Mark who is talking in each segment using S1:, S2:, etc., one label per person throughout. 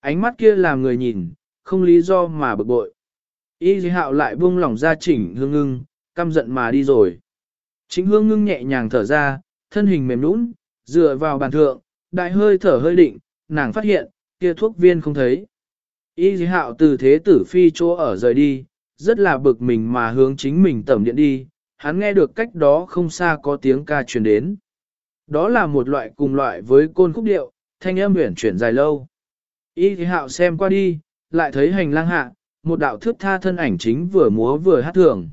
S1: Ánh mắt kia làm người nhìn, không lý do mà bực bội. Y dì hạo lại buông lỏng ra chỉnh hương ngưng, căm giận mà đi rồi. Chính hương ngưng nhẹ nhàng thở ra, thân hình mềm nũng, dựa vào bàn thượng, đại hơi thở hơi định, nàng phát hiện, kia thuốc viên không thấy. Y dì hạo từ thế tử phi chỗ ở rời đi, rất là bực mình mà hướng chính mình tẩm điện đi, hắn nghe được cách đó không xa có tiếng ca truyền đến. Đó là một loại cùng loại với côn khúc điệu, thanh âm huyển chuyển dài lâu. Y thì hạo xem qua đi, lại thấy hành lang hạ, một đạo thước tha thân ảnh chính vừa múa vừa hát thường.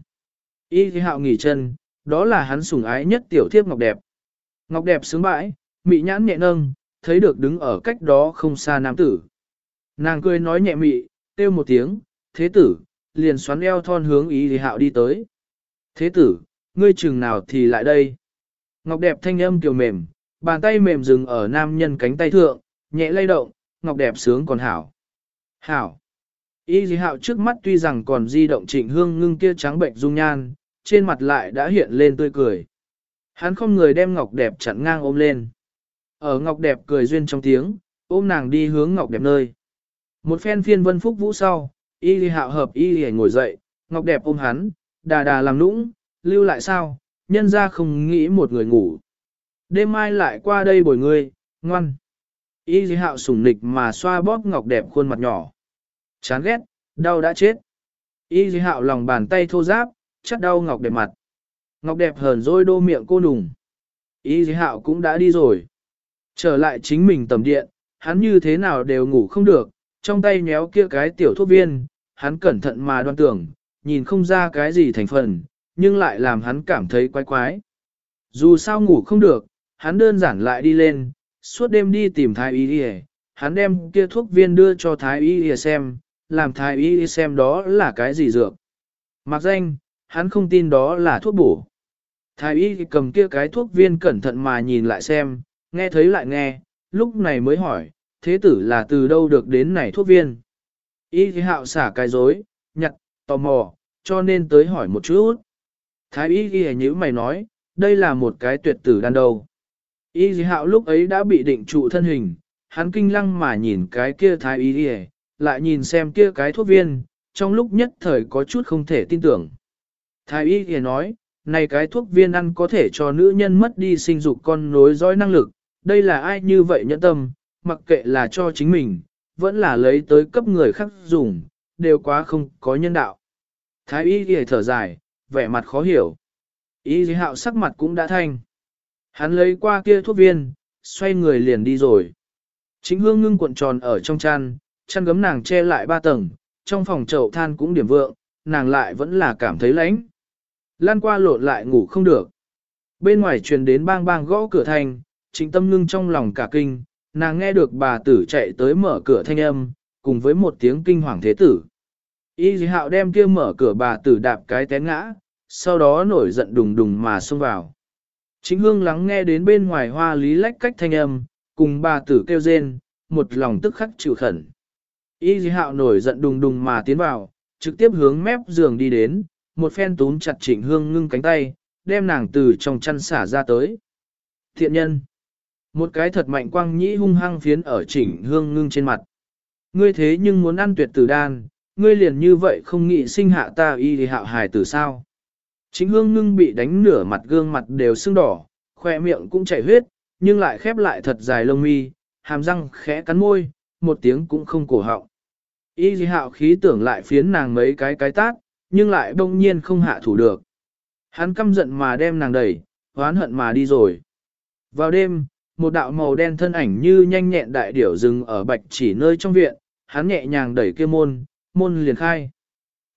S1: Y thì hạo nghỉ chân, đó là hắn sủng ái nhất tiểu thiếp ngọc đẹp. Ngọc đẹp sướng bãi, mị nhãn nhẹ nâng, thấy được đứng ở cách đó không xa nam tử. Nàng cười nói nhẹ mị, kêu một tiếng, thế tử, liền xoắn eo thon hướng y thì hạo đi tới. Thế tử, ngươi chừng nào thì lại đây. Ngọc đẹp thanh âm kiều mềm, bàn tay mềm dừng ở nam nhân cánh tay thượng, nhẹ lay động, ngọc đẹp sướng còn hảo. Hảo. Y dì hạo trước mắt tuy rằng còn di động trịnh hương ngưng kia trắng bệnh dung nhan, trên mặt lại đã hiện lên tươi cười. Hắn không người đem ngọc đẹp chặn ngang ôm lên. Ở ngọc đẹp cười duyên trong tiếng, ôm nàng đi hướng ngọc đẹp nơi. Một phen phiên vân phúc vũ sau, y dì hạo hợp y dì ngồi dậy, ngọc đẹp ôm hắn, đà đà làm nũng, lưu lại sao, nhân ra không nghĩ một người ngủ. Đêm mai lại qua đây bồi ngươi, ngoan. Y dì hạo sùng nịch mà xoa bóp ngọc đẹp khuôn mặt nhỏ. Chán ghét, đau đã chết. Y dì hạo lòng bàn tay thô giáp, chắt đau ngọc đẹp mặt. Ngọc đẹp hờn dôi đô miệng cô nùng. Y dì hạo cũng đã đi rồi. Trở lại chính mình tầm điện, hắn như thế nào đều ngủ không được, trong tay nhéo kia cái tiểu thuốc viên, hắn cẩn thận mà đoan tưởng, nhìn không ra cái gì thành phần, nhưng lại làm hắn cảm thấy quái quái. Dù sao ngủ không được, hắn đơn giản lại đi lên, suốt đêm đi tìm thái y y, hắn đem kia thuốc viên đưa cho thái y y xem, làm thái y y xem đó là cái gì dược. Mặc danh, hắn không tin đó là thuốc bổ. Thái y cầm kia cái thuốc viên cẩn thận mà nhìn lại xem, nghe thấy lại nghe, lúc này mới hỏi, thế tử là từ đâu được đến này thuốc viên. Y thì hạo xả cái dối, nhặt, tò mò, cho nên tới hỏi một chút. Thái y ghi nhữ mày nói, đây là một cái tuyệt tử đan đầu. Y dì hạo lúc ấy đã bị định trụ thân hình, hắn kinh lăng mà nhìn cái kia thái y hề, lại nhìn xem kia cái thuốc viên, trong lúc nhất thời có chút không thể tin tưởng. Thái y hề nói, này cái thuốc viên ăn có thể cho nữ nhân mất đi sinh dục con nối dõi năng lực, đây là ai như vậy nhẫn tâm, mặc kệ là cho chính mình, vẫn là lấy tới cấp người khác dùng, đều quá không có nhân đạo. Thái y hề thở dài, vẻ mặt khó hiểu. Y dì hạo sắc mặt cũng đã thanh. Hắn lấy qua kia thuốc viên, xoay người liền đi rồi. Chính hương ngưng cuộn tròn ở trong chăn, chăn gấm nàng che lại ba tầng, trong phòng chậu than cũng điểm vượng, nàng lại vẫn là cảm thấy lạnh. Lan qua lộn lại ngủ không được. Bên ngoài truyền đến bang bang gõ cửa thành, chính tâm ngưng trong lòng cả kinh, nàng nghe được bà tử chạy tới mở cửa thanh âm, cùng với một tiếng kinh hoàng thế tử. Y dì hạo đem kia mở cửa bà tử đạp cái té ngã, sau đó nổi giận đùng đùng mà xông vào. Chính hương lắng nghe đến bên ngoài hoa lý lách cách thanh âm, cùng bà tử kêu rên, một lòng tức khắc chịu khẩn. Y dì hạo nổi giận đùng đùng mà tiến vào, trực tiếp hướng mép giường đi đến, một phen túm chặt trịnh hương ngưng cánh tay, đem nàng từ trong chăn xả ra tới. Thiện nhân. Một cái thật mạnh quang nhĩ hung hăng phiến ở chỉnh hương ngưng trên mặt. Ngươi thế nhưng muốn ăn tuyệt tử đan, ngươi liền như vậy không nghĩ sinh hạ ta y thì hạo hài tử sao. Chính hương ngưng bị đánh nửa mặt gương mặt đều sưng đỏ, khoe miệng cũng chảy huyết, nhưng lại khép lại thật dài lông mi, hàm răng khẽ cắn môi, một tiếng cũng không cổ họng. Y dì hạo khí tưởng lại phiến nàng mấy cái cái tát, nhưng lại đông nhiên không hạ thủ được. Hắn căm giận mà đem nàng đẩy, hoán hận mà đi rồi. Vào đêm, một đạo màu đen thân ảnh như nhanh nhẹn đại điểu dừng ở bạch chỉ nơi trong viện, hắn nhẹ nhàng đẩy kia môn, môn liền khai.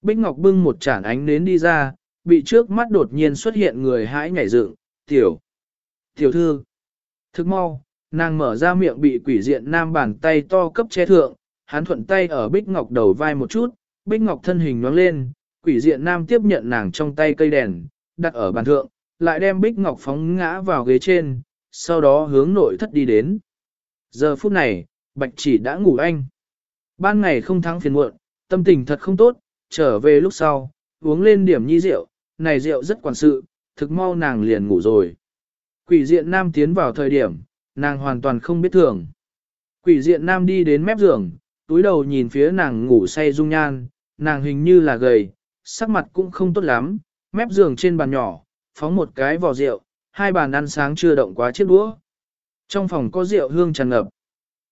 S1: Bích Ngọc bưng một chản ánh nến đi ra, bị trước mắt đột nhiên xuất hiện người hãi nhảy dựng, tiểu, tiểu thư. Thức mau, nàng mở ra miệng bị quỷ diện nam bàn tay to cấp che thượng, hắn thuận tay ở Bích Ngọc đầu vai một chút, Bích Ngọc thân hình nhoáng lên, quỷ diện nam tiếp nhận nàng trong tay cây đèn, đặt ở bàn thượng, lại đem Bích Ngọc phóng ngã vào ghế trên, sau đó hướng nội thất đi đến. Giờ phút này, Bạch chỉ đã ngủ anh. Ban ngày không thắng phiền muộn, tâm tình thật không tốt, trở về lúc sau, uống lên điểm nhi rượu, này rượu rất quản sự, thực mau nàng liền ngủ rồi. Quỷ diện nam tiến vào thời điểm, nàng hoàn toàn không biết thường. Quỷ diện nam đi đến mép giường, túi đầu nhìn phía nàng ngủ say dung nhan, nàng hình như là gầy, sắc mặt cũng không tốt lắm, mép giường trên bàn nhỏ, phóng một cái vò rượu, hai bàn ăn sáng chưa động quá chiếc đũa. Trong phòng có rượu hương tràn ngập.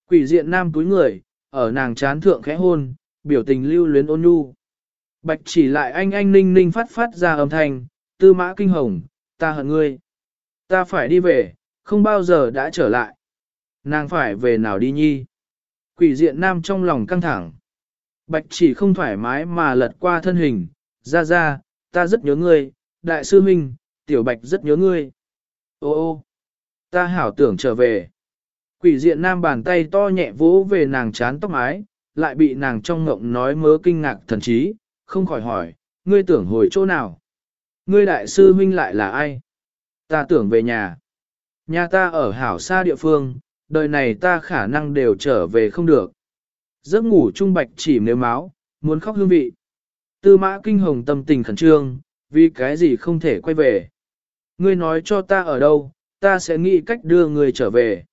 S1: Quỷ diện nam túi người, ở nàng chán thượng khẽ hôn, biểu tình lưu luyến ôn nhu. Bạch chỉ lại anh anh ninh ninh phát phát ra âm thanh, tư mã kinh hồng, ta hận ngươi. Ta phải đi về, không bao giờ đã trở lại. Nàng phải về nào đi nhi. Quỷ diện nam trong lòng căng thẳng. Bạch chỉ không thoải mái mà lật qua thân hình, ra ra, ta rất nhớ ngươi, đại sư huynh, tiểu bạch rất nhớ ngươi. Ô ô, ta hảo tưởng trở về. Quỷ diện nam bàn tay to nhẹ vỗ về nàng chán tóc mái, lại bị nàng trong ngộng nói mớ kinh ngạc thần trí, không khỏi hỏi, ngươi tưởng hồi chỗ nào? Ngươi đại sư huynh lại là ai? Ta tưởng về nhà. Nhà ta ở hảo xa địa phương, đời này ta khả năng đều trở về không được. Giấc ngủ trung bạch chỉ nếu máu, muốn khóc hương vị. Tư mã kinh hồng tâm tình khẩn trương, vì cái gì không thể quay về. Ngươi nói cho ta ở đâu, ta sẽ nghĩ cách đưa người trở về.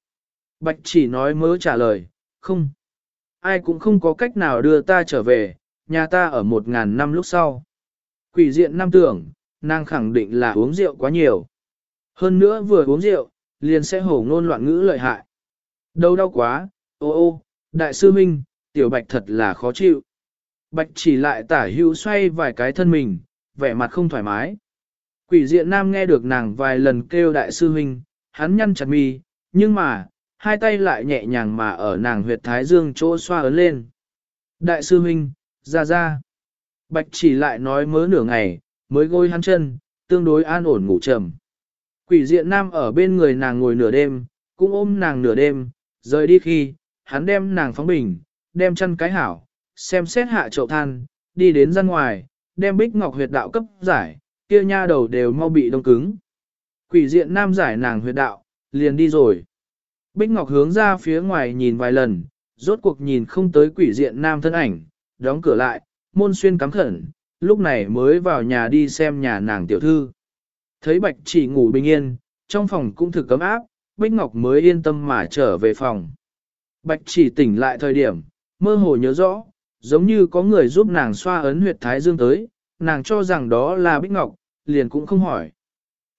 S1: Bạch chỉ nói mớ trả lời, không. Ai cũng không có cách nào đưa ta trở về, nhà ta ở một ngàn năm lúc sau. Quỷ diện năm tưởng, nàng khẳng định là uống rượu quá nhiều. Hơn nữa vừa uống rượu, liền sẽ hổ ngôn loạn ngữ lợi hại. Đâu đau quá, ô ô, đại sư minh, tiểu bạch thật là khó chịu. Bạch chỉ lại tả hữu xoay vài cái thân mình, vẻ mặt không thoải mái. Quỷ diện nam nghe được nàng vài lần kêu đại sư huynh, hắn nhăn chặt mi, nhưng mà, hai tay lại nhẹ nhàng mà ở nàng huyệt thái dương chỗ xoa ấn lên. Đại sư huynh, ra ra. Bạch chỉ lại nói mớ nửa ngày, mới gôi hắn chân, tương đối an ổn ngủ trầm. Quỷ diện nam ở bên người nàng ngồi nửa đêm, cũng ôm nàng nửa đêm, rời đi khi, hắn đem nàng phóng bình, đem chân cái hảo, xem xét hạ chậu than, đi đến ra ngoài, đem bích ngọc huyệt đạo cấp giải, kia nha đầu đều mau bị đông cứng. Quỷ diện nam giải nàng huyệt đạo, liền đi rồi. Bích ngọc hướng ra phía ngoài nhìn vài lần, rốt cuộc nhìn không tới quỷ diện nam thân ảnh, đóng cửa lại, môn xuyên cắm khẩn, lúc này mới vào nhà đi xem nhà nàng tiểu thư. Thấy bạch chỉ ngủ bình yên, trong phòng cũng thực cấm áp, Bích Ngọc mới yên tâm mà trở về phòng. Bạch chỉ tỉnh lại thời điểm, mơ hồ nhớ rõ, giống như có người giúp nàng xoa ấn huyệt thái dương tới, nàng cho rằng đó là Bích Ngọc, liền cũng không hỏi.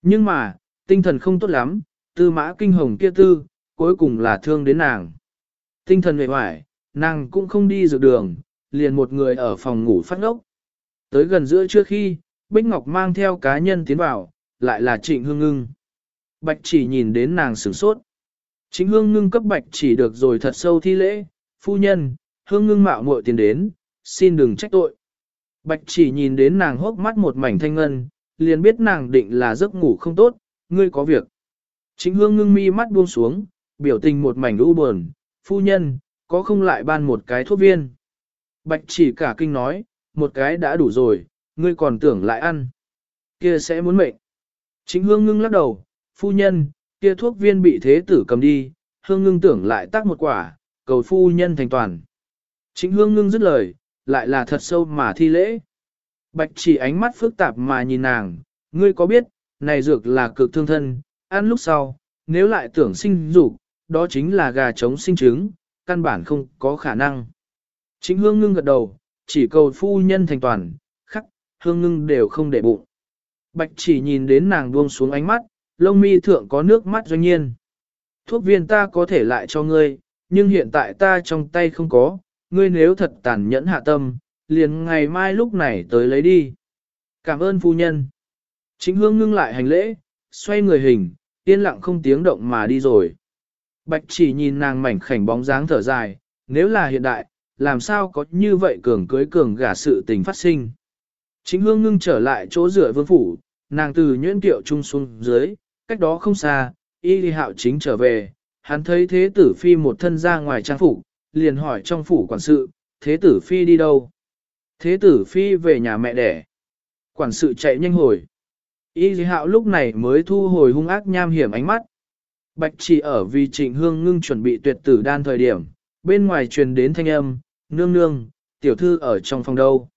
S1: Nhưng mà, tinh thần không tốt lắm, tư mã kinh hồng kia tư, cuối cùng là thương đến nàng. Tinh thần mệt mỏi, nàng cũng không đi dược đường, liền một người ở phòng ngủ phát ngốc. Tới gần giữa trưa khi, Bích Ngọc mang theo cá nhân tiến vào, lại là trịnh hương ngưng. Bạch chỉ nhìn đến nàng sửng sốt. Trịnh hương ngưng cấp bạch chỉ được rồi thật sâu thi lễ, phu nhân, hương ngưng mạo muội tiền đến, xin đừng trách tội. Bạch chỉ nhìn đến nàng hốc mắt một mảnh thanh ngân, liền biết nàng định là giấc ngủ không tốt, ngươi có việc. Trịnh hương ngưng mi mắt buông xuống, biểu tình một mảnh u buồn, phu nhân, có không lại ban một cái thuốc viên. Bạch chỉ cả kinh nói, một cái đã đủ rồi, ngươi còn tưởng lại ăn. Kia sẽ muốn mệnh. Chính hương ngưng lắc đầu, phu nhân, kia thuốc viên bị thế tử cầm đi, hương ngưng tưởng lại tác một quả, cầu phu nhân thành toàn. Chính hương ngưng dứt lời, lại là thật sâu mà thi lễ. Bạch chỉ ánh mắt phức tạp mà nhìn nàng, ngươi có biết, này dược là cực thương thân, ăn lúc sau, nếu lại tưởng sinh dục, đó chính là gà trống sinh trứng, căn bản không có khả năng. Chính hương ngưng gật đầu, chỉ cầu phu nhân thành toàn, khắc, hương ngưng đều không để bụng. Bạch chỉ nhìn đến nàng buông xuống ánh mắt, lông mi thượng có nước mắt doanh nhiên. Thuốc viên ta có thể lại cho ngươi, nhưng hiện tại ta trong tay không có, ngươi nếu thật tàn nhẫn hạ tâm, liền ngày mai lúc này tới lấy đi. Cảm ơn phu nhân. Chính hương ngưng lại hành lễ, xoay người hình, yên lặng không tiếng động mà đi rồi. Bạch chỉ nhìn nàng mảnh khảnh bóng dáng thở dài, nếu là hiện đại, làm sao có như vậy cường cưới cường gả sự tình phát sinh. Chính hương ngưng trở lại chỗ rửa vương phủ, nàng từ nhuyễn tiệu trung xuống dưới, cách đó không xa, y đi hạo chính trở về, hắn thấy thế tử phi một thân ra ngoài trang phủ, liền hỏi trong phủ quản sự, thế tử phi đi đâu? Thế tử phi về nhà mẹ đẻ. Quản sự chạy nhanh hồi. Y dì hạo lúc này mới thu hồi hung ác nham hiểm ánh mắt. Bạch chỉ ở vì trịnh hương ngưng chuẩn bị tuyệt tử đan thời điểm, bên ngoài truyền đến thanh âm, nương nương, tiểu thư ở trong phòng đâu.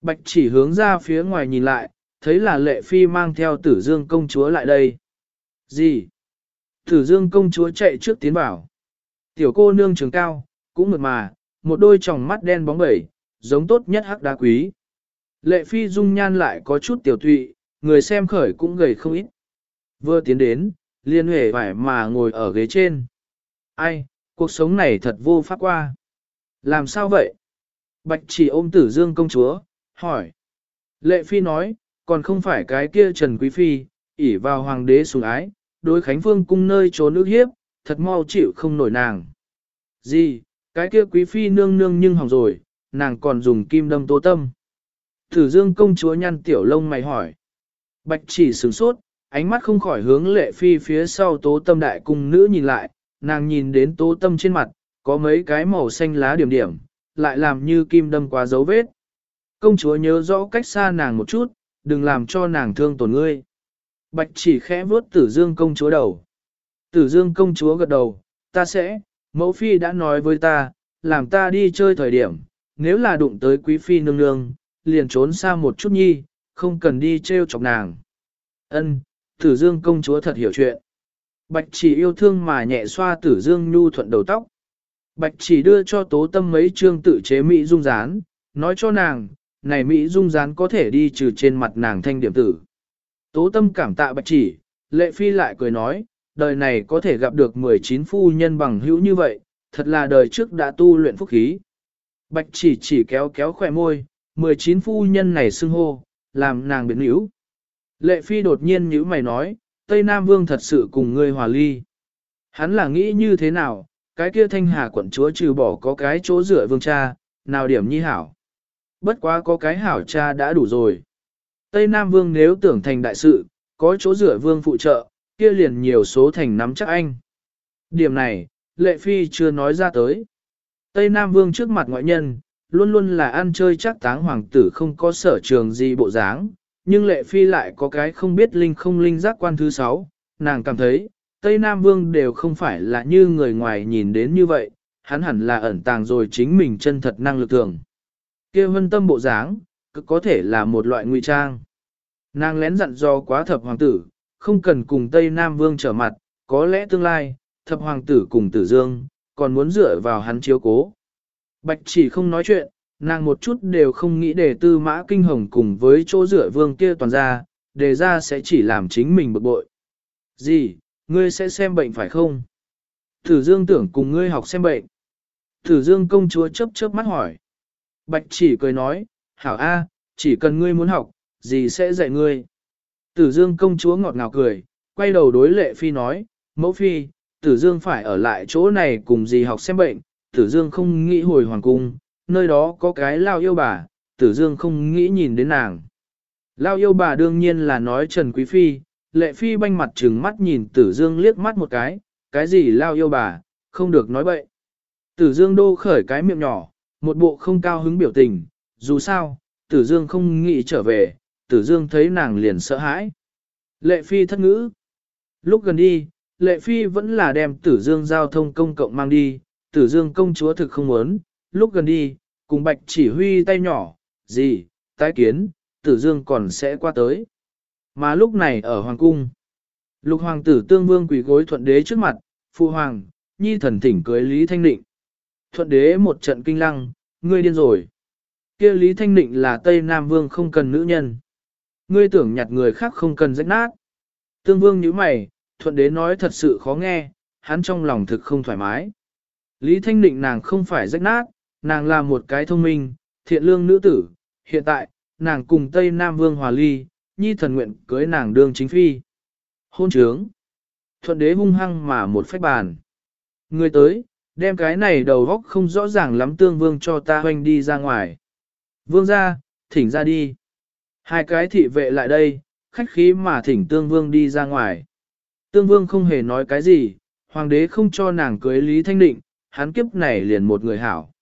S1: Bạch chỉ hướng ra phía ngoài nhìn lại, thấy là lệ phi mang theo tử dương công chúa lại đây. Gì? Tử dương công chúa chạy trước tiến bảo. Tiểu cô nương trường cao, cũng mượt mà, một đôi tròng mắt đen bóng bẩy, giống tốt nhất hắc đá quý. Lệ phi dung nhan lại có chút tiểu thụy, người xem khởi cũng gầy không ít. Vừa tiến đến, liên huệ vải mà ngồi ở ghế trên. Ai, cuộc sống này thật vô pháp qua. Làm sao vậy? Bạch chỉ ôm tử dương công chúa, hỏi. Lệ phi nói, còn không phải cái kia Trần Quý Phi, ỉ vào hoàng đế sủng ái, đối Khánh Phương cung nơi trốn nước hiếp, thật mau chịu không nổi nàng. Gì, cái kia Quý Phi nương nương nhưng hỏng rồi, nàng còn dùng kim đâm tố tâm. Tử dương công chúa nhăn tiểu lông mày hỏi. Bạch chỉ sửng sốt, ánh mắt không khỏi hướng lệ phi phía sau tố tâm đại cung nữ nhìn lại, nàng nhìn đến tố tâm trên mặt, có mấy cái màu xanh lá điểm điểm, lại làm như kim đâm qua dấu vết. Công chúa nhớ rõ cách xa nàng một chút, đừng làm cho nàng thương tổn ngươi. Bạch chỉ khẽ vuốt tử dương công chúa đầu. Tử dương công chúa gật đầu, ta sẽ, mẫu phi đã nói với ta, làm ta đi chơi thời điểm, nếu là đụng tới quý phi nương nương, liền trốn xa một chút nhi, không cần đi treo chọc nàng. Ân, tử dương công chúa thật hiểu chuyện. Bạch chỉ yêu thương mà nhẹ xoa tử dương nhu thuận đầu tóc. Bạch chỉ đưa cho tố tâm mấy chương tự chế Mỹ dung rán, nói cho nàng, này Mỹ dung rán có thể đi trừ trên mặt nàng thanh điểm tử. Tố tâm cảm tạ bạch chỉ, lệ phi lại cười nói, đời này có thể gặp được 19 phu nhân bằng hữu như vậy, thật là đời trước đã tu luyện phúc khí. Bạch chỉ chỉ kéo kéo khỏe môi, 19 phu nhân này xưng hô, làm nàng biến hữu. Lệ phi đột nhiên nhíu mày nói, Tây Nam Vương thật sự cùng ngươi hòa ly. Hắn là nghĩ như thế nào, cái kia thanh hà quận chúa trừ bỏ có cái chỗ rửa vương cha, nào điểm nhi hảo. Bất quá có cái hảo cha đã đủ rồi. Tây Nam Vương nếu tưởng thành đại sự, có chỗ rửa vương phụ trợ, kia liền nhiều số thành nắm chắc anh. Điểm này, Lệ Phi chưa nói ra tới. Tây Nam Vương trước mặt ngoại nhân, luôn luôn là ăn chơi chắc táng hoàng tử không có sở trường gì bộ dáng, nhưng Lệ Phi lại có cái không biết linh không linh giác quan thứ sáu, nàng cảm thấy, Tây Nam Vương đều không phải là như người ngoài nhìn đến như vậy, hắn hẳn là ẩn tàng rồi chính mình chân thật năng lực thường. kia vân tâm bộ dáng, cực có thể là một loại ngụy trang. Nàng lén dặn do quá thập hoàng tử, không cần cùng Tây Nam Vương trở mặt, có lẽ tương lai, thập hoàng tử cùng tử dương, còn muốn dựa vào hắn chiếu cố. Bạch chỉ không nói chuyện, nàng một chút đều không nghĩ để tư mã kinh hồng cùng với chỗ dựa vương kia toàn ra, đề ra sẽ chỉ làm chính mình bực bội. Gì, ngươi sẽ xem bệnh phải không? Tử dương tưởng cùng ngươi học xem bệnh. Tử dương công chúa chớp chớp mắt hỏi. Bạch chỉ cười nói, hảo A, chỉ cần ngươi muốn học, gì sẽ dạy ngươi. Tử dương công chúa ngọt ngào cười, quay đầu đối lệ phi nói, mẫu phi, tử dương phải ở lại chỗ này cùng gì học xem bệnh, tử dương không nghĩ hồi hoàng cung, nơi đó có cái lao yêu bà, tử dương không nghĩ nhìn đến nàng. Lao yêu bà đương nhiên là nói Trần Quý Phi, lệ phi banh mặt trừng mắt nhìn tử dương liếc mắt một cái, cái gì lao yêu bà, không được nói bậy. Tử dương đô khởi cái miệng nhỏ, một bộ không cao hứng biểu tình, dù sao, tử dương không nghĩ trở về, tử dương thấy nàng liền sợ hãi. Lệ phi thất ngữ. Lúc gần đi, lệ phi vẫn là đem tử dương giao thông công cộng mang đi, tử dương công chúa thực không muốn, lúc gần đi, cùng bạch chỉ huy tay nhỏ, gì, tái kiến, tử dương còn sẽ qua tới. Mà lúc này ở hoàng cung, lục hoàng tử tương vương quỳ gối thuận đế trước mặt, phụ hoàng, nhi thần thỉnh cưới Lý Thanh Định. Thuận đế một trận kinh lăng, ngươi điên rồi. kia Lý Thanh Định là Tây Nam Vương không cần nữ nhân. Ngươi tưởng nhặt người khác không cần rách nát. Tương Vương như mày, thuận đế nói thật sự khó nghe, hắn trong lòng thực không thoải mái. Lý Thanh Định nàng không phải rách nát, nàng là một cái thông minh, thiện lương nữ tử, hiện tại, nàng cùng Tây Nam Vương Hòa Ly, nhi thần nguyện cưới nàng đương chính phi. Hôn trướng. Thuận đế hung hăng mà một phách bàn. Người tới, đem cái này đầu góc không rõ ràng lắm tương vương cho ta hoanh đi ra ngoài. Vương ra, thỉnh ra đi. Hai cái thị vệ lại đây, khách khí mà thỉnh tương vương đi ra ngoài. Tương vương không hề nói cái gì, hoàng đế không cho nàng cưới Lý Thanh Định, hắn kiếp này liền một người hảo.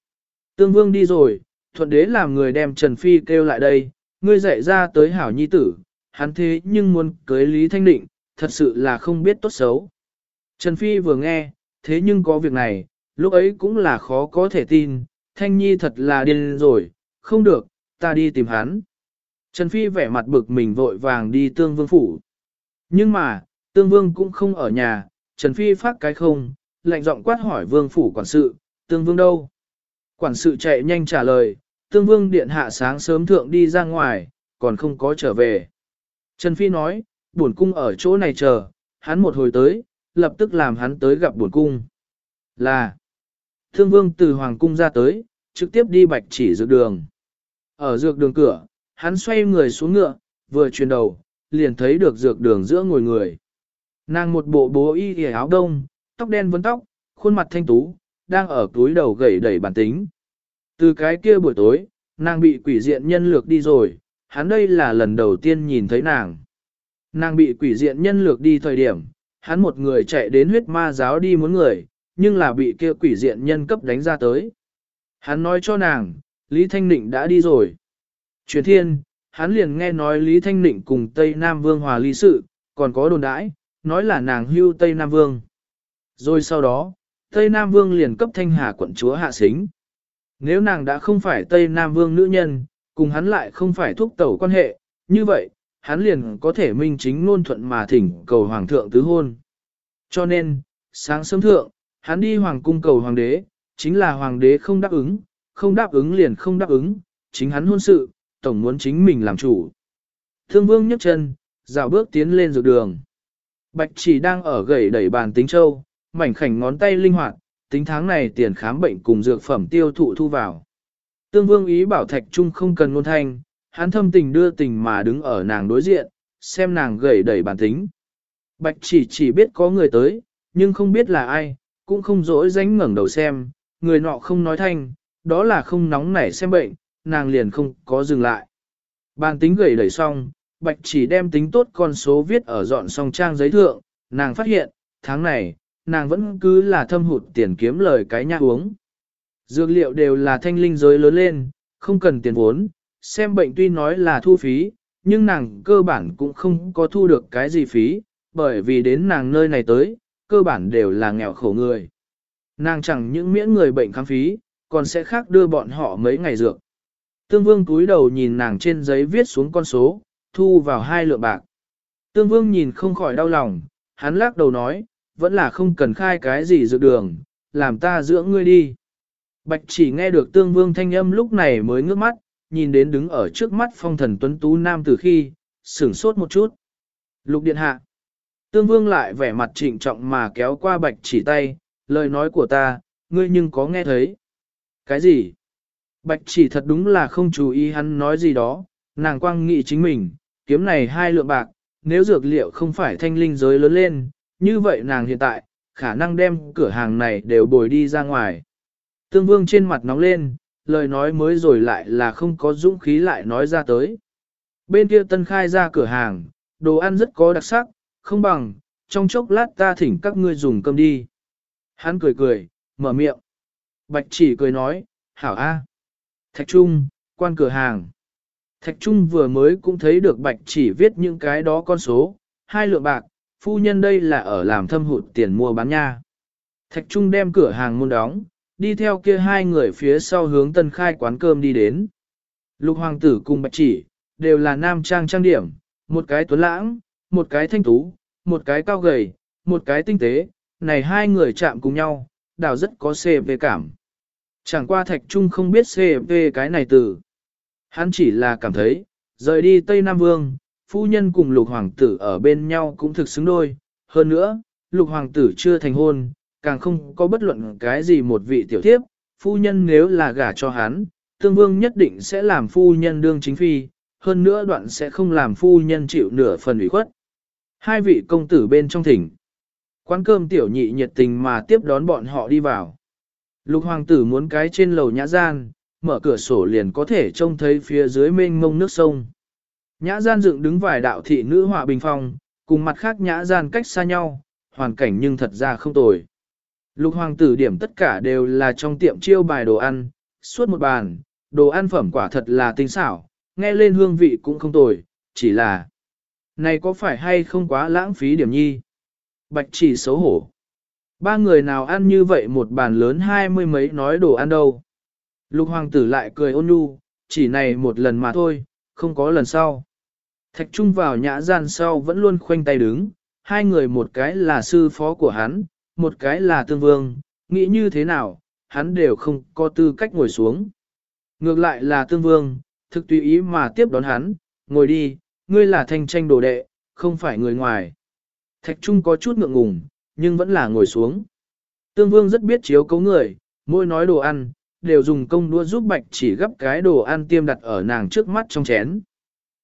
S1: Tương vương đi rồi, thuận đế làm người đem Trần Phi kêu lại đây, ngươi dạy ra tới hảo nhi tử, hắn thế nhưng muốn cưới Lý Thanh Định, thật sự là không biết tốt xấu. Trần Phi vừa nghe, thế nhưng có việc này, lúc ấy cũng là khó có thể tin, Thanh Nhi thật là điên rồi, không được, ta đi tìm hắn. Trần Phi vẻ mặt bực mình vội vàng đi tương vương phủ. Nhưng mà, tương vương cũng không ở nhà, Trần Phi phát cái không, lạnh giọng quát hỏi vương phủ quản sự, tương vương đâu? Quản sự chạy nhanh trả lời, tương vương điện hạ sáng sớm thượng đi ra ngoài, còn không có trở về. Trần Phi nói, buồn cung ở chỗ này chờ, hắn một hồi tới, lập tức làm hắn tới gặp buồn cung. Là, thương vương từ hoàng cung ra tới, trực tiếp đi bạch chỉ dược đường. Ở dược đường cửa, hắn xoay người xuống ngựa, vừa chuyển đầu, liền thấy được dược đường giữa ngồi người. Nàng một bộ bố y y áo đông, tóc đen vấn tóc, khuôn mặt thanh tú, đang ở túi đầu gầy đẩy bản tính. Từ cái kia buổi tối, nàng bị quỷ diện nhân lược đi rồi, hắn đây là lần đầu tiên nhìn thấy nàng. Nàng bị quỷ diện nhân lược đi thời điểm, hắn một người chạy đến huyết ma giáo đi muốn người, nhưng là bị kia quỷ diện nhân cấp đánh ra tới. Hắn nói cho nàng, Lý Thanh Nịnh đã đi rồi. Truyền thiên, hắn liền nghe nói Lý Thanh Nịnh cùng Tây Nam Vương hòa ly sự, còn có đồn đãi, nói là nàng hưu Tây Nam Vương. Rồi sau đó, Tây Nam Vương liền cấp thanh hà quận chúa hạ xính. Nếu nàng đã không phải Tây Nam Vương nữ nhân, cùng hắn lại không phải thúc tẩu quan hệ, như vậy, hắn liền có thể minh chính luôn thuận mà thỉnh cầu hoàng thượng tứ hôn. Cho nên, sáng sớm thượng, hắn đi hoàng cung cầu hoàng đế, chính là hoàng đế không đáp ứng, không đáp ứng liền không đáp ứng, chính hắn hôn sự, tổng muốn chính mình làm chủ. Thương vương nhấc chân, dạo bước tiến lên dược đường. Bạch chỉ đang ở gầy đẩy bàn tính châu, mảnh khảnh ngón tay linh hoạt, tính tháng này tiền khám bệnh cùng dược phẩm tiêu thụ thu vào. Tương vương ý bảo thạch trung không cần ngôn thanh, hắn thâm tình đưa tình mà đứng ở nàng đối diện, xem nàng gầy đẩy bản tính. Bạch chỉ chỉ biết có người tới, nhưng không biết là ai, cũng không dỗi dánh ngẩng đầu xem, người nọ không nói thanh, đó là không nóng nảy xem bệnh, nàng liền không có dừng lại. Bàn tính gầy đẩy xong, bạch chỉ đem tính tốt con số viết ở dọn xong trang giấy thượng, nàng phát hiện, tháng này, nàng vẫn cứ là thâm hụt tiền kiếm lời cái nhà uống. Dược liệu đều là thanh linh giới lớn lên, không cần tiền vốn, xem bệnh tuy nói là thu phí, nhưng nàng cơ bản cũng không có thu được cái gì phí, bởi vì đến nàng nơi này tới, cơ bản đều là nghèo khổ người. Nàng chẳng những miễn người bệnh khám phí, còn sẽ khác đưa bọn họ mấy ngày dược. Tương Vương túi đầu nhìn nàng trên giấy viết xuống con số, thu vào hai lượng bạc. Tương Vương nhìn không khỏi đau lòng, hắn lắc đầu nói, vẫn là không cần khai cái gì dược đường, làm ta dưỡng ngươi đi. Bạch chỉ nghe được Tương Vương thanh âm lúc này mới ngước mắt, nhìn đến đứng ở trước mắt phong thần tuấn tú nam từ khi, sửng sốt một chút. Lục điện hạ. Tương Vương lại vẻ mặt trịnh trọng mà kéo qua bạch chỉ tay, lời nói của ta, ngươi nhưng có nghe thấy. Cái gì? Bạch chỉ thật đúng là không chú ý hắn nói gì đó, nàng quang nghị chính mình, kiếm này hai lượng bạc, nếu dược liệu không phải thanh linh giới lớn lên, như vậy nàng hiện tại, khả năng đem cửa hàng này đều bồi đi ra ngoài. Tương vương trên mặt nóng lên, lời nói mới rồi lại là không có dũng khí lại nói ra tới. Bên kia tân khai ra cửa hàng, đồ ăn rất có đặc sắc, không bằng, trong chốc lát ta thỉnh các ngươi dùng cơm đi. Hắn cười cười, mở miệng. Bạch chỉ cười nói, hảo a. Thạch Trung, quan cửa hàng. Thạch Trung vừa mới cũng thấy được bạch chỉ viết những cái đó con số, hai lượng bạc, phu nhân đây là ở làm thâm hụt tiền mua bán nha. Thạch Trung đem cửa hàng môn đóng, đi theo kia hai người phía sau hướng tân khai quán cơm đi đến. Lục hoàng tử cùng bạch chỉ, đều là nam trang trang điểm, một cái tuấn lãng, một cái thanh tú, một cái cao gầy, một cái tinh tế, này hai người chạm cùng nhau, đảo rất có CV cảm. Chẳng qua thạch trung không biết CV cái này từ. Hắn chỉ là cảm thấy, rời đi Tây Nam Vương, phu nhân cùng lục hoàng tử ở bên nhau cũng thực xứng đôi. Hơn nữa, lục hoàng tử chưa thành hôn, càng không có bất luận cái gì một vị tiểu thiếp, phu nhân nếu là gả cho hắn, tương vương nhất định sẽ làm phu nhân đương chính phi, hơn nữa đoạn sẽ không làm phu nhân chịu nửa phần ủy khuất. Hai vị công tử bên trong thỉnh. Quán cơm tiểu nhị nhiệt tình mà tiếp đón bọn họ đi vào. Lục hoàng tử muốn cái trên lầu nhã gian, mở cửa sổ liền có thể trông thấy phía dưới mênh mông nước sông. Nhã gian dựng đứng vài đạo thị nữ họa bình phong, cùng mặt khác nhã gian cách xa nhau, hoàn cảnh nhưng thật ra không tồi. Lục hoàng tử điểm tất cả đều là trong tiệm chiêu bài đồ ăn, suốt một bàn, đồ ăn phẩm quả thật là tinh xảo, nghe lên hương vị cũng không tồi, chỉ là này có phải hay không quá lãng phí điểm nhi? Bạch chỉ xấu hổ. Ba người nào ăn như vậy một bàn lớn hai mươi mấy nói đồ ăn đâu. Lục hoàng tử lại cười ôn nhu, chỉ này một lần mà thôi, không có lần sau. Thạch Trung vào nhã gian sau vẫn luôn khoanh tay đứng, hai người một cái là sư phó của hắn, một cái là tương vương, nghĩ như thế nào, hắn đều không có tư cách ngồi xuống. Ngược lại là tương vương, thực tùy ý mà tiếp đón hắn, ngồi đi, ngươi là thanh tranh đồ đệ, không phải người ngoài. Thạch Trung có chút ngượng ngùng, nhưng vẫn là ngồi xuống. Tương vương rất biết chiếu cấu người, mỗi nói đồ ăn, đều dùng công đua giúp bạch chỉ gấp cái đồ ăn tiêm đặt ở nàng trước mắt trong chén.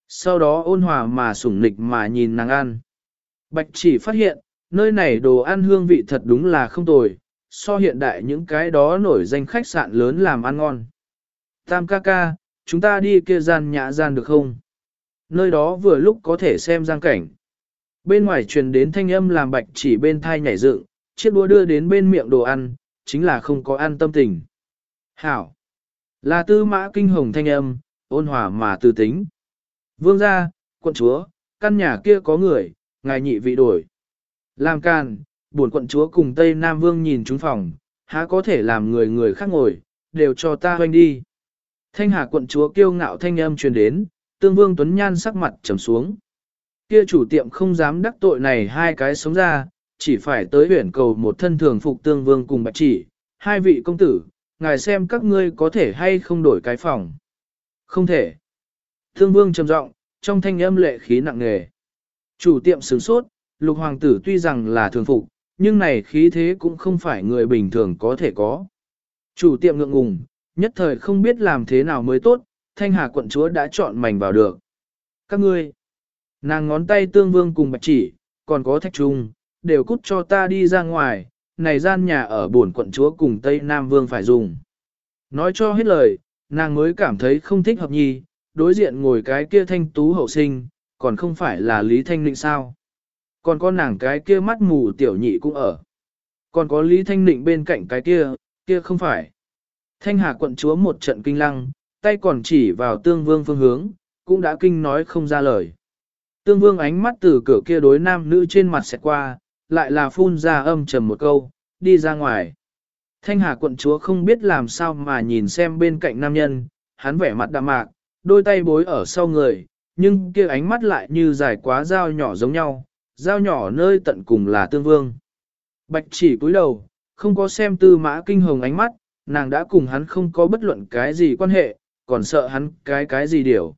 S1: Sau đó ôn hòa mà sủng nịch mà nhìn nàng ăn. Bạch chỉ phát hiện, nơi này đồ ăn hương vị thật đúng là không tồi, so hiện đại những cái đó nổi danh khách sạn lớn làm ăn ngon. Tam ca ca, chúng ta đi kia gian nhã gian được không? Nơi đó vừa lúc có thể xem giang cảnh. Bên ngoài truyền đến thanh âm làm bạch chỉ bên thai nhảy dựng, chiếc đũa đưa đến bên miệng đồ ăn, chính là không có ăn tâm tình. Hảo! Là tư mã kinh hồng thanh âm, ôn hòa mà tư tính. Vương gia, quận chúa, căn nhà kia có người, ngài nhị vị đổi. Làm can, buồn quận chúa cùng Tây Nam Vương nhìn chúng phòng, há có thể làm người người khác ngồi, đều cho ta hoanh đi. Thanh hà quận chúa kiêu ngạo thanh âm truyền đến, tương vương Tuấn Nhan sắc mặt trầm xuống. Kia chủ tiệm không dám đắc tội này hai cái sống ra, chỉ phải tới huyển cầu một thân thường phục tương vương cùng bạch chỉ, hai vị công tử, ngài xem các ngươi có thể hay không đổi cái phòng. Không thể. Tương vương trầm giọng, trong thanh âm lệ khí nặng nề. Chủ tiệm sướng sốt, lục hoàng tử tuy rằng là thường phục, nhưng này khí thế cũng không phải người bình thường có thể có. Chủ tiệm ngượng ngùng, nhất thời không biết làm thế nào mới tốt, thanh hà quận chúa đã chọn mảnh vào được. Các ngươi, nàng ngón tay tương vương cùng bạch chỉ, còn có thạch trung, đều cút cho ta đi ra ngoài, này gian nhà ở buồn quận chúa cùng Tây Nam Vương phải dùng. Nói cho hết lời, nàng mới cảm thấy không thích hợp nhi, đối diện ngồi cái kia thanh tú hậu sinh, còn không phải là Lý Thanh Ninh sao. Còn có nàng cái kia mắt mù tiểu nhị cũng ở. Còn có Lý Thanh Nịnh bên cạnh cái kia, kia không phải. Thanh Hà quận chúa một trận kinh lăng, tay còn chỉ vào tương vương phương hướng, cũng đã kinh nói không ra lời. Tương vương ánh mắt từ cửa kia đối nam nữ trên mặt xẹt qua, lại là phun ra âm trầm một câu, đi ra ngoài. Thanh Hà quận chúa không biết làm sao mà nhìn xem bên cạnh nam nhân, hắn vẻ mặt đạm mạc, đôi tay bối ở sau người, nhưng kia ánh mắt lại như dài quá dao nhỏ giống nhau, dao nhỏ nơi tận cùng là tương vương. Bạch chỉ cúi đầu, không có xem tư mã kinh hồng ánh mắt, nàng đã cùng hắn không có bất luận cái gì quan hệ, còn sợ hắn cái cái gì điều.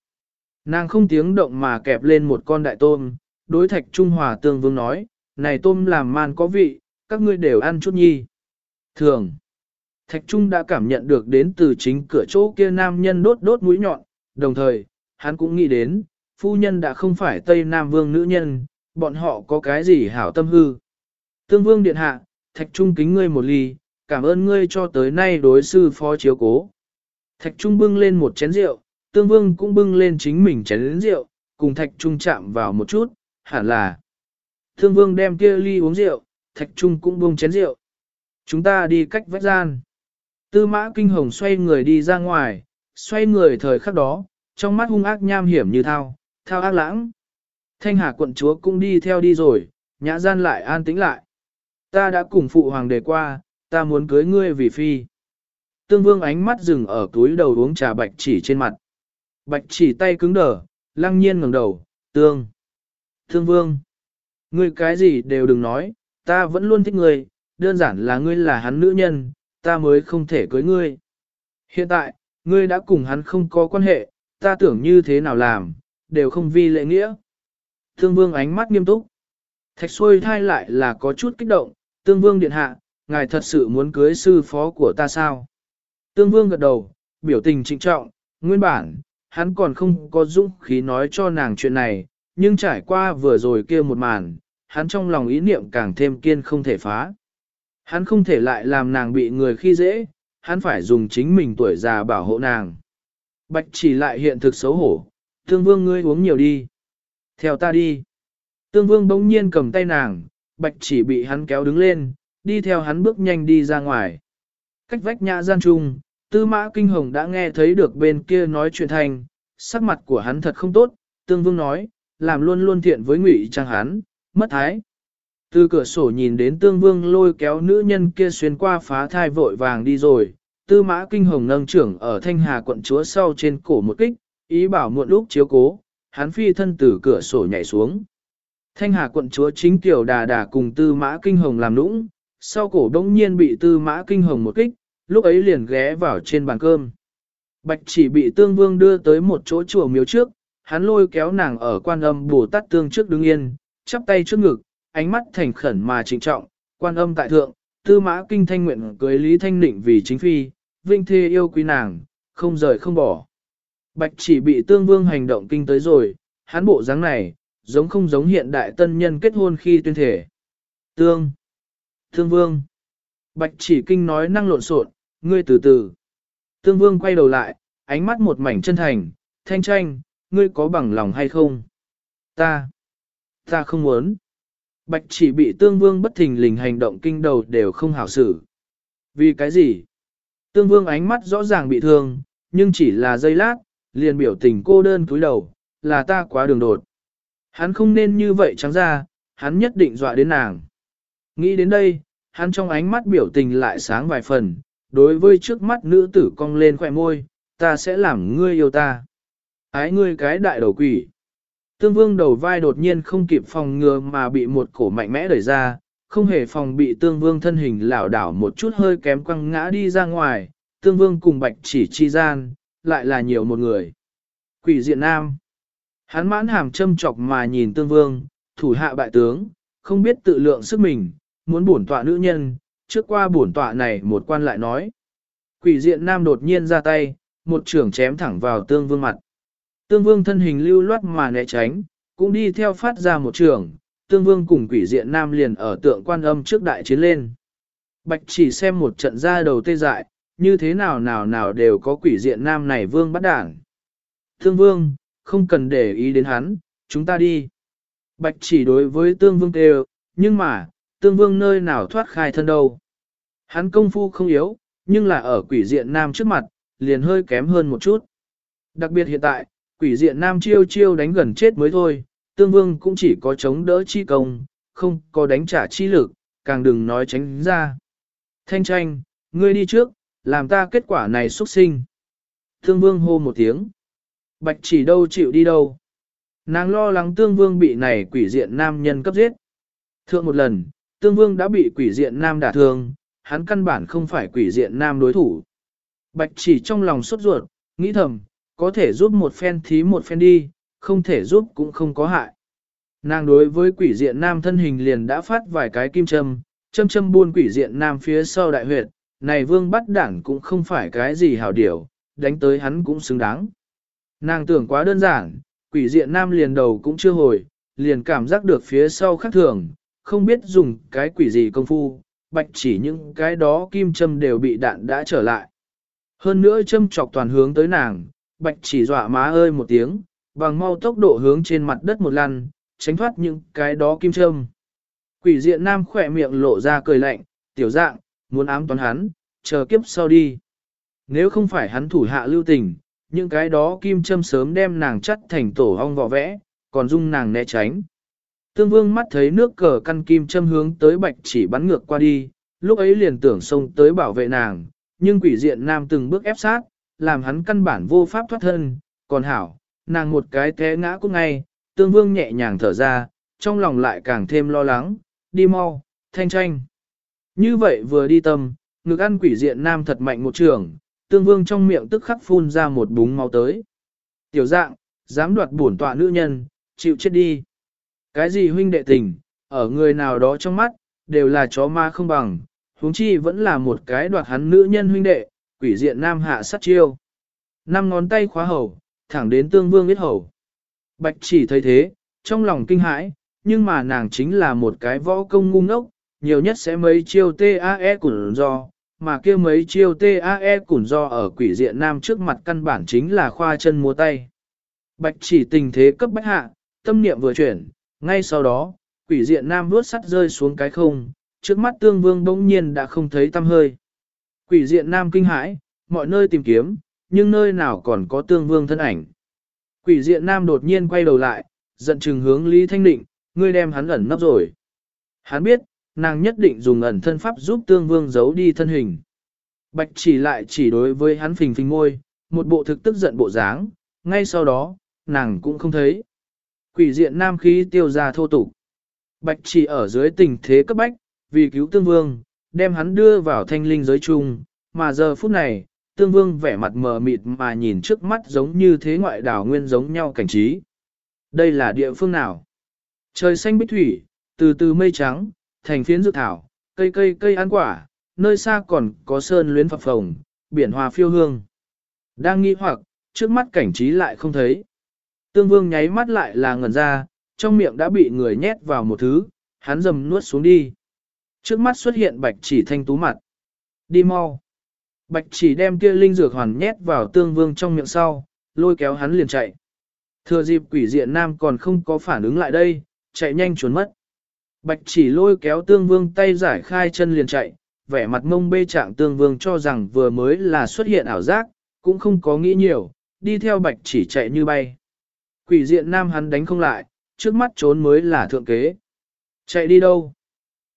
S1: Nàng không tiếng động mà kẹp lên một con đại tôm, đối thạch Trung Hòa tương vương nói, này tôm làm man có vị, các ngươi đều ăn chút nhi. Thường, Thạch Trung đã cảm nhận được đến từ chính cửa chỗ kia nam nhân đốt đốt mũi nhọn, đồng thời, hắn cũng nghĩ đến, phu nhân đã không phải Tây Nam Vương nữ nhân, bọn họ có cái gì hảo tâm hư. Tương Vương Điện Hạ, Thạch Trung kính ngươi một ly, cảm ơn ngươi cho tới nay đối sư phó chiếu cố. Thạch Trung bưng lên một chén rượu, Tương Vương cũng bưng lên chính mình chén rượu, cùng Thạch Trung chạm vào một chút, hẳn là. Tương Vương đem kia ly uống rượu, Thạch Trung cũng buông chén rượu. Chúng ta đi cách vách gian. Tư mã kinh hồng xoay người đi ra ngoài, xoay người thời khắc đó, trong mắt hung ác nham hiểm như thao, thao ác lãng. Thanh Hà quận chúa cũng đi theo đi rồi, nhã gian lại an tĩnh lại. Ta đã cùng phụ hoàng đề qua, ta muốn cưới ngươi vì phi. Tương vương ánh mắt dừng ở túi đầu uống trà bạch chỉ trên mặt. Bạch chỉ tay cứng đờ, lăng nhiên ngẩng đầu, tương. Thương vương, ngươi cái gì đều đừng nói, ta vẫn luôn thích ngươi, đơn giản là ngươi là hắn nữ nhân, ta mới không thể cưới ngươi. Hiện tại, ngươi đã cùng hắn không có quan hệ, ta tưởng như thế nào làm, đều không vi lệ nghĩa. Thương vương ánh mắt nghiêm túc. Thạch xuôi thai lại là có chút kích động, tương vương điện hạ, ngài thật sự muốn cưới sư phó của ta sao? Tương vương gật đầu, biểu tình trịnh trọng, nguyên bản, hắn còn không có dũng khí nói cho nàng chuyện này, nhưng trải qua vừa rồi kia một màn, hắn trong lòng ý niệm càng thêm kiên không thể phá. Hắn không thể lại làm nàng bị người khi dễ, hắn phải dùng chính mình tuổi già bảo hộ nàng. Bạch chỉ lại hiện thực xấu hổ, tương vương ngươi uống nhiều đi. Theo ta đi. Tương vương bỗng nhiên cầm tay nàng, bạch chỉ bị hắn kéo đứng lên, đi theo hắn bước nhanh đi ra ngoài. Cách vách nhã gian trung, tư mã kinh hồng đã nghe thấy được bên kia nói chuyện thành, sắc mặt của hắn thật không tốt, tương vương nói, làm luôn luôn thiện với ngụy trang hắn, mất thái. Từ cửa sổ nhìn đến tương vương lôi kéo nữ nhân kia xuyên qua phá thai vội vàng đi rồi, tư mã kinh hồng nâng trưởng ở thanh hà quận chúa sau trên cổ một kích, ý bảo muộn lúc chiếu cố, hắn phi thân từ cửa sổ nhảy xuống. Thanh hà quận chúa chính tiểu đà đà cùng tư mã kinh hồng làm nũng, sau cổ đông nhiên bị tư mã kinh hồng một kích, lúc ấy liền ghé vào trên bàn cơm. Bạch chỉ bị tương vương đưa tới một chỗ chùa miếu trước, hắn lôi kéo nàng ở quan âm Bồ Tát tương trước đứng yên, chắp tay trước ngực, ánh mắt thành khẩn mà trịnh trọng, quan âm tại thượng, tư mã kinh thanh nguyện cưới Lý Thanh Định vì chính phi, vinh thê yêu quý nàng, không rời không bỏ. Bạch chỉ bị tương vương hành động kinh tới rồi, hắn bộ dáng này, giống không giống hiện đại tân nhân kết hôn khi tuyên thể. Tương. Tương vương. Bạch chỉ kinh nói năng lộn xộn, ngươi từ từ. Tương vương quay đầu lại, ánh mắt một mảnh chân thành, thanh tranh, ngươi có bằng lòng hay không? Ta. Ta không muốn. Bạch chỉ bị tương vương bất thình lình hành động kinh đầu đều không hảo xử. Vì cái gì? Tương vương ánh mắt rõ ràng bị thương, nhưng chỉ là giây lát, liền biểu tình cô đơn cúi đầu, là ta quá đường đột. Hắn không nên như vậy trắng ra, hắn nhất định dọa đến nàng. Nghĩ đến đây, hắn trong ánh mắt biểu tình lại sáng vài phần, đối với trước mắt nữ tử cong lên khỏe môi, ta sẽ làm ngươi yêu ta. Ái ngươi cái đại đầu quỷ. Tương vương đầu vai đột nhiên không kịp phòng ngừa mà bị một cổ mạnh mẽ đẩy ra, không hề phòng bị tương vương thân hình lảo đảo một chút hơi kém quăng ngã đi ra ngoài, tương vương cùng bạch chỉ chi gian, lại là nhiều một người. Quỷ diện nam. Hắn mãn hàm châm chọc mà nhìn tương vương, thủ hạ bại tướng, không biết tự lượng sức mình, muốn bổn tọa nữ nhân, trước qua bổn tọa này một quan lại nói. Quỷ diện nam đột nhiên ra tay, một trường chém thẳng vào tương vương mặt. Tương vương thân hình lưu loát mà né tránh, cũng đi theo phát ra một trường, tương vương cùng quỷ diện nam liền ở tượng quan âm trước đại chiến lên. Bạch chỉ xem một trận ra đầu tê dại, như thế nào nào nào đều có quỷ diện nam này vương bắt đảng. Tương vương, không cần để ý đến hắn, chúng ta đi. Bạch chỉ đối với tương vương kêu, nhưng mà, tương vương nơi nào thoát khai thân đâu. Hắn công phu không yếu, nhưng là ở quỷ diện nam trước mặt, liền hơi kém hơn một chút. Đặc biệt hiện tại, quỷ diện nam chiêu chiêu đánh gần chết mới thôi, tương vương cũng chỉ có chống đỡ chi công, không có đánh trả chi lực, càng đừng nói tránh ra. Thanh tranh, ngươi đi trước, làm ta kết quả này xuất sinh. Tương vương hô một tiếng. Bạch chỉ đâu chịu đi đâu. Nàng lo lắng tương vương bị này quỷ diện nam nhân cấp giết. Thượng một lần, tương vương đã bị quỷ diện nam đả thương, hắn căn bản không phải quỷ diện nam đối thủ. Bạch chỉ trong lòng sốt ruột, nghĩ thầm, có thể giúp một phen thí một phen đi, không thể giúp cũng không có hại. Nàng đối với quỷ diện nam thân hình liền đã phát vài cái kim châm, châm châm buôn quỷ diện nam phía sau đại huyệt, này vương bắt đảng cũng không phải cái gì hảo điểu, đánh tới hắn cũng xứng đáng. Nàng tưởng quá đơn giản, quỷ diện nam liền đầu cũng chưa hồi, liền cảm giác được phía sau khác thường, không biết dùng cái quỷ gì công phu, bạch chỉ những cái đó kim châm đều bị đạn đã trở lại. Hơn nữa châm chọc toàn hướng tới nàng, bạch chỉ dọa má ơi một tiếng, bằng mau tốc độ hướng trên mặt đất một lần, tránh thoát những cái đó kim châm. Quỷ diện nam khỏe miệng lộ ra cười lạnh, tiểu dạng, muốn ám toán hắn, chờ kiếp sau đi. Nếu không phải hắn thủ hạ lưu tình, những cái đó kim châm sớm đem nàng chắt thành tổ ong vỏ vẽ, còn dung nàng né tránh. Tương vương mắt thấy nước cờ căn kim châm hướng tới bạch chỉ bắn ngược qua đi, lúc ấy liền tưởng xông tới bảo vệ nàng, nhưng quỷ diện nam từng bước ép sát, làm hắn căn bản vô pháp thoát thân, còn hảo, nàng một cái té ngã cũng ngay, tương vương nhẹ nhàng thở ra, trong lòng lại càng thêm lo lắng, đi mau, thanh tranh. Như vậy vừa đi tâm, ngực ăn quỷ diện nam thật mạnh một trường, tương vương trong miệng tức khắc phun ra một búng máu tới. Tiểu dạng, dám đoạt bổn tọa nữ nhân, chịu chết đi. Cái gì huynh đệ tình, ở người nào đó trong mắt, đều là chó ma không bằng, huống chi vẫn là một cái đoạt hắn nữ nhân huynh đệ, quỷ diện nam hạ sát chiêu. Năm ngón tay khóa hầu, thẳng đến tương vương biết hầu. Bạch chỉ thấy thế, trong lòng kinh hãi, nhưng mà nàng chính là một cái võ công ngu ngốc, nhiều nhất sẽ mấy chiêu TAE củn do, mà kia mấy chiêu TAE củn do ở quỷ diện nam trước mặt căn bản chính là khoa chân múa tay. Bạch chỉ tình thế cấp bách hạ, tâm niệm vừa chuyển, ngay sau đó, quỷ diện nam vuốt sắt rơi xuống cái không, trước mắt tương vương bỗng nhiên đã không thấy tâm hơi. Quỷ diện nam kinh hãi, mọi nơi tìm kiếm, nhưng nơi nào còn có tương vương thân ảnh. Quỷ diện nam đột nhiên quay đầu lại, giận chừng hướng Lý Thanh Định, ngươi đem hắn ẩn nấp rồi. Hắn biết, nàng nhất định dùng ẩn thân pháp giúp tương vương giấu đi thân hình. Bạch chỉ lại chỉ đối với hắn phình phình môi, một bộ thực tức giận bộ dáng, ngay sau đó, nàng cũng không thấy. Quỷ diện nam khí tiêu ra thô tục. Bạch chỉ ở dưới tình thế cấp bách, vì cứu tương vương, đem hắn đưa vào thanh linh giới chung, mà giờ phút này, tương vương vẻ mặt mờ mịt mà nhìn trước mắt giống như thế ngoại đảo nguyên giống nhau cảnh trí. Đây là địa phương nào? Trời xanh bích thủy, từ từ mây trắng, thành phiến dược thảo, cây cây cây ăn quả, nơi xa còn có sơn luyến phập phồng, biển hòa phiêu hương. Đang nghi hoặc, trước mắt cảnh trí lại không thấy. Tương vương nháy mắt lại là ngẩn ra, trong miệng đã bị người nhét vào một thứ, hắn dầm nuốt xuống đi. Trước mắt xuất hiện bạch chỉ thanh tú mặt. Đi mau. Bạch chỉ đem kia linh dược hoàn nhét vào tương vương trong miệng sau, lôi kéo hắn liền chạy. Thừa dịp quỷ diện nam còn không có phản ứng lại đây, chạy nhanh trốn mất. Bạch chỉ lôi kéo tương vương tay giải khai chân liền chạy, vẻ mặt mông bê trạng tương vương cho rằng vừa mới là xuất hiện ảo giác, cũng không có nghĩ nhiều, đi theo bạch chỉ chạy như bay. Quỷ diện nam hắn đánh không lại, trước mắt trốn mới là thượng kế. Chạy đi đâu?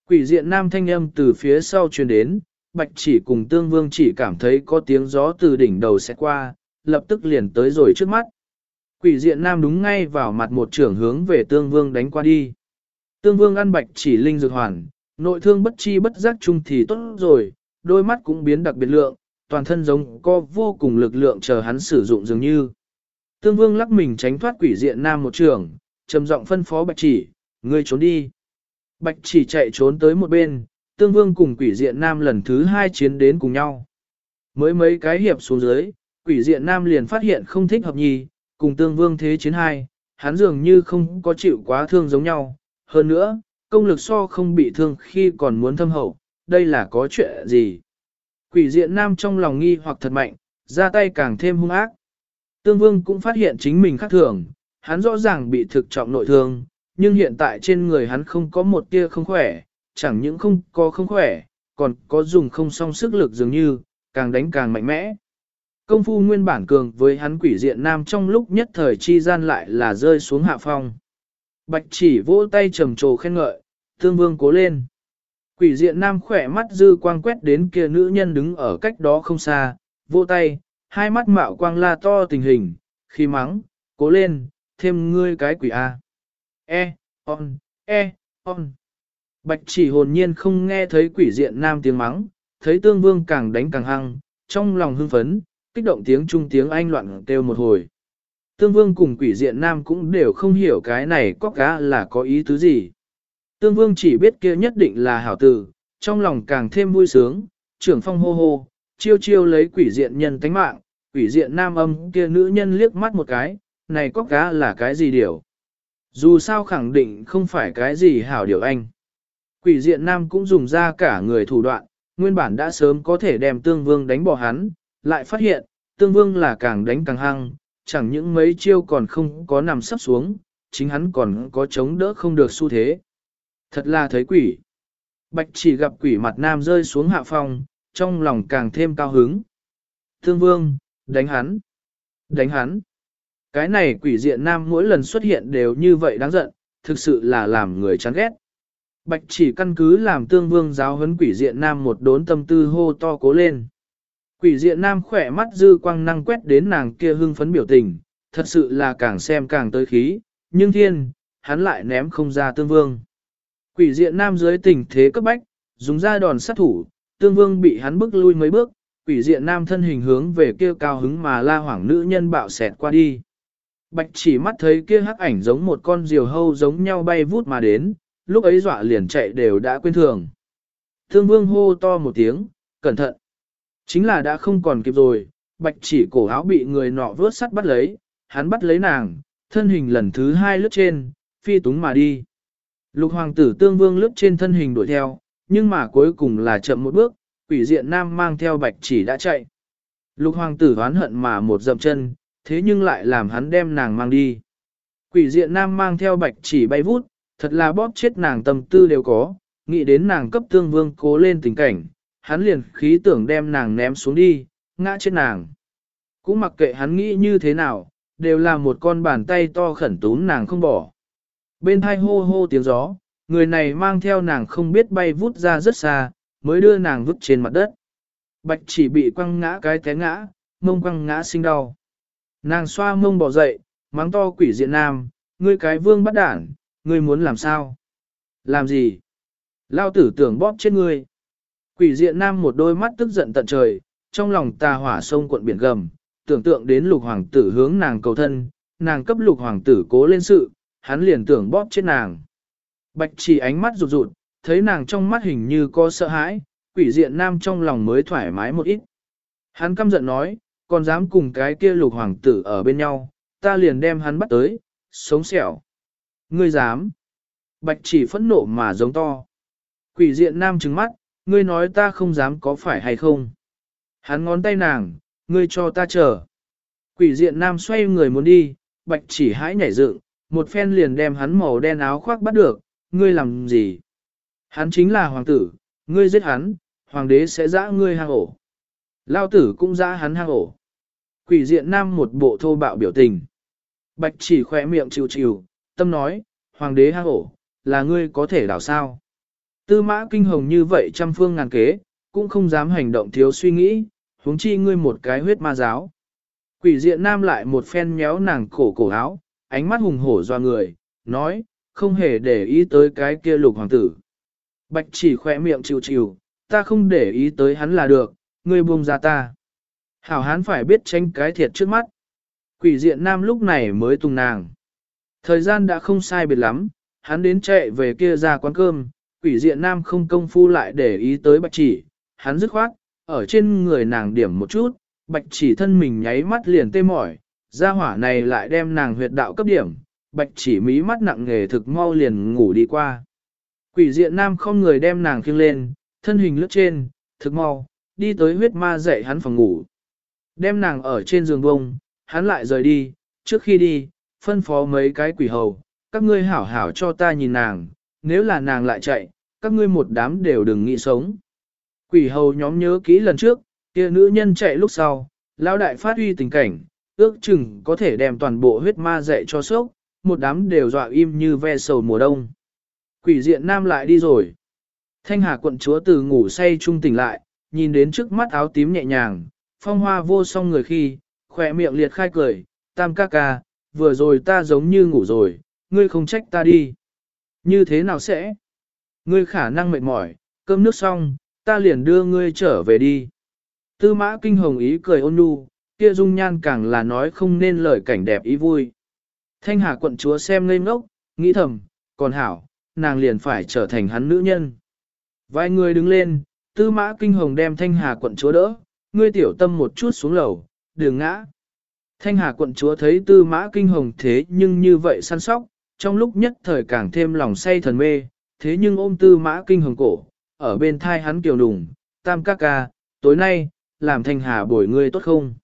S1: Quỷ diện nam thanh âm từ phía sau truyền đến, bạch chỉ cùng tương vương chỉ cảm thấy có tiếng gió từ đỉnh đầu sẽ qua, lập tức liền tới rồi trước mắt. Quỷ diện nam đúng ngay vào mặt một trưởng hướng về tương vương đánh qua đi. Tương vương ăn bạch chỉ linh dược hoàn, nội thương bất chi bất giác chung thì tốt rồi, đôi mắt cũng biến đặc biệt lượng, toàn thân giống có vô cùng lực lượng chờ hắn sử dụng dường như. Tương vương lắc mình tránh thoát quỷ diện nam một trường, trầm giọng phân phó bạch chỉ, ngươi trốn đi. Bạch chỉ chạy trốn tới một bên, tương vương cùng quỷ diện nam lần thứ hai chiến đến cùng nhau. Mới mấy cái hiệp xuống dưới, quỷ diện nam liền phát hiện không thích hợp nhì, cùng tương vương thế chiến hai, hắn dường như không có chịu quá thương giống nhau. Hơn nữa, công lực so không bị thương khi còn muốn thâm hậu, đây là có chuyện gì? Quỷ diện nam trong lòng nghi hoặc thật mạnh, ra tay càng thêm hung ác. Tương vương cũng phát hiện chính mình khác thường, hắn rõ ràng bị thực trọng nội thương, nhưng hiện tại trên người hắn không có một tia không khỏe, chẳng những không có không khỏe, còn có dùng không song sức lực dường như, càng đánh càng mạnh mẽ. Công phu nguyên bản cường với hắn quỷ diện nam trong lúc nhất thời chi gian lại là rơi xuống hạ phong. Bạch chỉ vỗ tay trầm trồ khen ngợi, thương vương cố lên. Quỷ diện nam khỏe mắt dư quang quét đến kia nữ nhân đứng ở cách đó không xa, vỗ tay, hai mắt mạo quang la to tình hình, khi mắng, cố lên, thêm ngươi cái quỷ A. E, on, e, on. Bạch chỉ hồn nhiên không nghe thấy quỷ diện nam tiếng mắng, thấy tương vương càng đánh càng hăng, trong lòng hưng phấn, kích động tiếng trung tiếng anh loạn kêu một hồi. Tương vương cùng quỷ diện nam cũng đều không hiểu cái này có cá là có ý tứ gì. Tương vương chỉ biết kia nhất định là hảo tử, trong lòng càng thêm vui sướng, trưởng phong hô hô, chiêu chiêu lấy quỷ diện nhân tánh mạng, quỷ diện nam âm kia nữ nhân liếc mắt một cái, này có cá là cái gì điều. Dù sao khẳng định không phải cái gì hảo điều anh. Quỷ diện nam cũng dùng ra cả người thủ đoạn, nguyên bản đã sớm có thể đem tương vương đánh bỏ hắn, lại phát hiện, tương vương là càng đánh càng hăng, chẳng những mấy chiêu còn không có nằm sắp xuống, chính hắn còn có chống đỡ không được xu thế. Thật là thấy quỷ. Bạch chỉ gặp quỷ mặt nam rơi xuống hạ phòng, trong lòng càng thêm cao hứng. Tương vương, đánh hắn, đánh hắn. Cái này quỷ diện nam mỗi lần xuất hiện đều như vậy đáng giận, thực sự là làm người chán ghét. Bạch chỉ căn cứ làm tương vương giáo huấn quỷ diện nam một đốn tâm tư hô to cố lên. Quỷ diện nam khỏe mắt dư quang năng quét đến nàng kia hưng phấn biểu tình, thật sự là càng xem càng tới khí, nhưng thiên, hắn lại ném không ra tương vương. Quỷ diện nam dưới tình thế cấp bách, dùng ra đòn sát thủ, tương vương bị hắn bước lui mấy bước, quỷ diện nam thân hình hướng về kia cao hứng mà la hoảng nữ nhân bạo xẹt qua đi. Bạch chỉ mắt thấy kia hắc ảnh giống một con diều hâu giống nhau bay vút mà đến, lúc ấy dọa liền chạy đều đã quên thường. Thương vương hô to một tiếng, cẩn thận. Chính là đã không còn kịp rồi, bạch chỉ cổ áo bị người nọ vớt sắt bắt lấy, hắn bắt lấy nàng, thân hình lần thứ hai lướt trên, phi túng mà đi. Lục hoàng tử tương vương lướt trên thân hình đuổi theo, nhưng mà cuối cùng là chậm một bước, quỷ diện nam mang theo bạch chỉ đã chạy. Lục hoàng tử oán hận mà một dậm chân, thế nhưng lại làm hắn đem nàng mang đi. Quỷ diện nam mang theo bạch chỉ bay vút, thật là bóp chết nàng tâm tư đều có, nghĩ đến nàng cấp tương vương cố lên tình cảnh, hắn liền khí tưởng đem nàng ném xuống đi, ngã chết nàng. Cũng mặc kệ hắn nghĩ như thế nào, đều là một con bàn tay to khẩn tún nàng không bỏ. Bên thai hô hô tiếng gió, người này mang theo nàng không biết bay vút ra rất xa, mới đưa nàng vứt trên mặt đất. Bạch chỉ bị quăng ngã cái té ngã, mông quăng ngã sinh đau. Nàng xoa mông bỏ dậy, mắng to quỷ diện nam, ngươi cái vương bắt đản, ngươi muốn làm sao? Làm gì? Lao tử tưởng bóp chết ngươi. Quỷ diện nam một đôi mắt tức giận tận trời, trong lòng ta hỏa sông cuộn biển gầm, tưởng tượng đến lục hoàng tử hướng nàng cầu thân, nàng cấp lục hoàng tử cố lên sự, hắn liền tưởng bóp chết nàng. Bạch chỉ ánh mắt rụt rụt, thấy nàng trong mắt hình như có sợ hãi, quỷ diện nam trong lòng mới thoải mái một ít. Hắn căm giận nói, còn dám cùng cái kia lục hoàng tử ở bên nhau, ta liền đem hắn bắt tới, sống sẹo. Ngươi dám. Bạch chỉ phẫn nộ mà giống to. Quỷ diện nam trừng mắt, ngươi nói ta không dám có phải hay không. Hắn ngón tay nàng, ngươi cho ta chờ. Quỷ diện nam xoay người muốn đi, bạch chỉ hãi nhảy dựng, một phen liền đem hắn màu đen áo khoác bắt được, ngươi làm gì? Hắn chính là hoàng tử, ngươi giết hắn, hoàng đế sẽ dã ngươi hang ổ. Lao tử cũng dã hắn hang ổ. Quỷ diện nam một bộ thô bạo biểu tình. Bạch chỉ khỏe miệng chịu chịu, tâm nói, hoàng đế hang ổ, là ngươi có thể đảo sao. Tư mã kinh hồng như vậy trăm phương ngàn kế, cũng không dám hành động thiếu suy nghĩ, huống chi ngươi một cái huyết ma giáo. Quỷ diện nam lại một phen méo nàng cổ cổ áo, ánh mắt hùng hổ doa người, nói, không hề để ý tới cái kia lục hoàng tử. Bạch chỉ khỏe miệng chịu chịu, ta không để ý tới hắn là được, ngươi buông ra ta. Hảo hán phải biết tranh cái thiệt trước mắt. Quỷ diện nam lúc này mới tung nàng. Thời gian đã không sai biệt lắm, hắn đến chạy về kia ra quán cơm, quỷ diện nam không công phu lại để ý tới bạch chỉ, hắn dứt khoát, ở trên người nàng điểm một chút, bạch chỉ thân mình nháy mắt liền tê mỏi, gia hỏa này lại đem nàng huyệt đạo cấp điểm, bạch chỉ mí mắt nặng nghề thực mau liền ngủ đi qua. Quỷ diện nam không người đem nàng khiêng lên, thân hình lướt trên, thực mau, đi tới huyết ma dạy hắn phòng ngủ. Đem nàng ở trên giường bông, hắn lại rời đi, trước khi đi, phân phó mấy cái quỷ hầu, các ngươi hảo hảo cho ta nhìn nàng, nếu là nàng lại chạy, các ngươi một đám đều đừng nghĩ sống. Quỷ hầu nhóm nhớ kỹ lần trước, kia nữ nhân chạy lúc sau, lão đại phát huy tình cảnh, ước chừng có thể đem toàn bộ huyết ma dạy cho sốc, một đám đều dọa im như ve sầu mùa đông. Quỷ diện nam lại đi rồi. Thanh hà quận chúa từ ngủ say trung tỉnh lại, nhìn đến trước mắt áo tím nhẹ nhàng, phong hoa vô song người khi, khỏe miệng liệt khai cười, tam ca ca, vừa rồi ta giống như ngủ rồi, ngươi không trách ta đi. Như thế nào sẽ? Ngươi khả năng mệt mỏi, cơm nước xong, ta liền đưa ngươi trở về đi. Tư mã kinh hồng ý cười ôn nhu, kia dung nhan càng là nói không nên lời cảnh đẹp ý vui. Thanh hà quận chúa xem ngây ngốc, nghĩ thầm, còn hảo, nàng liền phải trở thành hắn nữ nhân. Vài người đứng lên, tư mã kinh hồng đem thanh hà quận chúa đỡ, ngươi tiểu tâm một chút xuống lầu, đường ngã. Thanh hà quận chúa thấy tư mã kinh hồng thế nhưng như vậy săn sóc, trong lúc nhất thời càng thêm lòng say thần mê, thế nhưng ôm tư mã kinh hồng cổ, ở bên thai hắn kiều đùng, tam ca ca, tối nay, làm thanh hà bồi ngươi tốt không?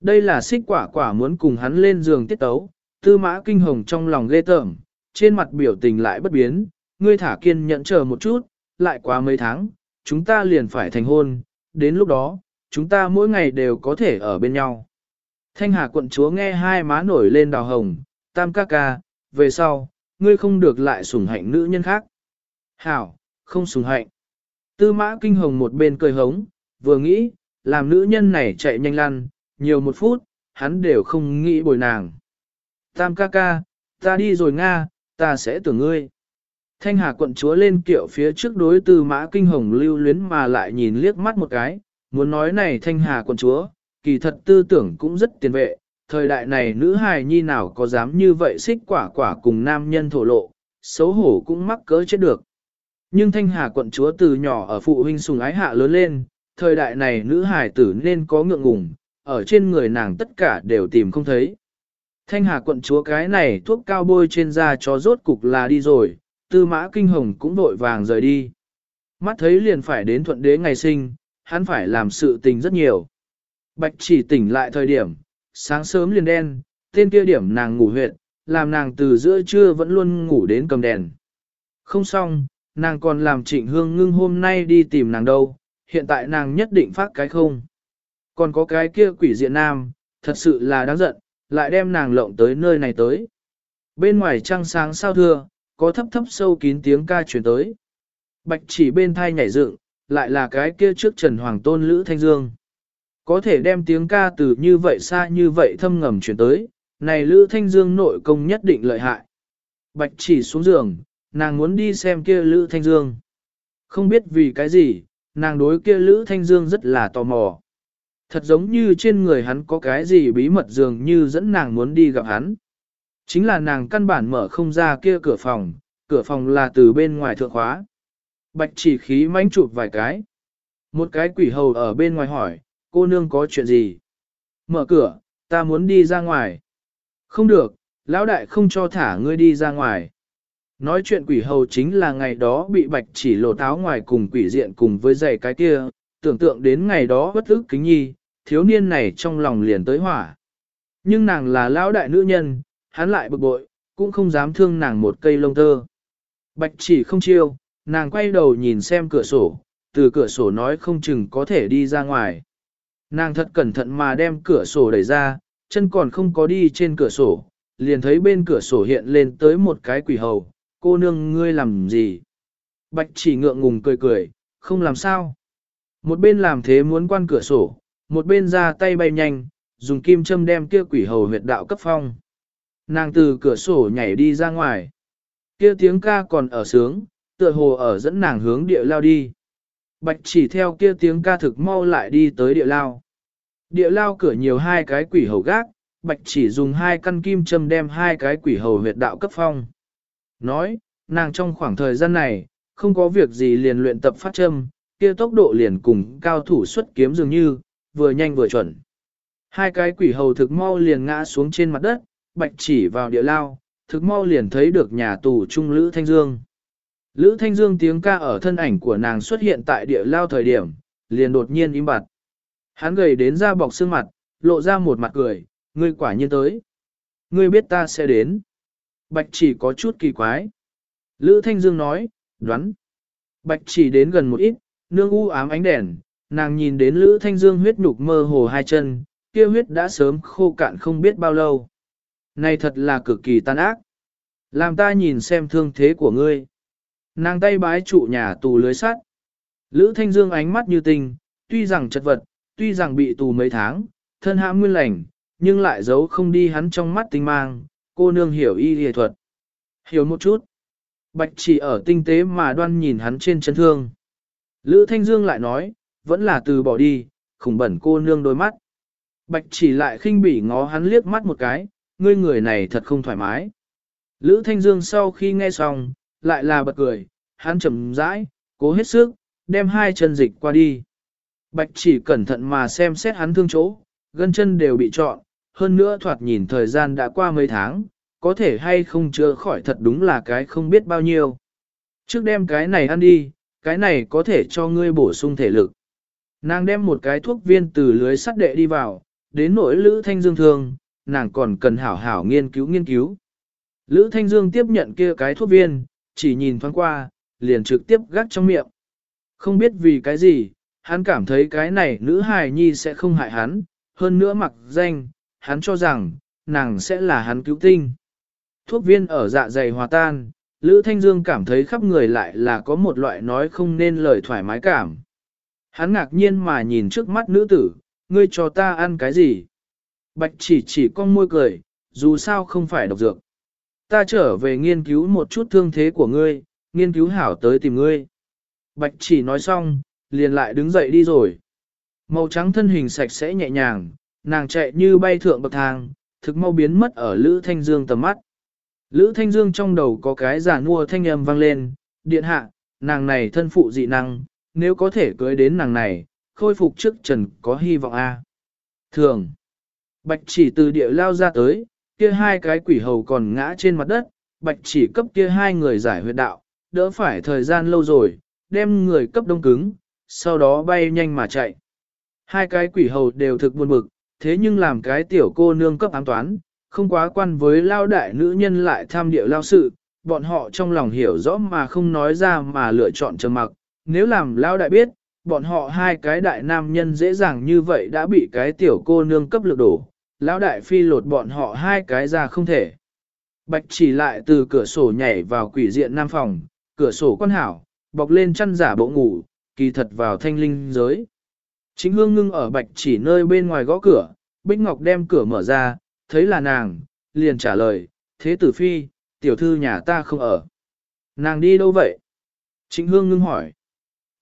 S1: Đây là xích quả quả muốn cùng hắn lên giường tiết tấu, tư mã kinh hồng trong lòng ghê tởm, trên mặt biểu tình lại bất biến, ngươi thả kiên nhẫn chờ một chút, lại qua mấy tháng, chúng ta liền phải thành hôn, đến lúc đó, chúng ta mỗi ngày đều có thể ở bên nhau. Thanh Hà quận chúa nghe hai má nổi lên đào hồng, tam ca ca, về sau, ngươi không được lại sủng hạnh nữ nhân khác. Hảo, không sủng hạnh. Tư mã kinh hồng một bên cười hống, vừa nghĩ, làm nữ nhân này chạy nhanh lăn, nhiều một phút, hắn đều không nghĩ bồi nàng. Tam ca ca, ta đi rồi Nga, ta sẽ tưởng ngươi. Thanh Hà quận chúa lên kiệu phía trước đối tư mã kinh hồng lưu luyến mà lại nhìn liếc mắt một cái, muốn nói này Thanh Hà quận chúa, kỳ thật tư tưởng cũng rất tiền vệ, thời đại này nữ hài nhi nào có dám như vậy xích quả quả cùng nam nhân thổ lộ, xấu hổ cũng mắc cỡ chết được. Nhưng Thanh Hà quận chúa từ nhỏ ở phụ huynh sùng ái hạ lớn lên, thời đại này nữ hài tử nên có ngượng ngùng, ở trên người nàng tất cả đều tìm không thấy. Thanh Hà quận chúa cái này thuốc cao bôi trên da cho rốt cục là đi rồi, tư mã kinh hồng cũng vội vàng rời đi. Mắt thấy liền phải đến thuận đế ngày sinh, hắn phải làm sự tình rất nhiều. Bạch chỉ tỉnh lại thời điểm, sáng sớm liền đen, tên kia điểm nàng ngủ huyệt, làm nàng từ giữa trưa vẫn luôn ngủ đến cầm đèn. Không xong, nàng còn làm trịnh hương ngưng hôm nay đi tìm nàng đâu, hiện tại nàng nhất định phát cái không. Còn có cái kia quỷ diện nam, thật sự là đáng giận, lại đem nàng lộng tới nơi này tới. Bên ngoài trăng sáng sao thưa, có thấp thấp sâu kín tiếng ca truyền tới. Bạch chỉ bên thai nhảy dựng, lại là cái kia trước Trần Hoàng Tôn Lữ Thanh Dương. Có thể đem tiếng ca từ như vậy xa như vậy thâm ngầm chuyển tới, này Lữ Thanh Dương nội công nhất định lợi hại. Bạch chỉ xuống giường, nàng muốn đi xem kia Lữ Thanh Dương. Không biết vì cái gì, nàng đối kia Lữ Thanh Dương rất là tò mò. Thật giống như trên người hắn có cái gì bí mật dường như dẫn nàng muốn đi gặp hắn. Chính là nàng căn bản mở không ra kia cửa phòng, cửa phòng là từ bên ngoài thượng khóa. Bạch chỉ khí mãnh chụp vài cái. Một cái quỷ hầu ở bên ngoài hỏi, cô nương có chuyện gì? Mở cửa, ta muốn đi ra ngoài. Không được, lão đại không cho thả ngươi đi ra ngoài. Nói chuyện quỷ hầu chính là ngày đó bị bạch chỉ lộ táo ngoài cùng quỷ diện cùng với giày cái kia, tưởng tượng đến ngày đó bất ức kính nhi, thiếu niên này trong lòng liền tới hỏa. Nhưng nàng là lão đại nữ nhân, hắn lại bực bội, cũng không dám thương nàng một cây lông tơ. Bạch chỉ không chiêu, nàng quay đầu nhìn xem cửa sổ, từ cửa sổ nói không chừng có thể đi ra ngoài. Nàng thật cẩn thận mà đem cửa sổ đẩy ra, chân còn không có đi trên cửa sổ, liền thấy bên cửa sổ hiện lên tới một cái quỷ hầu, cô nương ngươi làm gì? Bạch chỉ ngượng ngùng cười cười, không làm sao. Một bên làm thế muốn quan cửa sổ, một bên ra tay bay nhanh, dùng kim châm đem kia quỷ hầu huyệt đạo cấp phong. Nàng từ cửa sổ nhảy đi ra ngoài. Kia tiếng ca còn ở sướng, tựa hồ ở dẫn nàng hướng địa lao đi. Bạch chỉ theo kia tiếng ca thực mau lại đi tới địa lao. Địa lao cửa nhiều hai cái quỷ hầu gác, bạch chỉ dùng hai căn kim châm đem hai cái quỷ hầu huyệt đạo cấp phong. Nói, nàng trong khoảng thời gian này, không có việc gì liền luyện tập phát châm, kia tốc độ liền cùng cao thủ xuất kiếm dường như, vừa nhanh vừa chuẩn. Hai cái quỷ hầu thực mau liền ngã xuống trên mặt đất, bạch chỉ vào địa lao, thực mau liền thấy được nhà tù trung Lữ Thanh Dương. Lữ Thanh Dương tiếng ca ở thân ảnh của nàng xuất hiện tại địa lao thời điểm, liền đột nhiên im bặt. Hắn gầy đến da bọc xương mặt, lộ ra một mặt cười, ngươi quả nhiên tới. Ngươi biết ta sẽ đến. Bạch chỉ có chút kỳ quái. Lữ Thanh Dương nói, đoán. Bạch chỉ đến gần một ít, nương u ám ánh đèn, nàng nhìn đến Lữ Thanh Dương huyết nhục mơ hồ hai chân, kia huyết đã sớm khô cạn không biết bao lâu. Này thật là cực kỳ tàn ác. Làm ta nhìn xem thương thế của ngươi. Nàng tay bái trụ nhà tù lưới sắt. Lữ Thanh Dương ánh mắt như tình, tuy rằng chật vật, tuy rằng bị tù mấy tháng, thân hãm nguyên lành, nhưng lại giấu không đi hắn trong mắt tinh mang, cô nương hiểu y y thuật. Hiểu một chút. Bạch chỉ ở tinh tế mà đoan nhìn hắn trên chân thương. Lữ Thanh Dương lại nói, vẫn là từ bỏ đi, khủng bẩn cô nương đôi mắt. Bạch chỉ lại khinh bỉ ngó hắn liếc mắt một cái, ngươi người này thật không thoải mái. Lữ Thanh Dương sau khi nghe xong, lại là bật cười, hắn chậm rãi, cố hết sức, đem hai chân dịch qua đi. Bạch chỉ cẩn thận mà xem xét hắn thương chỗ, gân chân đều bị trọn, hơn nữa thoạt nhìn thời gian đã qua mấy tháng, có thể hay không chữa khỏi thật đúng là cái không biết bao nhiêu. Trước đem cái này ăn đi, cái này có thể cho ngươi bổ sung thể lực. Nàng đem một cái thuốc viên từ lưới sắt đệ đi vào, đến nỗi Lữ Thanh Dương thương, nàng còn cần hảo hảo nghiên cứu nghiên cứu. Lữ Thanh Dương tiếp nhận kia cái thuốc viên, chỉ nhìn thoáng qua, liền trực tiếp gắt trong miệng. Không biết vì cái gì, hắn cảm thấy cái này nữ hài nhi sẽ không hại hắn, hơn nữa mặc danh, hắn cho rằng, nàng sẽ là hắn cứu tinh. Thuốc viên ở dạ dày hòa tan, Lữ Thanh Dương cảm thấy khắp người lại là có một loại nói không nên lời thoải mái cảm. Hắn ngạc nhiên mà nhìn trước mắt nữ tử, ngươi cho ta ăn cái gì? Bạch chỉ chỉ con môi cười, dù sao không phải độc dược. Ta trở về nghiên cứu một chút thương thế của ngươi, nghiên cứu hảo tới tìm ngươi. Bạch chỉ nói xong, liền lại đứng dậy đi rồi. Màu trắng thân hình sạch sẽ nhẹ nhàng, nàng chạy như bay thượng bậc thang, thực mau biến mất ở Lữ Thanh Dương tầm mắt. Lữ Thanh Dương trong đầu có cái giả nua thanh âm vang lên, điện hạ, nàng này thân phụ dị năng, nếu có thể cưới đến nàng này, khôi phục trước trần có hy vọng a. Thường, bạch chỉ từ địa lao ra tới, kia hai cái quỷ hầu còn ngã trên mặt đất, bạch chỉ cấp kia hai người giải huyệt đạo, đỡ phải thời gian lâu rồi, đem người cấp đông cứng, sau đó bay nhanh mà chạy. Hai cái quỷ hầu đều thực buồn bực, thế nhưng làm cái tiểu cô nương cấp ám toán, không quá quan với lao đại nữ nhân lại tham địa lao sự, bọn họ trong lòng hiểu rõ mà không nói ra mà lựa chọn trầm mặc, nếu làm lao đại biết, bọn họ hai cái đại nam nhân dễ dàng như vậy đã bị cái tiểu cô nương cấp lực đổ, lão đại phi lột bọn họ hai cái ra không thể. Bạch chỉ lại từ cửa sổ nhảy vào quỷ diện nam phòng, cửa sổ quan hảo, bọc lên chăn giả bộ ngủ, kỳ thật vào thanh linh giới. Chính hương ngưng ở bạch chỉ nơi bên ngoài gõ cửa, Bích Ngọc đem cửa mở ra, thấy là nàng, liền trả lời, thế tử phi, tiểu thư nhà ta không ở. Nàng đi đâu vậy? Trịnh hương ngưng hỏi.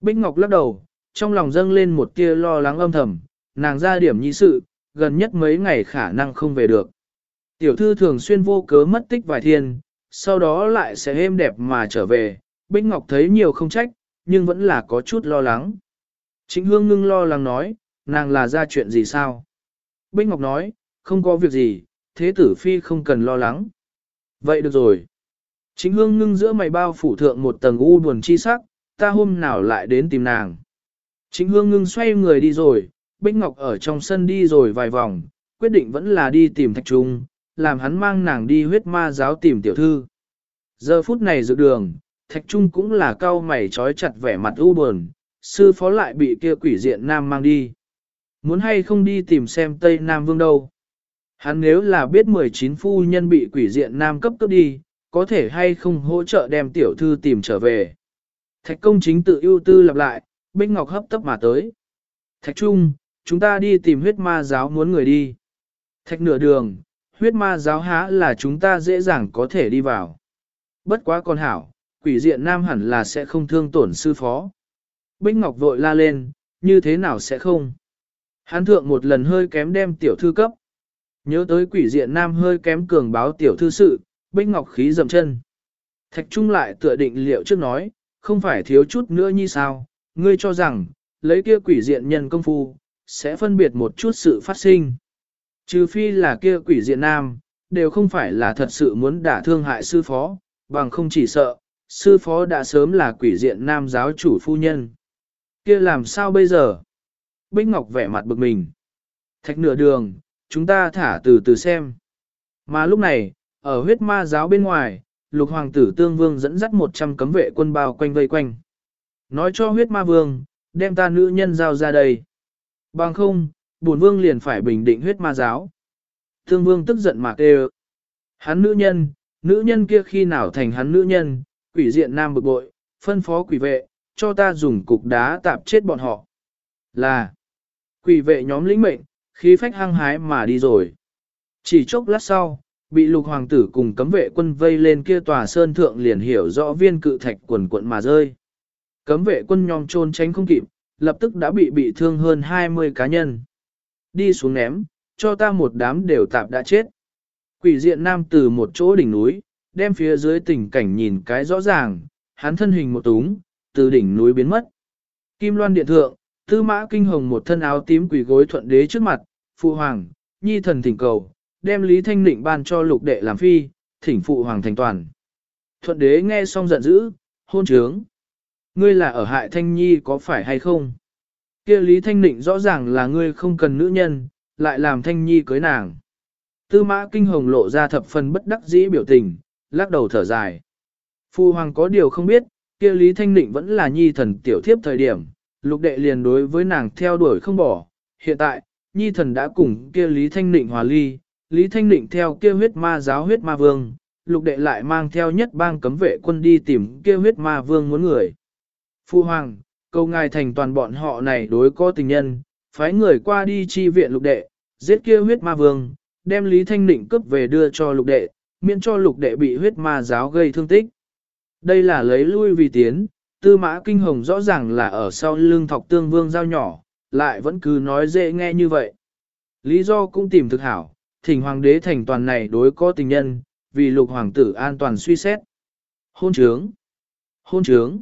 S1: Bích Ngọc lắc đầu, trong lòng dâng lên một tia lo lắng âm thầm, nàng ra điểm nhi sự, gần nhất mấy ngày khả năng không về được. Tiểu thư thường xuyên vô cớ mất tích vài thiên, sau đó lại sẽ êm đẹp mà trở về, Bích Ngọc thấy nhiều không trách, nhưng vẫn là có chút lo lắng. Trịnh Hương ngưng lo lắng nói, nàng là ra chuyện gì sao? Bích Ngọc nói, không có việc gì, thế tử phi không cần lo lắng. Vậy được rồi. Trịnh Hương ngưng giữa mày bao phủ thượng một tầng u buồn chi sắc, ta hôm nào lại đến tìm nàng. Trịnh Hương ngưng xoay người đi rồi, Bích Ngọc ở trong sân đi rồi vài vòng, quyết định vẫn là đi tìm Thạch Trung, làm hắn mang nàng đi huyết ma giáo tìm tiểu thư. Giờ phút này dự đường, Thạch Trung cũng là cao mày trói chặt vẻ mặt u buồn, sư phó lại bị kia quỷ diện nam mang đi. Muốn hay không đi tìm xem Tây Nam Vương đâu. Hắn nếu là biết 19 phu nhân bị quỷ diện nam cấp cấp đi, có thể hay không hỗ trợ đem tiểu thư tìm trở về. Thạch công chính tự ưu tư lặp lại, Bích Ngọc hấp tấp mà tới. Thạch Trung, chúng ta đi tìm huyết ma giáo muốn người đi. Thạch nửa đường, huyết ma giáo há là chúng ta dễ dàng có thể đi vào. Bất quá con hảo, quỷ diện nam hẳn là sẽ không thương tổn sư phó. Bích Ngọc vội la lên, như thế nào sẽ không? Hán thượng một lần hơi kém đem tiểu thư cấp. Nhớ tới quỷ diện nam hơi kém cường báo tiểu thư sự, Bích Ngọc khí dầm chân. Thạch Trung lại tựa định liệu trước nói, không phải thiếu chút nữa như sao, ngươi cho rằng, lấy kia quỷ diện nhân công phu, sẽ phân biệt một chút sự phát sinh. Trừ phi là kia quỷ diện nam, đều không phải là thật sự muốn đả thương hại sư phó, bằng không chỉ sợ, sư phó đã sớm là quỷ diện nam giáo chủ phu nhân. Kia làm sao bây giờ? Bích Ngọc vẻ mặt bực mình. Thạch nửa đường, chúng ta thả từ từ xem. Mà lúc này, ở huyết ma giáo bên ngoài, lục hoàng tử tương vương dẫn dắt 100 cấm vệ quân bao quanh vây quanh. Nói cho huyết ma vương, đem ta nữ nhân giao ra đây. Bằng không, bổn vương liền phải bình định huyết ma giáo. Tương vương tức giận mà kêu. Hắn nữ nhân, nữ nhân kia khi nào thành hắn nữ nhân, quỷ diện nam bực bội, phân phó quỷ vệ, cho ta dùng cục đá tạp chết bọn họ. Là, quỷ vệ nhóm lĩnh mệnh, khí phách hăng hái mà đi rồi. Chỉ chốc lát sau, bị lục hoàng tử cùng cấm vệ quân vây lên kia tòa sơn thượng liền hiểu rõ viên cự thạch quần quận mà rơi. Cấm vệ quân nhóm trôn tránh không kịp, lập tức đã bị bị thương hơn 20 cá nhân. Đi xuống ném, cho ta một đám đều tạp đã chết. Quỷ diện nam từ một chỗ đỉnh núi, đem phía dưới tình cảnh nhìn cái rõ ràng, hắn thân hình một túng, từ đỉnh núi biến mất. Kim loan điện thượng, tư mã kinh hồng một thân áo tím quỷ gối thuận đế trước mặt, phụ hoàng, nhi thần thỉnh cầu, đem Lý Thanh Nịnh ban cho lục đệ làm phi, thỉnh phụ hoàng thành toàn. Thuận đế nghe xong giận dữ, hôn trướng. Ngươi là ở hại Thanh Nhi có phải hay không? kia Lý Thanh Nịnh rõ ràng là ngươi không cần nữ nhân, lại làm Thanh Nhi cưới nàng. Tư mã kinh hồng lộ ra thập phần bất đắc dĩ biểu tình, lắc đầu thở dài. Phu hoàng có điều không biết, kia Lý Thanh định vẫn là nhi thần tiểu thiếp thời điểm, lục đệ liền đối với nàng theo đuổi không bỏ. Hiện tại, nhi thần đã cùng kia Lý Thanh định hòa ly, Lý Thanh Định theo kia huyết ma giáo huyết ma vương, lục đệ lại mang theo nhất bang cấm vệ quân đi tìm kia huyết ma vương muốn người. Phu Hoàng, câu ngài thành toàn bọn họ này đối có tình nhân, phái người qua đi chi viện lục đệ, giết kia huyết ma vương, đem Lý Thanh Định cướp về đưa cho lục đệ, miễn cho lục đệ bị huyết ma giáo gây thương tích. Đây là lấy lui vì tiến, tư mã kinh hồng rõ ràng là ở sau lưng thọc tương vương giao nhỏ, lại vẫn cứ nói dễ nghe như vậy. Lý do cũng tìm thực hảo, thỉnh hoàng đế thành toàn này đối có tình nhân, vì lục hoàng tử an toàn suy xét. Hôn trướng! Hôn trướng!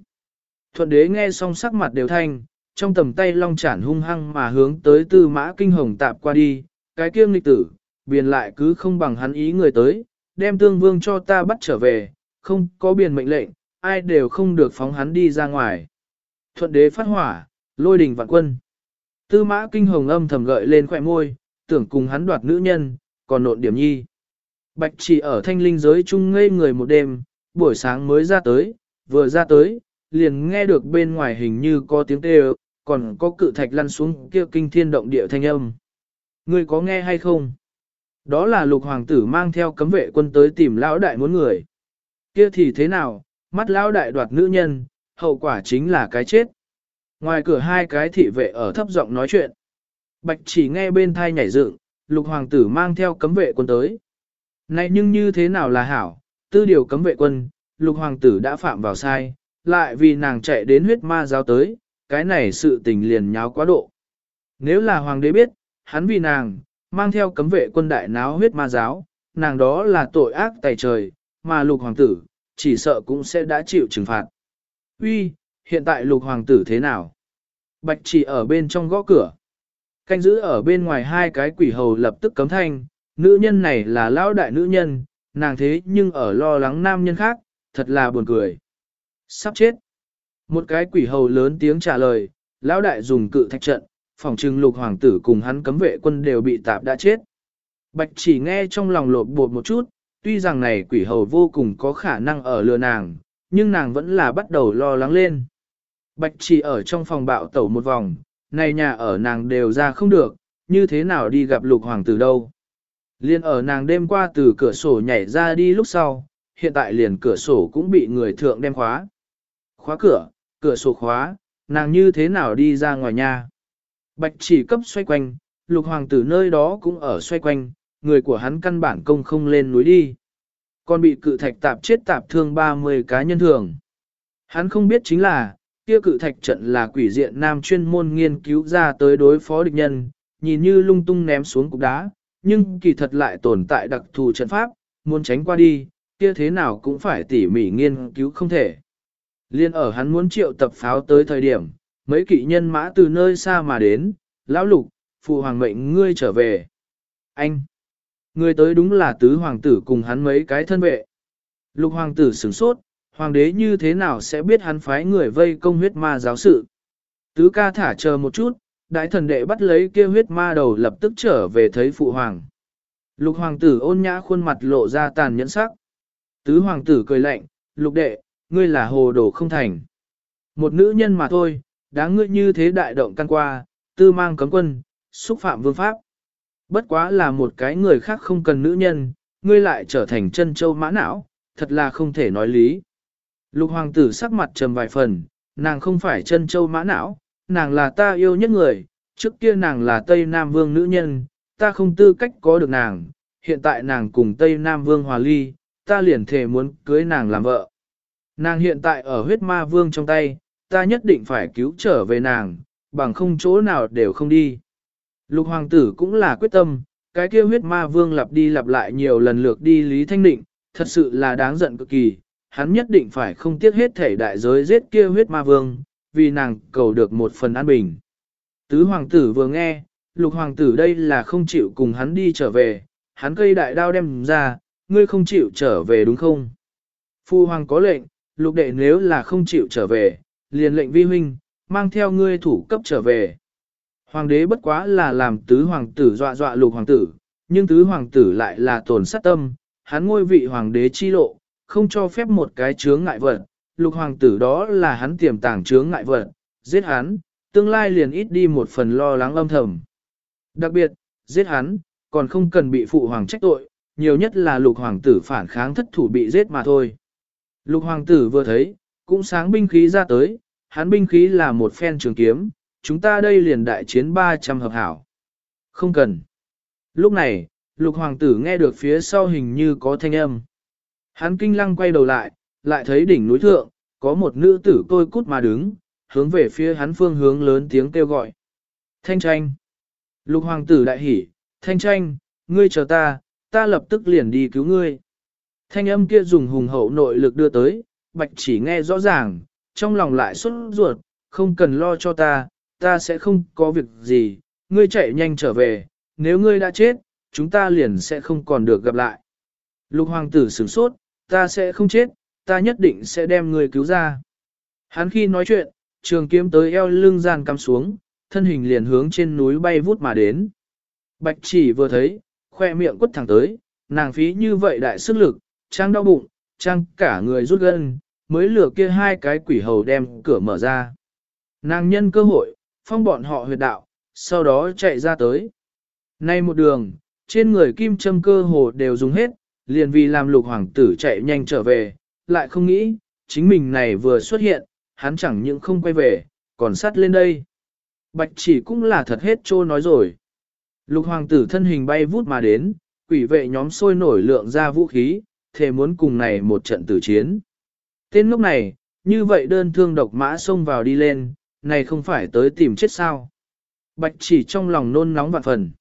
S1: Thuận đế nghe xong sắc mặt đều thanh, trong tầm tay long chản hung hăng mà hướng tới tư mã kinh hồng tạp qua đi, cái kiêm lịch tử, biền lại cứ không bằng hắn ý người tới, đem tương vương cho ta bắt trở về, không có biển mệnh lệnh, ai đều không được phóng hắn đi ra ngoài. Thuận đế phát hỏa, lôi đình vạn quân. Tư mã kinh hồng âm thầm gợi lên khỏe môi, tưởng cùng hắn đoạt nữ nhân, còn nộn điểm nhi. Bạch chỉ ở thanh linh giới chung ngây người một đêm, buổi sáng mới ra tới, vừa ra tới, liền nghe được bên ngoài hình như có tiếng kêu, còn có cự thạch lăn xuống kia kinh thiên động địa thanh âm. Ngươi có nghe hay không? Đó là lục hoàng tử mang theo cấm vệ quân tới tìm lão đại muốn người. Kia thì thế nào, mắt lão đại đoạt nữ nhân, hậu quả chính là cái chết. Ngoài cửa hai cái thị vệ ở thấp giọng nói chuyện. Bạch chỉ nghe bên thai nhảy dựng, lục hoàng tử mang theo cấm vệ quân tới. Này nhưng như thế nào là hảo, tư điều cấm vệ quân, lục hoàng tử đã phạm vào sai, lại vì nàng chạy đến huyết ma giáo tới, cái này sự tình liền nháo quá độ. Nếu là hoàng đế biết, hắn vì nàng, mang theo cấm vệ quân đại náo huyết ma giáo, nàng đó là tội ác tày trời, mà lục hoàng tử, chỉ sợ cũng sẽ đã chịu trừng phạt. Uy, hiện tại lục hoàng tử thế nào? Bạch chỉ ở bên trong gõ cửa. Canh giữ ở bên ngoài hai cái quỷ hầu lập tức cấm thanh, nữ nhân này là lão đại nữ nhân, nàng thế nhưng ở lo lắng nam nhân khác, thật là buồn cười. Sắp chết. Một cái quỷ hầu lớn tiếng trả lời, lão đại dùng cự thạch trận, phòng trừng lục hoàng tử cùng hắn cấm vệ quân đều bị tạp đã chết. Bạch chỉ nghe trong lòng lột bột một chút, tuy rằng này quỷ hầu vô cùng có khả năng ở lừa nàng, nhưng nàng vẫn là bắt đầu lo lắng lên. Bạch chỉ ở trong phòng bạo tẩu một vòng, này nhà ở nàng đều ra không được, như thế nào đi gặp lục hoàng tử đâu. Liên ở nàng đêm qua từ cửa sổ nhảy ra đi lúc sau, hiện tại liền cửa sổ cũng bị người thượng đem khóa. Khóa cửa, cửa sổ khóa, nàng như thế nào đi ra ngoài nhà. Bạch chỉ cấp xoay quanh, lục hoàng tử nơi đó cũng ở xoay quanh, người của hắn căn bản công không lên núi đi. Còn bị cự thạch tạp chết tạp thương 30 cá nhân thường. Hắn không biết chính là, kia cự thạch trận là quỷ diện nam chuyên môn nghiên cứu ra tới đối phó địch nhân, nhìn như lung tung ném xuống cục đá, nhưng kỳ thật lại tồn tại đặc thù trận pháp, muốn tránh qua đi, kia thế nào cũng phải tỉ mỉ nghiên cứu không thể. Liên ở hắn muốn triệu tập pháo tới thời điểm, mấy kỵ nhân mã từ nơi xa mà đến, lão lục, phụ hoàng mệnh ngươi trở về. Anh! ngươi tới đúng là tứ hoàng tử cùng hắn mấy cái thân vệ. Lục hoàng tử sửng sốt, hoàng đế như thế nào sẽ biết hắn phái người vây công huyết ma giáo sự. Tứ ca thả chờ một chút, đại thần đệ bắt lấy kia huyết ma đầu lập tức trở về thấy phụ hoàng. Lục hoàng tử ôn nhã khuôn mặt lộ ra tàn nhẫn sắc. Tứ hoàng tử cười lạnh, lục đệ, ngươi là hồ đồ không thành. Một nữ nhân mà thôi, đáng ngươi như thế đại động căn qua, tư mang cấm quân, xúc phạm vương pháp. Bất quá là một cái người khác không cần nữ nhân, ngươi lại trở thành chân châu mã não, thật là không thể nói lý. Lục hoàng tử sắc mặt trầm vài phần, nàng không phải chân châu mã não, nàng là ta yêu nhất người, trước kia nàng là Tây Nam Vương nữ nhân, ta không tư cách có được nàng, hiện tại nàng cùng Tây Nam Vương hòa ly, ta liền thể muốn cưới nàng làm vợ. Nàng hiện tại ở huyết ma vương trong tay, ta nhất định phải cứu trở về nàng, bằng không chỗ nào đều không đi. Lục hoàng tử cũng là quyết tâm, cái kia huyết ma vương lặp đi lặp lại nhiều lần lượt đi Lý Thanh Định, thật sự là đáng giận cực kỳ, hắn nhất định phải không tiếc hết thể đại giới giết kia huyết ma vương, vì nàng cầu được một phần an bình. Tứ hoàng tử vừa nghe, lục hoàng tử đây là không chịu cùng hắn đi trở về, hắn cây đại đao đem ra, ngươi không chịu trở về đúng không? Phu hoàng có lệnh, lục đệ nếu là không chịu trở về, liền lệnh vi huynh, mang theo ngươi thủ cấp trở về. Hoàng đế bất quá là làm tứ hoàng tử dọa dọa lục hoàng tử, nhưng tứ hoàng tử lại là tổn sát tâm, hắn ngôi vị hoàng đế chi lộ, không cho phép một cái chướng ngại vật, lục hoàng tử đó là hắn tiềm tàng chướng ngại vật, giết hắn, tương lai liền ít đi một phần lo lắng âm thầm. Đặc biệt, giết hắn, còn không cần bị phụ hoàng trách tội, nhiều nhất là lục hoàng tử phản kháng thất thủ bị giết mà thôi. Lục hoàng tử vừa thấy, cũng sáng binh khí ra tới, hắn binh khí là một phen trường kiếm, chúng ta đây liền đại chiến 300 hợp hảo. Không cần. Lúc này, lục hoàng tử nghe được phía sau hình như có thanh âm. Hắn kinh lăng quay đầu lại, lại thấy đỉnh núi thượng, có một nữ tử côi cút mà đứng, hướng về phía hắn phương hướng lớn tiếng kêu gọi. Thanh tranh. Lục hoàng tử đại hỉ, thanh tranh, ngươi chờ ta, ta lập tức liền đi cứu ngươi. Thanh âm kia dùng hùng hậu nội lực đưa tới, bạch chỉ nghe rõ ràng, trong lòng lại xuất ruột, không cần lo cho ta, ta sẽ không có việc gì, ngươi chạy nhanh trở về, nếu ngươi đã chết, chúng ta liền sẽ không còn được gặp lại. Lục hoàng tử sửng sốt, ta sẽ không chết, ta nhất định sẽ đem ngươi cứu ra. Hắn khi nói chuyện, trường kiếm tới eo lưng gian cắm xuống, thân hình liền hướng trên núi bay vút mà đến. Bạch chỉ vừa thấy, khoe miệng quất thẳng tới, nàng phí như vậy đại sức lực, trang đau bụng, trang cả người rút gân, mới lừa kia hai cái quỷ hầu đem cửa mở ra. Nàng nhân cơ hội, phong bọn họ huyệt đạo, sau đó chạy ra tới. Nay một đường, trên người kim châm cơ hồ đều dùng hết, liền vì làm lục hoàng tử chạy nhanh trở về, lại không nghĩ, chính mình này vừa xuất hiện, hắn chẳng những không quay về, còn sát lên đây. Bạch chỉ cũng là thật hết trô nói rồi. Lục hoàng tử thân hình bay vút mà đến, quỷ vệ nhóm sôi nổi lượng ra vũ khí, thề muốn cùng này một trận tử chiến. Tên lúc này, như vậy đơn thương độc mã xông vào đi lên, này không phải tới tìm chết sao. Bạch chỉ trong lòng nôn nóng vạn phần.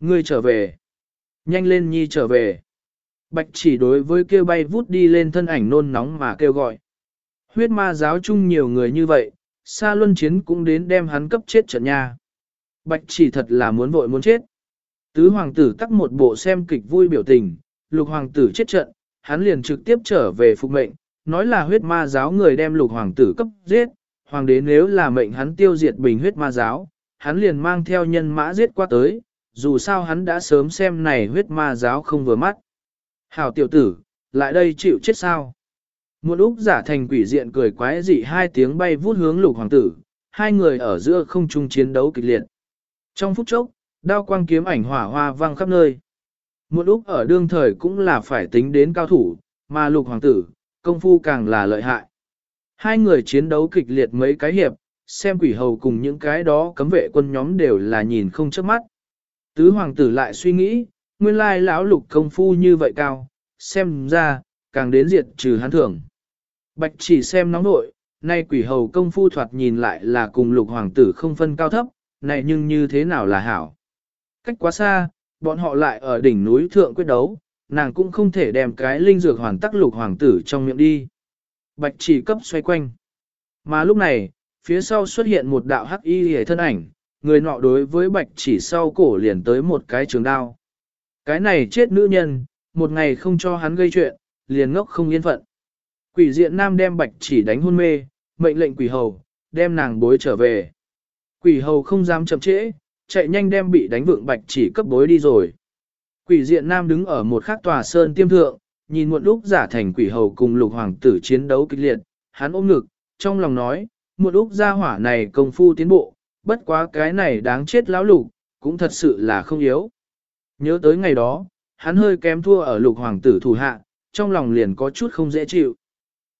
S1: Ngươi trở về. Nhanh lên nhi trở về. Bạch chỉ đối với kêu bay vút đi lên thân ảnh nôn nóng mà kêu gọi. Huyết ma giáo chung nhiều người như vậy, xa luân chiến cũng đến đem hắn cấp chết trận nha. Bạch chỉ thật là muốn vội muốn chết. Tứ hoàng tử tắc một bộ xem kịch vui biểu tình, lục hoàng tử chết trận, hắn liền trực tiếp trở về phục mệnh, nói là huyết ma giáo người đem lục hoàng tử cấp giết, hoàng đế nếu là mệnh hắn tiêu diệt bình huyết ma giáo, hắn liền mang theo nhân mã giết qua tới, dù sao hắn đã sớm xem này huyết ma giáo không vừa mắt. Hảo tiểu tử, lại đây chịu chết sao? Một Úc giả thành quỷ diện cười quái dị hai tiếng bay vút hướng lục hoàng tử, hai người ở giữa không trung chiến đấu kịch liệt. Trong phút chốc, đao quang kiếm ảnh hỏa hoa vang khắp nơi. Một Úc ở đương thời cũng là phải tính đến cao thủ, mà lục hoàng tử, công phu càng là lợi hại. Hai người chiến đấu kịch liệt mấy cái hiệp, xem quỷ hầu cùng những cái đó cấm vệ quân nhóm đều là nhìn không chớp mắt. Tứ hoàng tử lại suy nghĩ, nguyên lai lão lục công phu như vậy cao, xem ra, càng đến diệt trừ hắn thưởng. Bạch chỉ xem nóng nội, nay quỷ hầu công phu thoạt nhìn lại là cùng lục hoàng tử không phân cao thấp, này nhưng như thế nào là hảo. Cách quá xa, bọn họ lại ở đỉnh núi thượng quyết đấu, nàng cũng không thể đem cái linh dược hoàn tắc lục hoàng tử trong miệng đi. Bạch chỉ cấp xoay quanh. Mà lúc này, phía sau xuất hiện một đạo hắc y hề thân ảnh, người nọ đối với bạch chỉ sau cổ liền tới một cái trường đao. Cái này chết nữ nhân, một ngày không cho hắn gây chuyện, liền ngốc không yên phận. Quỷ diện nam đem bạch chỉ đánh hôn mê, mệnh lệnh quỷ hầu, đem nàng bối trở về. Quỷ hầu không dám chậm trễ, chạy nhanh đem bị đánh vượng bạch chỉ cấp bối đi rồi. Quỷ diện nam đứng ở một khắc tòa sơn tiêm thượng, nhìn muộn lúc giả thành quỷ hầu cùng lục hoàng tử chiến đấu kịch liệt, hắn ôm ngực, trong lòng nói, muộn lúc gia hỏa này công phu tiến bộ, bất quá cái này đáng chết lão lục, cũng thật sự là không yếu. Nhớ tới ngày đó, hắn hơi kém thua ở lục hoàng tử thủ hạ, trong lòng liền có chút không dễ chịu.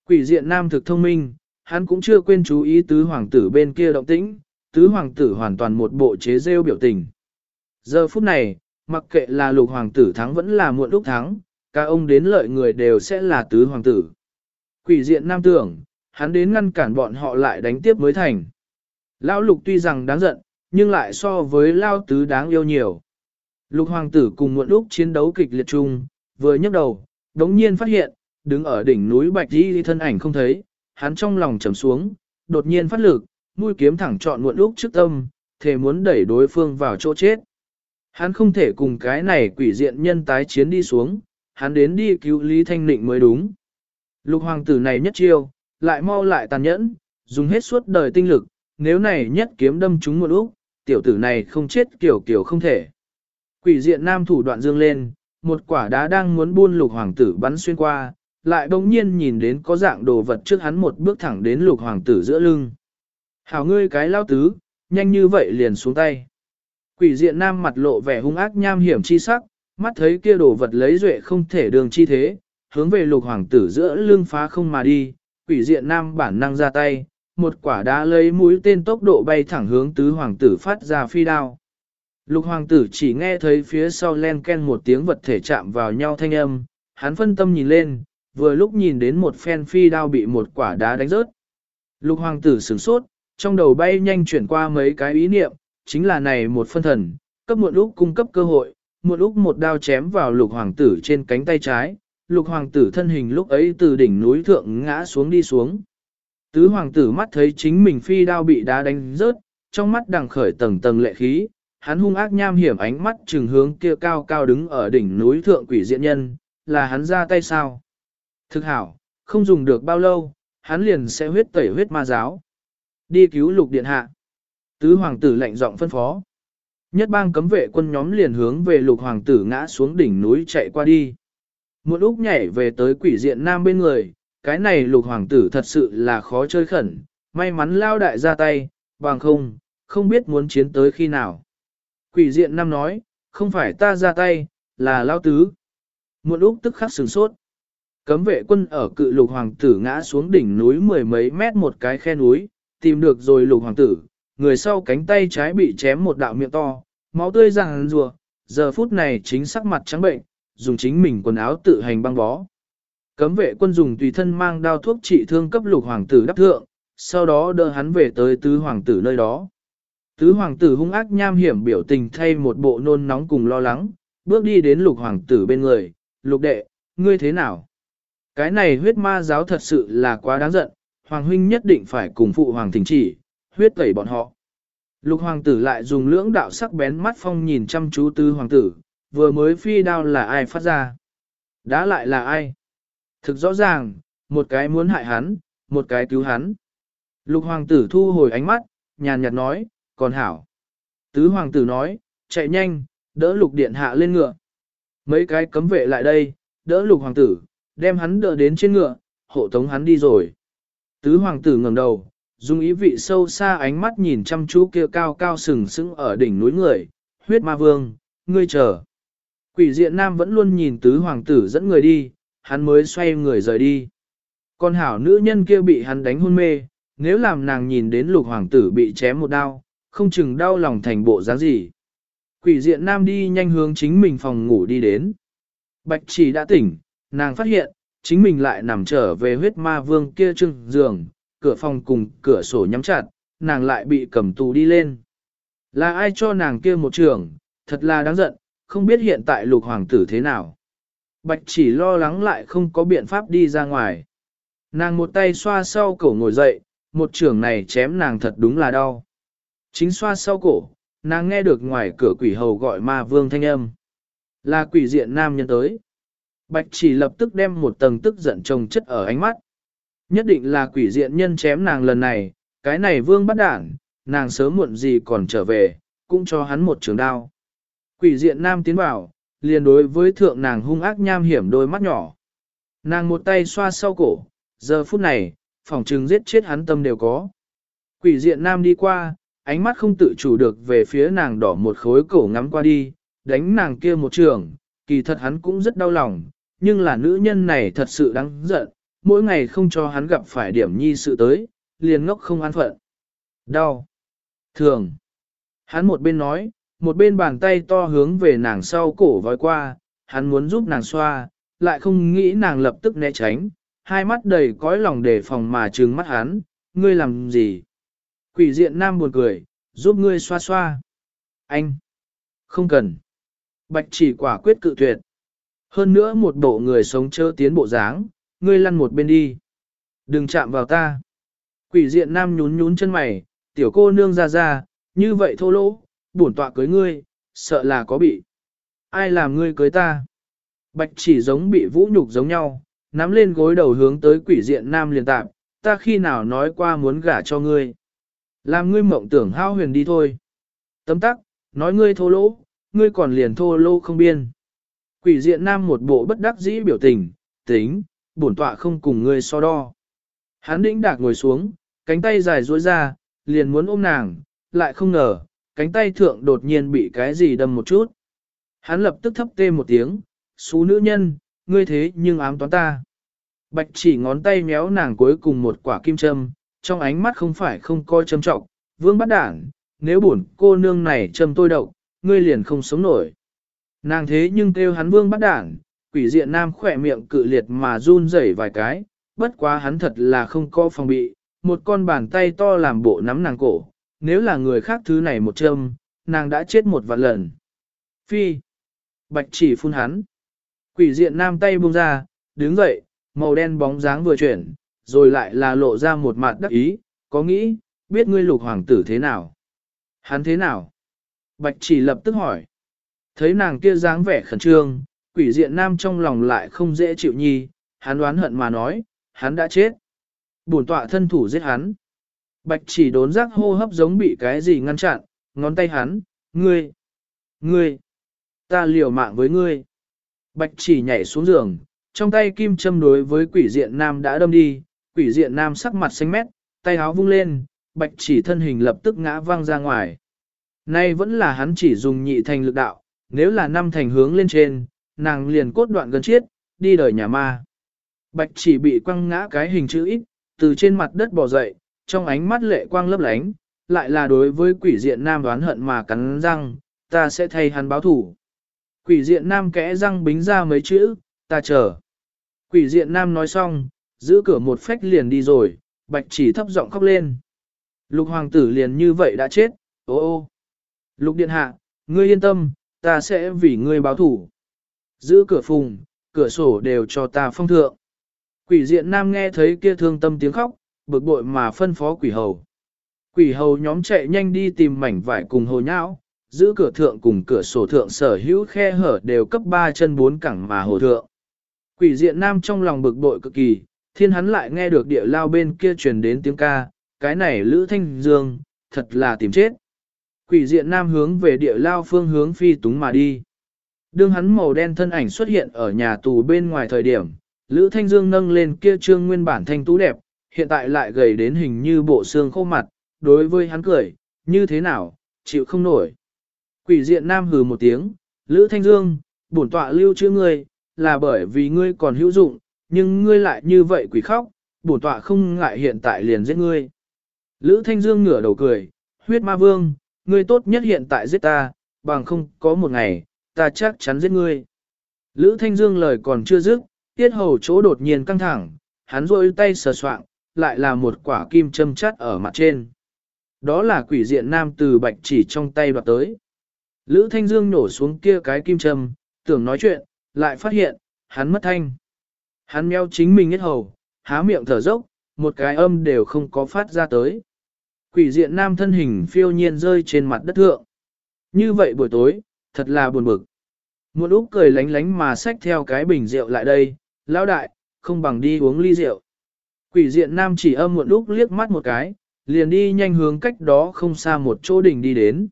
S1: Quỷ diện nam thực thông minh, hắn cũng chưa quên chú ý tứ hoàng tử bên kia động tĩnh, tứ hoàng tử hoàn toàn một bộ chế rêu biểu tình. Giờ phút này, mặc kệ là lục hoàng tử thắng vẫn là muộn lúc thắng, cả ông đến lợi người đều sẽ là tứ hoàng tử. Quỷ diện nam tưởng, hắn đến ngăn cản bọn họ lại đánh tiếp mới thành. Lão lục tuy rằng đáng giận, nhưng lại so với lao tứ đáng yêu nhiều. Lục hoàng tử cùng muộn lúc chiến đấu kịch liệt chung, vừa nhấc đầu, đống nhiên phát hiện, đứng ở đỉnh núi bạch đi thân ảnh không thấy, hắn trong lòng trầm xuống, đột nhiên phát lực, mũi kiếm thẳng chọn muộn lúc trước tâm, thề muốn đẩy đối phương vào chỗ chết. Hắn không thể cùng cái này quỷ diện nhân tái chiến đi xuống, hắn đến đi cứu Lý Thanh Nịnh mới đúng. Lục hoàng tử này nhất chiêu, lại mau lại tàn nhẫn, dùng hết suốt đời tinh lực, nếu này nhất kiếm đâm chúng một lúc, tiểu tử này không chết kiểu kiểu không thể. Quỷ diện nam thủ đoạn dương lên, một quả đá đang muốn buôn lục hoàng tử bắn xuyên qua, lại bỗng nhiên nhìn đến có dạng đồ vật trước hắn một bước thẳng đến lục hoàng tử giữa lưng. Hảo ngươi cái lao tứ, nhanh như vậy liền xuống tay. Quỷ diện nam mặt lộ vẻ hung ác nham hiểm chi sắc, mắt thấy kia đồ vật lấy duệ không thể đường chi thế, hướng về lục hoàng tử giữa lưng phá không mà đi, quỷ diện nam bản năng ra tay, một quả đá lấy mũi tên tốc độ bay thẳng hướng tứ hoàng tử phát ra phi đao. Lục hoàng tử chỉ nghe thấy phía sau len ken một tiếng vật thể chạm vào nhau thanh âm, hắn phân tâm nhìn lên, vừa lúc nhìn đến một phen phi đao bị một quả đá đánh rớt. Lục hoàng tử sửng sốt, trong đầu bay nhanh chuyển qua mấy cái ý niệm, chính là này một phân thần, cấp một lúc cung cấp cơ hội, một lúc một đao chém vào lục hoàng tử trên cánh tay trái, lục hoàng tử thân hình lúc ấy từ đỉnh núi thượng ngã xuống đi xuống. Tứ hoàng tử mắt thấy chính mình phi đao bị đá đánh rớt, trong mắt đằng khởi tầng tầng lệ khí, hắn hung ác nham hiểm ánh mắt trừng hướng kia cao cao đứng ở đỉnh núi thượng quỷ diện nhân, là hắn ra tay sao? Thực hảo, không dùng được bao lâu, hắn liền sẽ huyết tẩy huyết ma giáo. Đi cứu lục điện hạ. Tứ hoàng tử lệnh giọng phân phó. Nhất bang cấm vệ quân nhóm liền hướng về lục hoàng tử ngã xuống đỉnh núi chạy qua đi. Một lúc nhảy về tới quỷ diện nam bên người, cái này lục hoàng tử thật sự là khó chơi khẩn, may mắn lao đại ra tay, bằng không, không biết muốn chiến tới khi nào. Quỷ diện nam nói, không phải ta ra tay, là lao tứ. Một lúc tức khắc sửng sốt. Cấm vệ quân ở cự lục hoàng tử ngã xuống đỉnh núi mười mấy mét một cái khe núi, tìm được rồi lục hoàng tử, người sau cánh tay trái bị chém một đạo miệng to, máu tươi ràng rùa, giờ phút này chính sắc mặt trắng bệnh, dùng chính mình quần áo tự hành băng bó. Cấm vệ quân dùng tùy thân mang đao thuốc trị thương cấp lục hoàng tử đắp thượng, sau đó đưa hắn về tới tứ hoàng tử nơi đó. Tứ hoàng tử hung ác nham hiểm biểu tình thay một bộ nôn nóng cùng lo lắng, bước đi đến lục hoàng tử bên người, lục đệ, ngươi thế nào? Cái này huyết ma giáo thật sự là quá đáng giận, hoàng huynh nhất định phải cùng phụ hoàng thỉnh chỉ, huyết tẩy bọn họ. Lục hoàng tử lại dùng lưỡng đạo sắc bén mắt phong nhìn chăm chú tứ hoàng tử, vừa mới phi đao là ai phát ra? Đã lại là ai? Thực rõ ràng, một cái muốn hại hắn, một cái cứu hắn. Lục hoàng tử thu hồi ánh mắt, nhàn nhạt nói, còn hảo. Tứ hoàng tử nói, chạy nhanh, đỡ lục điện hạ lên ngựa. Mấy cái cấm vệ lại đây, đỡ lục hoàng tử, đem hắn đỡ đến trên ngựa, hộ tống hắn đi rồi. Tứ hoàng tử ngẩng đầu, dùng ý vị sâu xa ánh mắt nhìn chăm chú kia cao cao sừng sững ở đỉnh núi người, huyết ma vương, ngươi chờ. Quỷ diện nam vẫn luôn nhìn tứ hoàng tử dẫn người đi, hắn mới xoay người rời đi. Con hảo nữ nhân kia bị hắn đánh hôn mê, nếu làm nàng nhìn đến lục hoàng tử bị chém một đao, không chừng đau lòng thành bộ dáng gì. Quỷ diện nam đi nhanh hướng chính mình phòng ngủ đi đến. Bạch chỉ đã tỉnh, nàng phát hiện, chính mình lại nằm trở về huyết ma vương kia trưng giường, cửa phòng cùng cửa sổ nhắm chặt, nàng lại bị cầm tù đi lên. Là ai cho nàng kia một trường, thật là đáng giận, không biết hiện tại lục hoàng tử thế nào. Bạch chỉ lo lắng lại không có biện pháp đi ra ngoài. Nàng một tay xoa sau cổ ngồi dậy, một trường này chém nàng thật đúng là đau. Chính xoa sau cổ, nàng nghe được ngoài cửa quỷ hầu gọi ma vương thanh âm. Là quỷ diện nam nhân tới. Bạch chỉ lập tức đem một tầng tức giận trồng chất ở ánh mắt. Nhất định là quỷ diện nhân chém nàng lần này, cái này vương bắt đảng, nàng sớm muộn gì còn trở về, cũng cho hắn một trường đao. Quỷ diện nam tiến vào, liền đối với thượng nàng hung ác nham hiểm đôi mắt nhỏ. Nàng một tay xoa sau cổ, giờ phút này, phòng trừng giết chết hắn tâm đều có. Quỷ diện nam đi qua, ánh mắt không tự chủ được về phía nàng đỏ một khối cổ ngắm qua đi, đánh nàng kia một trường, kỳ thật hắn cũng rất đau lòng, nhưng là nữ nhân này thật sự đáng giận, mỗi ngày không cho hắn gặp phải điểm nhi sự tới, liền ngốc không an phận. Đau. Thường. Hắn một bên nói, một bên bàn tay to hướng về nàng sau cổ vói qua, hắn muốn giúp nàng xoa, lại không nghĩ nàng lập tức né tránh, hai mắt đầy cõi lòng đề phòng mà trừng mắt hắn, ngươi làm gì? Quỷ diện nam buồn cười, giúp ngươi xoa xoa. Anh! Không cần. Bạch chỉ quả quyết cự tuyệt. Hơn nữa một bộ người sống chớ tiến bộ dáng, ngươi lăn một bên đi. Đừng chạm vào ta. Quỷ diện nam nhún nhún chân mày, tiểu cô nương ra ra, như vậy thô lỗ, bổn tọa cưới ngươi, sợ là có bị. Ai làm ngươi cưới ta? Bạch chỉ giống bị vũ nhục giống nhau, nắm lên gối đầu hướng tới quỷ diện nam liền tạp, ta khi nào nói qua muốn gả cho ngươi. Làm ngươi mộng tưởng hao huyền đi thôi. Tấm tắc, nói ngươi thô lỗ, ngươi còn liền thô lỗ không biên. Quỷ diện nam một bộ bất đắc dĩ biểu tình, tính, bổn tọa không cùng ngươi so đo. Hắn đĩnh đạc ngồi xuống, cánh tay dài duỗi ra, liền muốn ôm nàng, lại không ngờ, cánh tay thượng đột nhiên bị cái gì đâm một chút. Hắn lập tức thấp tê một tiếng, xú nữ nhân, ngươi thế nhưng ám toán ta. Bạch chỉ ngón tay méo nàng cuối cùng một quả kim châm, trong ánh mắt không phải không coi châm trọng, vương bắt đảng, nếu bổn cô nương này châm tôi độc, ngươi liền không sống nổi. Nàng thế nhưng kêu hắn vương bắt đảng, quỷ diện nam khỏe miệng cự liệt mà run rẩy vài cái, bất quá hắn thật là không có phòng bị, một con bàn tay to làm bộ nắm nàng cổ, nếu là người khác thứ này một châm, nàng đã chết một vạn lần. Phi. Bạch chỉ phun hắn. Quỷ diện nam tay buông ra, đứng dậy, màu đen bóng dáng vừa chuyển, rồi lại là lộ ra một mặt đắc ý, có nghĩ, biết ngươi lục hoàng tử thế nào? Hắn thế nào? Bạch chỉ lập tức hỏi. Thấy nàng kia dáng vẻ khẩn trương, quỷ diện nam trong lòng lại không dễ chịu nhi, hắn đoán hận mà nói, hắn đã chết. Bổn tọa thân thủ giết hắn. Bạch chỉ đốn giác hô hấp giống bị cái gì ngăn chặn, ngón tay hắn, ngươi, ngươi, ta liều mạng với ngươi. Bạch chỉ nhảy xuống giường, trong tay kim châm đối với quỷ diện nam đã đâm đi, quỷ diện nam sắc mặt xanh mét, tay áo vung lên, bạch chỉ thân hình lập tức ngã văng ra ngoài. Nay vẫn là hắn chỉ dùng nhị thành lực đạo, nếu là năm thành hướng lên trên, nàng liền cốt đoạn gần chết, đi đời nhà ma. Bạch chỉ bị quăng ngã cái hình chữ ít, từ trên mặt đất bò dậy, trong ánh mắt lệ quang lấp lánh, lại là đối với quỷ diện nam đoán hận mà cắn răng, ta sẽ thay hắn báo thủ. Quỷ diện nam kẽ răng bính ra mấy chữ, ta chờ. Quỷ diện nam nói xong, giữ cửa một phách liền đi rồi, bạch chỉ thấp giọng khóc lên. Lục hoàng tử liền như vậy đã chết, ô ô. Lục điện hạ, ngươi yên tâm, ta sẽ vì ngươi báo thủ. Giữ cửa phùng, cửa sổ đều cho ta phong thượng. Quỷ diện nam nghe thấy kia thương tâm tiếng khóc, bực bội mà phân phó quỷ hầu. Quỷ hầu nhóm chạy nhanh đi tìm mảnh vải cùng hồ nhão, giữ cửa thượng cùng cửa sổ thượng sở hữu khe hở đều cấp 3 chân 4 cẳng mà hồ thượng. Quỷ diện nam trong lòng bực bội cực kỳ, thiên hắn lại nghe được địa lao bên kia truyền đến tiếng ca, cái này Lữ Thanh Dương, thật là tìm chết. Quỷ diện nam hướng về địa lao phương hướng phi túng mà đi. Đương hắn màu đen thân ảnh xuất hiện ở nhà tù bên ngoài thời điểm, Lữ Thanh Dương nâng lên kia trương nguyên bản thanh tú đẹp, hiện tại lại gầy đến hình như bộ xương khô mặt, đối với hắn cười, như thế nào, chịu không nổi. Quỷ diện nam hừ một tiếng, Lữ Thanh Dương, bổn tọa lưu chữ ngươi, là bởi vì ngươi còn hữu dụng, nhưng ngươi lại như vậy quỷ khóc, bổn tọa không ngại hiện tại liền giết ngươi. Lữ Thanh Dương ngửa đầu cười, huyết ma vương, ngươi tốt nhất hiện tại giết ta, bằng không có một ngày, ta chắc chắn giết ngươi. Lữ Thanh Dương lời còn chưa dứt, tiết hầu chỗ đột nhiên căng thẳng, hắn rôi tay sờ soạng, lại là một quả kim châm chắt ở mặt trên. Đó là quỷ diện nam từ bạch chỉ trong tay đoạt tới. Lữ Thanh Dương nổ xuống kia cái kim châm, tưởng nói chuyện, lại phát hiện, hắn mất thanh. Hắn meo chính mình hết hầu, há miệng thở dốc, một cái âm đều không có phát ra tới. Quỷ diện nam thân hình phiêu nhiên rơi trên mặt đất thượng. Như vậy buổi tối, thật là buồn bực. Một úc cười lánh lánh mà xách theo cái bình rượu lại đây, lão đại, không bằng đi uống ly rượu. Quỷ diện nam chỉ âm một úc liếc mắt một cái, liền đi nhanh hướng cách đó không xa một chỗ đỉnh đi đến.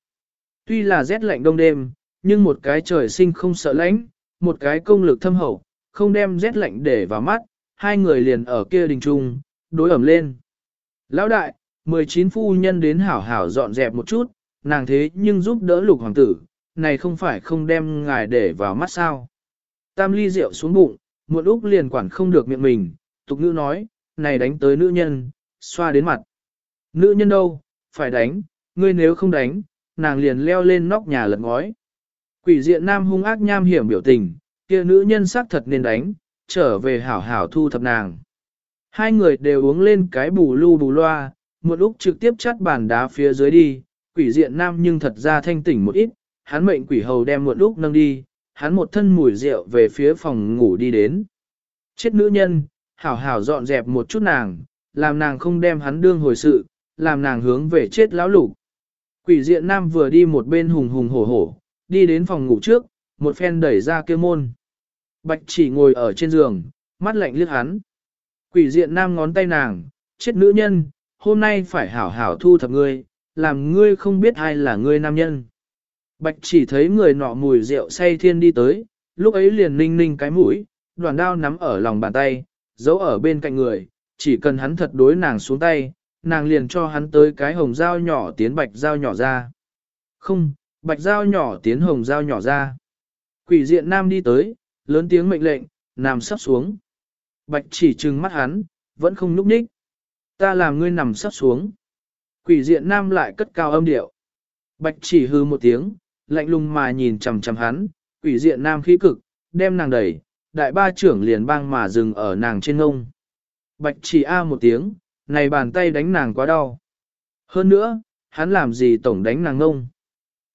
S1: Tuy là rét lạnh đông đêm, nhưng một cái trời sinh không sợ lạnh, một cái công lực thâm hậu, không đem rét lạnh để vào mắt, hai người liền ở kia đình trung, đối ẩm lên. Lão đại, 19 phu nhân đến hảo hảo dọn dẹp một chút, nàng thế nhưng giúp đỡ lục hoàng tử, này không phải không đem ngài để vào mắt sao. Tam ly rượu xuống bụng, một úc liền quản không được miệng mình, tục ngữ nói, này đánh tới nữ nhân, xoa đến mặt. Nữ nhân đâu, phải đánh, ngươi nếu không đánh, nàng liền leo lên nóc nhà lật ngói. Quỷ diện nam hung ác nham hiểm biểu tình, kia nữ nhân xác thật nên đánh, trở về hảo hảo thu thập nàng. Hai người đều uống lên cái bù lu bù loa, một lúc trực tiếp chắt bàn đá phía dưới đi, quỷ diện nam nhưng thật ra thanh tỉnh một ít, hắn mệnh quỷ hầu đem một lúc nâng đi, hắn một thân mùi rượu về phía phòng ngủ đi đến. Chết nữ nhân, hảo hảo dọn dẹp một chút nàng, làm nàng không đem hắn đương hồi sự, làm nàng hướng về chết lão lục. Quỷ diện nam vừa đi một bên hùng hùng hổ hổ, đi đến phòng ngủ trước, một phen đẩy ra kia môn. Bạch chỉ ngồi ở trên giường, mắt lạnh liếc hắn. Quỷ diện nam ngón tay nàng, chết nữ nhân, hôm nay phải hảo hảo thu thập ngươi, làm ngươi không biết ai là ngươi nam nhân. Bạch chỉ thấy người nọ mùi rượu say thiên đi tới, lúc ấy liền ninh ninh cái mũi, đoàn đao nắm ở lòng bàn tay, giấu ở bên cạnh người, chỉ cần hắn thật đối nàng xuống tay, nàng liền cho hắn tới cái hồng dao nhỏ tiến bạch dao nhỏ ra. Không, bạch dao nhỏ tiến hồng dao nhỏ ra. Quỷ diện nam đi tới, lớn tiếng mệnh lệnh, nằm sắp xuống. Bạch chỉ trừng mắt hắn, vẫn không núp ních. Ta làm ngươi nằm sắp xuống. Quỷ diện nam lại cất cao âm điệu. Bạch chỉ hư một tiếng, lạnh lùng mà nhìn chằm chằm hắn, quỷ diện nam khí cực, đem nàng đẩy, đại ba trưởng liền bang mà dừng ở nàng trên ngông. Bạch chỉ a một tiếng, này bàn tay đánh nàng quá đau. Hơn nữa, hắn làm gì tổng đánh nàng ngông.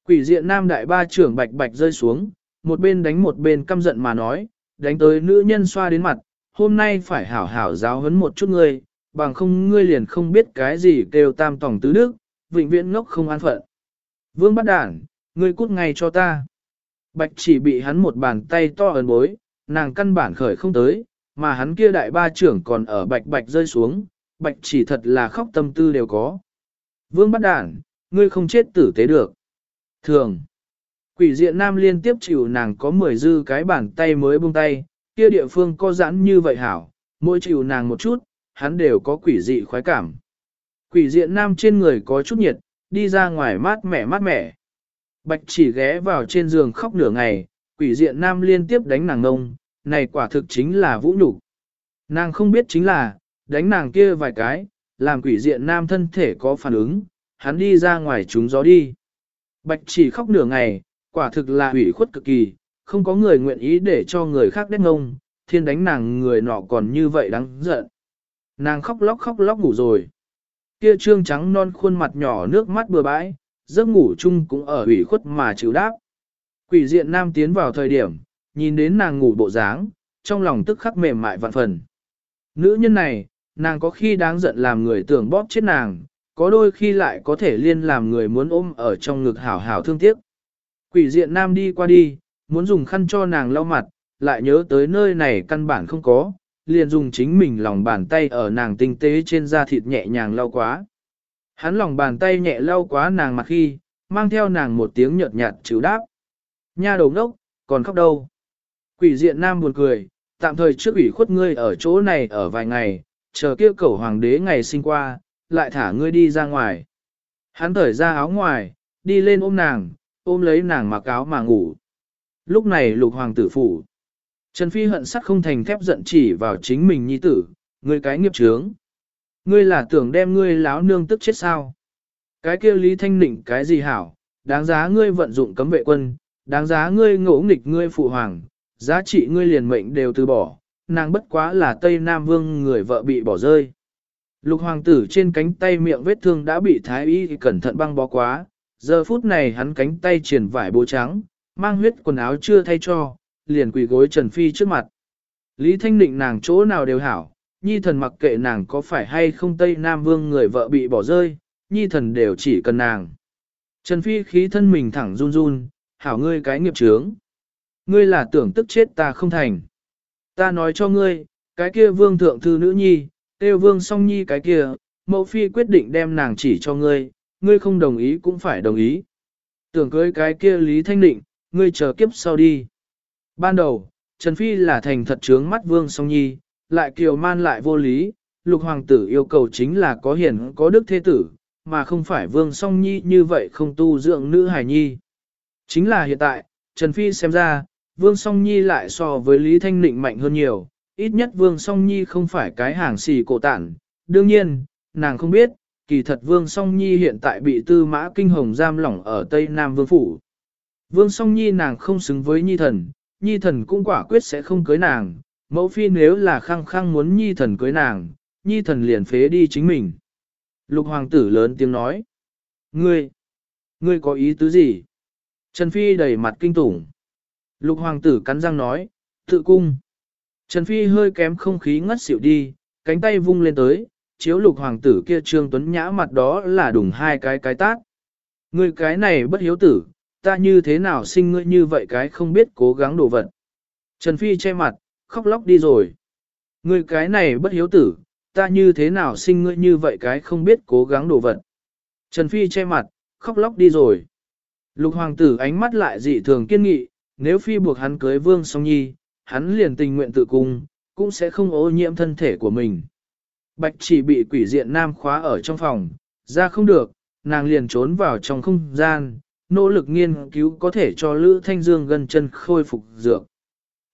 S1: Quỷ diện nam đại ba trưởng bạch bạch rơi xuống, một bên đánh một bên căm giận mà nói, đánh tới nữ nhân xoa đến mặt, hôm nay phải hảo hảo giáo huấn một chút ngươi, bằng không ngươi liền không biết cái gì kêu tam tổng tứ đức, vĩnh viễn ngốc không an phận. Vương bắt đản, ngươi cút ngay cho ta. Bạch chỉ bị hắn một bàn tay to ấn bối, nàng căn bản khởi không tới, mà hắn kia đại ba trưởng còn ở bạch bạch rơi xuống, bạch chỉ thật là khóc tâm tư đều có. Vương bắt đản, ngươi không chết tử tế được. Thường, quỷ diện nam liên tiếp chịu nàng có mười dư cái bàn tay mới buông tay, kia địa phương có giãn như vậy hảo, mỗi chịu nàng một chút, hắn đều có quỷ dị khoái cảm. Quỷ diện nam trên người có chút nhiệt, đi ra ngoài mát mẻ mát mẻ. Bạch chỉ ghé vào trên giường khóc nửa ngày, quỷ diện nam liên tiếp đánh nàng ngông, này quả thực chính là vũ nhục. Nàng không biết chính là, đánh nàng kia vài cái, làm quỷ diện nam thân thể có phản ứng, hắn đi ra ngoài trúng gió đi. Bạch chỉ khóc nửa ngày, quả thực là hủy khuất cực kỳ, không có người nguyện ý để cho người khác đét ngông, thiên đánh nàng người nọ còn như vậy đáng giận. Nàng khóc lóc khóc lóc ngủ rồi. Kia trương trắng non khuôn mặt nhỏ nước mắt bừa bãi, giấc ngủ chung cũng ở ủy khuất mà chịu đáp. Quỷ diện nam tiến vào thời điểm, nhìn đến nàng ngủ bộ dáng, trong lòng tức khắc mềm mại vạn phần. Nữ nhân này, nàng có khi đáng giận làm người tưởng bóp chết nàng, có đôi khi lại có thể liên làm người muốn ôm ở trong ngực hảo hảo thương tiếc. Quỷ diện nam đi qua đi, muốn dùng khăn cho nàng lau mặt, lại nhớ tới nơi này căn bản không có, liền dùng chính mình lòng bàn tay ở nàng tinh tế trên da thịt nhẹ nhàng lau quá. Hắn lòng bàn tay nhẹ lau quá nàng mặt khi, mang theo nàng một tiếng nhợt nhạt chịu đáp. Nha đầu ngốc, còn khóc đâu. Quỷ diện nam buồn cười, tạm thời trước ủy khuất ngươi ở chỗ này ở vài ngày, chờ kia cẩu hoàng đế ngày sinh qua, lại thả ngươi đi ra ngoài. Hắn thởi ra áo ngoài, đi lên ôm nàng, ôm lấy nàng mặc áo mà ngủ. Lúc này lục hoàng tử phủ. Trần Phi hận sắt không thành thép giận chỉ vào chính mình nhi tử, ngươi cái nghiệp trướng. Ngươi là tưởng đem ngươi láo nương tức chết sao? Cái kia Lý Thanh Nịnh cái gì hảo, đáng giá ngươi vận dụng cấm vệ quân, đáng giá ngươi ngỗ nghịch ngươi phụ hoàng, giá trị ngươi liền mệnh đều từ bỏ, nàng bất quá là Tây Nam Vương người vợ bị bỏ rơi. Lục hoàng tử trên cánh tay miệng vết thương đã bị thái y cẩn thận băng bó quá, giờ phút này hắn cánh tay triển vải bố trắng, mang huyết quần áo chưa thay cho, liền quỳ gối Trần Phi trước mặt. Lý Thanh Định nàng chỗ nào đều hảo, nhi thần mặc kệ nàng có phải hay không Tây Nam Vương người vợ bị bỏ rơi, nhi thần đều chỉ cần nàng. Trần Phi khí thân mình thẳng run run, hảo ngươi cái nghiệp trướng. Ngươi là tưởng tức chết ta không thành. Ta nói cho ngươi, cái kia vương thượng thư nữ nhi, tiêu vương song nhi cái kia, mẫu phi quyết định đem nàng chỉ cho ngươi, ngươi không đồng ý cũng phải đồng ý. Tưởng cưới cái kia Lý Thanh Định, ngươi chờ kiếp sau đi. Ban đầu, Trần Phi là thành thật trướng mắt vương song nhi, lại kiều man lại vô lý, lục hoàng tử yêu cầu chính là có hiển có đức thế tử, mà không phải vương song nhi như vậy không tu dưỡng nữ hài nhi. Chính là hiện tại, Trần Phi xem ra, vương song nhi lại so với Lý Thanh Nịnh mạnh hơn nhiều, ít nhất vương song nhi không phải cái hàng xì cổ tản. Đương nhiên, nàng không biết, kỳ thật vương song nhi hiện tại bị tư mã kinh hồng giam lỏng ở Tây Nam Vương Phủ. Vương song nhi nàng không xứng với nhi thần, nhi thần cũng quả quyết sẽ không cưới nàng, mẫu phi nếu là khăng khăng muốn nhi thần cưới nàng, nhi thần liền phế đi chính mình. Lục hoàng tử lớn tiếng nói. Ngươi, ngươi có ý tứ gì? Trần Phi đầy mặt kinh tủng. Lục hoàng tử cắn răng nói, tự cung. Trần Phi hơi kém không khí ngất xỉu đi, cánh tay vung lên tới, chiếu lục hoàng tử kia trương tuấn nhã mặt đó là đùng hai cái cái tát. Ngươi cái này bất hiếu tử, ta như thế nào sinh ngươi như vậy cái không biết cố gắng đổ vật. Trần Phi che mặt, khóc lóc đi rồi. Ngươi cái này bất hiếu tử, ta như thế nào sinh ngươi như vậy cái không biết cố gắng đổ vật. Trần Phi che mặt, khóc lóc đi rồi. Lục hoàng tử ánh mắt lại dị thường kiên nghị, nếu Phi buộc hắn cưới vương song nhi, hắn liền tình nguyện tự cung, cũng sẽ không ô nhiễm thân thể của mình. Bạch chỉ bị quỷ diện nam khóa ở trong phòng, ra không được, nàng liền trốn vào trong không gian, nỗ lực nghiên cứu có thể cho Lữ Thanh Dương gần chân khôi phục dược.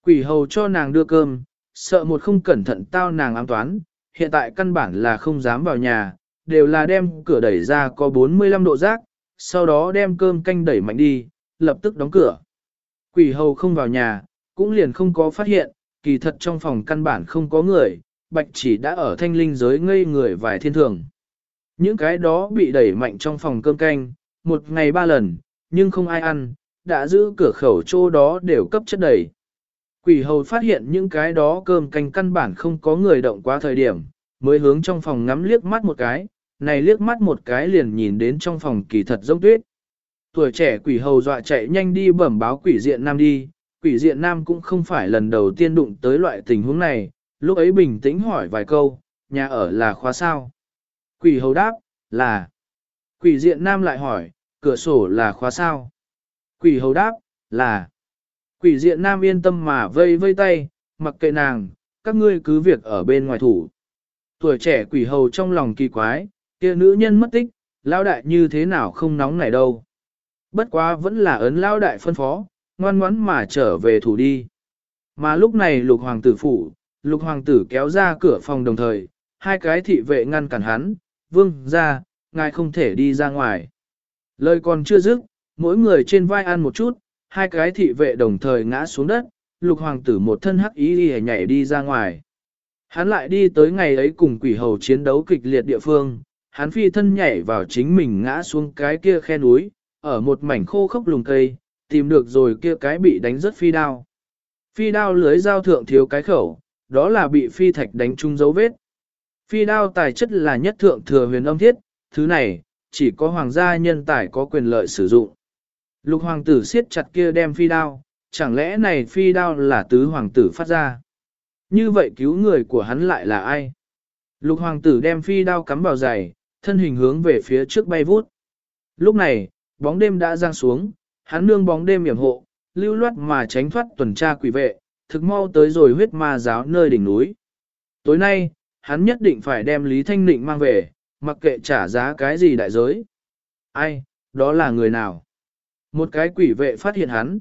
S1: Quỷ hầu cho nàng đưa cơm, sợ một không cẩn thận tao nàng ám toán, hiện tại căn bản là không dám vào nhà, đều là đem cửa đẩy ra có 45 độ rác, sau đó đem cơm canh đẩy mạnh đi, lập tức đóng cửa. Quỷ hầu không vào nhà, cũng liền không có phát hiện, kỳ thật trong phòng căn bản không có người, bạch chỉ đã ở thanh linh giới ngây người vài thiên thường. Những cái đó bị đẩy mạnh trong phòng cơm canh, một ngày ba lần, nhưng không ai ăn, đã giữ cửa khẩu chỗ đó đều cấp chất đầy. Quỷ hầu phát hiện những cái đó cơm canh căn bản không có người động quá thời điểm, mới hướng trong phòng ngắm liếc mắt một cái, này liếc mắt một cái liền nhìn đến trong phòng kỳ thật giống tuyết. Tuổi trẻ quỷ hầu dọa chạy nhanh đi bẩm báo quỷ diện nam đi, quỷ diện nam cũng không phải lần đầu tiên đụng tới loại tình huống này, lúc ấy bình tĩnh hỏi vài câu, nhà ở là khóa sao? Quỷ hầu đáp, là. Quỷ diện nam lại hỏi, cửa sổ là khóa sao? Quỷ hầu đáp, là. Quỷ diện nam yên tâm mà vây vây tay, mặc kệ nàng, các ngươi cứ việc ở bên ngoài thủ. Tuổi trẻ quỷ hầu trong lòng kỳ quái, kia nữ nhân mất tích, lao đại như thế nào không nóng này đâu. Bất quá vẫn là ấn lao đại phân phó, ngoan ngoãn mà trở về thủ đi. Mà lúc này lục hoàng tử phủ, lục hoàng tử kéo ra cửa phòng đồng thời, hai cái thị vệ ngăn cản hắn, vương ra, ngài không thể đi ra ngoài. Lời còn chưa dứt, mỗi người trên vai ăn một chút, hai cái thị vệ đồng thời ngã xuống đất, lục hoàng tử một thân hắc ý đi nhảy đi ra ngoài. Hắn lại đi tới ngày ấy cùng quỷ hầu chiến đấu kịch liệt địa phương, hắn phi thân nhảy vào chính mình ngã xuống cái kia khe núi, ở một mảnh khô khốc lùng cây, tìm được rồi kia cái bị đánh rất phi đao. Phi đao lưới dao thượng thiếu cái khẩu, đó là bị phi thạch đánh trúng dấu vết. Phi đao tài chất là nhất thượng thừa huyền âm thiết, thứ này, chỉ có hoàng gia nhân tài có quyền lợi sử dụng. Lục hoàng tử siết chặt kia đem phi đao, chẳng lẽ này phi đao là tứ hoàng tử phát ra? Như vậy cứu người của hắn lại là ai? Lục hoàng tử đem phi đao cắm vào giày, thân hình hướng về phía trước bay vút. Lúc này, bóng đêm đã giang xuống, hắn nương bóng đêm yểm hộ, lưu loát mà tránh thoát tuần tra quỷ vệ, thực mau tới rồi huyết ma giáo nơi đỉnh núi. Tối nay, hắn nhất định phải đem Lý Thanh Nịnh mang về, mặc kệ trả giá cái gì đại giới. Ai, đó là người nào? Một cái quỷ vệ phát hiện hắn.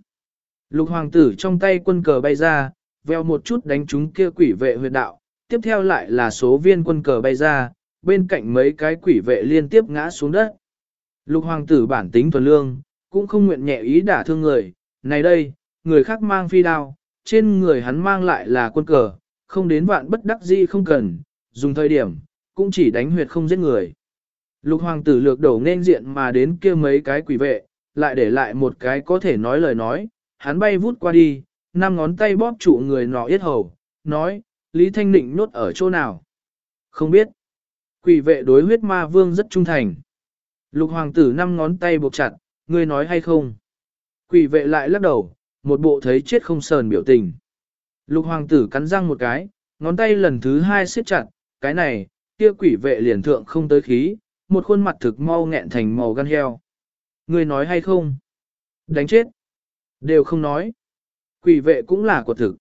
S1: Lục hoàng tử trong tay quân cờ bay ra, veo một chút đánh trúng kia quỷ vệ huyệt đạo, tiếp theo lại là số viên quân cờ bay ra, bên cạnh mấy cái quỷ vệ liên tiếp ngã xuống đất. Lục hoàng tử bản tính thuần lương, cũng không nguyện nhẹ ý đả thương người, này đây, người khác mang phi đao, trên người hắn mang lại là quân cờ, không đến vạn bất đắc dĩ không cần, dùng thời điểm, cũng chỉ đánh huyệt không giết người. Lục hoàng tử lược đổ nên diện mà đến kia mấy cái quỷ vệ, lại để lại một cái có thể nói lời nói, hắn bay vút qua đi, năm ngón tay bóp trụ người nọ yết hầu, nói, Lý Thanh Nịnh nốt ở chỗ nào? Không biết. Quỷ vệ đối huyết ma vương rất trung thành. Lục hoàng tử năm ngón tay buộc chặt, ngươi nói hay không? Quỷ vệ lại lắc đầu, một bộ thấy chết không sờn biểu tình. Lục hoàng tử cắn răng một cái, ngón tay lần thứ hai siết chặt, cái này, kia quỷ vệ liền thượng không tới khí, một khuôn mặt thực mau nghẹn thành màu gan heo. người nói hay không? Đánh chết. Đều không nói. Quỷ vệ cũng là của thực.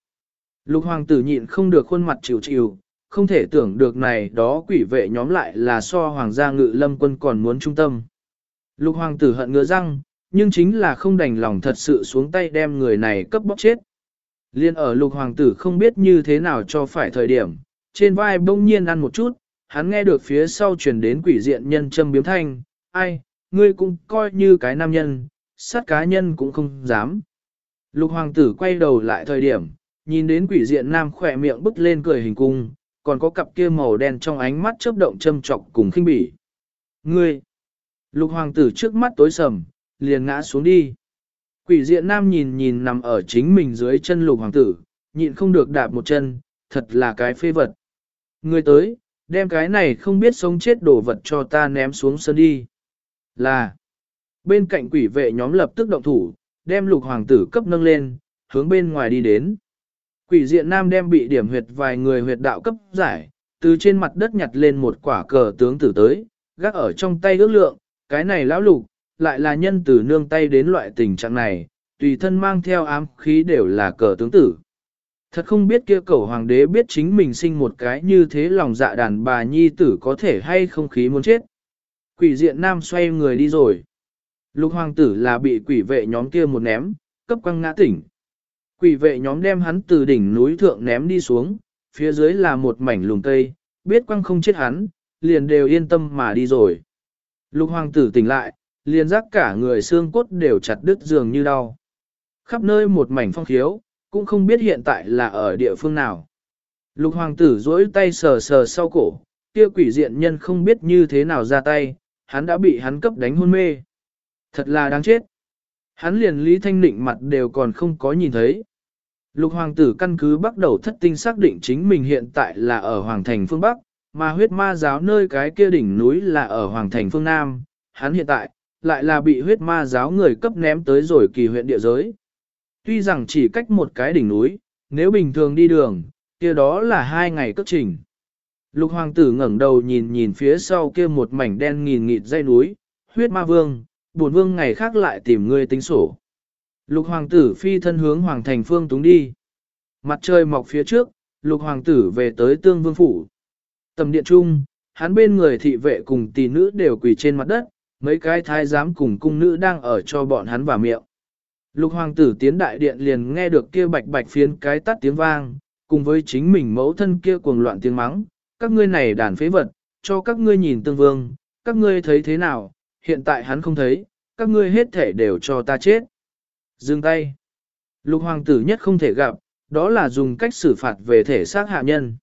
S1: Lục hoàng tử nhịn không được khuôn mặt chịu chịu, không thể tưởng được này đó quỷ vệ nhóm lại là so hoàng gia ngự lâm quân còn muốn trung tâm. Lục hoàng tử hận ngựa răng, nhưng chính là không đành lòng thật sự xuống tay đem người này cấp bóc chết. Liên ở lục hoàng tử không biết như thế nào cho phải thời điểm, trên vai bỗng nhiên ăn một chút, hắn nghe được phía sau truyền đến quỷ diện nhân châm biếm thanh, ai, ngươi cũng coi như cái nam nhân, sát cá nhân cũng không dám. Lục hoàng tử quay đầu lại thời điểm, nhìn đến quỷ diện nam khỏe miệng bứt lên cười hình cung, còn có cặp kia màu đen trong ánh mắt chớp động châm trọc cùng khinh bỉ. Ngươi! Lục hoàng tử trước mắt tối sầm, liền ngã xuống đi. Quỷ diện nam nhìn nhìn nằm ở chính mình dưới chân lục hoàng tử, nhịn không được đạp một chân, thật là cái phê vật. Ngươi tới, đem cái này không biết sống chết đổ vật cho ta ném xuống sân đi. Là, bên cạnh quỷ vệ nhóm lập tức động thủ, đem lục hoàng tử cấp nâng lên, hướng bên ngoài đi đến. Quỷ diện nam đem bị điểm huyệt vài người huyệt đạo cấp giải, từ trên mặt đất nhặt lên một quả cờ tướng tử tới, gác ở trong tay ước lượng, cái này lão lục, lại là nhân từ nương tay đến loại tình trạng này, tùy thân mang theo ám khí đều là cờ tướng tử. Thật không biết kia cẩu hoàng đế biết chính mình sinh một cái như thế lòng dạ đàn bà nhi tử có thể hay không khí muốn chết. Quỷ diện nam xoay người đi rồi. Lục hoàng tử là bị quỷ vệ nhóm kia một ném, cấp quăng ngã tỉnh. Quỷ vệ nhóm đem hắn từ đỉnh núi thượng ném đi xuống, phía dưới là một mảnh lùng cây, biết quăng không chết hắn, liền đều yên tâm mà đi rồi. Lục hoàng tử tỉnh lại, liền giác cả người xương cốt đều chặt đứt giường như đau. Khắp nơi một mảnh phong khiếu, cũng không biết hiện tại là ở địa phương nào. Lục hoàng tử duỗi tay sờ sờ sau cổ, kia quỷ diện nhân không biết như thế nào ra tay, hắn đã bị hắn cấp đánh hôn mê. Thật là đáng chết. Hắn liền Lý Thanh Nịnh mặt đều còn không có nhìn thấy. Lục hoàng tử căn cứ bắt đầu thất tinh xác định chính mình hiện tại là ở Hoàng thành phương Bắc, mà huyết ma giáo nơi cái kia đỉnh núi là ở Hoàng thành phương Nam. Hắn hiện tại, lại là bị huyết ma giáo người cấp ném tới rồi kỳ huyện địa giới. Tuy rằng chỉ cách một cái đỉnh núi, nếu bình thường đi đường, kia đó là hai ngày cất trình. Lục hoàng tử ngẩng đầu nhìn nhìn phía sau kia một mảnh đen nghìn nghịt dây núi, huyết ma vương, bổn vương ngày khác lại tìm ngươi tính sổ. Lục hoàng tử phi thân hướng hoàng thành phương túng đi. Mặt trời mọc phía trước, lục hoàng tử về tới tương vương phủ. Tầm điện trung, hắn bên người thị vệ cùng tỷ nữ đều quỳ trên mặt đất, mấy cái thái giám cùng cung nữ đang ở cho bọn hắn vào miệng. Lục hoàng tử tiến đại điện liền nghe được kia bạch bạch phiến cái tắt tiếng vang, cùng với chính mình mẫu thân kia cuồng loạn tiếng mắng, các ngươi này đàn phế vật, cho các ngươi nhìn tương vương, các ngươi thấy thế nào, hiện tại hắn không thấy, các ngươi hết thể đều cho ta chết. Dừng tay. Lục hoàng tử nhất không thể gặp, đó là dùng cách xử phạt về thể xác hạ nhân.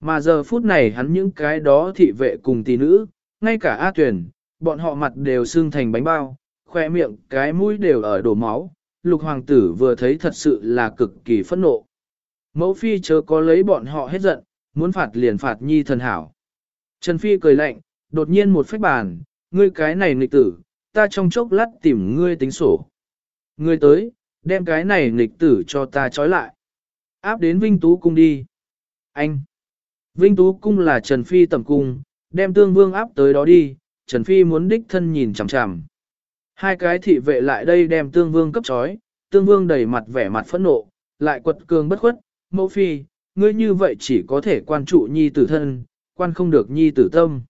S1: Mà giờ phút này hắn những cái đó thị vệ cùng tỷ nữ, ngay cả A tuyển, bọn họ mặt đều xương thành bánh bao, khoe miệng, cái mũi đều ở đổ máu, lục hoàng tử vừa thấy thật sự là cực kỳ phẫn nộ. Mẫu phi chớ có lấy bọn họ hết giận, muốn phạt liền phạt nhi thần hảo. Trần Phi cười lạnh, đột nhiên một phách bàn, ngươi cái này nghịch tử, ta trong chốc lát tìm ngươi tính sổ. Ngươi tới, đem cái này nghịch tử cho ta trói lại. Áp đến Vinh Tú Cung đi. Anh! Vinh Tú Cung là Trần Phi tầm cung, đem tương vương áp tới đó đi, Trần Phi muốn đích thân nhìn chằm chằm. Hai cái thị vệ lại đây đem tương vương cấp trói, tương vương đầy mặt vẻ mặt phẫn nộ, lại quật cường bất khuất, mẫu phi, ngươi như vậy chỉ có thể quan trụ nhi tử thân, quan không được nhi tử tâm.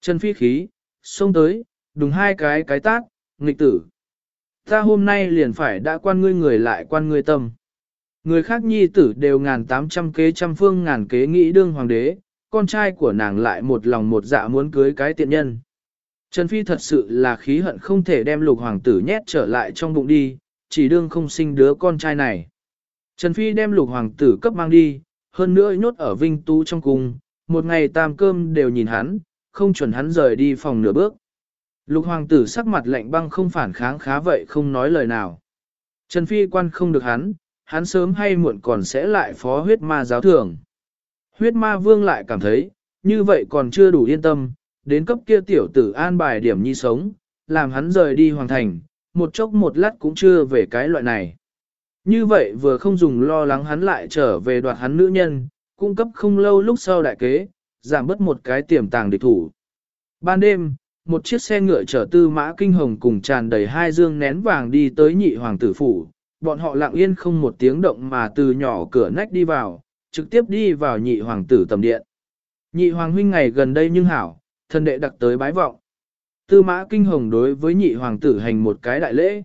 S1: Trần Phi khí, xông tới, đùng hai cái cái tát, nghịch tử. Ta hôm nay liền phải đã quan ngươi người lại quan ngươi tâm. Người khác nhi tử đều ngàn tám trăm kế trăm phương ngàn kế nghĩ đương hoàng đế, con trai của nàng lại một lòng một dạ muốn cưới cái tiện nhân. Trần Phi thật sự là khí hận không thể đem lục hoàng tử nhét trở lại trong bụng đi, chỉ đương không sinh đứa con trai này. Trần Phi đem lục hoàng tử cấp mang đi, hơn nữa nhốt ở Vinh Tu trong cung, một ngày tam cơm đều nhìn hắn, không chuẩn hắn rời đi phòng nửa bước. Lục hoàng tử sắc mặt lạnh băng không phản kháng khá vậy không nói lời nào. Trần Phi quan không được hắn, hắn sớm hay muộn còn sẽ lại phó huyết ma giáo thưởng. Huyết ma vương lại cảm thấy, như vậy còn chưa đủ yên tâm, đến cấp kia tiểu tử an bài điểm nhi sống, làm hắn rời đi hoàng thành, một chốc một lát cũng chưa về cái loại này. Như vậy vừa không dùng lo lắng hắn lại trở về đoạt hắn nữ nhân, cung cấp không lâu lúc sau đại kế, giảm bớt một cái tiềm tàng địch thủ. Ban đêm, một chiếc xe ngựa chở tư mã kinh hồng cùng tràn đầy hai dương nén vàng đi tới nhị hoàng tử phủ, bọn họ lặng yên không một tiếng động mà từ nhỏ cửa nách đi vào, trực tiếp đi vào nhị hoàng tử tầm điện. Nhị hoàng huynh ngày gần đây nhưng hảo, thân đệ đặc tới bái vọng. Tư mã kinh hồng đối với nhị hoàng tử hành một cái đại lễ.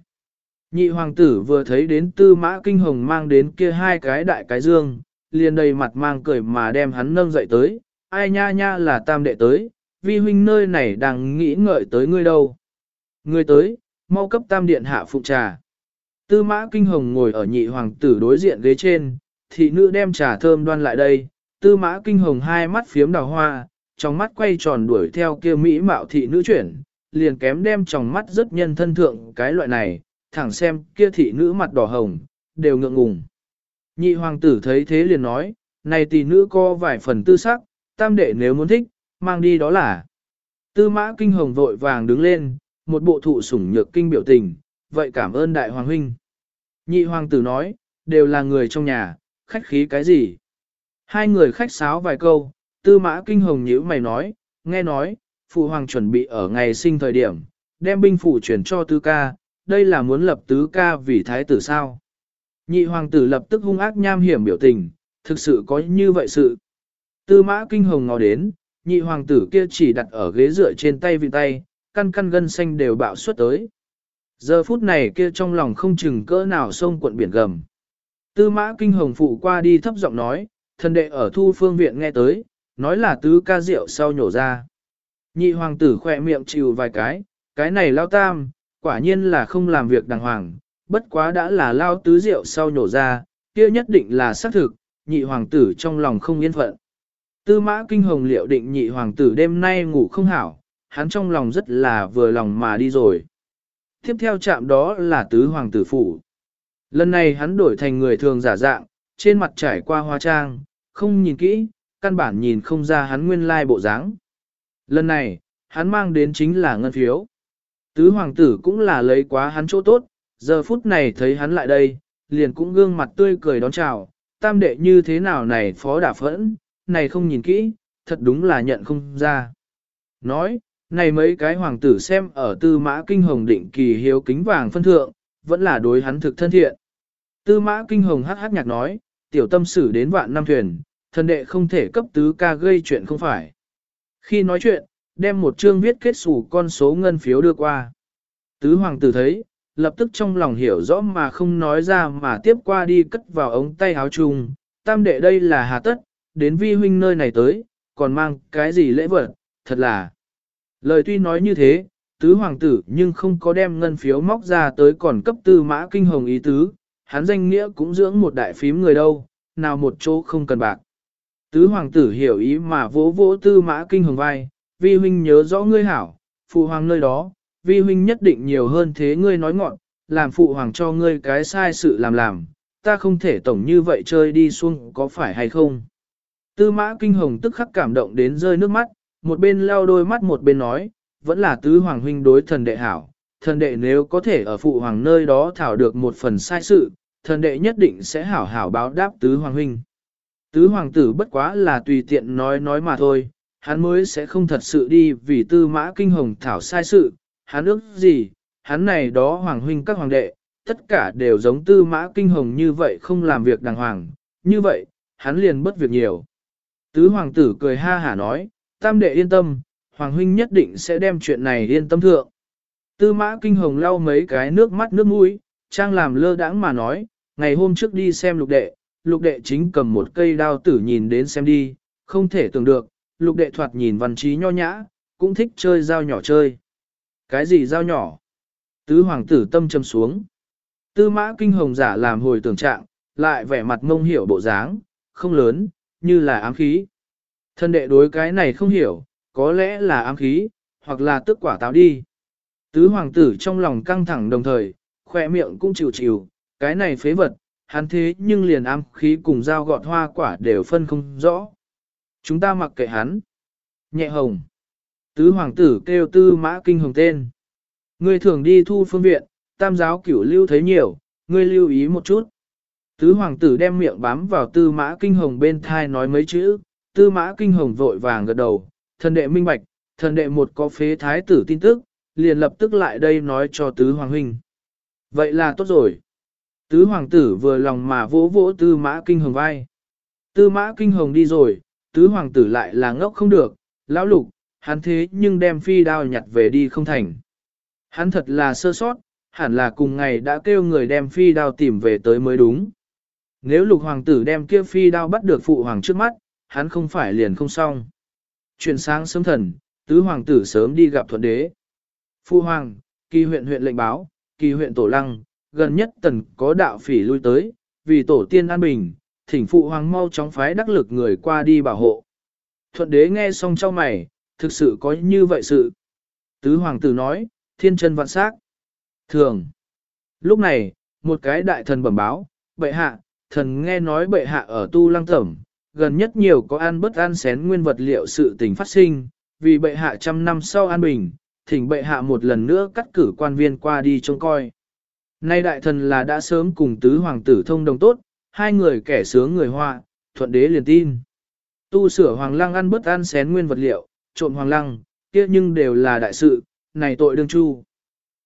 S1: Nhị hoàng tử vừa thấy đến tư mã kinh hồng mang đến kia hai cái đại cái dương, liền đầy mặt mang cười mà đem hắn nâng dậy tới, ai nha nha là tam đệ tới, vi huynh nơi này đang nghĩ ngợi tới ngươi đâu. Ngươi tới, mau cấp tam điện hạ phụ trà. Tư mã kinh hồng ngồi ở nhị hoàng tử đối diện ghế trên, thị nữ đem trà thơm đoan lại đây, tư mã kinh hồng hai mắt phiếm đào hoa, trong mắt quay tròn đuổi theo kia mỹ mạo thị nữ chuyển, liền kém đem trong mắt rất nhân thân thượng cái loại này, thẳng xem kia thị nữ mặt đỏ hồng, đều ngượng ngùng. Nhị hoàng tử thấy thế liền nói, này tỷ nữ có vài phần tư sắc, tam đệ nếu muốn thích, mang đi đó là. Tư mã kinh hồng vội vàng đứng lên, một bộ thụ sủng nhược kinh biểu tình, vậy cảm ơn đại hoàng huynh. Nhị hoàng tử nói, đều là người trong nhà, khách khí cái gì. Hai người khách sáo vài câu, tư mã kinh hồng nhíu mày nói, nghe nói, phụ hoàng chuẩn bị ở ngày sinh thời điểm, đem binh phủ chuyển cho tứ ca, đây là muốn lập tứ ca vì thái tử sao. Nhị hoàng tử lập tức hung ác nham hiểm biểu tình, thực sự có như vậy sự. Tư mã kinh hồng ngó đến, nhị hoàng tử kia chỉ đặt ở ghế dựa trên tay vị tay, căn căn gân xanh đều bạo suất tới. Giờ phút này kia trong lòng không chừng cỡ nào sông cuộn biển gầm. Tư mã kinh hồng phụ qua đi thấp giọng nói, thần đệ ở thu phương viện nghe tới, nói là tứ ca rượu sau nhổ ra. Nhị hoàng tử khỏe miệng chịu vài cái, cái này lao tam, quả nhiên là không làm việc đàng hoàng, bất quá đã là lao tứ rượu sau nhổ ra, kia nhất định là xác thực, nhị hoàng tử trong lòng không yên phận. Tư mã kinh hồng liệu định nhị hoàng tử đêm nay ngủ không hảo, hắn trong lòng rất là vừa lòng mà đi rồi. Tiếp theo chạm đó là tứ hoàng tử phủ. Lần này hắn đổi thành người thường giả dạng, trên mặt trải qua hoa trang, không nhìn kỹ, căn bản nhìn không ra hắn nguyên lai bộ dáng. Lần này, hắn mang đến chính là ngân phiếu. Tứ hoàng tử cũng là lấy quá hắn chỗ tốt, giờ phút này thấy hắn lại đây, liền cũng gương mặt tươi cười đón chào, tam đệ như thế nào này phó đả phẫn, này không nhìn kỹ, thật đúng là nhận không ra. Nói, này mấy cái hoàng tử xem ở tư mã kinh hồng định kỳ hiếu kính vàng phân thượng, vẫn là đối hắn thực thân thiện. Tư mã kinh hồng hát hát nhạc nói, tiểu tâm sử đến vạn năm thuyền, thần đệ không thể cấp tứ ca gây chuyện không phải. Khi nói chuyện, đem một chương viết kết sủ con số ngân phiếu đưa qua. Tứ hoàng tử thấy, lập tức trong lòng hiểu rõ mà không nói ra mà tiếp qua đi cất vào ống tay áo chung, tam đệ đây là hà tất, đến vi huynh nơi này tới, còn mang cái gì lễ vật, thật là. Lời tuy nói như thế, tứ hoàng tử nhưng không có đem ngân phiếu móc ra tới còn cấp tư mã kinh hồng ý tứ, hắn danh nghĩa cũng dưỡng một đại phím người đâu, nào một chỗ không cần bạc. Tứ hoàng tử hiểu ý mà vỗ vỗ tư mã kinh hồng vai, vi huynh nhớ rõ ngươi hảo, phụ hoàng nơi đó, vi huynh nhất định nhiều hơn thế ngươi nói ngọn, làm phụ hoàng cho ngươi cái sai sự làm làm, ta không thể tổng như vậy chơi đi xuống có phải hay không. Tư mã kinh hồng tức khắc cảm động đến rơi nước mắt, một bên leo đôi mắt một bên nói, vẫn là tứ hoàng huynh đối thần đệ hảo, thần đệ nếu có thể ở phụ hoàng nơi đó thảo được một phần sai sự, thần đệ nhất định sẽ hảo hảo báo đáp tứ hoàng huynh. Tứ hoàng tử bất quá là tùy tiện nói nói mà thôi, hắn mới sẽ không thật sự đi vì tư mã kinh hồng thảo sai sự, hắn ước gì, hắn này đó hoàng huynh các hoàng đệ, tất cả đều giống tư mã kinh hồng như vậy không làm việc đàng hoàng, như vậy, hắn liền bất việc nhiều. Tứ hoàng tử cười ha hả nói, tam đệ yên tâm, hoàng huynh nhất định sẽ đem chuyện này yên tâm thượng. Tư mã kinh hồng lau mấy cái nước mắt nước mũi, trang làm lơ đãng mà nói, ngày hôm trước đi xem lục đệ, lục đệ chính cầm một cây đao tử nhìn đến xem đi, không thể tưởng được, lục đệ thoạt nhìn văn trí nho nhã, cũng thích chơi dao nhỏ chơi. Cái gì dao nhỏ? Tứ hoàng tử tâm châm xuống. Tư mã kinh hồng giả làm hồi tưởng trạng, lại vẻ mặt mông hiểu bộ dáng, không lớn, như là ám khí. Thân đệ đối cái này không hiểu, có lẽ là ám khí, hoặc là tức quả táo đi. Tứ hoàng tử trong lòng căng thẳng đồng thời, khoe miệng cũng chịu chịu, cái này phế vật, hắn thế nhưng liền ám khí cùng dao gọt hoa quả đều phân không rõ. Chúng ta mặc kệ hắn. Nhẹ hồng. Tứ hoàng tử kêu tư mã kinh hồng tên. Ngươi thường đi thu phương viện, tam giáo cửu lưu thấy nhiều, ngươi lưu ý một chút. Tứ hoàng tử đem miệng bám vào tư mã kinh hồng bên thai nói mấy chữ, tư mã kinh hồng vội vàng gật đầu, thần đệ minh bạch, thần đệ một có phế thái tử tin tức, liền lập tức lại đây nói cho tứ hoàng huynh. Vậy là tốt rồi. Tứ hoàng tử vừa lòng mà vỗ vỗ tư mã kinh hồng vai. Tư mã kinh hồng đi rồi, tứ hoàng tử lại là ngốc không được, lão lục, hắn thế nhưng đem phi đao nhặt về đi không thành. Hắn thật là sơ sót, hẳn là cùng ngày đã kêu người đem phi đao tìm về tới mới đúng. Nếu lục hoàng tử đem kia phi đao bắt được phụ hoàng trước mắt, hắn không phải liền không xong. Chuyện sáng sớm thần, tứ hoàng tử sớm đi gặp thuận đế. Phụ hoàng, kỳ huyện huyện lệnh báo, kỳ huyện tổ lăng, gần nhất tần có đạo phỉ lui tới, vì tổ tiên an bình, thỉnh phụ hoàng mau chóng phái đắc lực người qua đi bảo hộ. Thuận đế nghe xong trao mày, thực sự có như vậy sự. Tứ hoàng tử nói, thiên chân vạn sát Thường. Lúc này, một cái đại thần bẩm báo, bệ hạ, thần nghe nói bệ hạ ở tu lăng thẩm, gần nhất nhiều có ăn bất ăn xén nguyên vật liệu sự tình phát sinh, vì bệ hạ trăm năm sau an bình, thỉnh bệ hạ một lần nữa cắt cử quan viên qua đi trông coi. Nay đại thần là đã sớm cùng tứ hoàng tử thông đồng tốt, hai người kẻ sướng người họa, thuận đế liền tin. Tu sửa hoàng lăng ăn bất ăn xén nguyên vật liệu, trộn hoàng lăng, kia nhưng đều là đại sự, này tội đương chu.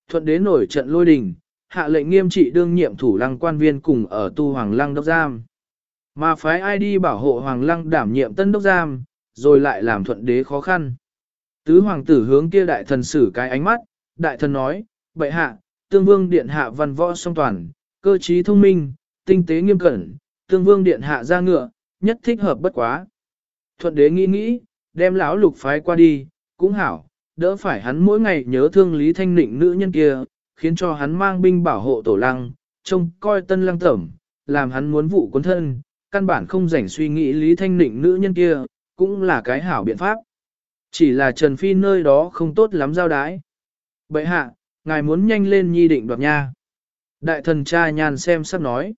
S1: Thuận đế nổi trận lôi đình, hạ lệnh nghiêm trị đương nhiệm thủ lăng quan viên cùng ở tu hoàng lăng đốc giam. Mà phái ai đi bảo hộ hoàng lăng đảm nhiệm tân đốc giam, rồi lại làm thuận đế khó khăn. Tứ hoàng tử hướng kia đại thần xử cái ánh mắt, đại thần nói, bệ hạ, tương vương điện hạ văn võ song toàn, cơ trí thông minh, tinh tế nghiêm cẩn, tương vương điện hạ ra ngựa, nhất thích hợp bất quá. Thuận đế nghĩ nghĩ, đem lão lục phái qua đi, cũng hảo, đỡ phải hắn mỗi ngày nhớ thương Lý Thanh Nịnh nữ nhân kia, khiến cho hắn mang binh bảo hộ tổ lăng, trông coi tân lăng tẩm, làm hắn muốn vụ quân thân, căn bản không rảnh suy nghĩ Lý Thanh Nịnh nữ nhân kia, cũng là cái hảo biện pháp. Chỉ là Trần Phi nơi đó không tốt lắm giao đái. Bậy hạ, ngài muốn nhanh lên nhi định đoạt nha. Đại thần cha nhàn xem sắp nói.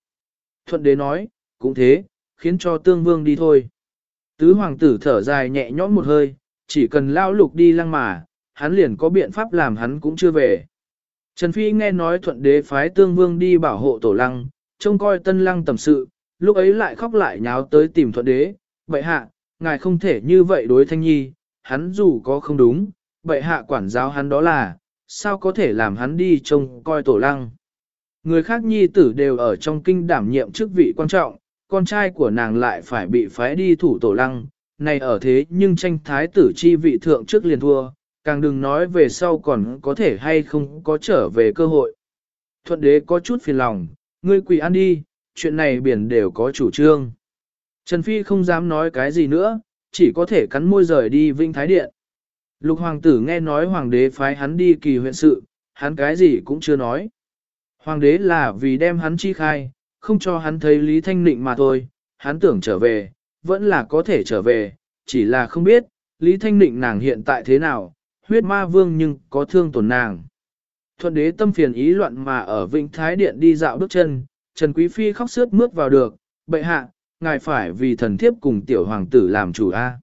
S1: Thuận đế nói, cũng thế, khiến cho tương vương đi thôi. Tứ hoàng tử thở dài nhẹ nhõm một hơi, chỉ cần lao lục đi lăng mà, hắn liền có biện pháp làm hắn cũng chưa về. Trần Phi nghe nói thuận đế phái tương vương đi bảo hộ tổ lăng, trông coi tân lăng tầm sự, lúc ấy lại khóc lại nháo tới tìm thuận đế, bệ hạ, ngài không thể như vậy đối thanh nhi, hắn dù có không đúng, bệ hạ quản giáo hắn đó là, sao có thể làm hắn đi trông coi tổ lăng. Người khác nhi tử đều ở trong kinh đảm nhiệm chức vị quan trọng, con trai của nàng lại phải bị phái đi thủ tổ lăng, này ở thế nhưng tranh thái tử chi vị thượng trước liền thua, càng đừng nói về sau còn có thể hay không có trở về cơ hội. Thuận đế có chút phiền lòng, ngươi quỳ ăn đi, chuyện này biển đều có chủ trương. Trần Phi không dám nói cái gì nữa, chỉ có thể cắn môi rời đi Vinh Thái Điện. Lục hoàng tử nghe nói hoàng đế phái hắn đi kỳ huyện sự, hắn cái gì cũng chưa nói. Hoàng đế là vì đem hắn chi khai, không cho hắn thấy Lý Thanh Nịnh mà thôi, hắn tưởng trở về, vẫn là có thể trở về, chỉ là không biết, Lý Thanh Ninh nàng hiện tại thế nào, huyết ma vương nhưng có thương tổn nàng. Thuận đế tâm phiền ý loạn mà ở Vĩnh Thái Điện đi dạo bước chân, Trần Quý Phi khóc sướt mướt vào được, bệ hạ, ngài phải vì thần thiếp cùng tiểu hoàng tử làm chủ a.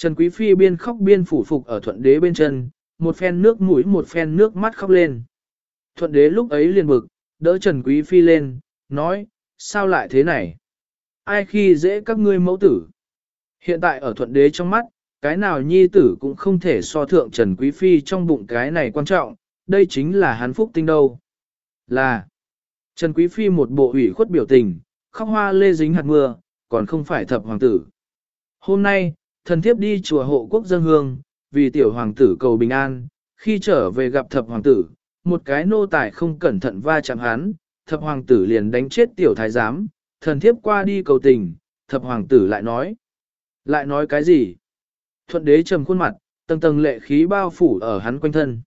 S1: Trần Quý Phi biên khóc biên phủ phục ở thuận đế bên chân, một phen nước mũi một phen nước mắt khóc lên. Thuận đế lúc ấy liền bực, đỡ Trần Quý Phi lên, nói, sao lại thế này? Ai khi dễ các ngươi mẫu tử? Hiện tại ở thuận đế trong mắt, cái nào nhi tử cũng không thể so thượng Trần Quý Phi trong bụng cái này quan trọng, đây chính là hắn phúc tinh đâu. Là, Trần Quý Phi một bộ ủy khuất biểu tình, khóc hoa lê dính hạt mưa, còn không phải thập hoàng tử. Hôm nay, thần thiếp đi chùa hộ quốc dân hương, vì tiểu hoàng tử cầu bình an, khi trở về gặp thập hoàng tử, một cái nô tài không cẩn thận va chạm hắn, thập hoàng tử liền đánh chết tiểu thái giám, thần thiếp qua đi cầu tình, thập hoàng tử lại nói. Lại nói cái gì? Thuận đế trầm khuôn mặt, tầng tầng lệ khí bao phủ ở hắn quanh thân.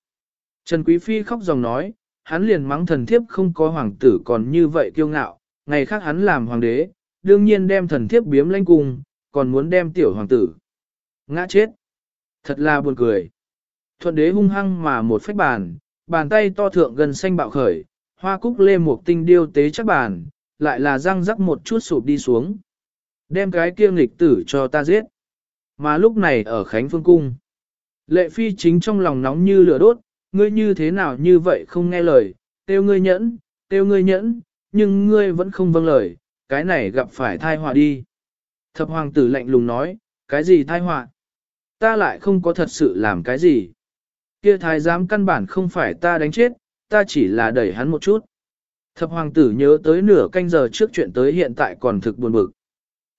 S1: Trần Quý Phi khóc dòng nói, hắn liền mắng thần thiếp không có hoàng tử còn như vậy kiêu ngạo, ngày khác hắn làm hoàng đế, đương nhiên đem thần thiếp biếm lãnh cung, còn muốn đem tiểu hoàng tử. Ngã chết. Thật là buồn cười. Thuận đế hung hăng mà một phách bàn, bàn tay to thượng gần xanh bạo khởi, hoa cúc lê một tinh điêu tế chắc bàn, lại là răng rắc một chút sụp đi xuống. Đem cái kia nghịch tử cho ta giết. Mà lúc này ở Khánh Phương Cung, lệ phi chính trong lòng nóng như lửa đốt, ngươi như thế nào như vậy không nghe lời, tiêu ngươi nhẫn, tiêu ngươi nhẫn, nhưng ngươi vẫn không vâng lời, cái này gặp phải thai họa đi. Thập hoàng tử lạnh lùng nói, cái gì thai họa? Ta lại không có thật sự làm cái gì. Kia thái giám căn bản không phải ta đánh chết, ta chỉ là đẩy hắn một chút. Thập hoàng tử nhớ tới nửa canh giờ trước chuyện tới hiện tại còn thực buồn bực.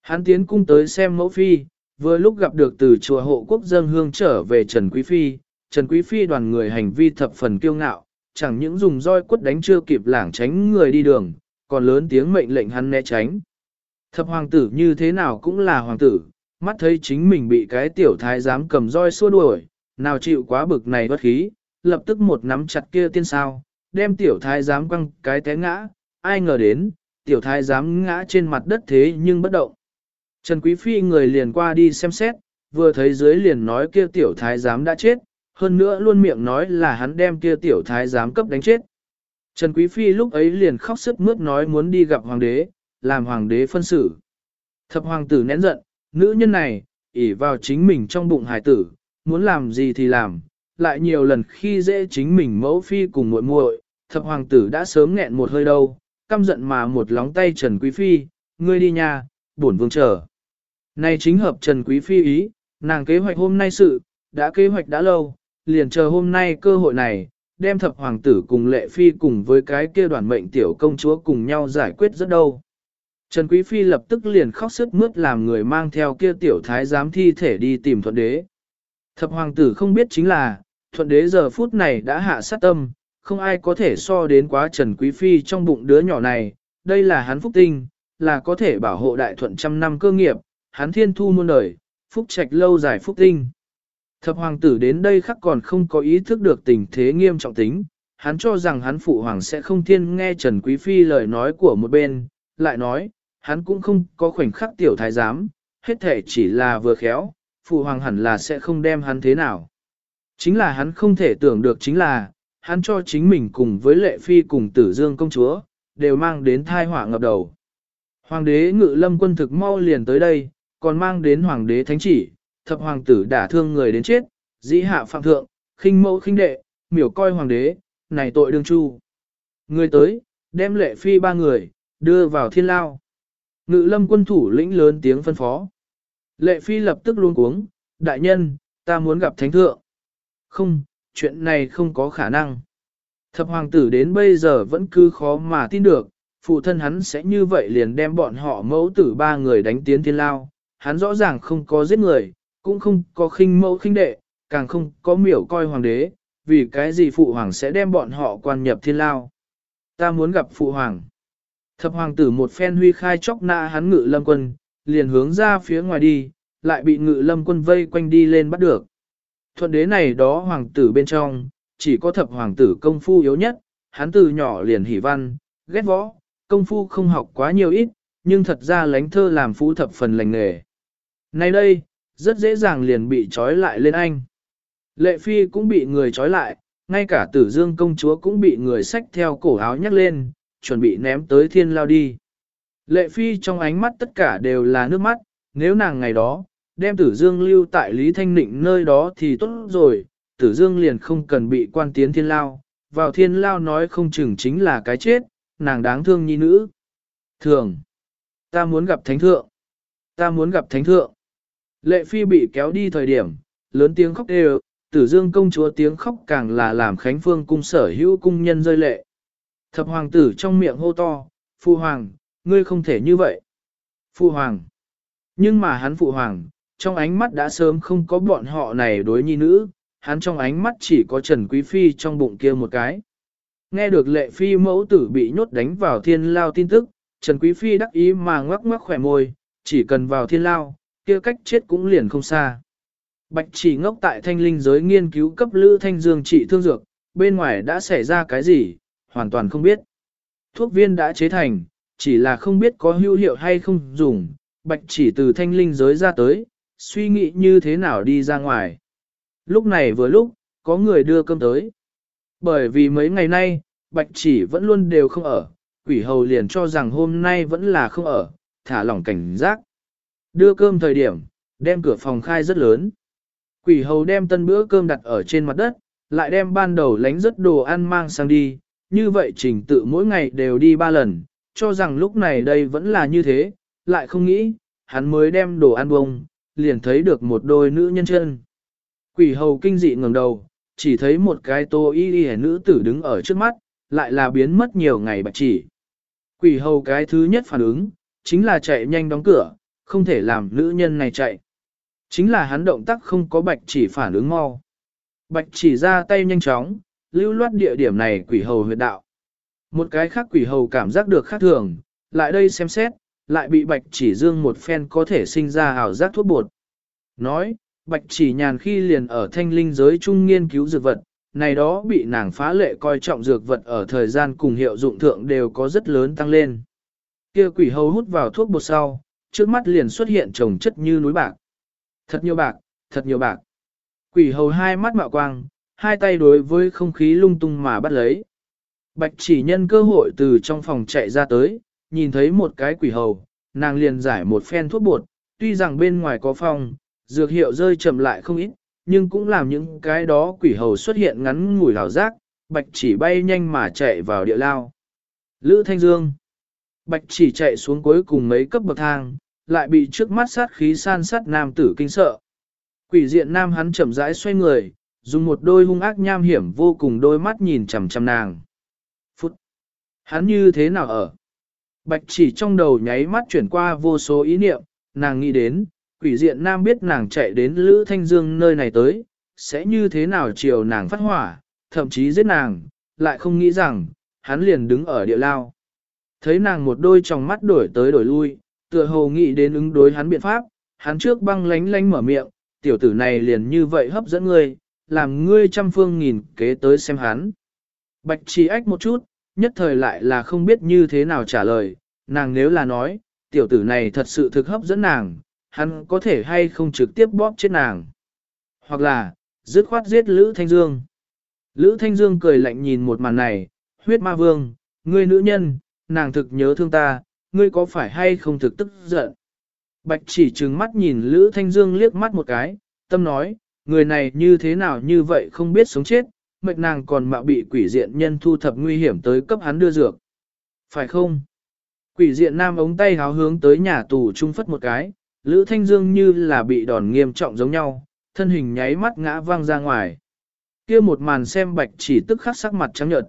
S1: Hắn tiến cung tới xem mẫu phi, vừa lúc gặp được từ chùa hộ quốc dân hương trở về Trần Quý Phi, Trần Quý Phi đoàn người hành vi thập phần kiêu ngạo, chẳng những dùng roi quất đánh chưa kịp lảng tránh người đi đường, còn lớn tiếng mệnh lệnh hắn né tránh. Thập hoàng tử như thế nào cũng là hoàng tử, mắt thấy chính mình bị cái tiểu thái giám cầm roi xua đuổi, nào chịu quá bực này bất khí, lập tức một nắm chặt kia tiên sao, đem tiểu thái giám quăng cái té ngã, ai ngờ đến, tiểu thái giám ngã trên mặt đất thế nhưng bất động. Trần Quý Phi người liền qua đi xem xét, vừa thấy dưới liền nói kia tiểu thái giám đã chết, hơn nữa luôn miệng nói là hắn đem kia tiểu thái giám cấp đánh chết. Trần Quý Phi lúc ấy liền khóc sức mướt nói muốn đi gặp hoàng đế, làm hoàng đế phân xử. Thập hoàng tử nén giận, nữ nhân này, ỷ vào chính mình trong bụng hải tử, muốn làm gì thì làm, lại nhiều lần khi dễ chính mình mẫu phi cùng muội muội, thập hoàng tử đã sớm nghẹn một hơi đâu, căm giận mà một lóng tay Trần Quý Phi, ngươi đi nha, bổn vương chờ. Này chính hợp Trần Quý Phi ý, nàng kế hoạch hôm nay sự, đã kế hoạch đã lâu, liền chờ hôm nay cơ hội này, đem thập hoàng tử cùng lệ phi cùng với cái kia đoàn mệnh tiểu công chúa cùng nhau giải quyết rất đâu. Trần Quý Phi lập tức liền khóc sức mướt làm người mang theo kia tiểu thái giám thi thể đi tìm thuận đế. Thập hoàng tử không biết chính là, thuận đế giờ phút này đã hạ sát tâm, không ai có thể so đến quá Trần Quý Phi trong bụng đứa nhỏ này, đây là hắn phúc tinh, là có thể bảo hộ đại thuận trăm năm cơ nghiệp, hắn thiên thu muôn đời, phúc trạch lâu dài phúc tinh. Thập hoàng tử đến đây khắc còn không có ý thức được tình thế nghiêm trọng tính, hắn cho rằng hắn phụ hoàng sẽ không thiên nghe Trần Quý Phi lời nói của một bên, lại nói, hắn cũng không có khoảnh khắc tiểu thái giám, hết thể chỉ là vừa khéo, phụ hoàng hẳn là sẽ không đem hắn thế nào. Chính là hắn không thể tưởng được chính là, hắn cho chính mình cùng với lệ phi cùng tử dương công chúa, đều mang đến thai họa ngập đầu. Hoàng đế ngự lâm quân thực mau liền tới đây, còn mang đến hoàng đế thánh chỉ, thập hoàng tử đả thương người đến chết, dĩ hạ phạm thượng, khinh mẫu khinh đệ, miểu coi hoàng đế, này tội đương chu. Người tới, đem lệ phi ba người, đưa vào thiên lao. Ngự lâm quân thủ lĩnh lớn tiếng phân phó. Lệ phi lập tức luôn cuống, đại nhân, ta muốn gặp thánh thượng. Không, chuyện này không có khả năng. Thập hoàng tử đến bây giờ vẫn cứ khó mà tin được, phụ thân hắn sẽ như vậy liền đem bọn họ mẫu tử ba người đánh tiến thiên lao. Hắn rõ ràng không có giết người, cũng không có khinh mẫu khinh đệ, càng không có miểu coi hoàng đế, vì cái gì phụ hoàng sẽ đem bọn họ quan nhập thiên lao. Ta muốn gặp phụ hoàng. Thập hoàng tử một phen huy khai chóc nạ hắn ngự lâm quân, liền hướng ra phía ngoài đi, lại bị ngự lâm quân vây quanh đi lên bắt được. Thuận đế này đó hoàng tử bên trong, chỉ có thập hoàng tử công phu yếu nhất, hắn từ nhỏ liền hỉ văn, ghét võ, công phu không học quá nhiều ít, nhưng thật ra lánh thơ làm phú thập phần lành nghề. Nay đây, rất dễ dàng liền bị trói lại lên anh. Lệ phi cũng bị người trói lại, ngay cả tử dương công chúa cũng bị người xách theo cổ áo nhắc lên, chuẩn bị ném tới thiên lao đi. Lệ phi trong ánh mắt tất cả đều là nước mắt, nếu nàng ngày đó, đem tử dương lưu tại Lý Thanh Nịnh nơi đó thì tốt rồi, tử dương liền không cần bị quan tiến thiên lao, vào thiên lao nói không chừng chính là cái chết, nàng đáng thương nhi nữ. Thường, ta muốn gặp thánh thượng, ta muốn gặp thánh thượng. Lệ phi bị kéo đi thời điểm, lớn tiếng khóc đều, tử dương công chúa tiếng khóc càng là làm khánh phương cung sở hữu cung nhân rơi lệ. Thập hoàng tử trong miệng hô to, phụ hoàng, ngươi không thể như vậy. Phụ hoàng. Nhưng mà hắn phụ hoàng, trong ánh mắt đã sớm không có bọn họ này đối nhi nữ, hắn trong ánh mắt chỉ có Trần Quý Phi trong bụng kia một cái. Nghe được lệ phi mẫu tử bị nhốt đánh vào thiên lao tin tức, Trần Quý Phi đắc ý mà ngoắc ngoắc khỏe môi, chỉ cần vào thiên lao, kia cách chết cũng liền không xa. Bạch chỉ ngốc tại thanh linh giới nghiên cứu cấp lữ thanh dương trị thương dược, bên ngoài đã xảy ra cái gì, hoàn toàn không biết. Thuốc viên đã chế thành, chỉ là không biết có hữu hiệu hay không dùng, bạch chỉ từ thanh linh giới ra tới, suy nghĩ như thế nào đi ra ngoài. Lúc này vừa lúc, có người đưa cơm tới. Bởi vì mấy ngày nay, bạch chỉ vẫn luôn đều không ở, quỷ hầu liền cho rằng hôm nay vẫn là không ở, thả lỏng cảnh giác. Đưa cơm thời điểm, đem cửa phòng khai rất lớn. Quỷ hầu đem tân bữa cơm đặt ở trên mặt đất, lại đem ban đầu lánh rất đồ ăn mang sang đi, như vậy trình tự mỗi ngày đều đi ba lần, cho rằng lúc này đây vẫn là như thế, lại không nghĩ, hắn mới đem đồ ăn bông, liền thấy được một đôi nữ nhân chân. Quỷ hầu kinh dị ngẩng đầu, chỉ thấy một cái tô y y nữ tử đứng ở trước mắt, lại là biến mất nhiều ngày bạch chỉ. Quỷ hầu cái thứ nhất phản ứng, chính là chạy nhanh đóng cửa, không thể làm nữ nhân này chạy. Chính là hắn động tác không có bạch chỉ phản ứng mau. Bạch chỉ ra tay nhanh chóng, lưu loát địa điểm này quỷ hầu huyệt đạo. Một cái khác quỷ hầu cảm giác được khác thường, lại đây xem xét, lại bị bạch chỉ dương một phen có thể sinh ra ảo giác thuốc bột. Nói, bạch chỉ nhàn khi liền ở thanh linh giới trung nghiên cứu dược vật, này đó bị nàng phá lệ coi trọng dược vật ở thời gian cùng hiệu dụng thượng đều có rất lớn tăng lên. Kia quỷ hầu hút vào thuốc bột sau, trước mắt liền xuất hiện trồng chất như núi bạc. Thật nhiều bạc, thật nhiều bạc. Quỷ hầu hai mắt mạo quang, hai tay đối với không khí lung tung mà bắt lấy. Bạch chỉ nhân cơ hội từ trong phòng chạy ra tới, nhìn thấy một cái quỷ hầu, nàng liền giải một phen thuốc bột, tuy rằng bên ngoài có phong, dược hiệu rơi chậm lại không ít, nhưng cũng làm những cái đó quỷ hầu xuất hiện ngắn ngủi hào giác, bạch chỉ bay nhanh mà chạy vào địa lao. Lữ Thanh Dương Bạch chỉ chạy xuống cuối cùng mấy cấp bậc thang, lại bị trước mắt sát khí san sát nam tử kinh sợ. Quỷ diện nam hắn chậm rãi xoay người, dùng một đôi hung ác nham hiểm vô cùng đôi mắt nhìn chằm chằm nàng. Phút! Hắn như thế nào ở? Bạch chỉ trong đầu nháy mắt chuyển qua vô số ý niệm, nàng nghĩ đến, quỷ diện nam biết nàng chạy đến Lữ Thanh Dương nơi này tới, sẽ như thế nào chiều nàng phát hỏa, thậm chí giết nàng, lại không nghĩ rằng, hắn liền đứng ở địa lao. Thấy nàng một đôi tròng mắt đổi tới đổi lui, tựa hồ nghĩ đến ứng đối hắn biện pháp, hắn trước băng lánh lánh mở miệng, tiểu tử này liền như vậy hấp dẫn ngươi, làm ngươi trăm phương nghìn kế tới xem hắn. Bạch chỉ ách một chút, nhất thời lại là không biết như thế nào trả lời, nàng nếu là nói, tiểu tử này thật sự thực hấp dẫn nàng, hắn có thể hay không trực tiếp bóp chết nàng. Hoặc là, dứt khoát giết Lữ Thanh Dương. Lữ Thanh Dương cười lạnh nhìn một màn này, huyết ma vương, ngươi nữ nhân, nàng thực nhớ thương ta, ngươi có phải hay không thực tức giận. Bạch chỉ trừng mắt nhìn Lữ Thanh Dương liếc mắt một cái, tâm nói, người này như thế nào như vậy không biết sống chết, mệnh nàng còn mạo bị quỷ diện nhân thu thập nguy hiểm tới cấp hắn đưa dược. Phải không? Quỷ diện nam ống tay háo hướng tới nhà tù trung phất một cái, Lữ Thanh Dương như là bị đòn nghiêm trọng giống nhau, thân hình nháy mắt ngã văng ra ngoài. kia một màn xem bạch chỉ tức khắc sắc mặt trắng nhợt.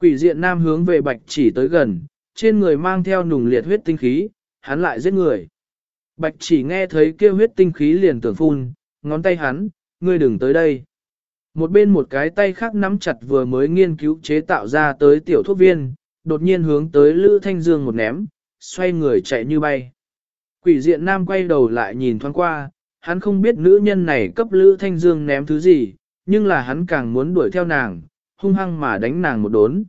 S1: Quỷ diện nam hướng về bạch chỉ tới gần, trên người mang theo nùng liệt huyết tinh khí, hắn lại giết người. Bạch chỉ nghe thấy kêu huyết tinh khí liền tưởng phun, ngón tay hắn, ngươi đừng tới đây. Một bên một cái tay khác nắm chặt vừa mới nghiên cứu chế tạo ra tới tiểu thuốc viên, đột nhiên hướng tới Lữ Thanh Dương một ném, xoay người chạy như bay. Quỷ diện nam quay đầu lại nhìn thoáng qua, hắn không biết nữ nhân này cấp Lữ Thanh Dương ném thứ gì, nhưng là hắn càng muốn đuổi theo nàng, hung hăng mà đánh nàng một đốn.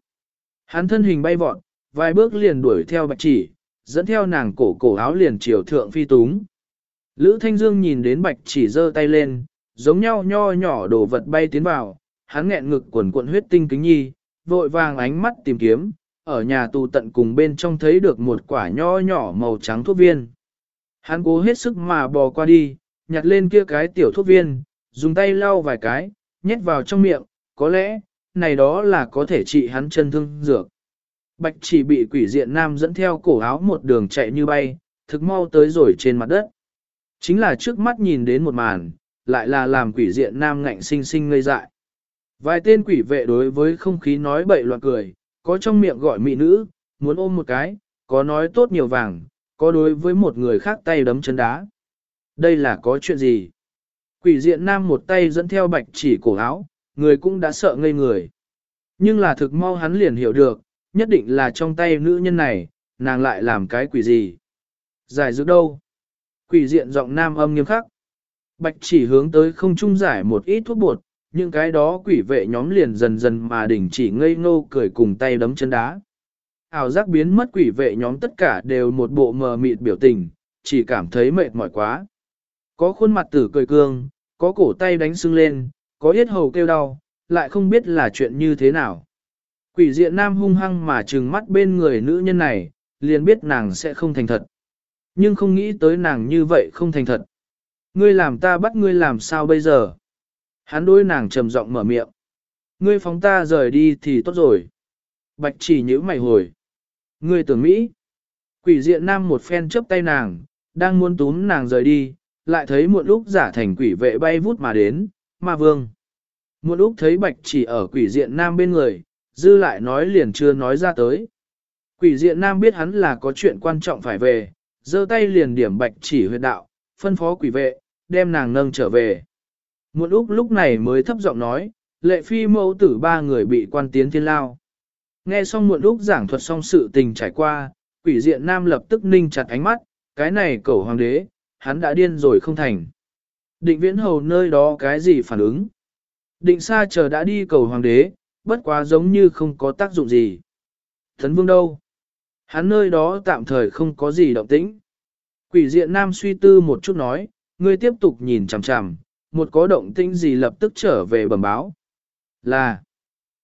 S1: Hắn thân hình bay vọt, vài bước liền đuổi theo bạch chỉ, dẫn theo nàng cổ cổ áo liền chiều thượng phi túng. Lữ Thanh Dương nhìn đến bạch chỉ giơ tay lên, giống nhau nho nhỏ đồ vật bay tiến vào, hắn nghẹn ngực quần cuộn huyết tinh kính nhi, vội vàng ánh mắt tìm kiếm, ở nhà tù tận cùng bên trong thấy được một quả nho nhỏ màu trắng thuốc viên. Hắn cố hết sức mà bò qua đi, nhặt lên kia cái tiểu thuốc viên, dùng tay lau vài cái, nhét vào trong miệng, có lẽ, này đó là có thể trị hắn chân thương dược. Bạch chỉ bị quỷ diện nam dẫn theo cổ áo một đường chạy như bay, thực mau tới rồi trên mặt đất. Chính là trước mắt nhìn đến một màn, lại là làm quỷ diện nam ngạnh sinh sinh ngây dại. Vài tên quỷ vệ đối với không khí nói bậy loạn cười, có trong miệng gọi mỹ nữ, muốn ôm một cái, có nói tốt nhiều vàng, có đối với một người khác tay đấm chân đá. Đây là có chuyện gì? Quỷ diện nam một tay dẫn theo bạch chỉ cổ áo, người cũng đã sợ ngây người. Nhưng là thực mau hắn liền hiểu được, nhất định là trong tay nữ nhân này, nàng lại làm cái quỷ gì. Giải dược đâu? Quỷ diện giọng nam âm nghiêm khắc. Bạch chỉ hướng tới không trung giải một ít thuốc bột, những cái đó quỷ vệ nhóm liền dần dần mà đỉnh chỉ ngây ngô cười cùng tay đấm chân đá. Ảo giác biến mất quỷ vệ nhóm tất cả đều một bộ mờ mịt biểu tình, chỉ cảm thấy mệt mỏi quá. Có khuôn mặt tử cười cương, có cổ tay đánh sưng lên, có yết hầu kêu đau, lại không biết là chuyện như thế nào. Quỷ diện nam hung hăng mà trừng mắt bên người nữ nhân này, liền biết nàng sẽ không thành thật. Nhưng không nghĩ tới nàng như vậy không thành thật. Ngươi làm ta bắt ngươi làm sao bây giờ? Hắn đối nàng trầm giọng mở miệng. Ngươi phóng ta rời đi thì tốt rồi. Bạch chỉ nhíu mày hồi. Ngươi tưởng Mỹ. Quỷ diện nam một phen chớp tay nàng, đang muốn túm nàng rời đi, lại thấy một lúc giả thành quỷ vệ bay vút mà đến, ma vương. Một lúc thấy bạch chỉ ở quỷ diện nam bên người, dư lại nói liền chưa nói ra tới. Quỷ diện nam biết hắn là có chuyện quan trọng phải về, giơ tay liền điểm bạch chỉ huyệt đạo, phân phó quỷ vệ, đem nàng nâng trở về. Một lúc lúc này mới thấp giọng nói, lệ phi mẫu tử ba người bị quan tiến thiên lao. Nghe xong một lúc giảng thuật xong sự tình trải qua, quỷ diện nam lập tức ninh chặt ánh mắt, cái này cầu hoàng đế, hắn đã điên rồi không thành. Định viễn hầu nơi đó cái gì phản ứng? Định xa chờ đã đi cầu hoàng đế, bất quá giống như không có tác dụng gì. Thấn vương đâu? Hắn nơi đó tạm thời không có gì động tĩnh. Quỷ diện nam suy tư một chút nói, ngươi tiếp tục nhìn chằm chằm, một có động tĩnh gì lập tức trở về bẩm báo. Là,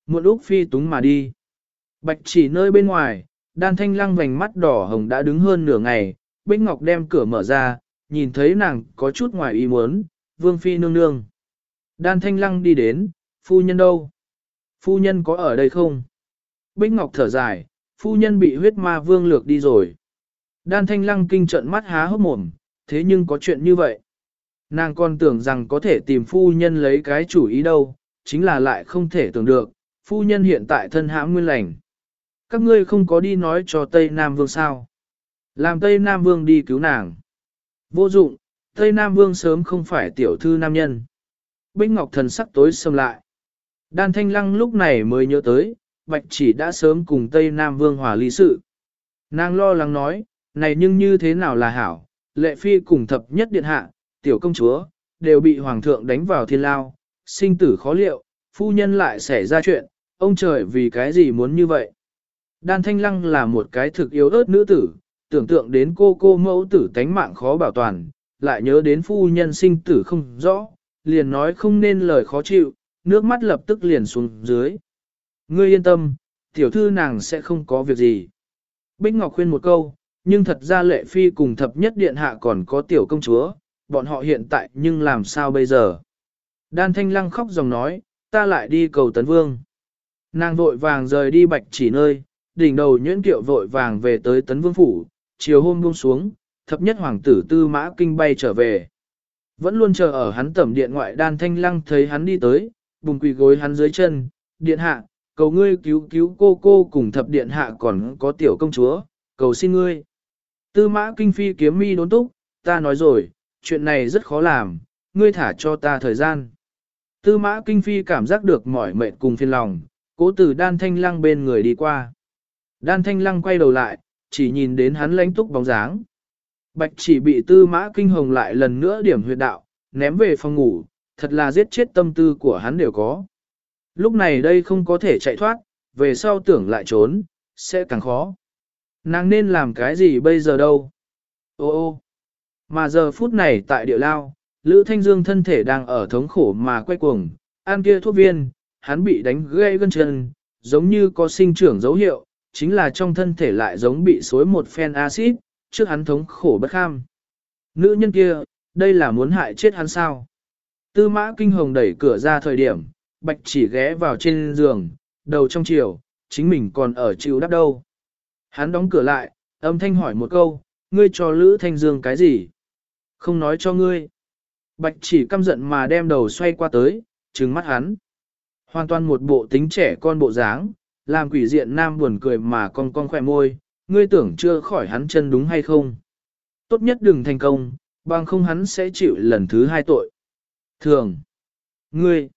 S1: một lúc phi túng mà đi. Bạch chỉ nơi bên ngoài, đan thanh lăng vành mắt đỏ hồng đã đứng hơn nửa ngày, Bích Ngọc đem cửa mở ra, nhìn thấy nàng có chút ngoài ý muốn, vương phi nương nương. Đan thanh lăng đi đến, phu nhân đâu? Phu nhân có ở đây không? Bích Ngọc thở dài, phu nhân bị huyết ma vương lược đi rồi. Đan thanh lăng kinh trận mắt há hốc mồm, thế nhưng có chuyện như vậy. Nàng còn tưởng rằng có thể tìm phu nhân lấy cái chủ ý đâu, chính là lại không thể tưởng được, phu nhân hiện tại thân hãm nguyên lành. Các ngươi không có đi nói cho Tây Nam Vương sao. Làm Tây Nam Vương đi cứu nàng. Vô dụng, Tây Nam Vương sớm không phải tiểu thư nam nhân. Bích Ngọc thần sắc tối sầm lại. Đan Thanh Lăng lúc này mới nhớ tới, Bạch chỉ đã sớm cùng Tây Nam Vương hòa lý sự. Nàng lo lắng nói, này nhưng như thế nào là hảo, lệ phi cùng thập nhất điện hạ, tiểu công chúa, đều bị hoàng thượng đánh vào thiên lao, sinh tử khó liệu, phu nhân lại xảy ra chuyện, ông trời vì cái gì muốn như vậy. Đan Thanh Lăng là một cái thực yếu ớt nữ tử, tưởng tượng đến cô cô mẫu tử tánh mạng khó bảo toàn, lại nhớ đến phu nhân sinh tử không rõ, liền nói không nên lời khó chịu, nước mắt lập tức liền xuống dưới. Ngươi yên tâm, tiểu thư nàng sẽ không có việc gì. Bích Ngọc khuyên một câu, nhưng thật ra lệ phi cùng thập nhất điện hạ còn có tiểu công chúa, bọn họ hiện tại nhưng làm sao bây giờ? Đan Thanh Lăng khóc dòng nói, ta lại đi cầu Tấn Vương. Nàng vội vàng rời đi bạch chỉ nơi, đỉnh đầu nhuyễn kiệu vội vàng về tới Tấn Vương Phủ, chiều hôm buông xuống, thập nhất hoàng tử tư mã kinh bay trở về. Vẫn luôn chờ ở hắn tẩm điện ngoại đan thanh lăng thấy hắn đi tới, bùng quỳ gối hắn dưới chân, điện hạ, cầu ngươi cứu cứu cô cô cùng thập điện hạ còn có tiểu công chúa, cầu xin ngươi. Tư mã kinh phi kiếm mi đốn túc, ta nói rồi, chuyện này rất khó làm, ngươi thả cho ta thời gian. Tư mã kinh phi cảm giác được mỏi mệt cùng phiền lòng, cố từ đan thanh lăng bên người đi qua. Đan thanh lăng quay đầu lại, chỉ nhìn đến hắn lãnh túc bóng dáng. Bạch chỉ bị tư mã kinh hồng lại lần nữa điểm huyệt đạo, ném về phòng ngủ, thật là giết chết tâm tư của hắn đều có. Lúc này đây không có thể chạy thoát, về sau tưởng lại trốn, sẽ càng khó. Nàng nên làm cái gì bây giờ đâu? Ô ô, Mà giờ phút này tại địa lao, Lữ Thanh Dương thân thể đang ở thống khổ mà quay cuồng, ăn kia thuốc viên, hắn bị đánh gãy gân chân, giống như có sinh trưởng dấu hiệu, chính là trong thân thể lại giống bị xối một phen axit, trước hắn thống khổ bất kham. Nữ nhân kia, đây là muốn hại chết hắn sao? Tư mã kinh hồng đẩy cửa ra thời điểm, bạch chỉ ghé vào trên giường, đầu trong chiều, chính mình còn ở chịu đắp đâu. Hắn đóng cửa lại, âm thanh hỏi một câu, ngươi cho Lữ Thanh Dương cái gì? Không nói cho ngươi. Bạch chỉ căm giận mà đem đầu xoay qua tới, trừng mắt hắn. Hoàn toàn một bộ tính trẻ con bộ dáng, làm quỷ diện nam buồn cười mà con con khỏe môi, ngươi tưởng chưa khỏi hắn chân đúng hay không? Tốt nhất đừng thành công, bằng không hắn sẽ chịu lần thứ hai tội. Thường. Ngươi.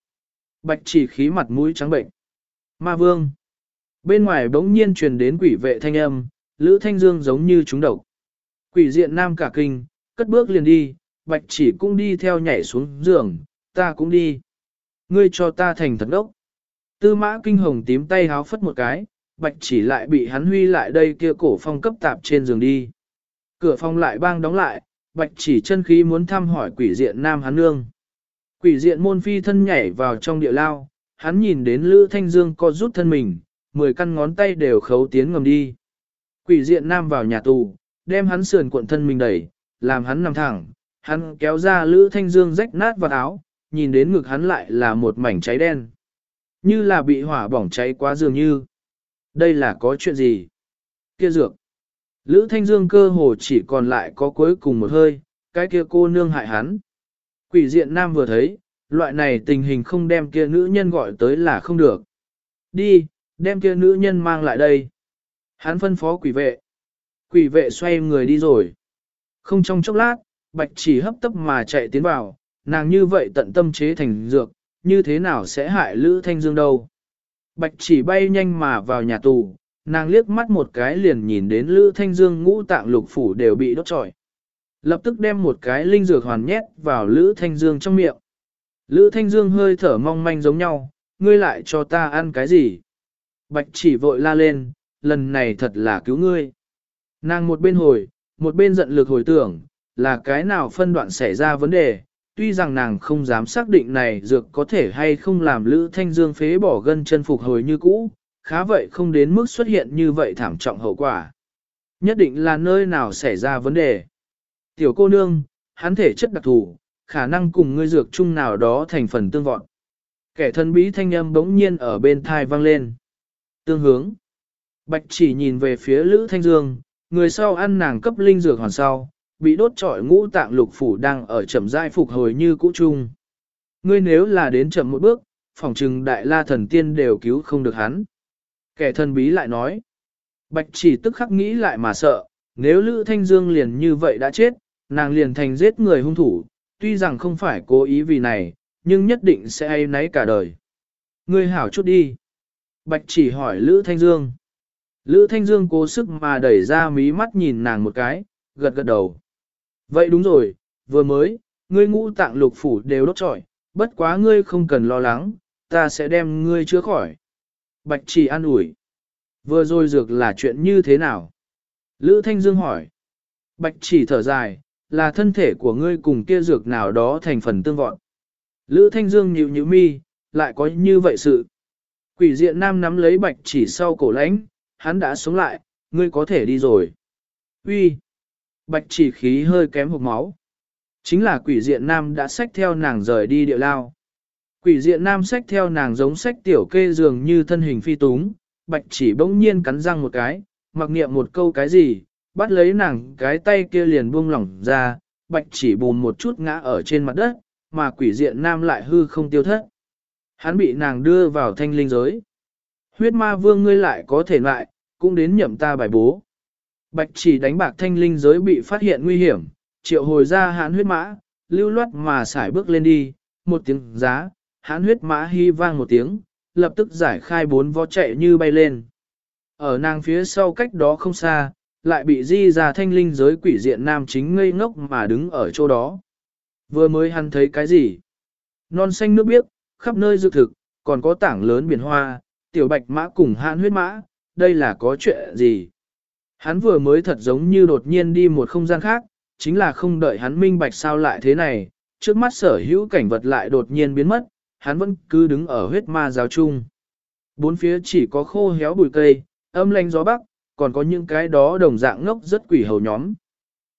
S1: Bạch chỉ khí mặt mũi trắng bệnh. Ma vương. Bên ngoài bỗng nhiên truyền đến quỷ vệ thanh âm, Lữ Thanh Dương giống như chúng độc. Quỷ diện nam cả kinh, cất bước liền đi, bạch chỉ cũng đi theo nhảy xuống giường, ta cũng đi. Ngươi cho ta thành thật đốc. Tư mã kinh hồng tím tay háo phất một cái, bạch chỉ lại bị hắn huy lại đây kia cổ phong cấp tạp trên giường đi. Cửa phòng lại bang đóng lại, bạch chỉ chân khí muốn thăm hỏi quỷ diện nam hắn nương. Quỷ diện môn phi thân nhảy vào trong địa lao, hắn nhìn đến Lữ Thanh Dương co rút thân mình, mười căn ngón tay đều khấu tiến ngầm đi. Quỷ diện nam vào nhà tù, đem hắn sườn cuộn thân mình đẩy, làm hắn nằm thẳng, hắn kéo ra Lữ Thanh Dương rách nát vào áo, nhìn đến ngực hắn lại là một mảnh cháy đen. Như là bị hỏa bỏng cháy quá dường như. Đây là có chuyện gì? Kia dược. Lữ Thanh Dương cơ hồ chỉ còn lại có cuối cùng một hơi, cái kia cô nương hại hắn. Quỷ diện nam vừa thấy, loại này tình hình không đem kia nữ nhân gọi tới là không được. Đi, đem kia nữ nhân mang lại đây. Hắn phân phó quỷ vệ. Quỷ vệ xoay người đi rồi. Không trong chốc lát, bạch chỉ hấp tấp mà chạy tiến vào, nàng như vậy tận tâm chế thành dược, như thế nào sẽ hại Lữ Thanh Dương đâu. Bạch chỉ bay nhanh mà vào nhà tù, nàng liếc mắt một cái liền nhìn đến Lữ Thanh Dương ngũ tạng lục phủ đều bị đốt trọi. Lập tức đem một cái linh dược hoàn nhét vào Lữ Thanh Dương trong miệng. Lữ Thanh Dương hơi thở mong manh giống nhau, ngươi lại cho ta ăn cái gì? Bạch chỉ vội la lên, lần này thật là cứu ngươi. Nàng một bên hồi, một bên giận lực hồi tưởng, là cái nào phân đoạn xảy ra vấn đề, tuy rằng nàng không dám xác định này dược có thể hay không làm Lữ Thanh Dương phế bỏ gân chân phục hồi như cũ, khá vậy không đến mức xuất hiện như vậy thảm trọng hậu quả. Nhất định là nơi nào xảy ra vấn đề. Tiểu cô nương, hắn thể chất đặc thù, khả năng cùng ngươi dược chung nào đó thành phần tương vọn. Kẻ thân bí thanh âm bỗng nhiên ở bên thai vang lên. Tương hướng. Bạch chỉ nhìn về phía Lữ Thanh Dương, người sau ăn nàng cấp linh dược hoàn sau, bị đốt trọi ngũ tạng lục phủ đang ở chậm rãi phục hồi như cũ chung. Ngươi nếu là đến chậm một bước, phòng trừng đại la thần tiên đều cứu không được hắn. Kẻ thần bí lại nói. Bạch chỉ tức khắc nghĩ lại mà sợ, nếu Lữ Thanh Dương liền như vậy đã chết, nàng liền thành giết người hung thủ, tuy rằng không phải cố ý vì này, nhưng nhất định sẽ ai nấy cả đời. Ngươi hảo chút đi. Bạch chỉ hỏi Lữ Thanh Dương. Lữ Thanh Dương cố sức mà đẩy ra mí mắt nhìn nàng một cái, gật gật đầu. Vậy đúng rồi, vừa mới, ngươi ngũ tạng lục phủ đều đốt trọi, bất quá ngươi không cần lo lắng, ta sẽ đem ngươi chữa khỏi. Bạch chỉ an ủi. Vừa rồi dược là chuyện như thế nào? Lữ Thanh Dương hỏi. Bạch chỉ thở dài, là thân thể của ngươi cùng kia dược nào đó thành phần tương vọn. Lữ Thanh Dương nhịu nhịu mi, lại có như vậy sự. Quỷ diện nam nắm lấy bạch chỉ sau cổ lãnh, hắn đã sống lại, ngươi có thể đi rồi. Uy, Bạch chỉ khí hơi kém hộp máu. Chính là quỷ diện nam đã xách theo nàng rời đi địa lao. Quỷ diện nam xách theo nàng giống xách tiểu kê dường như thân hình phi túng, bạch chỉ bỗng nhiên cắn răng một cái, mặc niệm một câu cái gì, bắt lấy nàng cái tay kia liền buông lỏng ra, bạch chỉ bùn một chút ngã ở trên mặt đất, mà quỷ diện nam lại hư không tiêu thất. Hắn bị nàng đưa vào thanh linh giới. Huyết ma vương ngươi lại có thể lại, cũng đến nhậm ta bài bố. Bạch chỉ đánh bạc thanh linh giới bị phát hiện nguy hiểm, triệu hồi ra hãn huyết mã, lưu loát mà xài bước lên đi, một tiếng giá, hãn huyết mã hy vang một tiếng, lập tức giải khai bốn vó chạy như bay lên. Ở nàng phía sau cách đó không xa, lại bị di ra thanh linh giới quỷ diện nam chính ngây ngốc mà đứng ở chỗ đó. Vừa mới hắn thấy cái gì? Non xanh nước biếc, khắp nơi dự thực, còn có tảng lớn biển hoa, tiểu bạch mã cùng hãn huyết mã, đây là có chuyện gì? Hắn vừa mới thật giống như đột nhiên đi một không gian khác, chính là không đợi hắn minh bạch sao lại thế này, trước mắt sở hữu cảnh vật lại đột nhiên biến mất, hắn vẫn cứ đứng ở huyết ma giáo chung. Bốn phía chỉ có khô héo bụi cây, âm lanh gió bắc, còn có những cái đó đồng dạng ngốc rất quỷ hầu nhóm.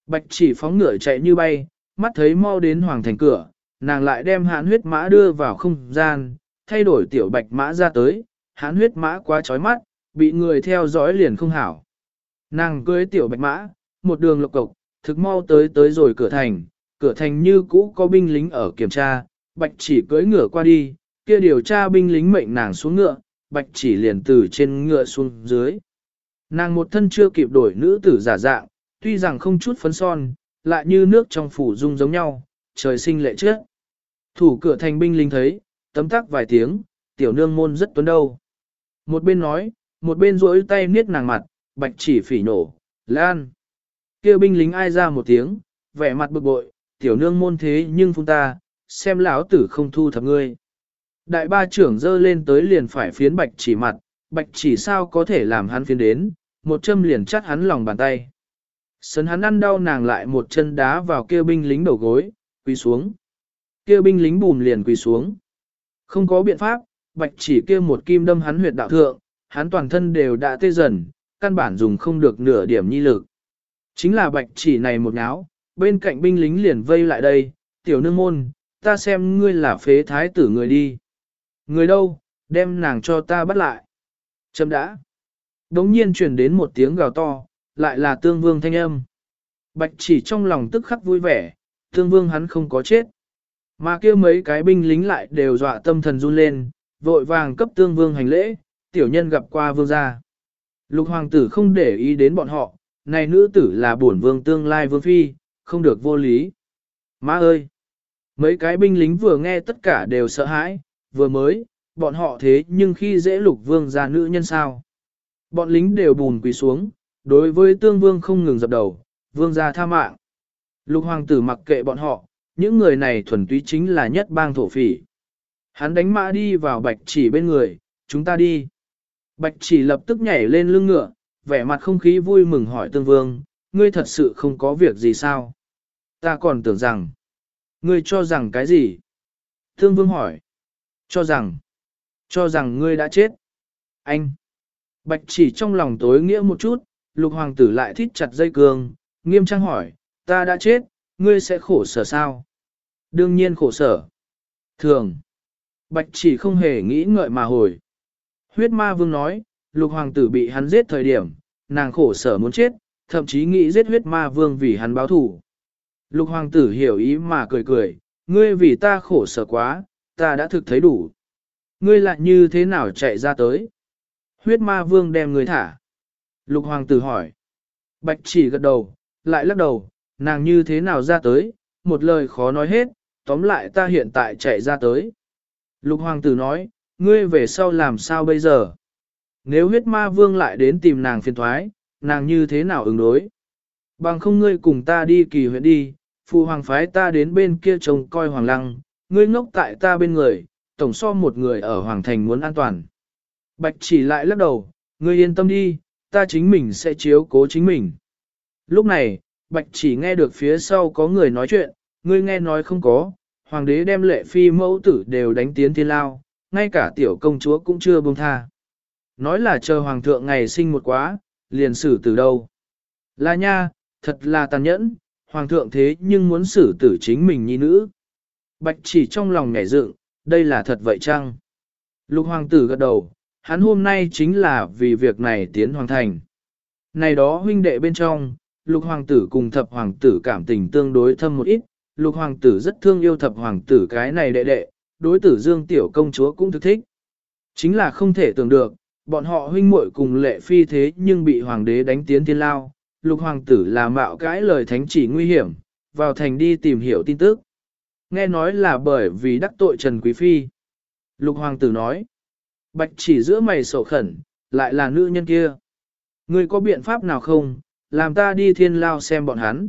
S1: Bạch chỉ phóng ngựa chạy như bay, mắt thấy mau đến hoàng thành cửa, nàng lại đem hãn huyết mã đưa vào không gian, thay đổi tiểu bạch mã ra tới, hãn huyết mã quá chói mắt, bị người theo dõi liền không hảo. Nàng cưới tiểu bạch mã, một đường lộc cộc, thực mau tới tới rồi cửa thành, cửa thành như cũ có binh lính ở kiểm tra, bạch chỉ cưới ngựa qua đi, kia điều tra binh lính mệnh nàng xuống ngựa, bạch chỉ liền từ trên ngựa xuống dưới. Nàng một thân chưa kịp đổi nữ tử giả dạng, tuy rằng không chút phấn son, lại như nước trong phủ dung giống nhau, trời sinh lệ trước. Thủ cửa thành binh lính thấy, tấm tắc vài tiếng, tiểu nương môn rất tuấn đâu. Một bên nói, một bên rỗi tay niết nàng mặt, bạch chỉ phỉ nổ, lan. kia binh lính ai ra một tiếng, vẻ mặt bực bội, tiểu nương môn thế nhưng phung ta, xem lão tử không thu thập ngươi. Đại ba trưởng dơ lên tới liền phải phiến bạch chỉ mặt, bạch chỉ sao có thể làm hắn phiến đến, một châm liền chắt hắn lòng bàn tay. Sấn hắn ăn đau nàng lại một chân đá vào kia binh lính đầu gối, quỳ xuống. Kia binh lính bùm liền quỳ xuống. Không có biện pháp, bạch chỉ kia một kim đâm hắn huyệt đạo thượng, hắn toàn thân đều đã tê dần, căn bản dùng không được nửa điểm nhi lực. Chính là bạch chỉ này một ngáo, bên cạnh binh lính liền vây lại đây, tiểu nương môn, ta xem ngươi là phế thái tử người đi. Người đâu, đem nàng cho ta bắt lại. Chấm đã. Đống nhiên truyền đến một tiếng gào to, lại là tương vương thanh âm. Bạch chỉ trong lòng tức khắc vui vẻ, tương vương hắn không có chết. Mà kia mấy cái binh lính lại đều dọa tâm thần run lên, vội vàng cấp tương vương hành lễ, tiểu nhân gặp qua vương gia. Lục hoàng tử không để ý đến bọn họ, này nữ tử là bổn vương tương lai vương phi, không được vô lý. Má ơi! Mấy cái binh lính vừa nghe tất cả đều sợ hãi, vừa mới, bọn họ thế nhưng khi dễ lục vương gia nữ nhân sao. Bọn lính đều bùn quỳ xuống, đối với tương vương không ngừng dập đầu, vương gia tha mạng. Lục hoàng tử mặc kệ bọn họ, những người này thuần túy chính là nhất bang thổ phỉ. Hắn đánh mã đi vào bạch chỉ bên người, chúng ta đi. Bạch chỉ lập tức nhảy lên lưng ngựa, vẻ mặt không khí vui mừng hỏi tương vương, ngươi thật sự không có việc gì sao? Ta còn tưởng rằng, ngươi cho rằng cái gì? Tương vương hỏi, cho rằng, cho rằng ngươi đã chết. Anh, bạch chỉ trong lòng tối nghĩa một chút, lục hoàng tử lại thít chặt dây cương, nghiêm trang hỏi, ta đã chết, ngươi sẽ khổ sở sao? Đương nhiên khổ sở. Thường. Bạch chỉ không hề nghĩ ngợi mà hồi. Huyết ma vương nói, lục hoàng tử bị hắn giết thời điểm, nàng khổ sở muốn chết, thậm chí nghĩ giết huyết ma vương vì hắn báo thù. Lục hoàng tử hiểu ý mà cười cười, ngươi vì ta khổ sở quá, ta đã thực thấy đủ. Ngươi lại như thế nào chạy ra tới? Huyết ma vương đem người thả. Lục hoàng tử hỏi. Bạch chỉ gật đầu, lại lắc đầu, nàng như thế nào ra tới, một lời khó nói hết, tóm lại ta hiện tại chạy ra tới. Lục hoàng tử nói, ngươi về sau làm sao bây giờ? Nếu huyết ma vương lại đến tìm nàng phiền thoái, nàng như thế nào ứng đối? Bằng không ngươi cùng ta đi kỳ huyện đi, phụ hoàng phái ta đến bên kia trông coi hoàng lăng, ngươi ngốc tại ta bên người, tổng so một người ở hoàng thành muốn an toàn. Bạch chỉ lại lắc đầu, ngươi yên tâm đi, ta chính mình sẽ chiếu cố chính mình. Lúc này, Bạch chỉ nghe được phía sau có người nói chuyện, ngươi nghe nói không có, hoàng đế đem lệ phi mẫu tử đều đánh tiến thiên lao, ngay cả tiểu công chúa cũng chưa buông tha. Nói là chờ hoàng thượng ngày sinh một quá, liền xử từ đâu. Là nha, thật là tàn nhẫn, hoàng thượng thế nhưng muốn xử tử chính mình nhi nữ. Bạch chỉ trong lòng nhảy dựng, đây là thật vậy chăng? Lục hoàng tử gật đầu, hắn hôm nay chính là vì việc này tiến hoàng thành. Này đó huynh đệ bên trong, lục hoàng tử cùng thập hoàng tử cảm tình tương đối thâm một ít, lục hoàng tử rất thương yêu thập hoàng tử cái này đệ đệ, đối tử dương tiểu công chúa cũng thực thích. Chính là không thể tưởng được, bọn họ huynh muội cùng lệ phi thế nhưng bị hoàng đế đánh tiến thiên lao, lục hoàng tử là mạo cãi lời thánh chỉ nguy hiểm, vào thành đi tìm hiểu tin tức. Nghe nói là bởi vì đắc tội Trần Quý Phi. Lục hoàng tử nói, bạch chỉ giữa mày sầu khẩn, lại là nữ nhân kia. Ngươi có biện pháp nào không, làm ta đi thiên lao xem bọn hắn.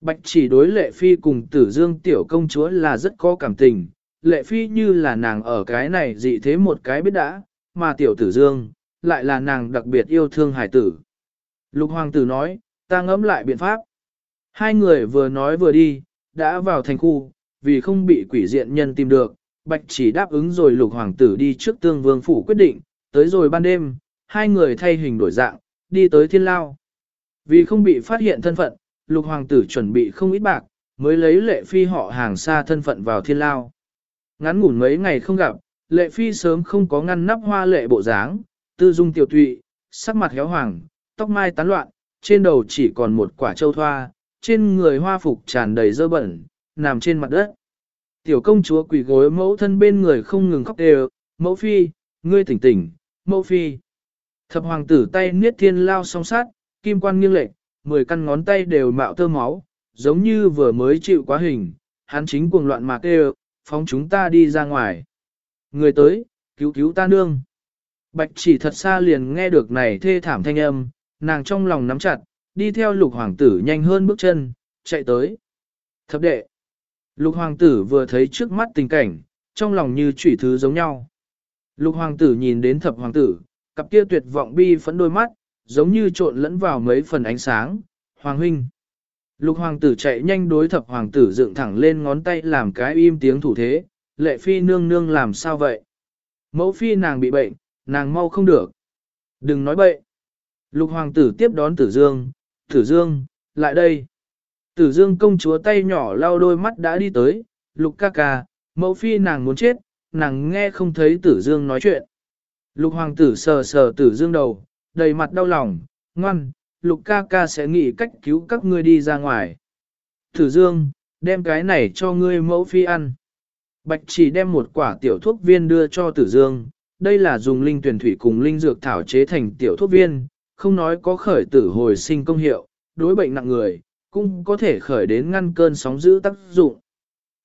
S1: Bạch chỉ đối lệ phi cùng tử dương tiểu công chúa là rất có cảm tình, lệ phi như là nàng ở cái này dị thế một cái biết đã, mà tiểu tử dương, lại là nàng đặc biệt yêu thương hải tử. Lục hoàng tử nói, ta ngẫm lại biện pháp. Hai người vừa nói vừa đi, đã vào thành khu, vì không bị quỷ diện nhân tìm được, Bạch chỉ đáp ứng rồi lục hoàng tử đi trước tương vương phủ quyết định, tới rồi ban đêm, hai người thay hình đổi dạng, đi tới thiên lao. Vì không bị phát hiện thân phận, lục hoàng tử chuẩn bị không ít bạc, mới lấy lệ phi họ hàng xa thân phận vào thiên lao. Ngắn ngủn mấy ngày không gặp, lệ phi sớm không có ngăn nắp hoa lệ bộ dáng, tư dung tiểu tụy, sắc mặt héo hoàng, tóc mai tán loạn, trên đầu chỉ còn một quả châu thoa, trên người hoa phục tràn đầy dơ bẩn, nằm trên mặt đất. Tiểu công chúa quỳ gối mẫu thân bên người không ngừng khóc đều, mẫu phi, ngươi tỉnh tỉnh, mẫu phi. Thập hoàng tử tay niết thiên lao song sát, kim quan nghiêng lệch, mười căn ngón tay đều mạo tơ máu, giống như vừa mới chịu quá hình, hắn chính cuồng loạn mà kêu, phóng chúng ta đi ra ngoài. Người tới, cứu cứu ta nương. Bạch chỉ thật xa liền nghe được này thê thảm thanh âm, nàng trong lòng nắm chặt, đi theo lục hoàng tử nhanh hơn bước chân, chạy tới. Thập đệ. Lục hoàng tử vừa thấy trước mắt tình cảnh, trong lòng như chủy thứ giống nhau. Lục hoàng tử nhìn đến thập hoàng tử, cặp kia tuyệt vọng bi phấn đôi mắt, giống như trộn lẫn vào mấy phần ánh sáng. Hoàng huynh. Lục hoàng tử chạy nhanh đối thập hoàng tử dựng thẳng lên ngón tay làm cái im tiếng thủ thế, lệ phi nương nương làm sao vậy? Mẫu phi nàng bị bệnh, nàng mau không được. Đừng nói bậy. Lục hoàng tử tiếp đón tử dương, tử dương, lại đây. Tử dương công chúa tay nhỏ lau đôi mắt đã đi tới, lục ca ca, mẫu phi nàng muốn chết, nàng nghe không thấy tử dương nói chuyện. Lục hoàng tử sờ sờ tử dương đầu, đầy mặt đau lòng, ngoan, lục ca ca sẽ nghĩ cách cứu các ngươi đi ra ngoài. Tử dương, đem cái này cho ngươi mẫu phi ăn. Bạch chỉ đem một quả tiểu thuốc viên đưa cho tử dương, đây là dùng linh tuyển thủy cùng linh dược thảo chế thành tiểu thuốc viên, không nói có khởi tử hồi sinh công hiệu, đối bệnh nặng người, cũng có thể khởi đến ngăn cơn sóng dữ tác dụng.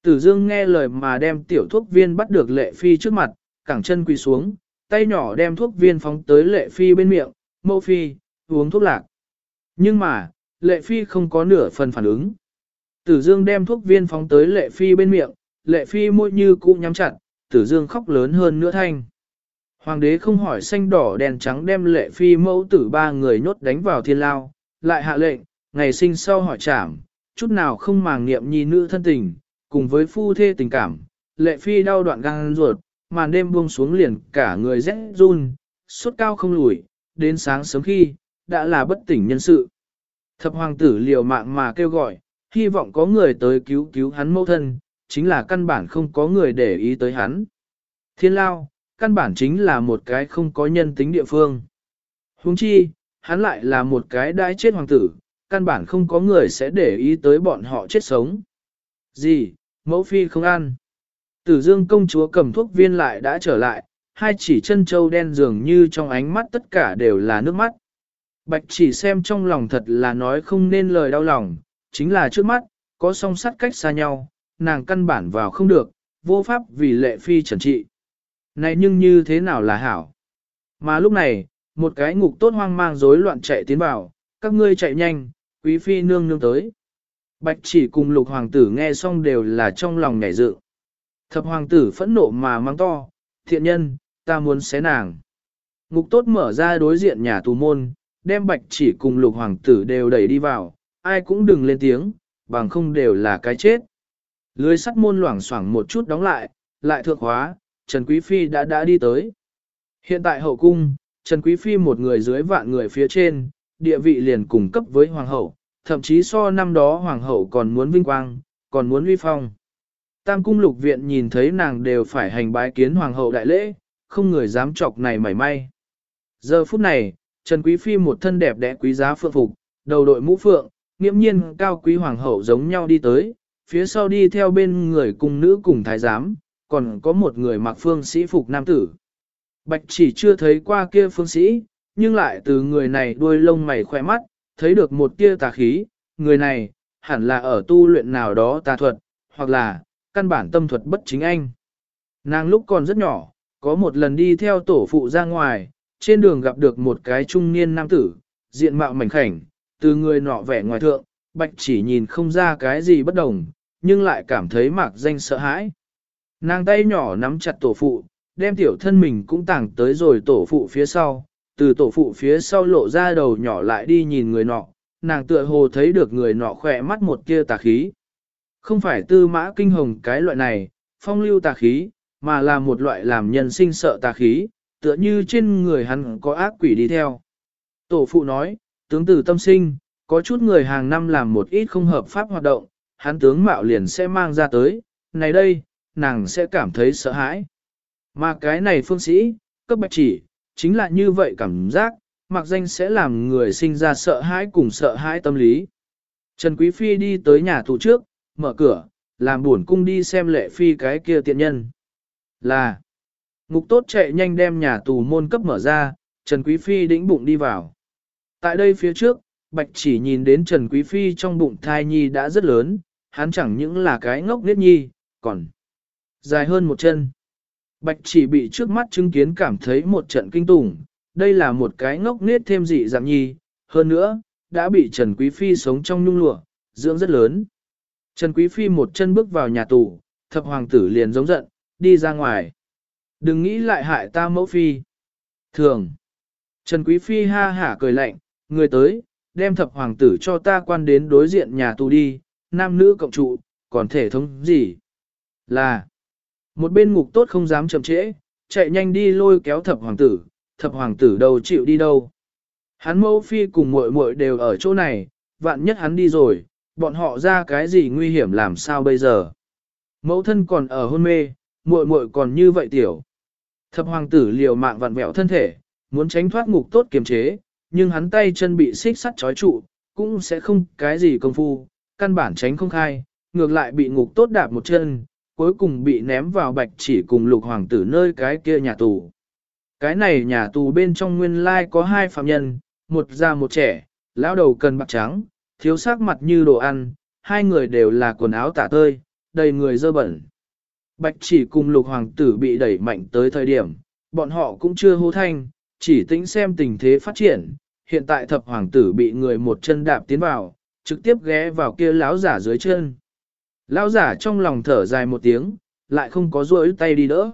S1: Tử Dương nghe lời mà đem tiểu thuốc viên bắt được lệ phi trước mặt, cẳng chân quỳ xuống, tay nhỏ đem thuốc viên phóng tới lệ phi bên miệng, mẫu phi, uống thuốc lạc. Nhưng mà, lệ phi không có nửa phần phản ứng. Tử Dương đem thuốc viên phóng tới lệ phi bên miệng, lệ phi môi như cũ nhắm chặt, tử Dương khóc lớn hơn nữa thanh. Hoàng đế không hỏi xanh đỏ đèn trắng đem lệ phi mẫu tử ba người nhốt đánh vào thiên lao, lại hạ lệnh, ngày sinh sau hỏi trảm, chút nào không màng niệm nhi nữ thân tình, cùng với phu thê tình cảm, lệ phi đau đoạn gan ruột, màn đêm buông xuống liền cả người rẽ run, suốt cao không lùi, đến sáng sớm khi, đã là bất tỉnh nhân sự. Thập hoàng tử liều mạng mà kêu gọi, hy vọng có người tới cứu cứu hắn mẫu thân, chính là căn bản không có người để ý tới hắn. Thiên lao, căn bản chính là một cái không có nhân tính địa phương. Huống chi, hắn lại là một cái đãi chết hoàng tử, căn bản không có người sẽ để ý tới bọn họ chết sống. Gì, mẫu phi không ăn. Tử dương công chúa cầm thuốc viên lại đã trở lại, hai chỉ chân trâu đen dường như trong ánh mắt tất cả đều là nước mắt. Bạch chỉ xem trong lòng thật là nói không nên lời đau lòng, chính là trước mắt, có song sắt cách xa nhau, nàng căn bản vào không được, vô pháp vì lệ phi trần trị. Này nhưng như thế nào là hảo? Mà lúc này, một cái ngục tốt hoang mang rối loạn chạy tiến vào, các ngươi chạy nhanh, quý phi nương nương tới. Bạch chỉ cùng lục hoàng tử nghe xong đều là trong lòng nhảy dự. Thập hoàng tử phẫn nộ mà mang to, thiện nhân, ta muốn xé nàng. Ngục tốt mở ra đối diện nhà tù môn, đem bạch chỉ cùng lục hoàng tử đều đẩy đi vào, ai cũng đừng lên tiếng, bằng không đều là cái chết. Lưới sắt môn loảng xoảng một chút đóng lại, lại thượng hóa, Trần Quý Phi đã đã đi tới. Hiện tại hậu cung, Trần Quý Phi một người dưới vạn người phía trên, địa vị liền cùng cấp với hoàng hậu, thậm chí so năm đó hoàng hậu còn muốn vinh quang, còn muốn uy phong. Tam cung lục viện nhìn thấy nàng đều phải hành bái kiến hoàng hậu đại lễ, không người dám chọc này mảy may. Giờ phút này, Trần Quý Phi một thân đẹp đẽ quý giá phượng phục, đầu đội mũ phượng, nghiễm nhiên cao quý hoàng hậu giống nhau đi tới, phía sau đi theo bên người cung nữ cùng thái giám, còn có một người mặc phương sĩ phục nam tử. Bạch chỉ chưa thấy qua kia phương sĩ, nhưng lại từ người này đuôi lông mày khỏe mắt, thấy được một tia tà khí, người này, hẳn là ở tu luyện nào đó tà thuật, hoặc là, căn bản tâm thuật bất chính anh. Nàng lúc còn rất nhỏ, có một lần đi theo tổ phụ ra ngoài, trên đường gặp được một cái trung niên nam tử, diện mạo mảnh khảnh, từ người nọ vẻ ngoài thượng, bạch chỉ nhìn không ra cái gì bất đồng, nhưng lại cảm thấy mạc danh sợ hãi. Nàng tay nhỏ nắm chặt tổ phụ, đem tiểu thân mình cũng tàng tới rồi tổ phụ phía sau, từ tổ phụ phía sau lộ ra đầu nhỏ lại đi nhìn người nọ, nàng tựa hồ thấy được người nọ khỏe mắt một kia tà khí. Không phải tư mã kinh hồng cái loại này, phong lưu tà khí, mà là một loại làm nhân sinh sợ tà khí, tựa như trên người hắn có ác quỷ đi theo. Tổ phụ nói, tướng tử tâm sinh, có chút người hàng năm làm một ít không hợp pháp hoạt động, hắn tướng mạo liền sẽ mang ra tới, này đây, nàng sẽ cảm thấy sợ hãi. Mà cái này phương sĩ, cấp bạch chỉ, chính là như vậy cảm giác, mặc danh sẽ làm người sinh ra sợ hãi cùng sợ hãi tâm lý. Trần Quý Phi đi tới nhà tù trước, mở cửa, làm buồn cung đi xem lệ phi cái kia tiện nhân. Là, ngục tốt chạy nhanh đem nhà tù môn cấp mở ra, Trần Quý Phi đĩnh bụng đi vào. Tại đây phía trước, Bạch chỉ nhìn đến Trần Quý Phi trong bụng thai nhi đã rất lớn, hắn chẳng những là cái ngốc nết nhi, còn dài hơn một chân. Bạch chỉ bị trước mắt chứng kiến cảm thấy một trận kinh tủng, đây là một cái ngốc nết thêm dị dạng nhi, hơn nữa, đã bị Trần Quý Phi sống trong nhung lụa, dưỡng rất lớn. Trần Quý Phi một chân bước vào nhà tù, thập hoàng tử liền giống giận, đi ra ngoài. Đừng nghĩ lại hại ta mẫu phi. Thường. Trần Quý Phi ha hả cười lạnh, người tới, đem thập hoàng tử cho ta quan đến đối diện nhà tù đi, nam nữ cộng trụ, còn thể thống gì? Là. Một bên ngục tốt không dám chậm trễ, chạy nhanh đi lôi kéo thập hoàng tử, thập hoàng tử đâu chịu đi đâu. Hắn mẫu phi cùng muội muội đều ở chỗ này, vạn nhất hắn đi rồi, bọn họ ra cái gì nguy hiểm làm sao bây giờ. Mẫu thân còn ở hôn mê, muội muội còn như vậy tiểu. Thập hoàng tử liều mạng vặn vẹo thân thể, muốn tránh thoát ngục tốt kiềm chế, nhưng hắn tay chân bị xích sắt trói trụ, cũng sẽ không cái gì công phu, căn bản tránh không khai, ngược lại bị ngục tốt đạp một chân, cuối cùng bị ném vào bạch chỉ cùng lục hoàng tử nơi cái kia nhà tù. Cái này nhà tù bên trong nguyên lai có hai phạm nhân, một già một trẻ, lão đầu cần bạc trắng, thiếu sắc mặt như đồ ăn, hai người đều là quần áo tả tơi, đầy người dơ bẩn. Bạch chỉ cùng lục hoàng tử bị đẩy mạnh tới thời điểm, bọn họ cũng chưa hô thanh, chỉ tính xem tình thế phát triển, hiện tại thập hoàng tử bị người một chân đạp tiến vào, trực tiếp ghé vào kia lão giả dưới chân. Lão giả trong lòng thở dài một tiếng, lại không có rỗi tay đi đỡ.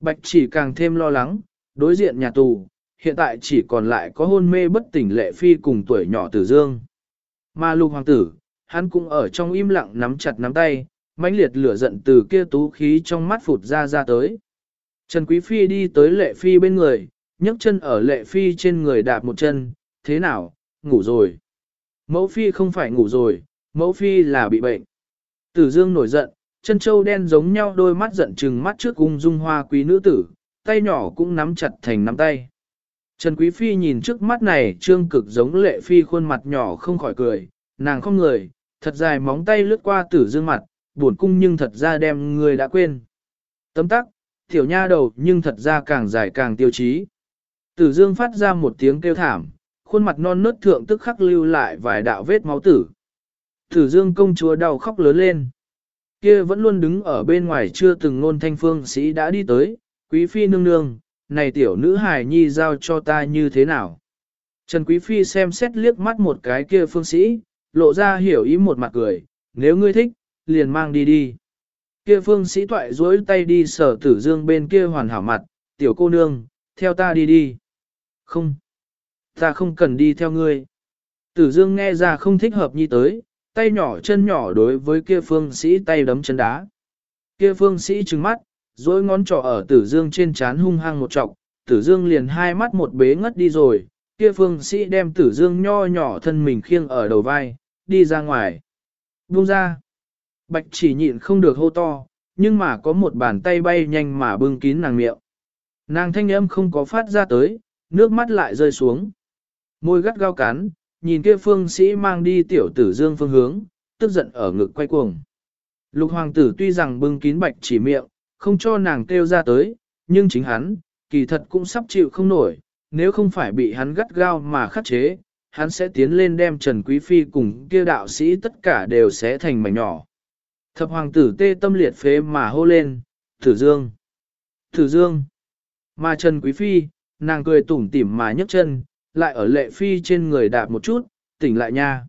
S1: Bạch chỉ càng thêm lo lắng, đối diện nhà tù, hiện tại chỉ còn lại có hôn mê bất tỉnh lệ phi cùng tuổi nhỏ tử dương. Mà lục hoàng tử, hắn cũng ở trong im lặng nắm chặt nắm tay, mãnh liệt lửa giận từ kia tú khí trong mắt phụt ra ra tới. Trần Quý Phi đi tới lệ phi bên người, nhấc chân ở lệ phi trên người đạp một chân, thế nào, ngủ rồi. Mẫu phi không phải ngủ rồi, mẫu phi là bị bệnh. Tử dương nổi giận, chân châu đen giống nhau đôi mắt giận trừng mắt trước cung dung hoa quý nữ tử, tay nhỏ cũng nắm chặt thành nắm tay. Trần Quý Phi nhìn trước mắt này trương cực giống lệ phi khuôn mặt nhỏ không khỏi cười, nàng không người, thật dài móng tay lướt qua tử dương mặt, buồn cung nhưng thật ra đem người đã quên. Tấm tắc, tiểu nha đầu nhưng thật ra càng dài càng tiêu chí. Tử dương phát ra một tiếng kêu thảm, khuôn mặt non nớt thượng tức khắc lưu lại vài đạo vết máu tử. Tử dương công chúa đau khóc lớn lên. Kia vẫn luôn đứng ở bên ngoài chưa từng ngôn thanh phương sĩ đã đi tới, quý phi nương nương, này tiểu nữ hài nhi giao cho ta như thế nào. Trần Quý Phi xem xét liếc mắt một cái kia phương sĩ, lộ ra hiểu ý một mặt cười, nếu ngươi thích, liền mang đi đi. Kia phương sĩ toại dối tay đi sở tử dương bên kia hoàn hảo mặt, tiểu cô nương, theo ta đi đi. Không, ta không cần đi theo ngươi. Tử dương nghe ra không thích hợp nhi tới, tay nhỏ chân nhỏ đối với kia phương sĩ tay đấm chân đá. Kia phương sĩ trừng mắt, dối ngón trỏ ở tử dương trên chán hung hăng một trọc, tử dương liền hai mắt một bế ngất đi rồi, kia phương sĩ đem tử dương nho nhỏ thân mình khiêng ở đầu vai, đi ra ngoài. Buông ra. Bạch chỉ nhịn không được hô to, nhưng mà có một bàn tay bay nhanh mà bưng kín nàng miệng. Nàng thanh âm không có phát ra tới, nước mắt lại rơi xuống. Môi gắt gao cắn, nhìn kia phương sĩ mang đi tiểu tử dương phương hướng, tức giận ở ngực quay cuồng. Lục hoàng tử tuy rằng bưng kín bạch chỉ miệng, không cho nàng kêu ra tới, nhưng chính hắn, kỳ thật cũng sắp chịu không nổi, nếu không phải bị hắn gắt gao mà khắc chế, hắn sẽ tiến lên đem Trần Quý Phi cùng kia đạo sĩ tất cả đều sẽ thành mảnh nhỏ. Thập hoàng tử tê tâm liệt phế mà hô lên, Thử Dương, Thử Dương. Mà Trần Quý Phi, nàng cười tủm tỉm mà nhấc chân, lại ở lệ phi trên người đạp một chút, tỉnh lại nha.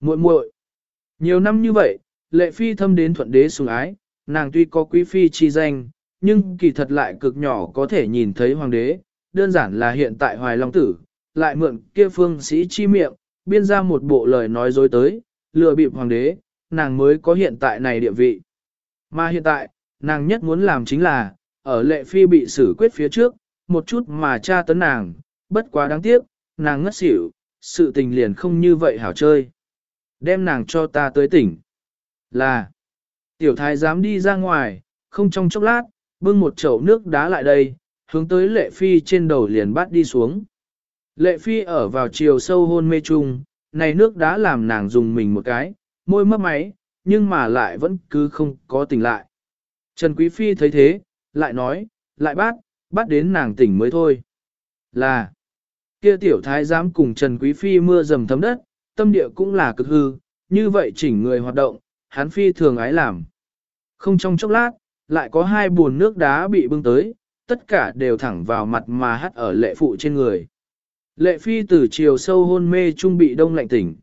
S1: muội muội Nhiều năm như vậy, lệ phi thâm đến thuận đế sủng ái, nàng tuy có quý phi chi danh, nhưng kỳ thật lại cực nhỏ có thể nhìn thấy hoàng đế, đơn giản là hiện tại hoài long tử, lại mượn kia phương sĩ chi miệng, biên ra một bộ lời nói dối tới, lừa bịp hoàng đế, nàng mới có hiện tại này địa vị. Mà hiện tại, nàng nhất muốn làm chính là, ở lệ phi bị xử quyết phía trước, một chút mà tra tấn nàng, bất quá đáng tiếc, nàng ngất xỉu, sự tình liền không như vậy hảo chơi. Đem nàng cho ta tới tỉnh. Là, tiểu thái dám đi ra ngoài, không trong chốc lát, bưng một chậu nước đá lại đây, hướng tới lệ phi trên đầu liền bắt đi xuống. Lệ phi ở vào chiều sâu hôn mê chung, này nước đá làm nàng dùng mình một cái, môi mấp máy, nhưng mà lại vẫn cứ không có tỉnh lại. Trần Quý Phi thấy thế, lại nói, lại bắt, bắt đến nàng tỉnh mới thôi. Là, kia tiểu thái giám cùng Trần Quý Phi mưa dầm thấm đất, tâm địa cũng là cực hư, như vậy chỉnh người hoạt động, hắn Phi thường ái làm. Không trong chốc lát, lại có hai buồn nước đá bị bưng tới, tất cả đều thẳng vào mặt mà hắt ở lệ phụ trên người. Lệ Phi từ chiều sâu hôn mê trung bị đông lạnh tỉnh.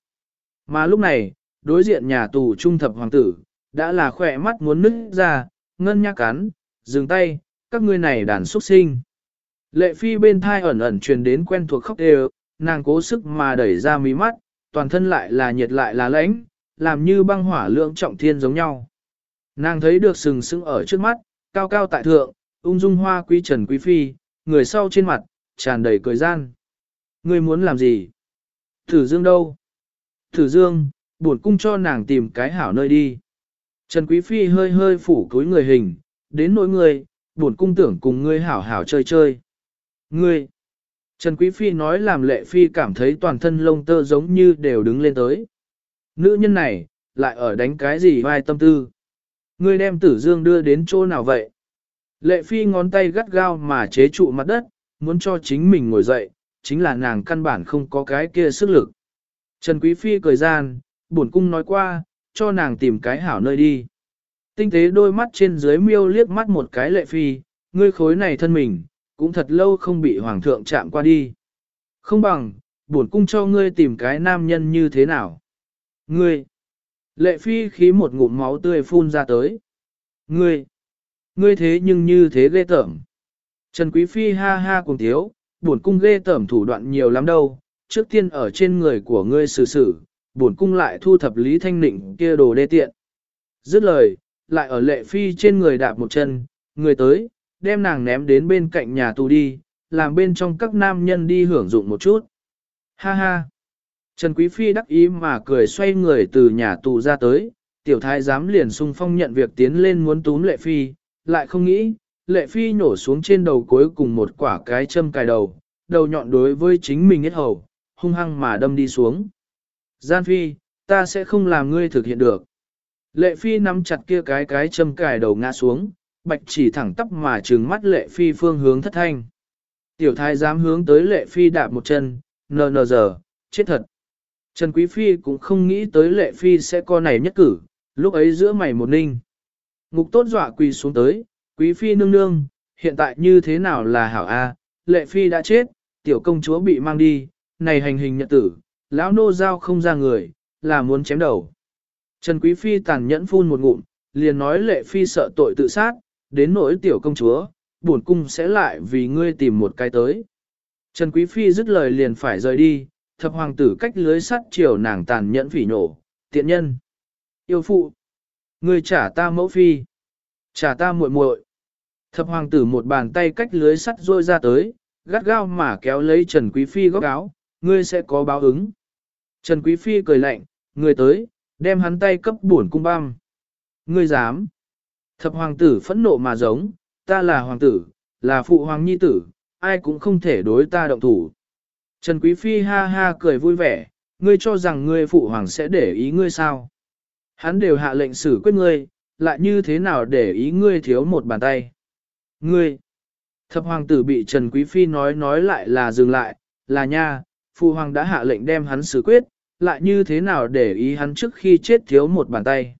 S1: Mà lúc này, đối diện nhà tù trung thập hoàng tử, đã là khỏe mắt muốn nứt ra, ngân nhắc cắn, dừng tay, các ngươi này đàn xuất sinh. Lệ phi bên thai ẩn ẩn truyền đến quen thuộc khóc đều, nàng cố sức mà đẩy ra mí mắt, toàn thân lại là nhiệt lại là lãnh, làm như băng hỏa lượng trọng thiên giống nhau. Nàng thấy được sừng sững ở trước mắt, cao cao tại thượng, ung dung hoa quý trần quý phi, người sau trên mặt, tràn đầy cười gian. Ngươi muốn làm gì? Thử dương đâu? Thử dương, buồn cung cho nàng tìm cái hảo nơi đi. Trần Quý Phi hơi hơi phủ cúi người hình, đến nỗi người, buồn cung tưởng cùng ngươi hảo hảo chơi chơi. Ngươi! Trần Quý Phi nói làm lệ phi cảm thấy toàn thân lông tơ giống như đều đứng lên tới. Nữ nhân này, lại ở đánh cái gì vai tâm tư? Ngươi đem tử dương đưa đến chỗ nào vậy? Lệ phi ngón tay gắt gao mà chế trụ mặt đất, muốn cho chính mình ngồi dậy, chính là nàng căn bản không có cái kia sức lực. Trần Quý Phi cười gian, bổn cung nói qua, cho nàng tìm cái hảo nơi đi. Tinh tế đôi mắt trên dưới miêu liếc mắt một cái lệ phi, ngươi khối này thân mình, cũng thật lâu không bị hoàng thượng chạm qua đi. Không bằng, bổn cung cho ngươi tìm cái nam nhân như thế nào. Ngươi, lệ phi khí một ngụm máu tươi phun ra tới. Ngươi, ngươi thế nhưng như thế ghê tởm. Trần Quý Phi ha ha cùng thiếu, bổn cung ghê tởm thủ đoạn nhiều lắm đâu, trước tiên ở trên người của ngươi xử xử, bổn cung lại thu thập Lý Thanh Nịnh kia đồ đê tiện. Dứt lời, lại ở lệ phi trên người đạp một chân, người tới, đem nàng ném đến bên cạnh nhà tù đi, làm bên trong các nam nhân đi hưởng dụng một chút. Ha ha! Trần Quý Phi đắc ý mà cười xoay người từ nhà tù ra tới, tiểu thái giám liền sung phong nhận việc tiến lên muốn túm lệ phi, lại không nghĩ, lệ phi nhổ xuống trên đầu cuối cùng một quả cái châm cài đầu, đầu nhọn đối với chính mình hết hầu, hung hăng mà đâm đi xuống. Gian phi, ta sẽ không làm ngươi thực hiện được. Lệ phi nắm chặt kia cái cái châm cài đầu ngã xuống, bạch chỉ thẳng tắp mà trừng mắt lệ phi phương hướng thất thanh. Tiểu thái dám hướng tới lệ phi đạp một chân, nờ nờ giờ, chết thật. Trần Quý Phi cũng không nghĩ tới lệ phi sẽ co này nhất cử, lúc ấy giữa mày một ninh. Ngục tốt dọa quỳ xuống tới, Quý Phi nương nương, hiện tại như thế nào là hảo A, lệ phi đã chết, tiểu công chúa bị mang đi, này hành hình nhật tử, lão nô giao không ra người, là muốn chém đầu. Trần Quý Phi tàn nhẫn phun một ngụm, liền nói lệ phi sợ tội tự sát, đến nỗi tiểu công chúa, bổn cung sẽ lại vì ngươi tìm một cái tới. Trần Quý Phi dứt lời liền phải rời đi, thập hoàng tử cách lưới sắt chiều nàng tàn nhẫn phỉ nổ, tiện nhân. Yêu phụ, ngươi trả ta mẫu phi, trả ta muội muội. Thập hoàng tử một bàn tay cách lưới sắt rôi ra tới, gắt gao mà kéo lấy Trần Quý Phi góc áo, ngươi sẽ có báo ứng. Trần Quý Phi cười lạnh, người tới, đem hắn tay cấp bổn cung băm. Ngươi dám. Thập hoàng tử phẫn nộ mà giống, ta là hoàng tử, là phụ hoàng nhi tử, ai cũng không thể đối ta động thủ. Trần Quý Phi ha ha cười vui vẻ, ngươi cho rằng ngươi phụ hoàng sẽ để ý ngươi sao. Hắn đều hạ lệnh xử quyết ngươi, lại như thế nào để ý ngươi thiếu một bàn tay. Ngươi, thập hoàng tử bị Trần Quý Phi nói nói lại là dừng lại, là nha, phụ hoàng đã hạ lệnh đem hắn xử quyết, lại như thế nào để ý hắn trước khi chết thiếu một bàn tay.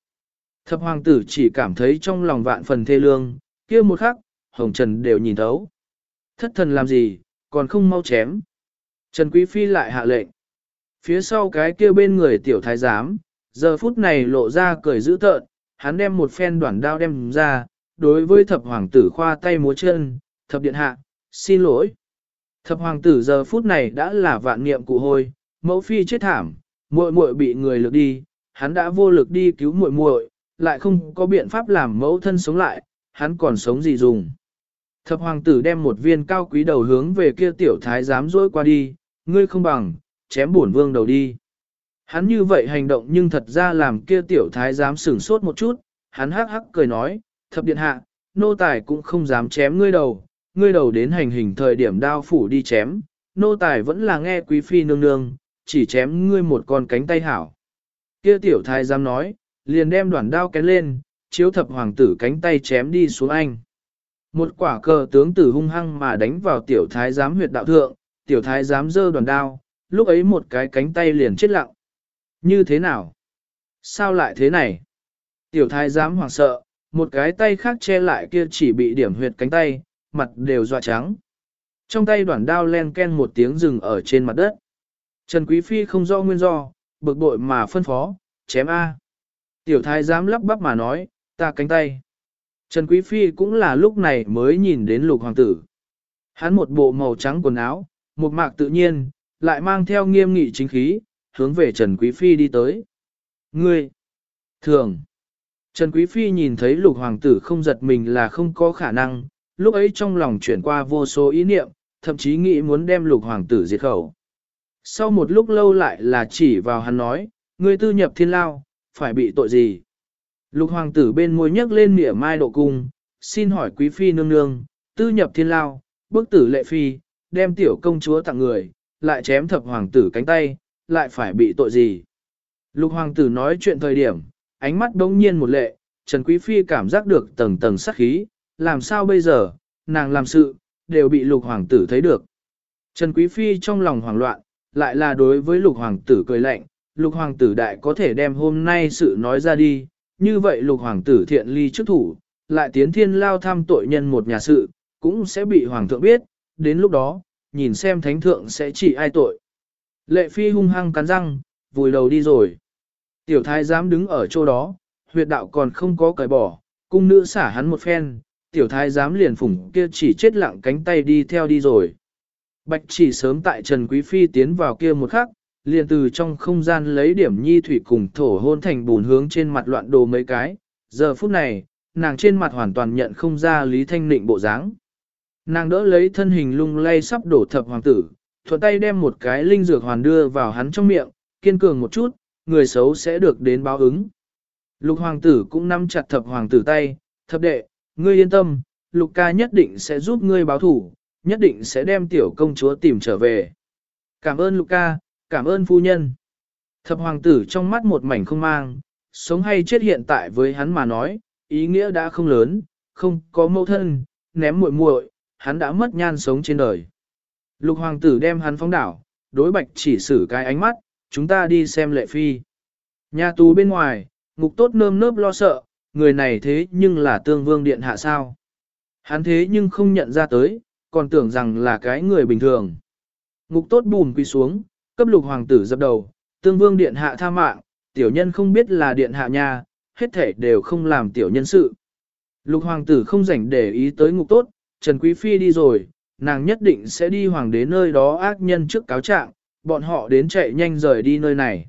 S1: Thập hoàng tử chỉ cảm thấy trong lòng vạn phần thê lương, kia một khắc, hồng trần đều nhìn thấu. Thất thần làm gì, còn không mau chém. Trần Quý Phi lại hạ lệnh. Phía sau cái kia bên người tiểu thái giám, giờ phút này lộ ra cười dữ tợn, hắn đem một phen đoạn đao đem ra, đối với thập hoàng tử khoa tay múa chân, thập điện hạ, xin lỗi. Thập hoàng tử giờ phút này đã là vạn niệm cụ hôi, mẫu phi chết thảm, muội muội bị người lực đi, hắn đã vô lực đi cứu muội muội, lại không có biện pháp làm mẫu thân sống lại, hắn còn sống gì dùng. Thập hoàng tử đem một viên cao quý đầu hướng về kia tiểu thái giám dối qua đi, ngươi không bằng, chém bổn vương đầu đi. Hắn như vậy hành động nhưng thật ra làm kia tiểu thái giám sửng sốt một chút, hắn hắc hắc cười nói, thập điện hạ, nô tài cũng không dám chém ngươi đầu, ngươi đầu đến hành hình thời điểm đao phủ đi chém, nô tài vẫn là nghe quý phi nương nương, chỉ chém ngươi một con cánh tay hảo. Kia tiểu thái giám nói, liền đem đoạn đao kén lên, chiếu thập hoàng tử cánh tay chém đi xuống anh. Một quả cờ tướng tử hung hăng mà đánh vào tiểu thái giám huyệt đạo thượng, tiểu thái giám giơ đoàn đao, lúc ấy một cái cánh tay liền chết lặng. Như thế nào? Sao lại thế này? Tiểu thái giám hoảng sợ, một cái tay khác che lại kia chỉ bị điểm huyệt cánh tay, mặt đều dọa trắng. Trong tay đoạn đao len ken một tiếng rừng ở trên mặt đất. Trần Quý Phi không do nguyên do, bực bội mà phân phó, chém A. Tiểu thái giám lắp bắp mà nói, ta cánh tay. Trần Quý Phi cũng là lúc này mới nhìn đến lục hoàng tử. Hắn một bộ màu trắng quần áo, một mạc tự nhiên, lại mang theo nghiêm nghị chính khí, hướng về Trần Quý Phi đi tới. Ngươi! Thường! Trần Quý Phi nhìn thấy lục hoàng tử không giật mình là không có khả năng, lúc ấy trong lòng chuyển qua vô số ý niệm, thậm chí nghĩ muốn đem lục hoàng tử diệt khẩu. Sau một lúc lâu lại là chỉ vào hắn nói, ngươi tư nhập thiên lao, phải bị tội gì? Lục hoàng tử bên môi nhấc lên mỉa mai độ cung, xin hỏi quý phi nương nương, tư nhập thiên lao, bức tử lệ phi, đem tiểu công chúa tặng người, lại chém thập hoàng tử cánh tay, lại phải bị tội gì? Lục hoàng tử nói chuyện thời điểm, ánh mắt bỗng nhiên một lệ, Trần Quý Phi cảm giác được tầng tầng sát khí, làm sao bây giờ, nàng làm sự, đều bị lục hoàng tử thấy được. Trần Quý Phi trong lòng hoảng loạn, lại là đối với lục hoàng tử cười lạnh, lục hoàng tử đại có thể đem hôm nay sự nói ra đi, như vậy lục hoàng tử thiện ly trước thủ, lại tiến thiên lao thăm tội nhân một nhà sự, cũng sẽ bị hoàng thượng biết, đến lúc đó, nhìn xem thánh thượng sẽ chỉ ai tội. Lệ phi hung hăng cắn răng, vùi đầu đi rồi. Tiểu thái dám đứng ở chỗ đó, huyệt đạo còn không có cởi bỏ, cung nữ xả hắn một phen, tiểu thái dám liền phủng kia chỉ chết lặng cánh tay đi theo đi rồi. Bạch chỉ sớm tại Trần Quý Phi tiến vào kia một khắc, liền từ trong không gian lấy điểm nhi thủy cùng thổ hôn thành bùn hướng trên mặt loạn đồ mấy cái. Giờ phút này, nàng trên mặt hoàn toàn nhận không ra Lý Thanh Nịnh bộ dáng. Nàng đỡ lấy thân hình lung lay sắp đổ thập hoàng tử, thuận tay đem một cái linh dược hoàn đưa vào hắn trong miệng, kiên cường một chút, người xấu sẽ được đến báo ứng. Lục hoàng tử cũng nắm chặt thập hoàng tử tay, thập đệ, ngươi yên tâm, lục ca nhất định sẽ giúp ngươi báo thủ, nhất định sẽ đem tiểu công chúa tìm trở về. Cảm ơn lục ca, cảm ơn phu nhân. Thập hoàng tử trong mắt một mảnh không mang, sống hay chết hiện tại với hắn mà nói, ý nghĩa đã không lớn, không có mẫu thân, ném muội muội, hắn đã mất nhan sống trên đời. Lục hoàng tử đem hắn phóng đảo, đối bạch chỉ xử cái ánh mắt, chúng ta đi xem lệ phi. Nhà tù bên ngoài, ngục tốt nơm nớp lo sợ, người này thế nhưng là tương vương điện hạ sao. Hắn thế nhưng không nhận ra tới, còn tưởng rằng là cái người bình thường. Ngục tốt bùn quỳ xuống, cấp lục hoàng tử dập đầu, tương vương điện hạ tha mạng, tiểu nhân không biết là điện hạ nha, hết thể đều không làm tiểu nhân sự. Lục hoàng tử không rảnh để ý tới ngục tốt, Trần Quý Phi đi rồi, nàng nhất định sẽ đi hoàng đế nơi đó ác nhân trước cáo trạng, bọn họ đến chạy nhanh rời đi nơi này.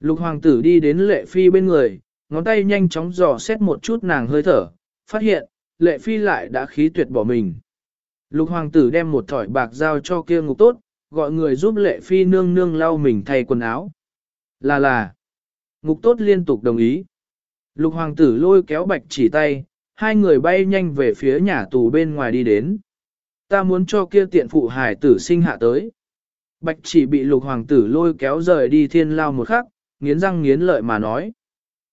S1: Lục hoàng tử đi đến lệ phi bên người, ngón tay nhanh chóng dò xét một chút nàng hơi thở, phát hiện, lệ phi lại đã khí tuyệt bỏ mình. Lục hoàng tử đem một thỏi bạc giao cho kia ngục tốt, gọi người giúp lệ phi nương nương lau mình thay quần áo. Là là, ngục tốt liên tục đồng ý. Lục hoàng tử lôi kéo bạch chỉ tay, hai người bay nhanh về phía nhà tù bên ngoài đi đến. Ta muốn cho kia tiện phụ hải tử sinh hạ tới. Bạch chỉ bị lục hoàng tử lôi kéo rời đi thiên lao một khắc, nghiến răng nghiến lợi mà nói.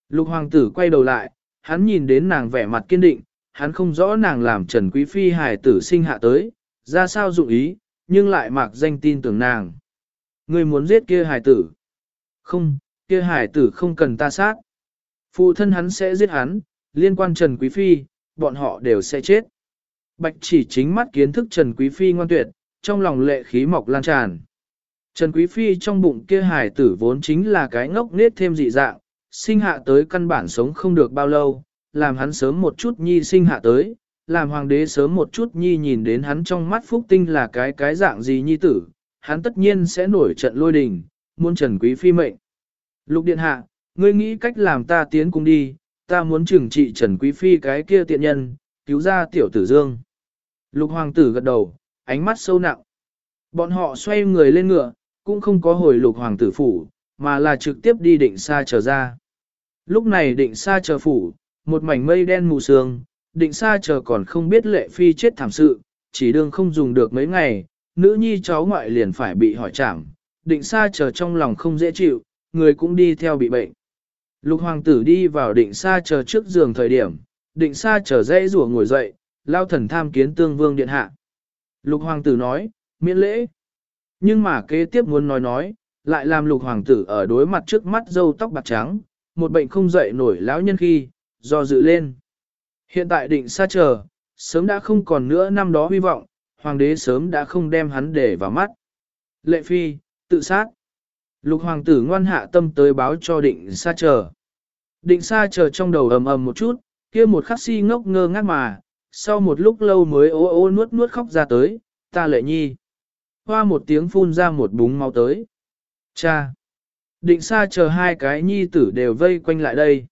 S1: Lục hoàng tử quay đầu lại, hắn nhìn đến nàng vẻ mặt kiên định, hắn không rõ nàng làm Trần Quý Phi hài tử sinh hạ tới, ra sao dụng ý, nhưng lại mặc danh tin tưởng nàng. Người muốn giết kia hải tử. Không, kia hải tử không cần ta sát. Phụ thân hắn sẽ giết hắn, liên quan Trần Quý Phi, bọn họ đều sẽ chết. Bạch chỉ chính mắt kiến thức Trần Quý Phi ngoan tuyệt, trong lòng lệ khí mọc lan tràn. Trần Quý Phi trong bụng kia hải tử vốn chính là cái ngốc nết thêm dị dạng, sinh hạ tới căn bản sống không được bao lâu, làm hắn sớm một chút nhi sinh hạ tới, làm hoàng đế sớm một chút nhi nhìn đến hắn trong mắt phúc tinh là cái cái dạng gì nhi tử, hắn tất nhiên sẽ nổi trận lôi đình, muốn Trần Quý Phi mệnh. Lục Điện Hạ, ngươi nghĩ cách làm ta tiến cung đi, ta muốn trừng trị Trần Quý Phi cái kia tiện nhân, cứu ra tiểu tử dương. Lục Hoàng tử gật đầu, ánh mắt sâu nặng. Bọn họ xoay người lên ngựa, cũng không có hồi Lục Hoàng tử phủ, mà là trực tiếp đi định xa trở ra. Lúc này định xa chờ phủ, một mảnh mây đen mù sương, định xa chờ còn không biết lệ phi chết thảm sự, chỉ đương không dùng được mấy ngày, nữ nhi cháu ngoại liền phải bị hỏi trảm, định xa chờ trong lòng không dễ chịu, người cũng đi theo bị bệnh. Lục hoàng tử đi vào định xa chờ trước giường thời điểm, định xa chờ dây rùa ngồi dậy, lao thần tham kiến tương vương điện hạ. Lục hoàng tử nói, miễn lễ. Nhưng mà kế tiếp muốn nói nói, lại làm lục hoàng tử ở đối mặt trước mắt dâu tóc bạc trắng, một bệnh không dậy nổi lão nhân khi, do dự lên. Hiện tại định xa chờ, sớm đã không còn nữa năm đó hy vọng, hoàng đế sớm đã không đem hắn để vào mắt. Lệ phi, tự sát. Lục hoàng tử ngoan hạ tâm tới báo cho định xa chờ. Định xa chờ trong đầu ầm ầm một chút, kia một khắc si ngốc ngơ ngác mà, sau một lúc lâu mới ô ô nuốt nuốt khóc ra tới, ta lệ nhi. Hoa một tiếng phun ra một búng máu tới. Cha! Định xa chờ hai cái nhi tử đều vây quanh lại đây.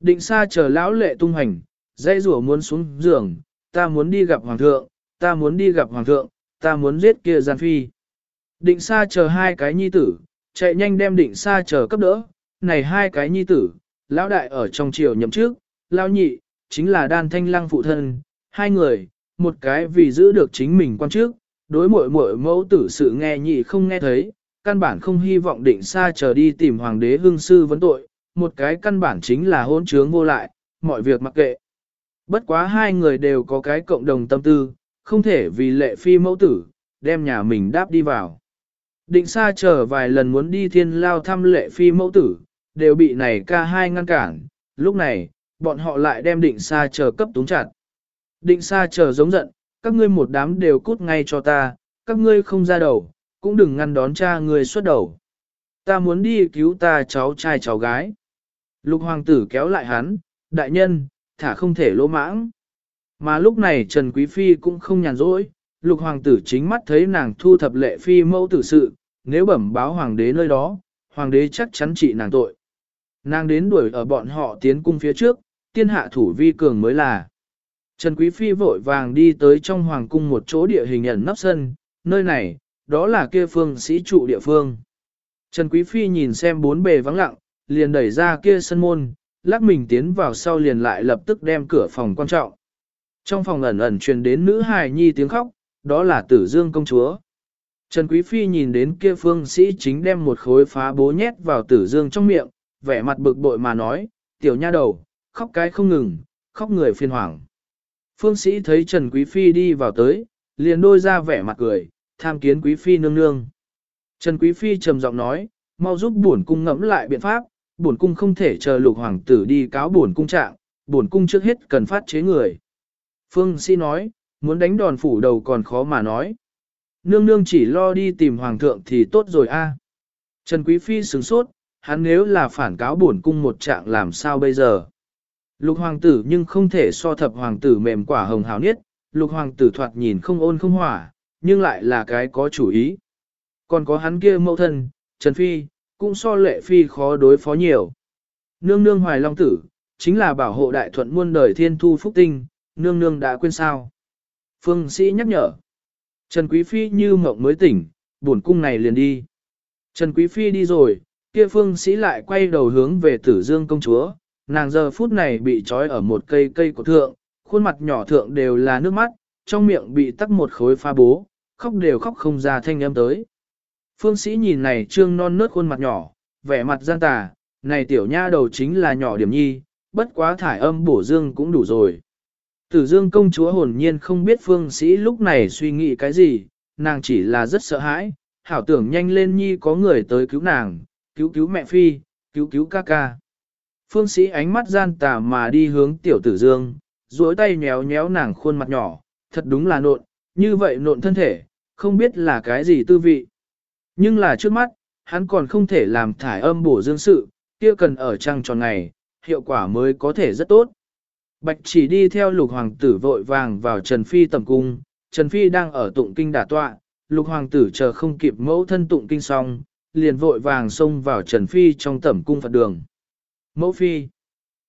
S1: Định xa chờ lão lệ tung hành, dây rủa muốn xuống giường, ta muốn đi gặp hoàng thượng, ta muốn đi gặp hoàng thượng, ta muốn giết kia gian phi. Định xa chờ hai cái nhi tử, chạy nhanh đem định xa chờ cấp đỡ, này hai cái nhi tử, lão đại ở trong triều nhậm trước, lão nhị, chính là đan thanh lăng phụ thân, hai người, một cái vì giữ được chính mình quan trước, đối mội mội mẫu tử sự nghe nhị không nghe thấy, căn bản không hy vọng định xa chờ đi tìm hoàng đế hương sư vấn tội, một cái căn bản chính là hôn trướng vô lại, mọi việc mặc kệ. Bất quá hai người đều có cái cộng đồng tâm tư, không thể vì lệ phi mẫu tử, đem nhà mình đáp đi vào. Định xa chờ vài lần muốn đi thiên lao thăm lệ phi mẫu tử, đều bị này ca hai ngăn cản, lúc này, bọn họ lại đem định xa chờ cấp túng chặt. Định xa chờ giống giận, các ngươi một đám đều cút ngay cho ta, các ngươi không ra đầu, cũng đừng ngăn đón cha ngươi xuất đầu. Ta muốn đi cứu ta cháu trai cháu gái. Lục hoàng tử kéo lại hắn, đại nhân, thả không thể lỗ mãng. Mà lúc này Trần Quý Phi cũng không nhàn rỗi, lục hoàng tử chính mắt thấy nàng thu thập lệ phi mẫu tử sự, nếu bẩm báo hoàng đế nơi đó, hoàng đế chắc chắn trị nàng tội. Nàng đến đuổi ở bọn họ tiến cung phía trước, tiên hạ thủ vi cường mới là. Trần Quý Phi vội vàng đi tới trong hoàng cung một chỗ địa hình ẩn nấp sân, nơi này, đó là kia phương sĩ trụ địa phương. Trần Quý Phi nhìn xem bốn bề vắng lặng, liền đẩy ra kia sân môn, lắc mình tiến vào sau liền lại lập tức đem cửa phòng quan trọng. Trong phòng ẩn ẩn truyền đến nữ hài nhi tiếng khóc, đó là tử dương công chúa. Trần Quý Phi nhìn đến kia phương sĩ chính đem một khối phá bố nhét vào tử dương trong miệng, vẻ mặt bực bội mà nói, tiểu nha đầu, khóc cái không ngừng, khóc người phiền hoảng. Phương sĩ thấy Trần Quý Phi đi vào tới, liền đôi ra vẻ mặt cười, tham kiến Quý Phi nương nương. Trần Quý Phi trầm giọng nói, mau giúp bổn cung ngẫm lại biện pháp, bổn cung không thể chờ lục hoàng tử đi cáo bổn cung trạng, bổn cung trước hết cần phát chế người. Phương sĩ nói, muốn đánh đòn phủ đầu còn khó mà nói. Nương nương chỉ lo đi tìm hoàng thượng thì tốt rồi a. Trần Quý Phi sửng sốt, hắn nếu là phản cáo bổn cung một trạng làm sao bây giờ. Lục hoàng tử nhưng không thể so thập hoàng tử mềm quả hồng hào niết, lục hoàng tử thoạt nhìn không ôn không hỏa, nhưng lại là cái có chủ ý. Còn có hắn kia mẫu thân, Trần Phi, cũng so lệ Phi khó đối phó nhiều. Nương nương hoài long tử, chính là bảo hộ đại thuận muôn đời thiên thu phúc tinh, nương nương đã quên sao. Phương sĩ nhắc nhở. Trần Quý Phi như mộng mới tỉnh, buồn cung này liền đi. Trần Quý Phi đi rồi, kia phương sĩ lại quay đầu hướng về tử dương công chúa, nàng giờ phút này bị trói ở một cây cây của thượng, khuôn mặt nhỏ thượng đều là nước mắt, trong miệng bị tắc một khối pha bố, khóc đều khóc không ra thanh âm tới. Phương sĩ nhìn này trương non nớt khuôn mặt nhỏ, vẻ mặt gian tà, này tiểu nha đầu chính là nhỏ điểm nhi, bất quá thải âm bổ dương cũng đủ rồi. Tử dương công chúa hồn nhiên không biết phương sĩ lúc này suy nghĩ cái gì, nàng chỉ là rất sợ hãi, hảo tưởng nhanh lên nhi có người tới cứu nàng, cứu cứu mẹ phi, cứu cứu ca ca. Phương sĩ ánh mắt gian tà mà đi hướng tiểu tử dương, duỗi tay nhéo nhéo nàng khuôn mặt nhỏ, thật đúng là nộn, như vậy nộn thân thể, không biết là cái gì tư vị. Nhưng là trước mắt, hắn còn không thể làm thải âm bổ dương sự, kia cần ở trăng tròn ngày, hiệu quả mới có thể rất tốt. Bạch chỉ đi theo lục hoàng tử vội vàng vào Trần Phi tầm cung, Trần Phi đang ở tụng kinh đả tọa, lục hoàng tử chờ không kịp mẫu thân tụng kinh xong, liền vội vàng xông vào Trần Phi trong tẩm cung Phật đường. Mẫu Phi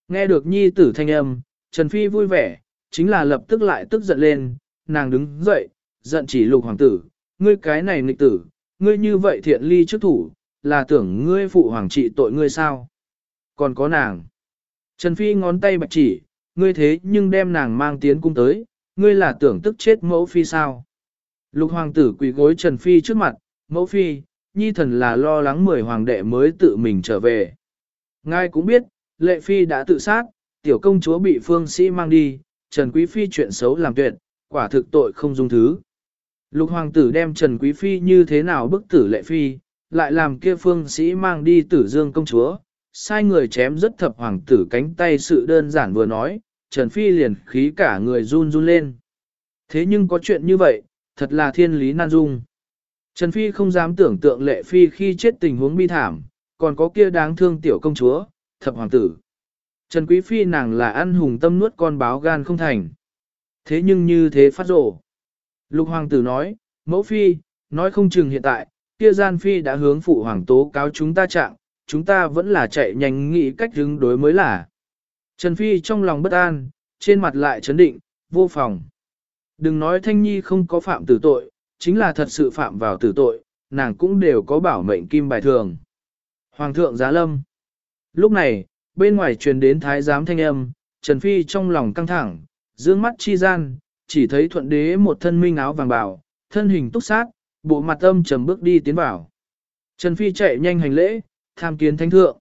S1: Nghe được nhi tử thanh âm, Trần Phi vui vẻ, chính là lập tức lại tức giận lên, nàng đứng dậy, giận chỉ lục hoàng tử, ngươi cái này nghịch tử, ngươi như vậy thiện ly trước thủ, là tưởng ngươi phụ hoàng trị tội ngươi sao? Còn có nàng. Trần Phi ngón tay bạch chỉ, ngươi thế nhưng đem nàng mang tiến cung tới, ngươi là tưởng tức chết mẫu phi sao? Lục hoàng tử quỳ gối Trần Phi trước mặt, mẫu phi, nhi thần là lo lắng mười hoàng đệ mới tự mình trở về. Ngài cũng biết, lệ phi đã tự sát, tiểu công chúa bị phương sĩ mang đi, Trần Quý Phi chuyện xấu làm tuyệt, quả thực tội không dung thứ. Lục hoàng tử đem Trần Quý Phi như thế nào bức tử lệ phi, lại làm kia phương sĩ mang đi tử dương công chúa, sai người chém rất thập hoàng tử cánh tay sự đơn giản vừa nói, Trần Phi liền khí cả người run run lên. Thế nhưng có chuyện như vậy, thật là thiên lý nan dung. Trần Phi không dám tưởng tượng lệ phi khi chết tình huống bi thảm, còn có kia đáng thương tiểu công chúa, thập hoàng tử. Trần Quý Phi nàng là ăn hùng tâm nuốt con báo gan không thành. Thế nhưng như thế phát rổ. Lục hoàng tử nói, mẫu phi, nói không chừng hiện tại, kia gian phi đã hướng phụ hoàng tố cáo chúng ta trạng, chúng ta vẫn là chạy nhanh nghĩ cách đứng đối mới là. Trần Phi trong lòng bất an, trên mặt lại chấn định, vô phòng. Đừng nói Thanh Nhi không có phạm tử tội, chính là thật sự phạm vào tử tội, nàng cũng đều có bảo mệnh kim bài thường. Hoàng thượng giá lâm. Lúc này, bên ngoài truyền đến thái giám thanh âm, Trần Phi trong lòng căng thẳng, dương mắt chi gian, chỉ thấy thuận đế một thân minh áo vàng bảo, thân hình túc sát, bộ mặt âm trầm bước đi tiến vào. Trần Phi chạy nhanh hành lễ, tham kiến thánh thượng.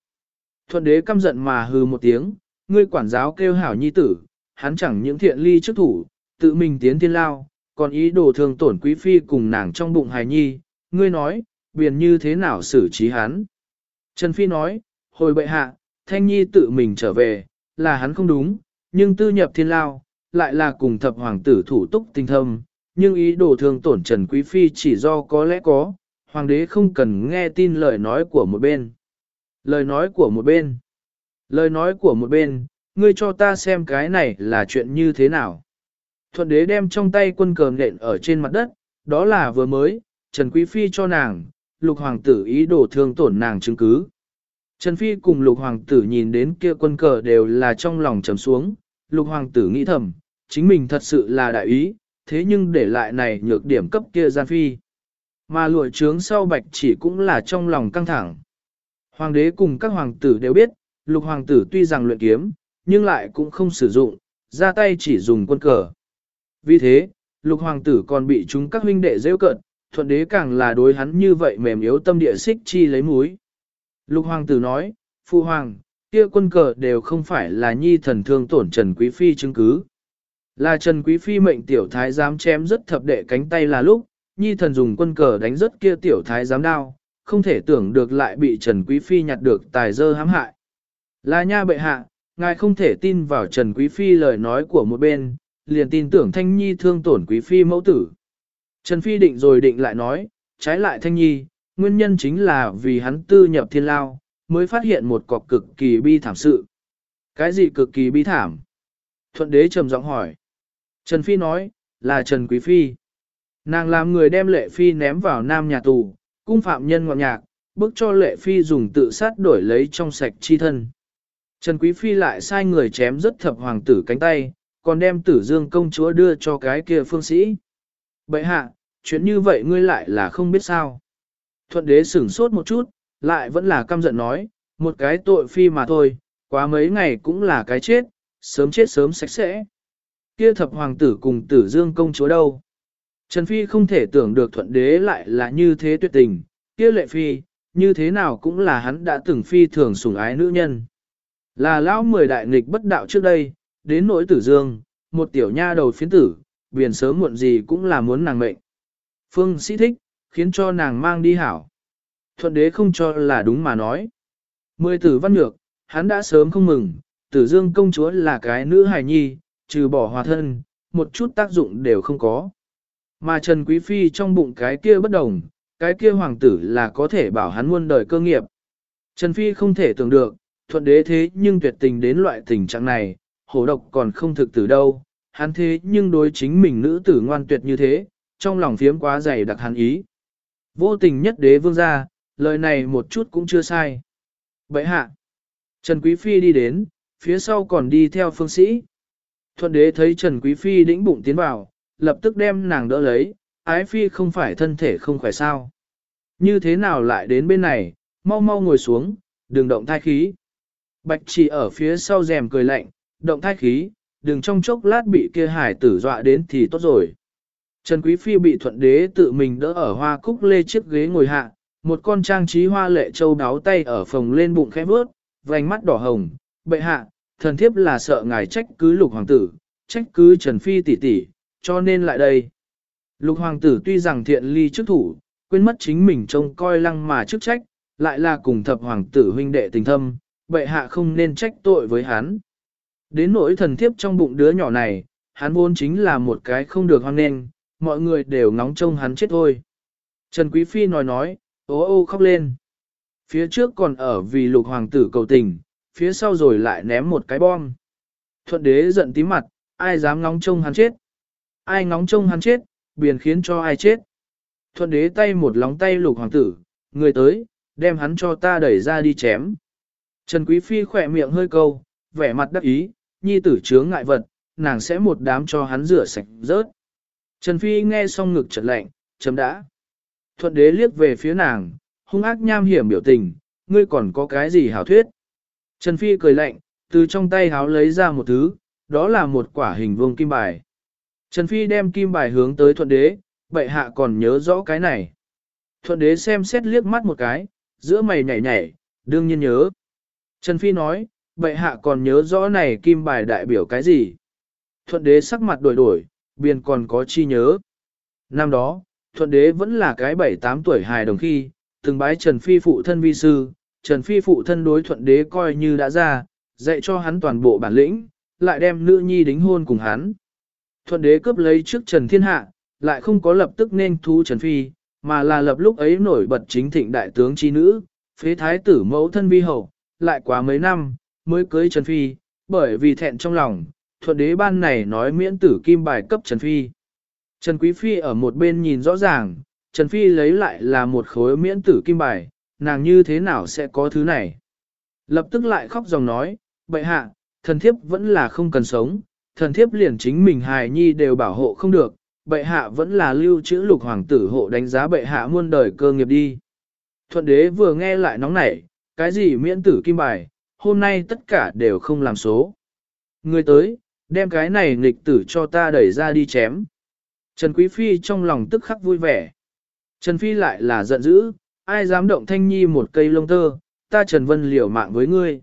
S1: Thuận đế căm giận mà hừ một tiếng, ngươi quản giáo kêu hảo nhi tử, hắn chẳng những thiện ly trước thủ, tự mình tiến thiên lao, còn ý đồ thường tổn quý phi cùng nàng trong bụng hài nhi, ngươi nói, biền như thế nào xử trí hắn. Trần Phi nói, hồi bệ hạ, thanh nhi tự mình trở về, là hắn không đúng, nhưng tư nhập thiên lao, lại là cùng thập hoàng tử thủ túc tinh thâm, nhưng ý đồ thương tổn Trần Quý Phi chỉ do có lẽ có, hoàng đế không cần nghe tin lời nói của một bên. Lời nói của một bên. Lời nói của một bên, ngươi cho ta xem cái này là chuyện như thế nào. Thuận đế đem trong tay quân cờ nện ở trên mặt đất, đó là vừa mới, Trần Quý Phi cho nàng, lục hoàng tử ý đồ thương tổn nàng chứng cứ. Trần Phi cùng lục hoàng tử nhìn đến kia quân cờ đều là trong lòng trầm xuống, lục hoàng tử nghĩ thầm, chính mình thật sự là đại ý, thế nhưng để lại này nhược điểm cấp kia gian phi. Mà lụa trướng sau bạch chỉ cũng là trong lòng căng thẳng. Hoàng đế cùng các hoàng tử đều biết, lục hoàng tử tuy rằng luyện kiếm, nhưng lại cũng không sử dụng, ra tay chỉ dùng quân cờ. Vì thế, lục hoàng tử còn bị chúng các huynh đệ rêu cận, thuận đế càng là đối hắn như vậy mềm yếu tâm địa xích chi lấy múi. Lục hoàng tử nói, phụ hoàng, kia quân cờ đều không phải là nhi thần thương tổn Trần Quý Phi chứng cứ. Là Trần Quý Phi mệnh tiểu thái giám chém rất thập đệ cánh tay là lúc, nhi thần dùng quân cờ đánh rất kia tiểu thái giám đao, không thể tưởng được lại bị Trần Quý Phi nhặt được tài dơ hãm hại. Là nha bệ hạ, ngài không thể tin vào Trần Quý Phi lời nói của một bên, liền tin tưởng Thanh Nhi thương tổn Quý Phi mẫu tử. Trần Phi định rồi định lại nói, trái lại Thanh Nhi, nguyên nhân chính là vì hắn tư nhập thiên lao, mới phát hiện một cọc cực kỳ bi thảm sự. Cái gì cực kỳ bi thảm? Thuận đế trầm giọng hỏi. Trần Phi nói, là Trần Quý Phi. Nàng làm người đem lệ phi ném vào nam nhà tù, cung phạm nhân ngọn nhạc, bức cho lệ phi dùng tự sát đổi lấy trong sạch chi thân. Trần Quý Phi lại sai người chém rất thập hoàng tử cánh tay, còn đem tử dương công chúa đưa cho cái kia phương sĩ. Bậy hạ, chuyện như vậy ngươi lại là không biết sao. Thuận đế sửng sốt một chút, lại vẫn là căm giận nói, một cái tội phi mà thôi, quá mấy ngày cũng là cái chết, sớm chết sớm sạch sẽ. Kia thập hoàng tử cùng tử dương công chúa đâu? Trần Phi không thể tưởng được thuận đế lại là như thế tuyệt tình, kia lệ phi, như thế nào cũng là hắn đã từng phi thường sủng ái nữ nhân. Là lão mười đại nghịch bất đạo trước đây, đến nỗi tử dương, một tiểu nha đầu phiến tử, biển sớm muộn gì cũng là muốn nàng mệnh. Phương sĩ thích, khiến cho nàng mang đi hảo. Thuận đế không cho là đúng mà nói. Mười tử văn nhược, hắn đã sớm không mừng, tử dương công chúa là cái nữ hài nhi, trừ bỏ hòa thân, một chút tác dụng đều không có. Mà Trần Quý Phi trong bụng cái kia bất đồng, cái kia hoàng tử là có thể bảo hắn muôn đời cơ nghiệp. Trần Phi không thể tưởng được, thuận đế thế nhưng tuyệt tình đến loại tình trạng này, hổ độc còn không thực tử đâu, hắn thế nhưng đối chính mình nữ tử ngoan tuyệt như thế, trong lòng phiếm quá dày đặc hắn ý. Vô tình nhất đế vương gia, lời này một chút cũng chưa sai. Vậy hạ, Trần Quý Phi đi đến, phía sau còn đi theo phương sĩ. Thuận đế thấy Trần Quý Phi đĩnh bụng tiến vào, lập tức đem nàng đỡ lấy, ái Phi không phải thân thể không khỏe sao. Như thế nào lại đến bên này, mau mau ngồi xuống, đừng động thai khí. Bạch chỉ ở phía sau rèm cười lạnh, động thai khí, đừng trong chốc lát bị kia hải tử dọa đến thì tốt rồi. Trần Quý Phi bị thuận đế tự mình đỡ ở hoa cúc lê chiếc ghế ngồi hạ, một con trang trí hoa lệ châu đáo tay ở phòng lên bụng khẽ bước, vành mắt đỏ hồng, bệ hạ, thần thiếp là sợ ngài trách cứ lục hoàng tử, trách cứ Trần Phi tỷ tỷ, cho nên lại đây. Lục hoàng tử tuy rằng thiện ly chức thủ, quên mất chính mình trông coi lăng mà chức trách, lại là cùng thập hoàng tử huynh đệ tình thâm, bệ hạ không nên trách tội với hắn. Đến nỗi thần thiếp trong bụng đứa nhỏ này, hắn vốn chính là một cái không được hoang nên, mọi người đều ngóng trông hắn chết thôi. Trần Quý Phi nói nói, ô ô khóc lên. Phía trước còn ở vì lục hoàng tử cầu tình, phía sau rồi lại ném một cái bom. Thuận đế giận tím mặt, ai dám ngóng trông hắn chết. Ai ngóng trông hắn chết, biển khiến cho ai chết. Thuận đế tay một lóng tay lục hoàng tử, người tới, đem hắn cho ta đẩy ra đi chém. Trần Quý Phi khỏe miệng hơi câu, vẻ mặt đắc ý, nhi tử chướng ngại vật, nàng sẽ một đám cho hắn rửa sạch rớt. Trần Phi nghe xong ngực trật lạnh, chấm đã. Thuận đế liếc về phía nàng, hung ác nham hiểm biểu tình, ngươi còn có cái gì hảo thuyết. Trần Phi cười lạnh, từ trong tay háo lấy ra một thứ, đó là một quả hình vuông kim bài. Trần Phi đem kim bài hướng tới thuận đế, bệ hạ còn nhớ rõ cái này. Thuận đế xem xét liếc mắt một cái, giữa mày nhảy nhảy, đương nhiên nhớ. Trần Phi nói, bệ hạ còn nhớ rõ này kim bài đại biểu cái gì. Thuận đế sắc mặt đổi đổi, biên còn có chi nhớ. Năm đó, thuận đế vẫn là cái bảy tám tuổi hài đồng khi, từng bái Trần Phi phụ thân vi sư, Trần Phi phụ thân đối thuận đế coi như đã ra, dạy cho hắn toàn bộ bản lĩnh, lại đem nữ nhi đính hôn cùng hắn. Thuận đế cướp lấy trước Trần Thiên Hạ, lại không có lập tức nên thu Trần Phi, mà là lập lúc ấy nổi bật chính thịnh đại tướng chi nữ, phế thái tử mẫu thân vi hậu, lại quá mấy năm, mới cưới Trần Phi, bởi vì thẹn trong lòng, thuận đế ban này nói miễn tử kim bài cấp Trần Phi. Trần Quý Phi ở một bên nhìn rõ ràng, Trần Phi lấy lại là một khối miễn tử kim bài, nàng như thế nào sẽ có thứ này. Lập tức lại khóc dòng nói, bệ hạ, thần thiếp vẫn là không cần sống, thần thiếp liền chính mình hài nhi đều bảo hộ không được, bệ hạ vẫn là lưu trữ lục hoàng tử hộ đánh giá bệ hạ muôn đời cơ nghiệp đi. Thuận đế vừa nghe lại nóng nảy, cái gì miễn tử kim bài, hôm nay tất cả đều không làm số. Người tới, đem cái này nghịch tử cho ta đẩy ra đi chém. Trần Quý Phi trong lòng tức khắc vui vẻ. Trần Phi lại là giận dữ, ai dám động thanh nhi một cây lông tơ, ta Trần Vân liều mạng với ngươi.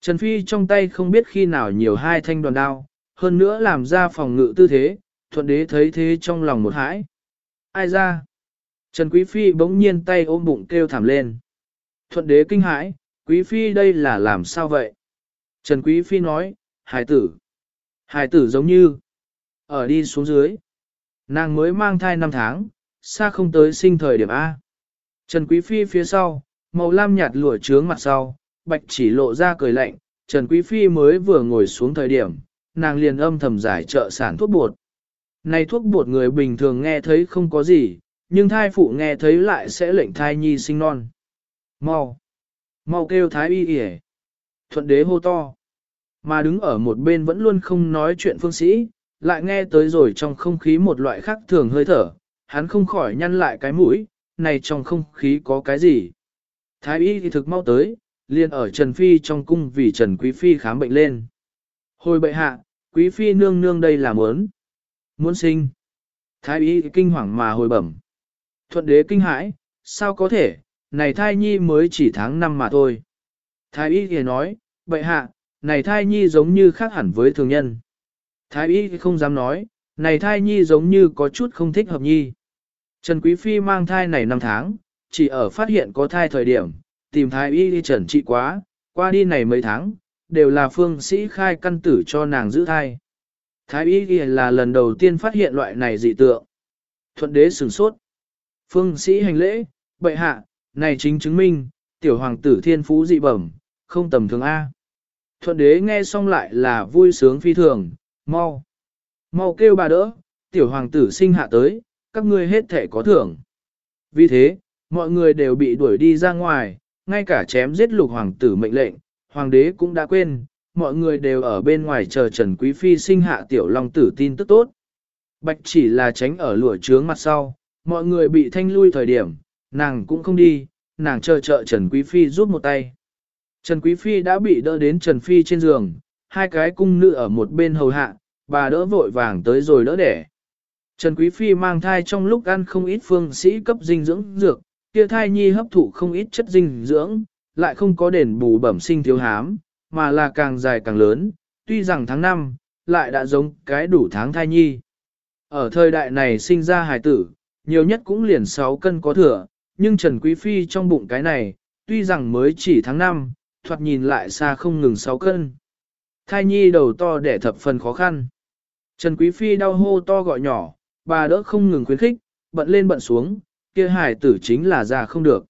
S1: Trần Phi trong tay không biết khi nào nhiều hai thanh đoàn đao, hơn nữa làm ra phòng ngự tư thế, thuận đế thấy thế trong lòng một hãi. Ai ra? Trần Quý Phi bỗng nhiên tay ôm bụng kêu thảm lên. Thuận đế kinh hãi, Quý Phi đây là làm sao vậy? Trần Quý Phi nói, hài tử. Hài tử giống như, ở đi xuống dưới. Nàng mới mang thai 5 tháng, xa không tới sinh thời điểm A. Trần Quý Phi phía sau, màu lam nhạt lụa trướng mặt sau, bạch chỉ lộ ra cười lạnh, Trần Quý Phi mới vừa ngồi xuống thời điểm, nàng liền âm thầm giải trợ sản thuốc bột. Này thuốc bột người bình thường nghe thấy không có gì, nhưng thai phụ nghe thấy lại sẽ lệnh thai nhi sinh non. Mau! Mau kêu thái y yể! Thuận đế hô to. Mà đứng ở một bên vẫn luôn không nói chuyện phương sĩ, lại nghe tới rồi trong không khí một loại khác thường hơi thở, hắn không khỏi nhăn lại cái mũi, này trong không khí có cái gì. Thái y thì thực mau tới, liền ở Trần Phi trong cung vì Trần Quý Phi khám bệnh lên. Hồi bệ hạ, Quý Phi nương nương đây là muốn. Muốn sinh. Thái y kinh hoàng mà hồi bẩm. Thuận đế kinh hãi, sao có thể, này thai nhi mới chỉ tháng năm mà thôi. Thái y thì nói, bệ hạ, này thai nhi giống như khác hẳn với thường nhân. Thái y không dám nói, này thai nhi giống như có chút không thích hợp nhi. Trần Quý Phi mang thai này năm tháng, chỉ ở phát hiện có thai thời điểm, tìm thái y đi trần trị quá, qua đi này mấy tháng, đều là phương sĩ khai căn tử cho nàng giữ thai. Thái y là lần đầu tiên phát hiện loại này dị tượng. Thuận đế sửng sốt. Phương sĩ hành lễ, bệ hạ, này chính chứng minh, tiểu hoàng tử thiên phú dị bẩm, không tầm thường A. Thuận đế nghe xong lại là vui sướng phi thường, mau. Mau kêu bà đỡ, tiểu hoàng tử sinh hạ tới, các ngươi hết thể có thưởng. Vì thế, mọi người đều bị đuổi đi ra ngoài, ngay cả chém giết lục hoàng tử mệnh lệnh, hoàng đế cũng đã quên, mọi người đều ở bên ngoài chờ Trần Quý Phi sinh hạ tiểu long tử tin tức tốt. Bạch chỉ là tránh ở lụa trướng mặt sau, mọi người bị thanh lui thời điểm, nàng cũng không đi, nàng chờ trợ Trần Quý Phi rút một tay. Trần Quý Phi đã bị đỡ đến Trần Phi trên giường, hai cái cung nữ ở một bên hầu hạ, bà đỡ vội vàng tới rồi đỡ đẻ. Trần Quý Phi mang thai trong lúc ăn không ít phương sĩ cấp dinh dưỡng dược, kia thai nhi hấp thụ không ít chất dinh dưỡng, lại không có đền bù bẩm sinh thiếu hám, mà là càng dài càng lớn, tuy rằng tháng 5, lại đã giống cái đủ tháng thai nhi. Ở thời đại này sinh ra hài tử, nhiều nhất cũng liền 6 cân có thừa, nhưng Trần Quý Phi trong bụng cái này, tuy rằng mới chỉ tháng 5, thoạt nhìn lại xa không ngừng 6 cân. Thai nhi đầu to để thập phần khó khăn. Trần Quý Phi đau hô to gọi nhỏ, bà đỡ không ngừng khuyến khích, bận lên bận xuống, kia hải tử chính là già không được.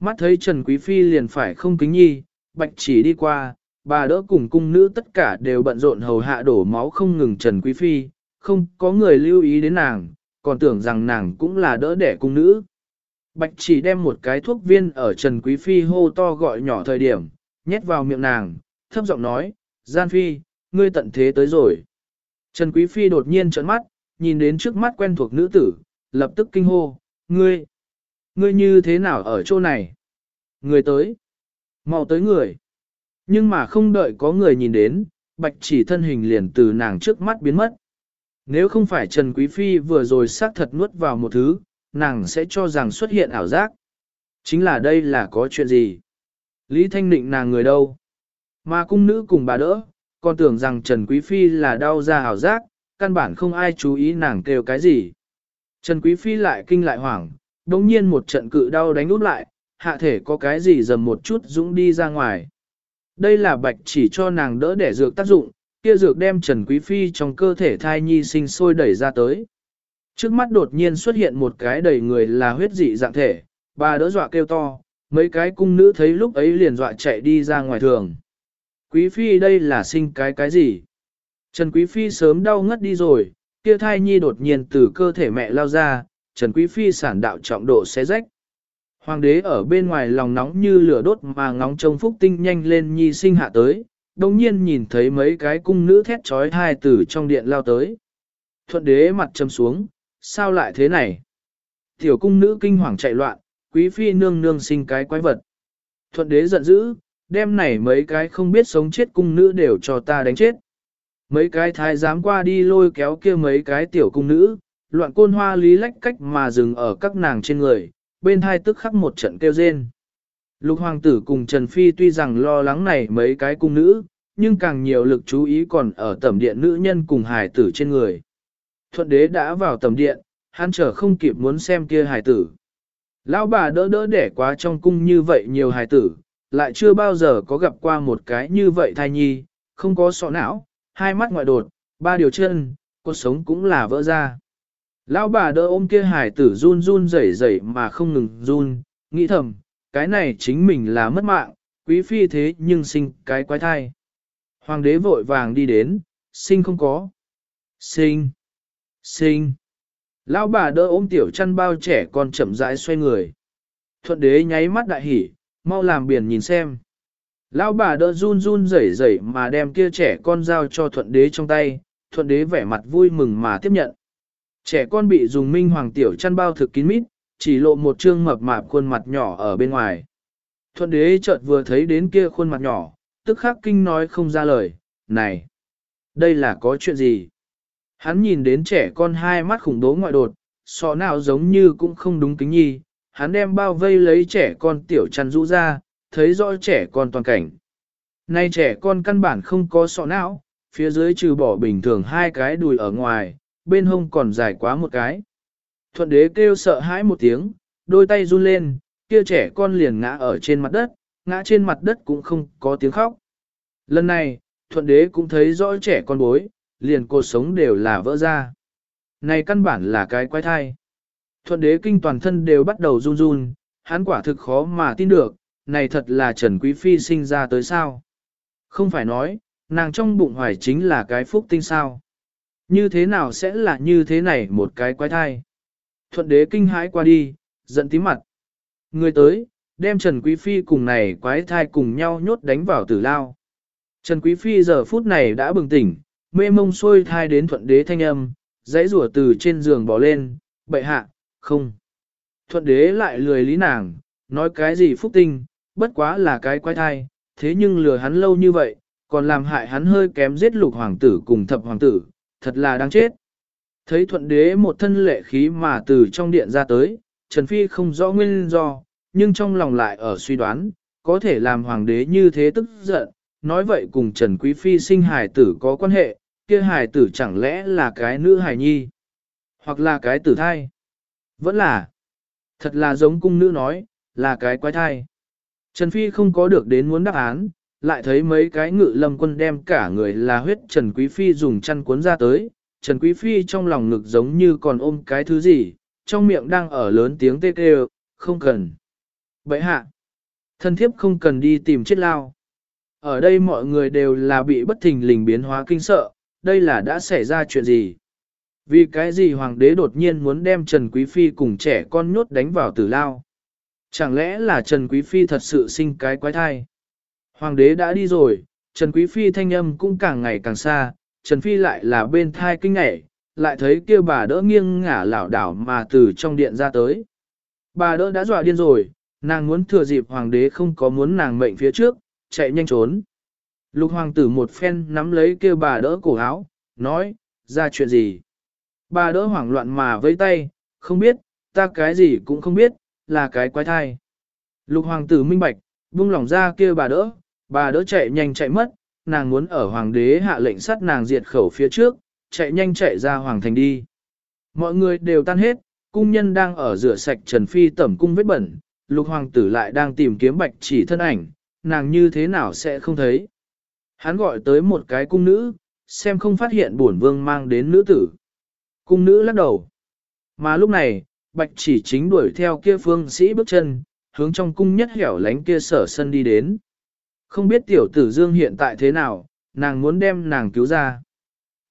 S1: Mắt thấy Trần Quý Phi liền phải không kính nhi, bạch chỉ đi qua, bà đỡ cùng cung nữ tất cả đều bận rộn hầu hạ đổ máu không ngừng Trần Quý Phi, không có người lưu ý đến nàng, còn tưởng rằng nàng cũng là đỡ đẻ cung nữ. Bạch chỉ đem một cái thuốc viên ở Trần Quý Phi hô to gọi nhỏ thời điểm, nhét vào miệng nàng, thấp giọng nói, Gian Phi, ngươi tận thế tới rồi. Trần Quý Phi đột nhiên trợn mắt, nhìn đến trước mắt quen thuộc nữ tử, lập tức kinh hô, ngươi, ngươi như thế nào ở chỗ này? Người tới, mau tới người. Nhưng mà không đợi có người nhìn đến, bạch chỉ thân hình liền từ nàng trước mắt biến mất. Nếu không phải Trần Quý Phi vừa rồi xác thật nuốt vào một thứ, nàng sẽ cho rằng xuất hiện ảo giác. Chính là đây là có chuyện gì? Lý Thanh Định nàng người đâu? Mà cung nữ cùng bà đỡ, còn tưởng rằng Trần Quý Phi là đau ra ảo giác, căn bản không ai chú ý nàng kêu cái gì. Trần Quý Phi lại kinh lại hoảng, đồng nhiên một trận cự đau đánh út lại, hạ thể có cái gì dầm một chút dũng đi ra ngoài. Đây là bạch chỉ cho nàng đỡ để dược tác dụng, kia dược đem Trần Quý Phi trong cơ thể thai nhi sinh sôi đẩy ra tới. Trước mắt đột nhiên xuất hiện một cái đầy người là huyết dị dạng thể, bà đỡ dọa kêu to, mấy cái cung nữ thấy lúc ấy liền dọa chạy đi ra ngoài thường. Quý Phi đây là sinh cái cái gì? Trần Quý Phi sớm đau ngất đi rồi, kia thai nhi đột nhiên từ cơ thể mẹ lao ra, Trần Quý Phi sản đạo trọng độ xé rách. Hoàng đế ở bên ngoài lòng nóng như lửa đốt mà ngóng trông phúc tinh nhanh lên nhi sinh hạ tới, đồng nhiên nhìn thấy mấy cái cung nữ thét trói hai từ trong điện lao tới. Thuận đế mặt châm xuống, sao lại thế này? Tiểu cung nữ kinh hoàng chạy loạn, quý phi nương nương sinh cái quái vật. Thuận đế giận dữ, đem này mấy cái không biết sống chết cung nữ đều cho ta đánh chết. Mấy cái thái giám qua đi lôi kéo kia mấy cái tiểu cung nữ, loạn côn hoa lý lách cách mà dừng ở các nàng trên người, bên hai tức khắc một trận kêu rên. Lục hoàng tử cùng Trần Phi tuy rằng lo lắng này mấy cái cung nữ, nhưng càng nhiều lực chú ý còn ở tầm điện nữ nhân cùng hài tử trên người. Thuận đế đã vào tầm điện, hắn trở không kịp muốn xem kia hài tử. Lão bà đỡ đỡ đẻ quá trong cung như vậy nhiều hài tử, lại chưa bao giờ có gặp qua một cái như vậy thai nhi, không có sọ não, hai mắt ngoại đột, ba điều chân, cuộc sống cũng là vỡ ra. Lão bà đỡ ôm kia hải tử run run rẩy rẩy mà không ngừng run, nghĩ thầm, cái này chính mình là mất mạng, quý phi thế nhưng sinh cái quái thai. Hoàng đế vội vàng đi đến, sinh không có. Sinh. Sinh. Lão bà đỡ ôm tiểu chăn bao trẻ con chậm rãi xoay người. Thuận đế nháy mắt đại hỉ, mau làm biển nhìn xem. Lão bà đỡ run run rẩy rẩy mà đem kia trẻ con giao cho thuận đế trong tay, thuận đế vẻ mặt vui mừng mà tiếp nhận. Trẻ con bị dùng minh hoàng tiểu chăn bao thực kín mít, chỉ lộ một trương mập mạp khuôn mặt nhỏ ở bên ngoài. Thuận đế chợt vừa thấy đến kia khuôn mặt nhỏ, tức khắc kinh nói không ra lời, này, đây là có chuyện gì? Hắn nhìn đến trẻ con hai mắt khủng bố ngoại đột, sọ nào giống như cũng không đúng kính nhi, hắn đem bao vây lấy trẻ con tiểu chăn rũ ra, thấy rõ trẻ con toàn cảnh. Nay trẻ con căn bản không có sọ não, phía dưới trừ bỏ bình thường hai cái đùi ở ngoài, bên hông còn dài quá một cái. Thuận đế kêu sợ hãi một tiếng, đôi tay run lên, kia trẻ con liền ngã ở trên mặt đất, ngã trên mặt đất cũng không có tiếng khóc. Lần này, thuận đế cũng thấy rõ trẻ con bối, liền cột sống đều là vỡ ra. Này căn bản là cái quái thai. Thuận đế kinh toàn thân đều bắt đầu run run, hắn quả thực khó mà tin được, này thật là Trần Quý Phi sinh ra tới sao. Không phải nói, nàng trong bụng hoài chính là cái phúc tinh sao. Như thế nào sẽ là như thế này một cái quái thai. Thuận đế kinh hãi qua đi, giận tím mặt. Người tới, đem Trần Quý Phi cùng này quái thai cùng nhau nhốt đánh vào tử lao. Trần Quý Phi giờ phút này đã bừng tỉnh, mê mông xuôi thai đến thuận đế thanh âm, dãy rủa từ trên giường bỏ lên, bậy hạ, không. Thuận đế lại lười lý nàng, nói cái gì phúc tinh, bất quá là cái quái thai, thế nhưng lừa hắn lâu như vậy, còn làm hại hắn hơi kém giết lục hoàng tử cùng thập hoàng tử, thật là đáng chết. Thấy thuận đế một thân lệ khí mà từ trong điện ra tới, Trần Phi không rõ nguyên do, nhưng trong lòng lại ở suy đoán, có thể làm hoàng đế như thế tức giận, nói vậy cùng Trần Quý Phi sinh hài tử có quan hệ, kia hài tử chẳng lẽ là cái nữ hài nhi, hoặc là cái tử thai. Vẫn là, thật là giống cung nữ nói, là cái quái thai. Trần Phi không có được đến muốn đáp án, lại thấy mấy cái ngự lâm quân đem cả người là huyết Trần Quý Phi dùng chăn cuốn ra tới, Trần Quý Phi trong lòng ngực giống như còn ôm cái thứ gì, trong miệng đang ở lớn tiếng tê tê, không cần. Vậy hạ, thân thiếp không cần đi tìm chết lao. Ở đây mọi người đều là bị bất thình lình biến hóa kinh sợ, đây là đã xảy ra chuyện gì? Vì cái gì hoàng đế đột nhiên muốn đem Trần Quý Phi cùng trẻ con nhốt đánh vào tử lao? Chẳng lẽ là Trần Quý Phi thật sự sinh cái quái thai? Hoàng đế đã đi rồi, Trần Quý Phi thanh âm cũng càng ngày càng xa, Trần Phi lại là bên thai kinh ngảy, lại thấy kia bà đỡ nghiêng ngả lảo đảo mà từ trong điện ra tới. Bà đỡ đã dọa điên rồi, nàng muốn thừa dịp hoàng đế không có muốn nàng mệnh phía trước, chạy nhanh trốn. Lục hoàng tử một phen nắm lấy kia bà đỡ cổ áo, nói, ra chuyện gì? Bà đỡ hoảng loạn mà vẫy tay, không biết, ta cái gì cũng không biết, là cái quái thai. Lục hoàng tử minh bạch, buông lỏng ra kia bà đỡ, bà đỡ chạy nhanh chạy mất, nàng muốn ở hoàng đế hạ lệnh sát nàng diệt khẩu phía trước, chạy nhanh chạy ra hoàng thành đi. Mọi người đều tan hết, cung nhân đang ở rửa sạch Trần Phi tẩm cung vết bẩn, lục hoàng tử lại đang tìm kiếm bạch chỉ thân ảnh, nàng như thế nào sẽ không thấy. Hắn gọi tới một cái cung nữ, xem không phát hiện bổn vương mang đến nữ tử. Cung nữ lắc đầu. Mà lúc này, bạch chỉ chính đuổi theo kia phương sĩ bước chân, hướng trong cung nhất hẻo lánh kia sở sân đi đến. Không biết tiểu tử dương hiện tại thế nào, nàng muốn đem nàng cứu ra.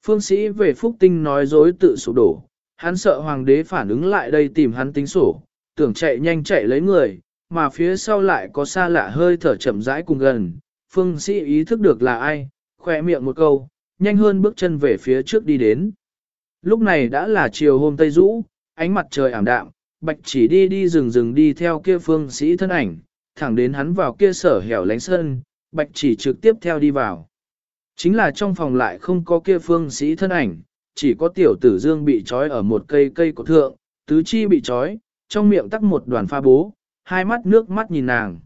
S1: Phương sĩ về phúc tinh nói dối tự sụp đổ, hắn sợ hoàng đế phản ứng lại đây tìm hắn tính sổ, tưởng chạy nhanh chạy lấy người, mà phía sau lại có xa lạ hơi thở chậm rãi cùng gần. Phương sĩ ý thức được là ai, khỏe miệng một câu, nhanh hơn bước chân về phía trước đi đến. Lúc này đã là chiều hôm Tây Dũ, ánh mặt trời ảm đạm, bạch chỉ đi đi rừng rừng đi theo kia phương sĩ thân ảnh, thẳng đến hắn vào kia sở hẻo lánh sân, bạch chỉ trực tiếp theo đi vào. Chính là trong phòng lại không có kia phương sĩ thân ảnh, chỉ có tiểu tử dương bị trói ở một cây cây cổ thượng, tứ chi bị trói, trong miệng tắc một đoàn pha bố, hai mắt nước mắt nhìn nàng.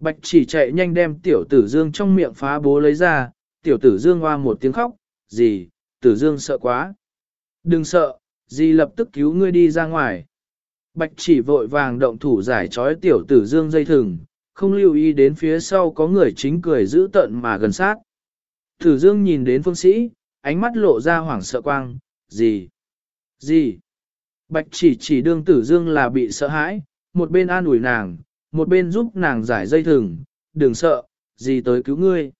S1: Bạch chỉ chạy nhanh đem tiểu tử dương trong miệng phá bố lấy ra, tiểu tử dương hoa một tiếng khóc, gì, tử dương sợ quá. Đừng sợ, gì lập tức cứu ngươi đi ra ngoài. Bạch chỉ vội vàng động thủ giải trói tiểu tử dương dây thừng, không lưu ý đến phía sau có người chính cười giữ tận mà gần sát. Tử dương nhìn đến phương sĩ, ánh mắt lộ ra hoảng sợ quang, gì? Gì? Bạch chỉ chỉ đương tử dương là bị sợ hãi, một bên an ủi nàng, một bên giúp nàng giải dây thừng, đừng sợ, gì tới cứu ngươi.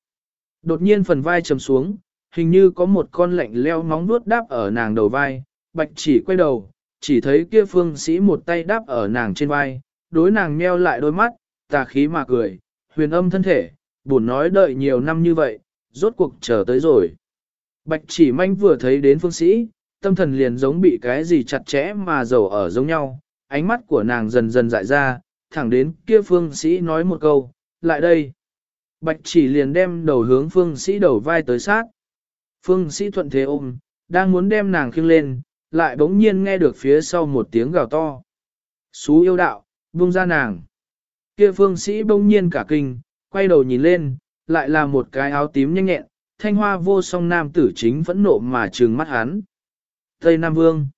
S1: Đột nhiên phần vai trầm xuống, hình như có một con lạnh leo móng nuốt đáp ở nàng đầu vai, bạch chỉ quay đầu, chỉ thấy kia phương sĩ một tay đáp ở nàng trên vai, đối nàng meo lại đôi mắt, tà khí mà cười, huyền âm thân thể, buồn nói đợi nhiều năm như vậy, rốt cuộc chờ tới rồi. Bạch chỉ manh vừa thấy đến phương sĩ, tâm thần liền giống bị cái gì chặt chẽ mà dầu ở giống nhau, ánh mắt của nàng dần dần dại ra, thẳng đến kia phương sĩ nói một câu, lại đây. Bạch chỉ liền đem đầu hướng phương sĩ đầu vai tới sát. Phương sĩ thuận thế ôm, đang muốn đem nàng khiêng lên, lại bỗng nhiên nghe được phía sau một tiếng gào to. Xú yêu đạo, buông ra nàng. Kia phương sĩ bỗng nhiên cả kinh, quay đầu nhìn lên, lại là một cái áo tím nhanh nhẹn, thanh hoa vô song nam tử chính vẫn nộ mà trừng mắt hắn. Tây Nam Vương.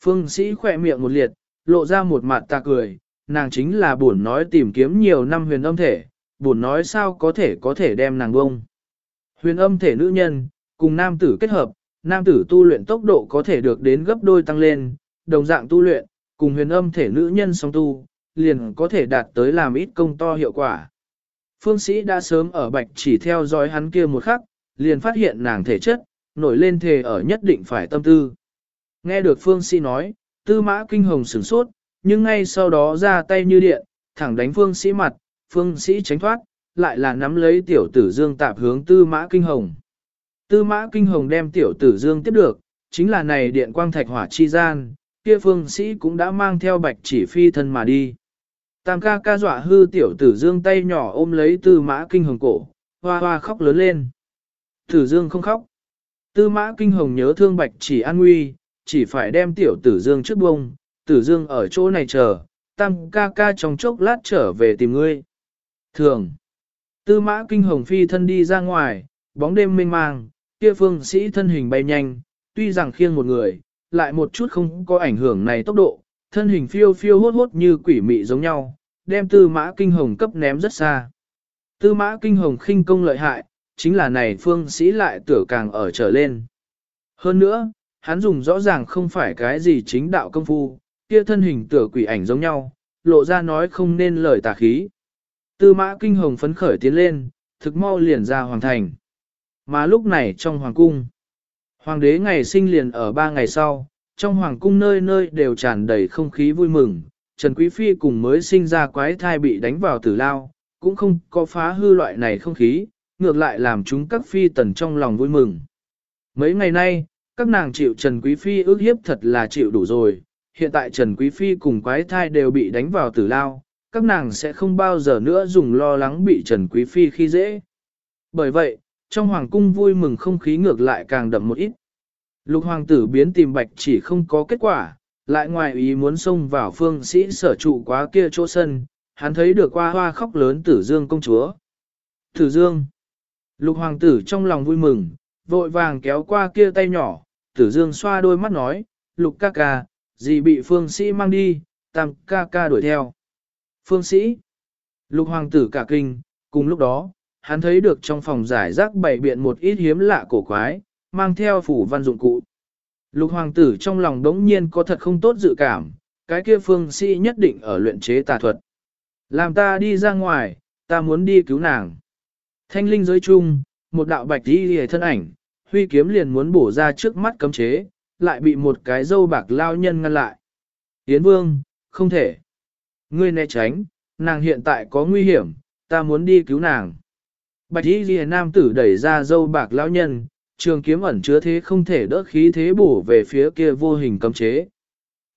S1: Phương sĩ khỏe miệng một liệt, lộ ra một mặt ta cười, nàng chính là buồn nói tìm kiếm nhiều năm huyền âm thể, buồn nói sao có thể có thể đem nàng bông. Huyền âm thể nữ nhân, cùng nam tử kết hợp, nam tử tu luyện tốc độ có thể được đến gấp đôi tăng lên, đồng dạng tu luyện, cùng huyền âm thể nữ nhân song tu, liền có thể đạt tới làm ít công to hiệu quả. Phương sĩ đã sớm ở bạch chỉ theo dõi hắn kia một khắc, liền phát hiện nàng thể chất, nổi lên thề ở nhất định phải tâm tư. Nghe được phương sĩ nói, tư mã kinh hồng sửng sốt, nhưng ngay sau đó ra tay như điện, thẳng đánh phương sĩ mặt, phương sĩ tránh thoát, lại là nắm lấy tiểu tử dương tạp hướng tư mã kinh hồng. Tư mã kinh hồng đem tiểu tử dương tiếp được, chính là này điện quang thạch hỏa chi gian, kia phương sĩ cũng đã mang theo bạch chỉ phi thân mà đi. Tam ca ca dọa hư tiểu tử dương tay nhỏ ôm lấy tư mã kinh hồng cổ, hoa hoa khóc lớn lên. Tử dương không khóc. Tư mã kinh hồng nhớ thương bạch chỉ an nguy, chỉ phải đem tiểu tử dương trước bông, tử dương ở chỗ này chờ, tam ca ca trong chốc lát trở về tìm ngươi. Thường, tư mã kinh hồng phi thân đi ra ngoài, bóng đêm mênh mang, kia phương sĩ thân hình bay nhanh, tuy rằng khiêng một người, lại một chút không có ảnh hưởng này tốc độ, thân hình phiêu phiêu hốt hốt như quỷ mị giống nhau, đem tư mã kinh hồng cấp ném rất xa. Tư mã kinh hồng khinh công lợi hại, chính là này phương sĩ lại tửa càng ở trở lên. Hơn nữa, hắn dùng rõ ràng không phải cái gì chính đạo công phu, kia thân hình tựa quỷ ảnh giống nhau, lộ ra nói không nên lời tà khí. Tư mã kinh hồng phấn khởi tiến lên, thực mau liền ra hoàng thành. Mà lúc này trong hoàng cung, hoàng đế ngày sinh liền ở ba ngày sau, trong hoàng cung nơi nơi đều tràn đầy không khí vui mừng, Trần Quý Phi cùng mới sinh ra quái thai bị đánh vào tử lao, cũng không có phá hư loại này không khí, ngược lại làm chúng các phi tần trong lòng vui mừng. Mấy ngày nay, các nàng chịu Trần Quý Phi ước hiếp thật là chịu đủ rồi, hiện tại Trần Quý Phi cùng quái thai đều bị đánh vào tử lao, các nàng sẽ không bao giờ nữa dùng lo lắng bị Trần Quý Phi khi dễ. Bởi vậy, trong hoàng cung vui mừng không khí ngược lại càng đậm một ít. Lục hoàng tử biến tìm bạch chỉ không có kết quả, lại ngoài ý muốn xông vào phương sĩ sở trụ quá kia chỗ sân, hắn thấy được qua hoa khóc lớn tử dương công chúa. Tử dương. Lục hoàng tử trong lòng vui mừng, vội vàng kéo qua kia tay nhỏ, tử dương xoa đôi mắt nói, lục ca ca, gì bị phương sĩ mang đi, tam ca ca đuổi theo. Phương sĩ. Lục hoàng tử cả kinh, cùng lúc đó, hắn thấy được trong phòng giải rác bày biện một ít hiếm lạ cổ quái, mang theo phủ văn dụng cụ. Lục hoàng tử trong lòng đống nhiên có thật không tốt dự cảm, cái kia phương sĩ nhất định ở luyện chế tà thuật. Làm ta đi ra ngoài, ta muốn đi cứu nàng. Thanh linh giới chung, một đạo bạch đi hề thân ảnh, huy kiếm liền muốn bổ ra trước mắt cấm chế, lại bị một cái dâu bạc lao nhân ngăn lại. Yến vương, không thể. Ngươi né tránh, nàng hiện tại có nguy hiểm, ta muốn đi cứu nàng. Bạch y ghi nam tử đẩy ra dâu bạc lão nhân, trường kiếm ẩn chứa thế không thể đỡ khí thế bổ về phía kia vô hình cấm chế.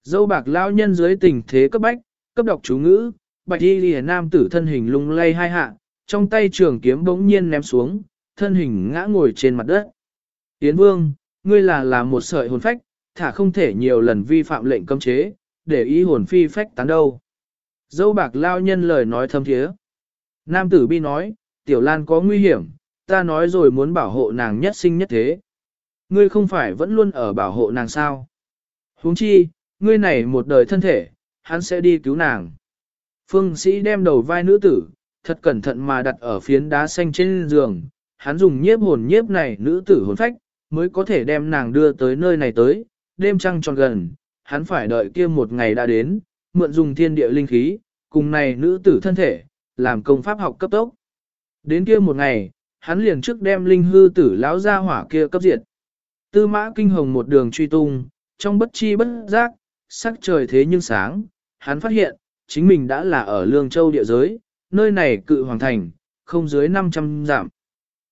S1: Dâu bạc lão nhân dưới tình thế cấp bách, cấp đọc chú ngữ, bạch y ghi nam tử thân hình lung lay hai hạ, trong tay trường kiếm bỗng nhiên ném xuống, thân hình ngã ngồi trên mặt đất. Yến Vương, ngươi là là một sợi hồn phách, thả không thể nhiều lần vi phạm lệnh cấm chế, để ý hồn phi phách tán đâu. Dâu bạc lao nhân lời nói thâm thiế. Nam tử bi nói, tiểu lan có nguy hiểm, ta nói rồi muốn bảo hộ nàng nhất sinh nhất thế. Ngươi không phải vẫn luôn ở bảo hộ nàng sao? huống chi, ngươi này một đời thân thể, hắn sẽ đi cứu nàng. Phương sĩ đem đầu vai nữ tử, thật cẩn thận mà đặt ở phiến đá xanh trên giường, hắn dùng nhiếp hồn nhiếp này nữ tử hồn phách, mới có thể đem nàng đưa tới nơi này tới, đêm trăng tròn gần, hắn phải đợi kia một ngày đã đến, mượn dùng thiên địa linh khí, cùng này nữ tử thân thể, làm công pháp học cấp tốc. Đến kia một ngày, hắn liền trước đem linh hư tử lão ra hỏa kia cấp diệt. Tư mã kinh hồng một đường truy tung, trong bất chi bất giác, sắc trời thế nhưng sáng, hắn phát hiện, chính mình đã là ở Lương Châu địa giới, nơi này cự hoàng thành, không dưới 500 dặm.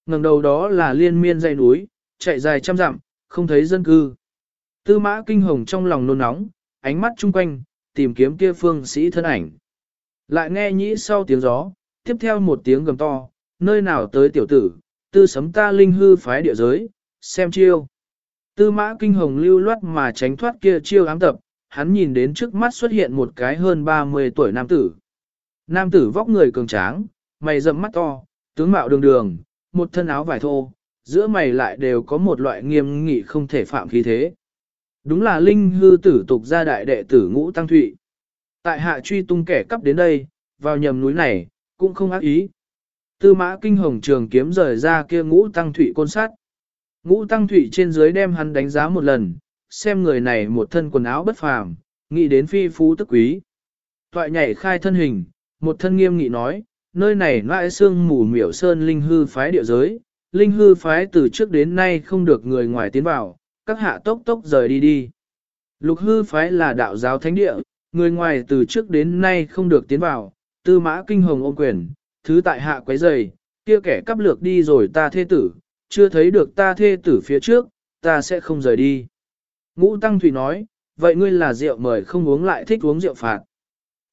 S1: ngẩng đầu đó là liên miên dãy núi, chạy dài trăm dặm, không thấy dân cư. Tư mã kinh hồng trong lòng nôn nóng, ánh mắt chung quanh, tìm kiếm kia phương sĩ thân ảnh. Lại nghe nhĩ sau tiếng gió, tiếp theo một tiếng gầm to, nơi nào tới tiểu tử, tư sấm ta linh hư phái địa giới, xem chiêu. Tư mã kinh hồng lưu loát mà tránh thoát kia chiêu ám tập, hắn nhìn đến trước mắt xuất hiện một cái hơn 30 tuổi nam tử. Nam tử vóc người cường tráng, mày rậm mắt to, tướng mạo đường đường, một thân áo vải thô, giữa mày lại đều có một loại nghiêm nghị không thể phạm khí thế. Đúng là linh hư tử tục gia đại đệ tử ngũ tăng thụy. Tại hạ truy tung kẻ cắp đến đây, vào nhầm núi này, cũng không ác ý. Tư mã kinh hồng trường kiếm rời ra kia ngũ tăng thụy côn sát. Ngũ tăng thụy trên dưới đem hắn đánh giá một lần, xem người này một thân quần áo bất phàm, nghĩ đến phi phú tức quý. Toại nhảy khai thân hình, một thân nghiêm nghị nói, nơi này nãi xương mù miểu sơn linh hư phái địa giới, linh hư phái từ trước đến nay không được người ngoài tiến vào, các hạ tốc tốc rời đi đi. Lục hư phái là đạo giáo thánh địa, người ngoài từ trước đến nay không được tiến vào, Tư mã kinh hồng ôm quyền, thứ tại hạ quấy giày, kia kẻ cắp lược đi rồi ta thê tử, chưa thấy được ta thê tử phía trước, ta sẽ không rời đi. Ngũ Tăng Thủy nói, vậy ngươi là rượu mời không uống lại thích uống rượu phạt.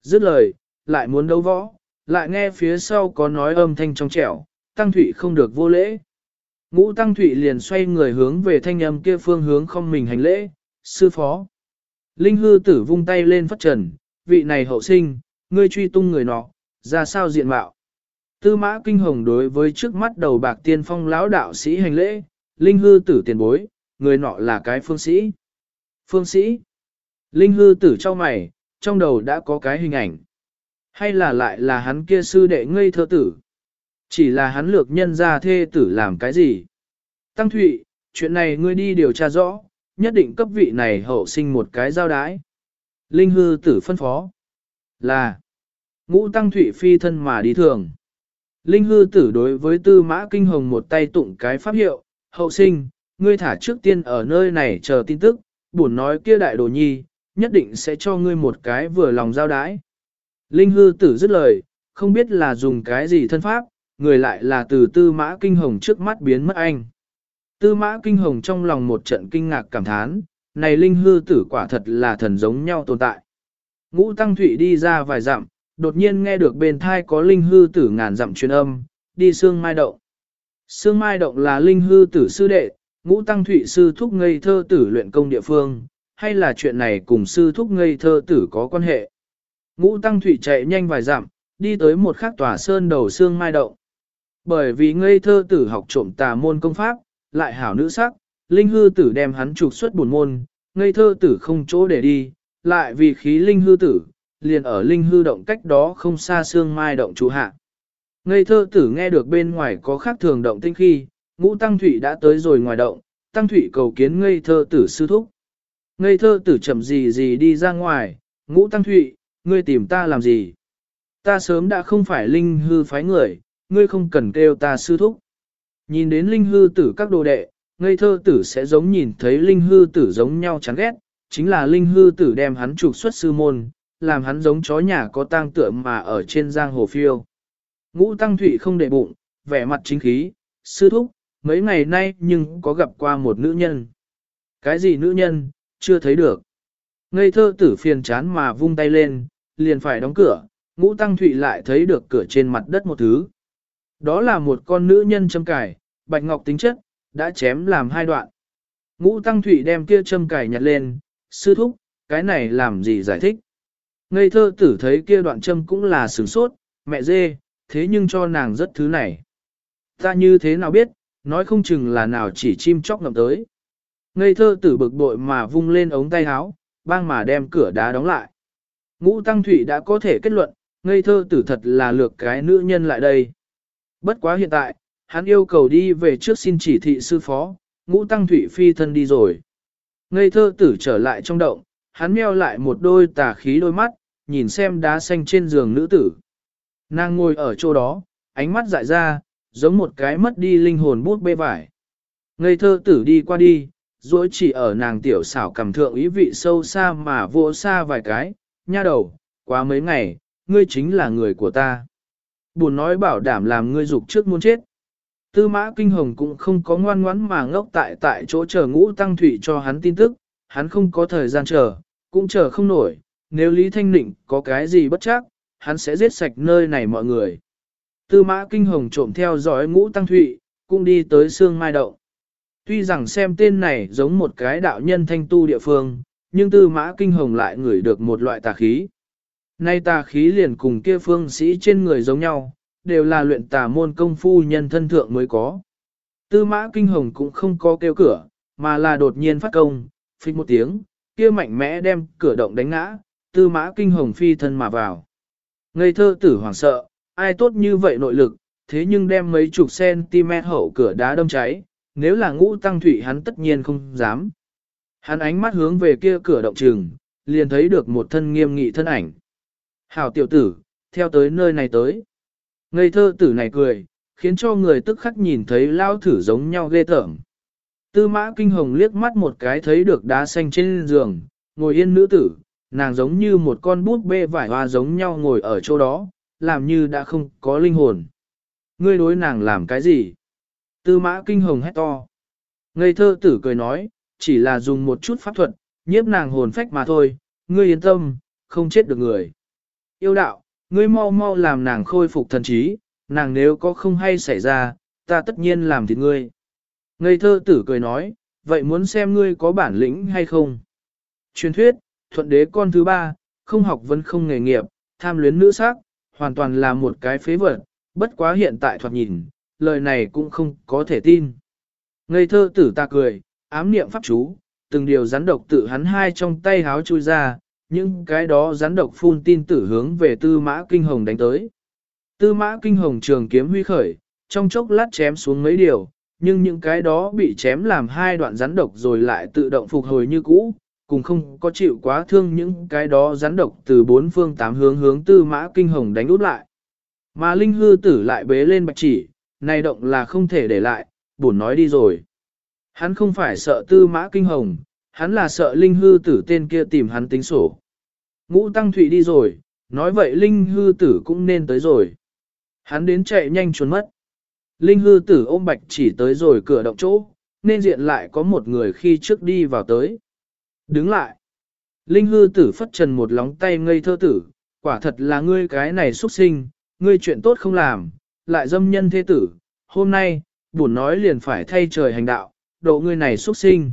S1: Dứt lời, lại muốn đấu võ, lại nghe phía sau có nói âm thanh trong trẻo, Tăng Thủy không được vô lễ. Ngũ Tăng Thụy liền xoay người hướng về thanh âm kia phương hướng không mình hành lễ, sư phó. Linh hư tử vung tay lên phất trần, vị này hậu sinh, ngươi truy tung người nọ, ra sao diện mạo. Tư mã kinh hồng đối với trước mắt đầu bạc tiên phong lão đạo sĩ hành lễ, linh hư tử tiền bối, người nọ là cái phương sĩ. Phương sĩ. Linh hư tử cho mày, trong đầu đã có cái hình ảnh. Hay là lại là hắn kia sư đệ ngây thơ tử. Chỉ là hắn lược nhân ra thê tử làm cái gì? Tăng Thụy, chuyện này ngươi đi điều tra rõ, nhất định cấp vị này hậu sinh một cái giao đái. Linh hư tử phân phó. Là. Ngũ Tăng Thụy phi thân mà đi thường. Linh hư tử đối với tư mã kinh hồng một tay tụng cái pháp hiệu, hậu sinh, ngươi thả trước tiên ở nơi này chờ tin tức, buồn nói kia đại đồ nhi, nhất định sẽ cho ngươi một cái vừa lòng giao đái. Linh hư tử dứt lời, không biết là dùng cái gì thân pháp, người lại là từ tư mã kinh hồng trước mắt biến mất anh. Tư mã kinh hồng trong lòng một trận kinh ngạc cảm thán, này linh hư tử quả thật là thần giống nhau tồn tại. Ngũ Tăng Thụy đi ra vài dặm, đột nhiên nghe được bên thai có linh hư tử ngàn dặm truyền âm, đi xương mai động. Sương mai động là linh hư tử sư đệ, ngũ Tăng Thụy sư thúc ngây thơ tử luyện công địa phương, hay là chuyện này cùng sư thúc ngây thơ tử có quan hệ. Ngũ Tăng Thụy chạy nhanh vài dặm, đi tới một khắc tòa sơn đầu xương mai động. Bởi vì ngây thơ tử học trộm tà môn công pháp, lại hảo nữ sắc, linh hư tử đem hắn trục xuất buồn môn, ngây thơ tử không chỗ để đi, lại vì khí linh hư tử, liền ở linh hư động cách đó không xa xương mai động trụ hạ. Ngây thơ tử nghe được bên ngoài có khác thường động tinh khi, ngũ tăng thủy đã tới rồi ngoài động, tăng thủy cầu kiến ngây thơ tử sư thúc. Ngây thơ tử chậm gì gì đi ra ngoài, ngũ tăng thủy, ngươi tìm ta làm gì? Ta sớm đã không phải linh hư phái người, ngươi không cần kêu ta sư thúc. Nhìn đến linh hư tử các đồ đệ, ngây thơ tử sẽ giống nhìn thấy linh hư tử giống nhau chán ghét, chính là linh hư tử đem hắn trục xuất sư môn, làm hắn giống chó nhà có tang tượng mà ở trên giang hồ phiêu. Ngũ tăng thụy không để bụng, vẻ mặt chính khí, sư thúc, mấy ngày nay nhưng có gặp qua một nữ nhân. Cái gì nữ nhân, chưa thấy được. Ngây thơ tử phiền chán mà vung tay lên, liền phải đóng cửa, ngũ tăng thụy lại thấy được cửa trên mặt đất một thứ. Đó là một con nữ nhân châm cải, bạch ngọc tính chất, đã chém làm hai đoạn. Ngũ Tăng Thụy đem kia châm cải nhặt lên, sư thúc, cái này làm gì giải thích. Ngây thơ tử thấy kia đoạn châm cũng là sửng sốt, mẹ dê, thế nhưng cho nàng rất thứ này. Ta như thế nào biết, nói không chừng là nào chỉ chim chóc ngậm tới. Ngây thơ tử bực bội mà vung lên ống tay áo, bang mà đem cửa đá đóng lại. Ngũ Tăng Thụy đã có thể kết luận, ngây thơ tử thật là lược cái nữ nhân lại đây. Bất quá hiện tại, hắn yêu cầu đi về trước xin chỉ thị sư phó, ngũ tăng thủy phi thân đi rồi. Ngây thơ tử trở lại trong động, hắn meo lại một đôi tà khí đôi mắt, nhìn xem đá xanh trên giường nữ tử. Nàng ngồi ở chỗ đó, ánh mắt dại ra, giống một cái mất đi linh hồn bút bê vải. Ngây thơ tử đi qua đi, rồi chỉ ở nàng tiểu xảo cầm thượng ý vị sâu xa mà vô xa vài cái, nha đầu, quá mấy ngày, ngươi chính là người của ta. Buồn nói bảo đảm làm ngươi dục trước muốn chết. Tư mã kinh hồng cũng không có ngoan ngoãn mà ngốc tại tại chỗ chờ ngũ tăng thủy cho hắn tin tức, hắn không có thời gian chờ, cũng chờ không nổi, nếu Lý Thanh Nịnh có cái gì bất chắc, hắn sẽ giết sạch nơi này mọi người. Tư mã kinh hồng trộm theo dõi ngũ tăng thụy, cũng đi tới sương mai động. Tuy rằng xem tên này giống một cái đạo nhân thanh tu địa phương, nhưng tư mã kinh hồng lại ngửi được một loại tà khí. Nay tà khí liền cùng kia phương sĩ trên người giống nhau, đều là luyện tà môn công phu nhân thân thượng mới có. Tư mã kinh hồng cũng không có kêu cửa, mà là đột nhiên phát công, phịch một tiếng, kia mạnh mẽ đem cửa động đánh ngã, tư mã kinh hồng phi thân mà vào. Ngây thơ tử hoảng sợ, ai tốt như vậy nội lực, thế nhưng đem mấy chục cm hậu cửa đá đâm cháy, nếu là ngũ tăng thủy hắn tất nhiên không dám. Hắn ánh mắt hướng về kia cửa động trường, liền thấy được một thân nghiêm nghị thân ảnh. Hảo tiểu tử, theo tới nơi này tới. Ngây thơ tử này cười, khiến cho người tức khắc nhìn thấy lao thử giống nhau ghê tởm. Tư mã kinh hồng liếc mắt một cái thấy được đá xanh trên giường, ngồi yên nữ tử, nàng giống như một con bút bê vải hoa giống nhau ngồi ở chỗ đó, làm như đã không có linh hồn. Ngươi đối nàng làm cái gì? Tư mã kinh hồng hét to. Ngây thơ tử cười nói, chỉ là dùng một chút pháp thuật, nhiếp nàng hồn phách mà thôi, ngươi yên tâm, không chết được người. Yêu đạo, ngươi mau mau làm nàng khôi phục thần trí, nàng nếu có không hay xảy ra, ta tất nhiên làm thịt ngươi. Ngây thơ tử cười nói, vậy muốn xem ngươi có bản lĩnh hay không? Truyền thuyết, thuận đế con thứ ba, không học vẫn không nghề nghiệp, tham luyến nữ sắc, hoàn toàn là một cái phế vật, bất quá hiện tại thoạt nhìn, lời này cũng không có thể tin. Ngây thơ tử ta cười, ám niệm pháp chú, từng điều rắn độc tự hắn hai trong tay háo chui ra, những cái đó rắn độc phun tin tử hướng về tư mã kinh hồng đánh tới. Tư mã kinh hồng trường kiếm huy khởi, trong chốc lát chém xuống mấy điều, nhưng những cái đó bị chém làm hai đoạn rắn độc rồi lại tự động phục hồi như cũ, cùng không có chịu quá thương những cái đó rắn độc từ bốn phương tám hướng hướng tư mã kinh hồng đánh út lại. Mà linh hư tử lại bế lên bạch chỉ, này động là không thể để lại, buồn nói đi rồi. Hắn không phải sợ tư mã kinh hồng, hắn là sợ linh hư tử tên kia tìm hắn tính sổ. Ngũ tăng thụy đi rồi, nói vậy linh hư tử cũng nên tới rồi. Hắn đến chạy nhanh trốn mất. Linh hư tử ôm bạch chỉ tới rồi cửa động chỗ, nên diện lại có một người khi trước đi vào tới. Đứng lại. Linh hư tử phất trần một lóng tay ngây thơ tử, quả thật là ngươi cái này xuất sinh, ngươi chuyện tốt không làm, lại dâm nhân thế tử. Hôm nay, buồn nói liền phải thay trời hành đạo, độ ngươi này xuất sinh.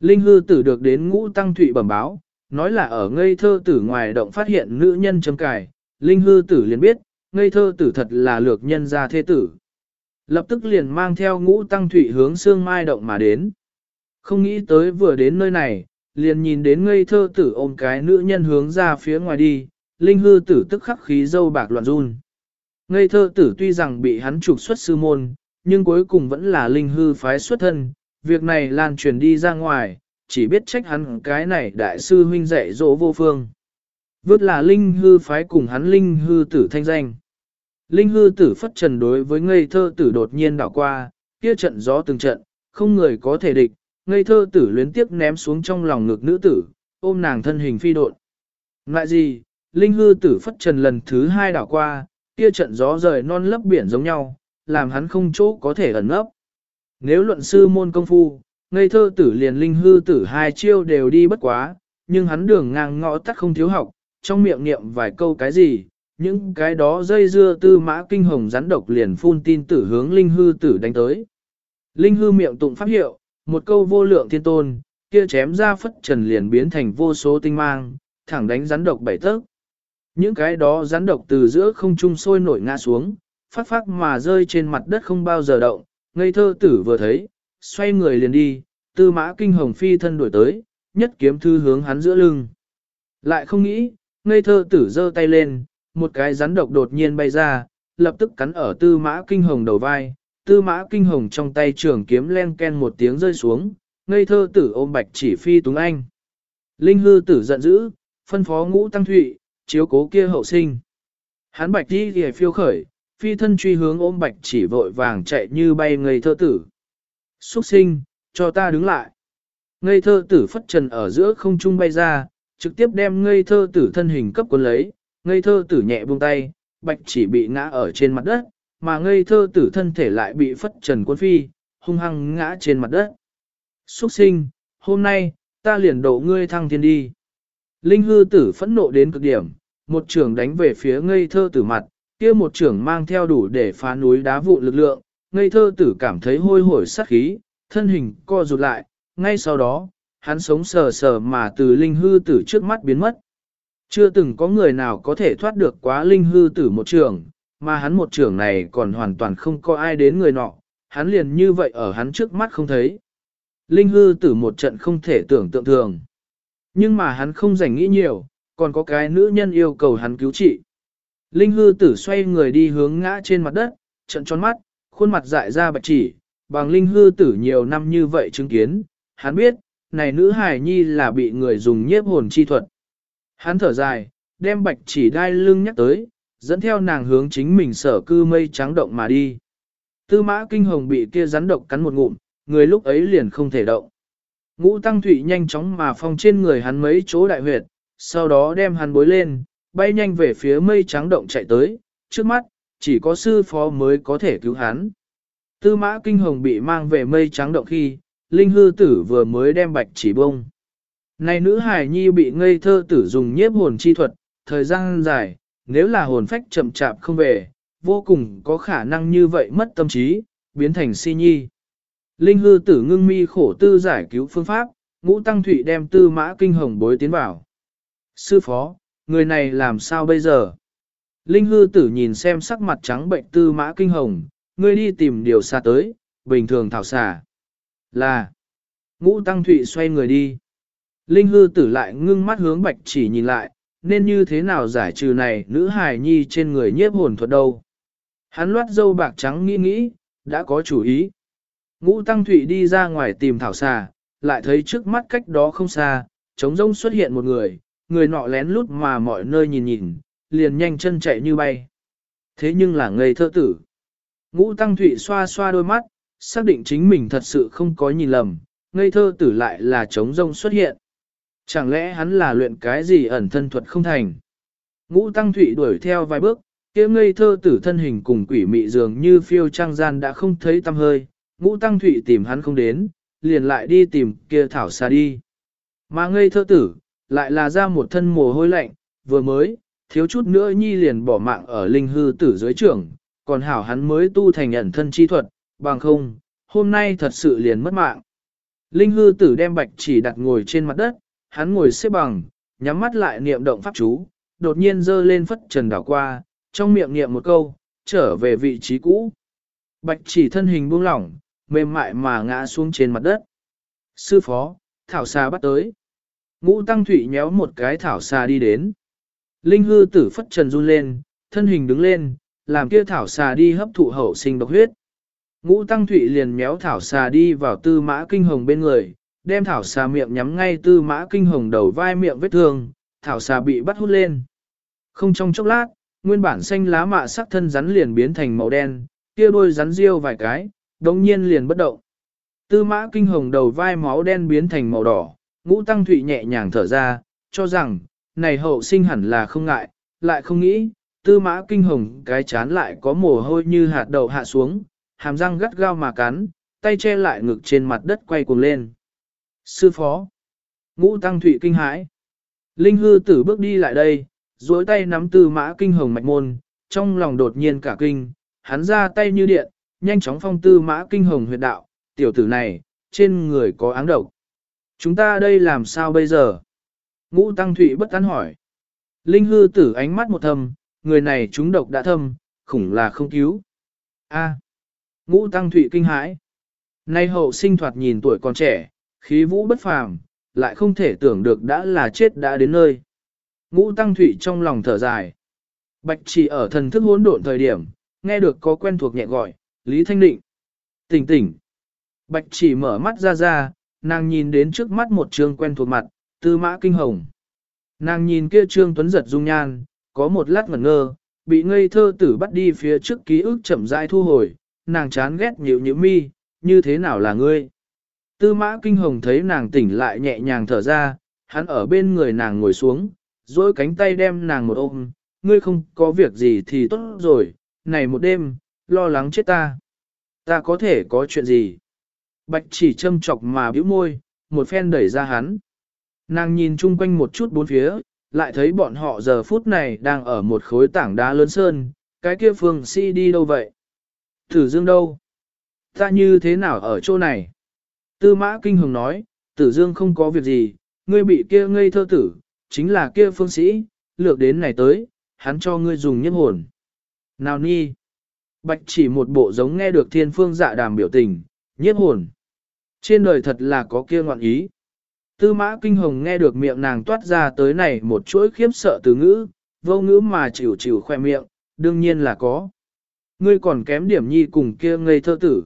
S1: Linh hư tử được đến ngũ tăng thụy bẩm báo, nói là ở ngây thơ tử ngoài động phát hiện nữ nhân chấm cài. Linh hư tử liền biết, ngây thơ tử thật là lược nhân gia thế tử. Lập tức liền mang theo ngũ tăng thủy hướng xương mai động mà đến. Không nghĩ tới vừa đến nơi này, liền nhìn đến ngây thơ tử ôm cái nữ nhân hướng ra phía ngoài đi, linh hư tử tức khắc khí dâu bạc loạn run. Ngây thơ tử tuy rằng bị hắn trục xuất sư môn, nhưng cuối cùng vẫn là linh hư phái xuất thân, việc này lan truyền đi ra ngoài, chỉ biết trách hắn cái này đại sư huynh dạy dỗ vô phương. Vớt là linh hư phái cùng hắn linh hư tử thanh danh. Linh hư tử phất trần đối với ngây thơ tử đột nhiên đảo qua, kia trận gió từng trận, không người có thể địch, ngây thơ tử luyến tiếc ném xuống trong lòng ngực nữ tử, ôm nàng thân hình phi độn. Ngại gì, linh hư tử phất trần lần thứ hai đảo qua, kia trận gió rời non lấp biển giống nhau, làm hắn không chỗ có thể ẩn nấp. Nếu luận sư môn công phu, ngây thơ tử liền linh hư tử hai chiêu đều đi bất quá, nhưng hắn đường ngang ngõ tắt không thiếu học, trong miệng niệm vài câu cái gì, những cái đó dây dưa tư mã kinh hồng rắn độc liền phun tin tử hướng linh hư tử đánh tới. Linh hư miệng tụng pháp hiệu, một câu vô lượng thiên tôn, kia chém ra phất trần liền biến thành vô số tinh mang, thẳng đánh rắn độc bảy tấc. Những cái đó rắn độc từ giữa không trung sôi nổi ngã xuống, phát phát mà rơi trên mặt đất không bao giờ động, ngây thơ tử vừa thấy, xoay người liền đi, tư mã kinh hồng phi thân đuổi tới, nhất kiếm thư hướng hắn giữa lưng. Lại không nghĩ, ngây thơ tử giơ tay lên, một cái rắn độc đột nhiên bay ra, lập tức cắn ở tư mã kinh hồng đầu vai, tư mã kinh hồng trong tay trường kiếm len ken một tiếng rơi xuống, ngây thơ tử ôm bạch chỉ phi túng anh. Linh hư tử giận dữ, phân phó ngũ tăng thụy, chiếu cố kia hậu sinh. Hán bạch đi thì phiêu khởi, phi thân truy hướng ôm bạch chỉ vội vàng chạy như bay ngây thơ tử. Xuất sinh, cho ta đứng lại. Ngây thơ tử phất trần ở giữa không trung bay ra, trực tiếp đem ngây thơ tử thân hình cấp quân lấy, ngây thơ tử nhẹ buông tay, bạch chỉ bị ngã ở trên mặt đất, mà ngây thơ tử thân thể lại bị phất trần cuốn phi, hung hăng ngã trên mặt đất. Xuất sinh, hôm nay, ta liền độ ngươi thăng thiên đi. Linh hư tử phẫn nộ đến cực điểm, một trường đánh về phía ngây thơ tử mặt, kia một trường mang theo đủ để phá núi đá vụ lực lượng, ngây thơ tử cảm thấy hôi hổi sát khí, thân hình co rụt lại, ngay sau đó, hắn sống sờ sờ mà từ linh hư tử trước mắt biến mất. Chưa từng có người nào có thể thoát được quá linh hư tử một trường, mà hắn một trường này còn hoàn toàn không có ai đến người nọ, hắn liền như vậy ở hắn trước mắt không thấy. Linh hư tử một trận không thể tưởng tượng thường. Nhưng mà hắn không rảnh nghĩ nhiều, còn có cái nữ nhân yêu cầu hắn cứu trị. Linh hư tử xoay người đi hướng ngã trên mặt đất, trận tròn mắt, khuôn mặt dại ra bạch chỉ, bằng linh hư tử nhiều năm như vậy chứng kiến, hắn biết, này nữ hài nhi là bị người dùng nhiếp hồn chi thuật. Hắn thở dài, đem bạch chỉ đai lưng nhắc tới, dẫn theo nàng hướng chính mình sở cư mây trắng động mà đi. Tư mã kinh hồng bị kia rắn độc cắn một ngụm, người lúc ấy liền không thể động. Ngũ tăng thủy nhanh chóng mà phong trên người hắn mấy chỗ đại huyệt, sau đó đem hắn bối lên, bay nhanh về phía mây trắng động chạy tới, trước mắt, chỉ có sư phó mới có thể cứu hắn. Tư mã kinh hồng bị mang về mây trắng động khi, linh hư tử vừa mới đem bạch chỉ bông. Này nữ hải nhi bị ngây thơ tử dùng nhiếp hồn chi thuật, thời gian dài, nếu là hồn phách chậm chạp không về, vô cùng có khả năng như vậy mất tâm trí, biến thành si nhi. Linh hư tử ngưng mi khổ tư giải cứu phương pháp, ngũ tăng thụy đem tư mã kinh hồng bối tiến vào. Sư phó, người này làm sao bây giờ? Linh hư tử nhìn xem sắc mặt trắng bệnh tư mã kinh hồng, ngươi đi tìm điều xa tới, bình thường thảo xà. Là, ngũ tăng thụy xoay người đi. Linh hư tử lại ngưng mắt hướng bạch chỉ nhìn lại, nên như thế nào giải trừ này nữ hài nhi trên người nhiếp hồn thuật đâu. Hắn loát dâu bạc trắng nghĩ nghĩ, đã có chủ ý. Ngũ tăng thụy đi ra ngoài tìm thảo xà, lại thấy trước mắt cách đó không xa, trống rông xuất hiện một người, người nọ lén lút mà mọi nơi nhìn nhìn, liền nhanh chân chạy như bay. Thế nhưng là ngây thơ tử. Ngũ tăng thụy xoa xoa đôi mắt, xác định chính mình thật sự không có nhìn lầm, ngây thơ tử lại là trống rông xuất hiện. Chẳng lẽ hắn là luyện cái gì ẩn thân thuật không thành? Ngũ tăng thụy đuổi theo vài bước, kia ngây thơ tử thân hình cùng quỷ mị dường như phiêu trang gian đã không thấy tâm hơi, ngũ tăng thụy tìm hắn không đến, liền lại đi tìm kia thảo xa đi. Mà ngây thơ tử, lại là ra một thân mồ hôi lạnh, vừa mới, thiếu chút nữa nhi liền bỏ mạng ở linh hư tử dưới trưởng, còn hảo hắn mới tu thành ẩn thân chi thuật, bằng không, hôm nay thật sự liền mất mạng. Linh hư tử đem bạch chỉ đặt ngồi trên mặt đất, hắn ngồi xếp bằng, nhắm mắt lại niệm động pháp chú, đột nhiên dơ lên phất trần đảo qua, trong miệng niệm một câu, trở về vị trí cũ. Bạch chỉ thân hình buông lỏng, mềm mại mà ngã xuống trên mặt đất. Sư phó, thảo xà bắt tới. Ngũ tăng thủy nhéo một cái thảo xà đi đến. Linh hư tử phất trần run lên, thân hình đứng lên, làm kia thảo xà đi hấp thụ hậu sinh độc huyết. Ngũ tăng thủy liền méo thảo xà đi vào tư mã kinh hồng bên người, đem thảo xà miệng nhắm ngay tư mã kinh hồng đầu vai miệng vết thương, thảo xà bị bắt hút lên. Không trong chốc lát, nguyên bản xanh lá mạ sắc thân rắn liền biến thành màu đen, kia đôi rắn riêu vài cái, đồng nhiên liền bất động. Tư mã kinh hồng đầu vai máu đen biến thành màu đỏ, ngũ tăng thụy nhẹ nhàng thở ra, cho rằng, này hậu sinh hẳn là không ngại, lại không nghĩ, tư mã kinh hồng cái chán lại có mồ hôi như hạt đậu hạ xuống, hàm răng gắt gao mà cắn, tay che lại ngực trên mặt đất quay cuồng lên. Sư phó, ngũ tăng thụy kinh hãi. Linh hư tử bước đi lại đây, duỗi tay nắm tư mã kinh hồng mạch môn, trong lòng đột nhiên cả kinh, hắn ra tay như điện, nhanh chóng phong tư mã kinh hồng huyệt đạo, tiểu tử này, trên người có áng độc. Chúng ta đây làm sao bây giờ? Ngũ Tăng Thụy bất tán hỏi. Linh hư tử ánh mắt một thầm, người này chúng độc đã thâm, khủng là không cứu. A. Ngũ Tăng Thụy kinh hãi. Nay hậu sinh thoạt nhìn tuổi còn trẻ, khí vũ bất phàm, lại không thể tưởng được đã là chết đã đến nơi. Ngũ Tăng Thụy trong lòng thở dài. Bạch chỉ ở thần thức hỗn độn thời điểm, nghe được có quen thuộc nhẹ gọi, Lý Thanh Định. Tỉnh tỉnh. Bạch chỉ mở mắt ra ra, nàng nhìn đến trước mắt một trương quen thuộc mặt, tư mã kinh hồng. Nàng nhìn kia trương tuấn giật dung nhan, có một lát ngẩn ngơ, bị ngây thơ tử bắt đi phía trước ký ức chậm rãi thu hồi, nàng chán ghét nhịu nhịu mi, như thế nào là ngươi? Tư mã kinh hồng thấy nàng tỉnh lại nhẹ nhàng thở ra, hắn ở bên người nàng ngồi xuống, dối cánh tay đem nàng một ôm, ngươi không có việc gì thì tốt rồi, này một đêm, lo lắng chết ta. Ta có thể có chuyện gì? Bạch chỉ châm chọc mà bĩu môi, một phen đẩy ra hắn. Nàng nhìn chung quanh một chút bốn phía, lại thấy bọn họ giờ phút này đang ở một khối tảng đá lớn sơn, cái kia phương si đi đâu vậy? Thử Dương đâu? Ta như thế nào ở chỗ này? Tư mã kinh hồng nói, tử Dương không có việc gì, ngươi bị kia ngây thơ tử, chính là kia phương sĩ, lược đến này tới, hắn cho ngươi dùng nhất hồn. Nào ni? Bạch chỉ một bộ giống nghe được thiên phương dạ đàm biểu tình, nhiếp hồn. Trên đời thật là có kia ngoạn ý. Tư mã kinh hồng nghe được miệng nàng toát ra tới này một chuỗi khiếp sợ từ ngữ, vô ngữ mà chịu chịu khoe miệng, đương nhiên là có. Ngươi còn kém điểm nhi cùng kia ngây thơ tử.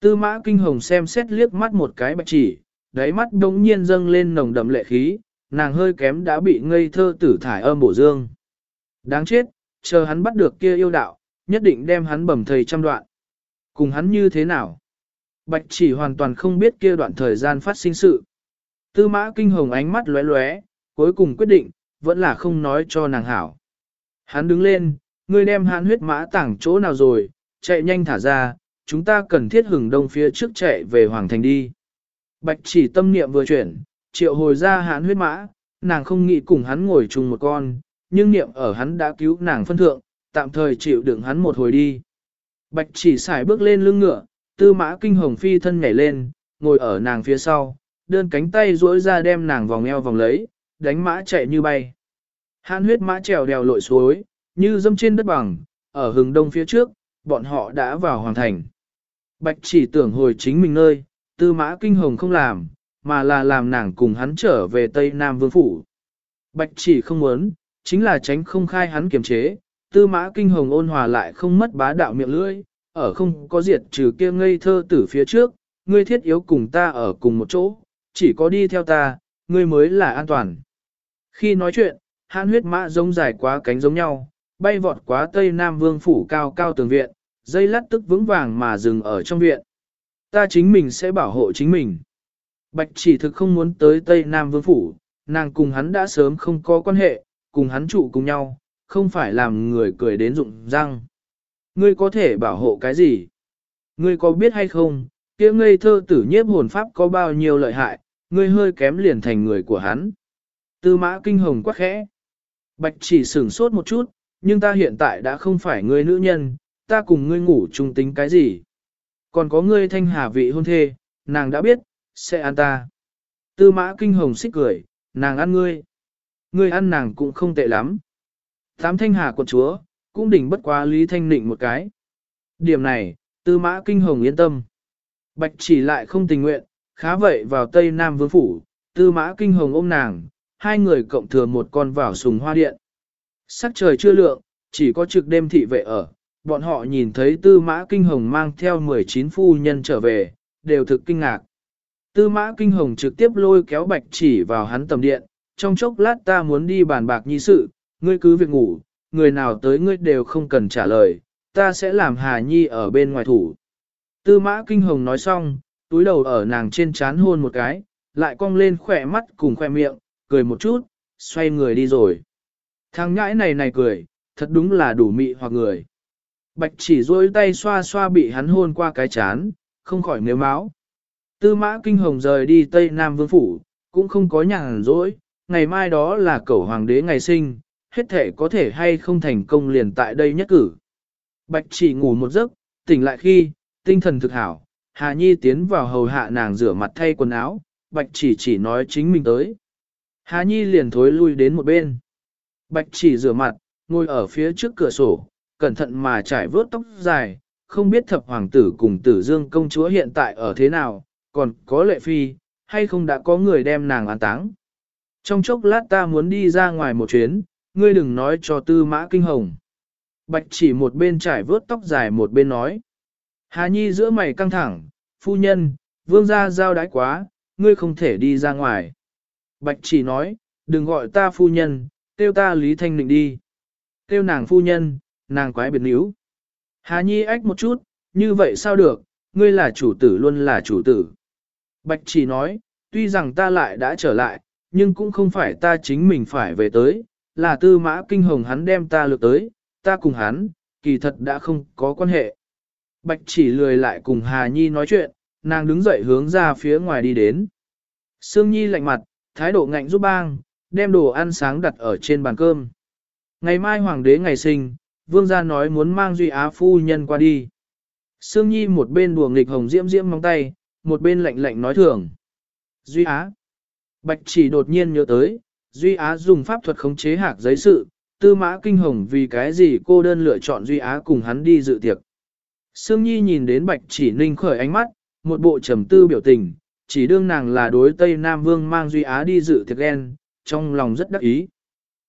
S1: Tư mã kinh hồng xem xét liếc mắt một cái bạch chỉ, đáy mắt đống nhiên dâng lên nồng đậm lệ khí, nàng hơi kém đã bị ngây thơ tử thải âm bổ dương. Đáng chết, chờ hắn bắt được kia yêu đạo, nhất định đem hắn bầm thầy trăm đoạn. Cùng hắn như thế nào? Bạch chỉ hoàn toàn không biết kia đoạn thời gian phát sinh sự. Tư mã kinh hồng ánh mắt lóe lóe, cuối cùng quyết định, vẫn là không nói cho nàng hảo. Hắn đứng lên, ngươi đem hắn huyết mã tảng chỗ nào rồi, chạy nhanh thả ra, chúng ta cần thiết hừng đông phía trước chạy về Hoàng Thành đi. Bạch chỉ tâm niệm vừa chuyển, triệu hồi ra hãn huyết mã, nàng không nghĩ cùng hắn ngồi chung một con, nhưng niệm ở hắn đã cứu nàng phân thượng, tạm thời chịu đựng hắn một hồi đi. Bạch chỉ xài bước lên lưng ngựa, tư mã kinh hồng phi thân nhảy lên, ngồi ở nàng phía sau, đơn cánh tay duỗi ra đem nàng vòng eo vòng lấy, đánh mã chạy như bay. Hãn huyết mã trèo đèo lội suối, như dâm trên đất bằng, ở hừng đông phía trước, bọn họ đã vào hoàng thành. Bạch chỉ tưởng hồi chính mình nơi, tư mã kinh hồng không làm, mà là làm nàng cùng hắn trở về Tây Nam Vương Phủ. Bạch chỉ không muốn, chính là tránh không khai hắn kiềm chế, tư mã kinh hồng ôn hòa lại không mất bá đạo miệng lưỡi, ở không có diệt trừ kia ngây thơ tử phía trước, ngươi thiết yếu cùng ta ở cùng một chỗ, chỉ có đi theo ta, ngươi mới là an toàn. Khi nói chuyện, hãn huyết mã giống dài quá cánh giống nhau, bay vọt quá Tây Nam Vương Phủ cao cao tường viện, dây lát tức vững vàng mà dừng ở trong viện. Ta chính mình sẽ bảo hộ chính mình. Bạch chỉ thực không muốn tới Tây Nam Vương Phủ, nàng cùng hắn đã sớm không có quan hệ, cùng hắn trụ cùng nhau, không phải làm người cười đến rụng răng. Ngươi có thể bảo hộ cái gì? Ngươi có biết hay không, kia ngây thơ tử nhiếp hồn pháp có bao nhiêu lợi hại, ngươi hơi kém liền thành người của hắn. Tư mã kinh hồng quá khẽ. Bạch chỉ sửng sốt một chút, nhưng ta hiện tại đã không phải ngươi nữ nhân, ta cùng ngươi ngủ chung tính cái gì. Còn có ngươi thanh hà vị hôn thê, nàng đã biết, sẽ ăn ta. Tư mã kinh hồng xích cười, nàng ăn ngươi. Ngươi ăn nàng cũng không tệ lắm. Tám thanh hà quận chúa, cũng đỉnh bất quá lý thanh nịnh một cái. Điểm này, tư mã kinh hồng yên tâm. Bạch chỉ lại không tình nguyện, khá vậy vào Tây Nam Vương Phủ, tư mã kinh hồng ôm nàng, hai người cộng thừa một con vào sùng hoa điện. Sắc trời chưa lượng, chỉ có trực đêm thị vệ ở, bọn họ nhìn thấy tư mã kinh hồng mang theo 19 phu nhân trở về, đều thực kinh ngạc. Tư mã kinh hồng trực tiếp lôi kéo bạch chỉ vào hắn tầm điện, trong chốc lát ta muốn đi bàn bạc nhi sự, ngươi cứ việc ngủ, người nào tới ngươi đều không cần trả lời, ta sẽ làm Hà Nhi ở bên ngoài thủ. Tư mã kinh hồng nói xong, túi đầu ở nàng trên chán hôn một cái, lại cong lên khỏe mắt cùng khoe miệng, cười một chút, xoay người đi rồi. Thằng nhãi này này cười, thật đúng là đủ mị hoặc người. Bạch chỉ duỗi tay xoa xoa bị hắn hôn qua cái chán, không khỏi nếu máu. Tư mã kinh hồng rời đi Tây Nam Vương Phủ, cũng không có nhàn rỗi, ngày mai đó là cẩu hoàng đế ngày sinh, hết thể có thể hay không thành công liền tại đây nhất cử. Bạch chỉ ngủ một giấc, tỉnh lại khi, tinh thần thực hảo, Hà Nhi tiến vào hầu hạ nàng rửa mặt thay quần áo, Bạch chỉ chỉ nói chính mình tới. Hà Nhi liền thối lui đến một bên. Bạch chỉ rửa mặt, ngồi ở phía trước cửa sổ, cẩn thận mà trải vớt tóc dài, không biết thập hoàng tử cùng tử dương công chúa hiện tại ở thế nào, còn có lệ phi, hay không đã có người đem nàng an táng. Trong chốc lát ta muốn đi ra ngoài một chuyến, ngươi đừng nói cho tư mã kinh hồng. Bạch chỉ một bên trải vớt tóc dài một bên nói. Hà Nhi giữa mày căng thẳng, phu nhân, vương gia giao đái quá, ngươi không thể đi ra ngoài. Bạch chỉ nói, đừng gọi ta phu nhân, tiêu ta Lý Thanh Định đi. Tiêu nàng phu nhân, nàng quái biệt níu. Hà Nhi ách một chút, như vậy sao được, ngươi là chủ tử luôn là chủ tử. Bạch chỉ nói, tuy rằng ta lại đã trở lại, nhưng cũng không phải ta chính mình phải về tới, là tư mã kinh hồng hắn đem ta lược tới, ta cùng hắn, kỳ thật đã không có quan hệ. Bạch chỉ lười lại cùng Hà Nhi nói chuyện, nàng đứng dậy hướng ra phía ngoài đi đến. Sương Nhi lạnh mặt, thái độ ngạnh giúp bang, đem đồ ăn sáng đặt ở trên bàn cơm. Ngày mai hoàng đế ngày sinh, vương gia nói muốn mang Duy Á phu nhân qua đi. Sương Nhi một bên đùa nghịch hồng diễm diễm móng tay, một bên lạnh lạnh nói thường. Duy Á. Bạch chỉ đột nhiên nhớ tới, Duy Á dùng pháp thuật khống chế hạc giấy sự, tư mã kinh hồng vì cái gì cô đơn lựa chọn Duy Á cùng hắn đi dự tiệc. Sương Nhi nhìn đến bạch chỉ ninh khởi ánh mắt, một bộ trầm tư biểu tình, chỉ đương nàng là đối Tây Nam Vương mang Duy Á đi dự tiệc ghen, trong lòng rất đắc ý.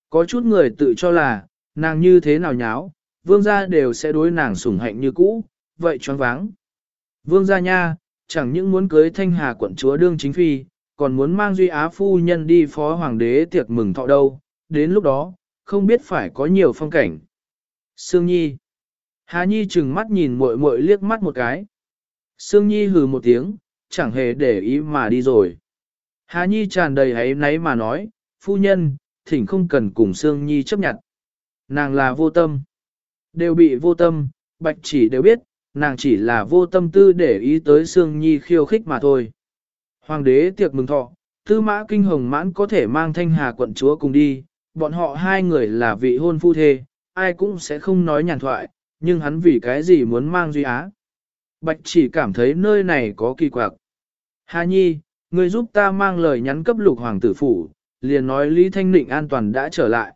S1: Có chút người tự cho là, nàng như thế nào nháo, vương gia đều sẽ đối nàng sủng hạnh như cũ, vậy choáng váng. Vương gia nha, chẳng những muốn cưới thanh hà quận chúa đương chính phi, còn muốn mang Duy Á phu nhân đi phó hoàng đế tiệc mừng thọ đâu, đến lúc đó, không biết phải có nhiều phong cảnh. Sương Nhi Hà Nhi chừng mắt nhìn muội muội liếc mắt một cái. Sương Nhi hừ một tiếng, chẳng hề để ý mà đi rồi. Hà Nhi tràn đầy ấy náy mà nói, phu nhân, thỉnh không cần cùng Sương Nhi chấp nhận. Nàng là vô tâm. Đều bị vô tâm, bạch chỉ đều biết, nàng chỉ là vô tâm tư để ý tới Sương Nhi khiêu khích mà thôi. Hoàng đế tiệc mừng thọ, tư mã kinh hồng mãn có thể mang thanh hà quận chúa cùng đi, bọn họ hai người là vị hôn phu thê, ai cũng sẽ không nói nhàn thoại, nhưng hắn vì cái gì muốn mang Duy Á. Bạch chỉ cảm thấy nơi này có kỳ quặc. Hà Nhi, người giúp ta mang lời nhắn cấp lục hoàng tử phủ, liền nói Lý Thanh Nịnh an toàn đã trở lại.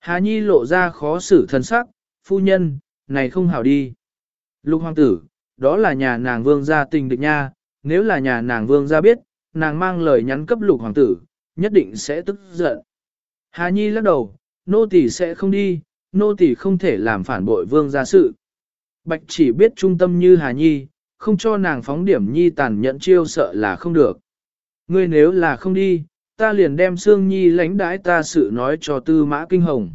S1: Hà Nhi lộ ra khó xử thân sắc, phu nhân, này không hảo đi. Lục hoàng tử, đó là nhà nàng vương gia tình địch nha, nếu là nhà nàng vương gia biết, nàng mang lời nhắn cấp lục hoàng tử, nhất định sẽ tức giận. Hà Nhi lắc đầu, nô tỳ sẽ không đi, nô tỳ không thể làm phản bội vương gia sự. Bạch chỉ biết trung tâm như Hà Nhi, không cho nàng phóng điểm Nhi tàn nhẫn chiêu sợ là không được. Ngươi nếu là không đi, ta liền đem Sương Nhi lãnh đãi ta sự nói cho tư mã kinh hồng.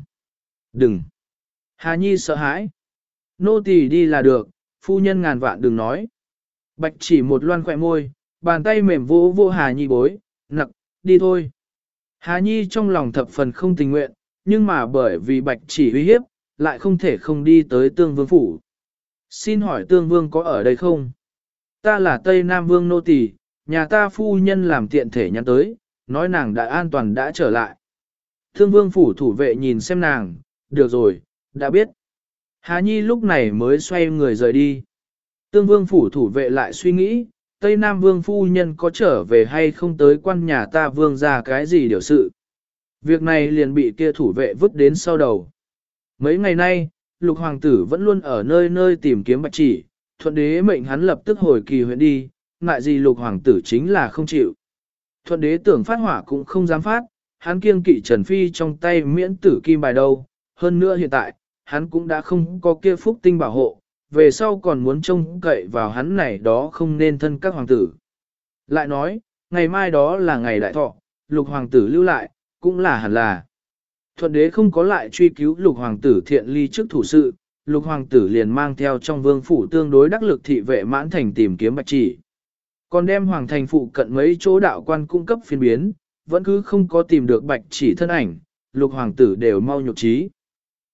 S1: Đừng! Hà Nhi sợ hãi. Nô tỳ đi là được, phu nhân ngàn vạn đừng nói. Bạch chỉ một loan khỏe môi, bàn tay mềm vô vô Hà Nhi bối, nặc, đi thôi. Hà Nhi trong lòng thập phần không tình nguyện, nhưng mà bởi vì bạch chỉ uy hiếp, lại không thể không đi tới tương vương phủ. Xin hỏi tương vương có ở đây không? Ta là Tây Nam Vương Nô Tỳ, nhà ta phu nhân làm tiện thể nhắn tới, nói nàng đã an toàn đã trở lại. Thương vương phủ thủ vệ nhìn xem nàng, được rồi, đã biết. Hà Nhi lúc này mới xoay người rời đi. Tương vương phủ thủ vệ lại suy nghĩ, Tây Nam vương phu nhân có trở về hay không tới quan nhà ta vương ra cái gì điều sự. Việc này liền bị kia thủ vệ vứt đến sau đầu. Mấy ngày nay, lục hoàng tử vẫn luôn ở nơi nơi tìm kiếm bạch chỉ, thuận đế mệnh hắn lập tức hồi kỳ huyện đi, ngại gì lục hoàng tử chính là không chịu. Thuận đế tưởng phát hỏa cũng không dám phát, hắn kiêng kỵ Trần Phi trong tay miễn tử kim bài đâu, hơn nữa hiện tại, hắn cũng đã không có kia phúc tinh bảo hộ, về sau còn muốn trông cậy vào hắn này đó không nên thân các hoàng tử. Lại nói, ngày mai đó là ngày đại thọ, lục hoàng tử lưu lại, cũng là hẳn là. Thuận đế không có lại truy cứu lục hoàng tử thiện ly trước thủ sự, lục hoàng tử liền mang theo trong vương phủ tương đối đắc lực thị vệ mãn thành tìm kiếm bạch chỉ. Còn đem hoàng thành phụ cận mấy chỗ đạo quan cung cấp phiên biến, vẫn cứ không có tìm được bạch chỉ thân ảnh, lục hoàng tử đều mau nhục trí.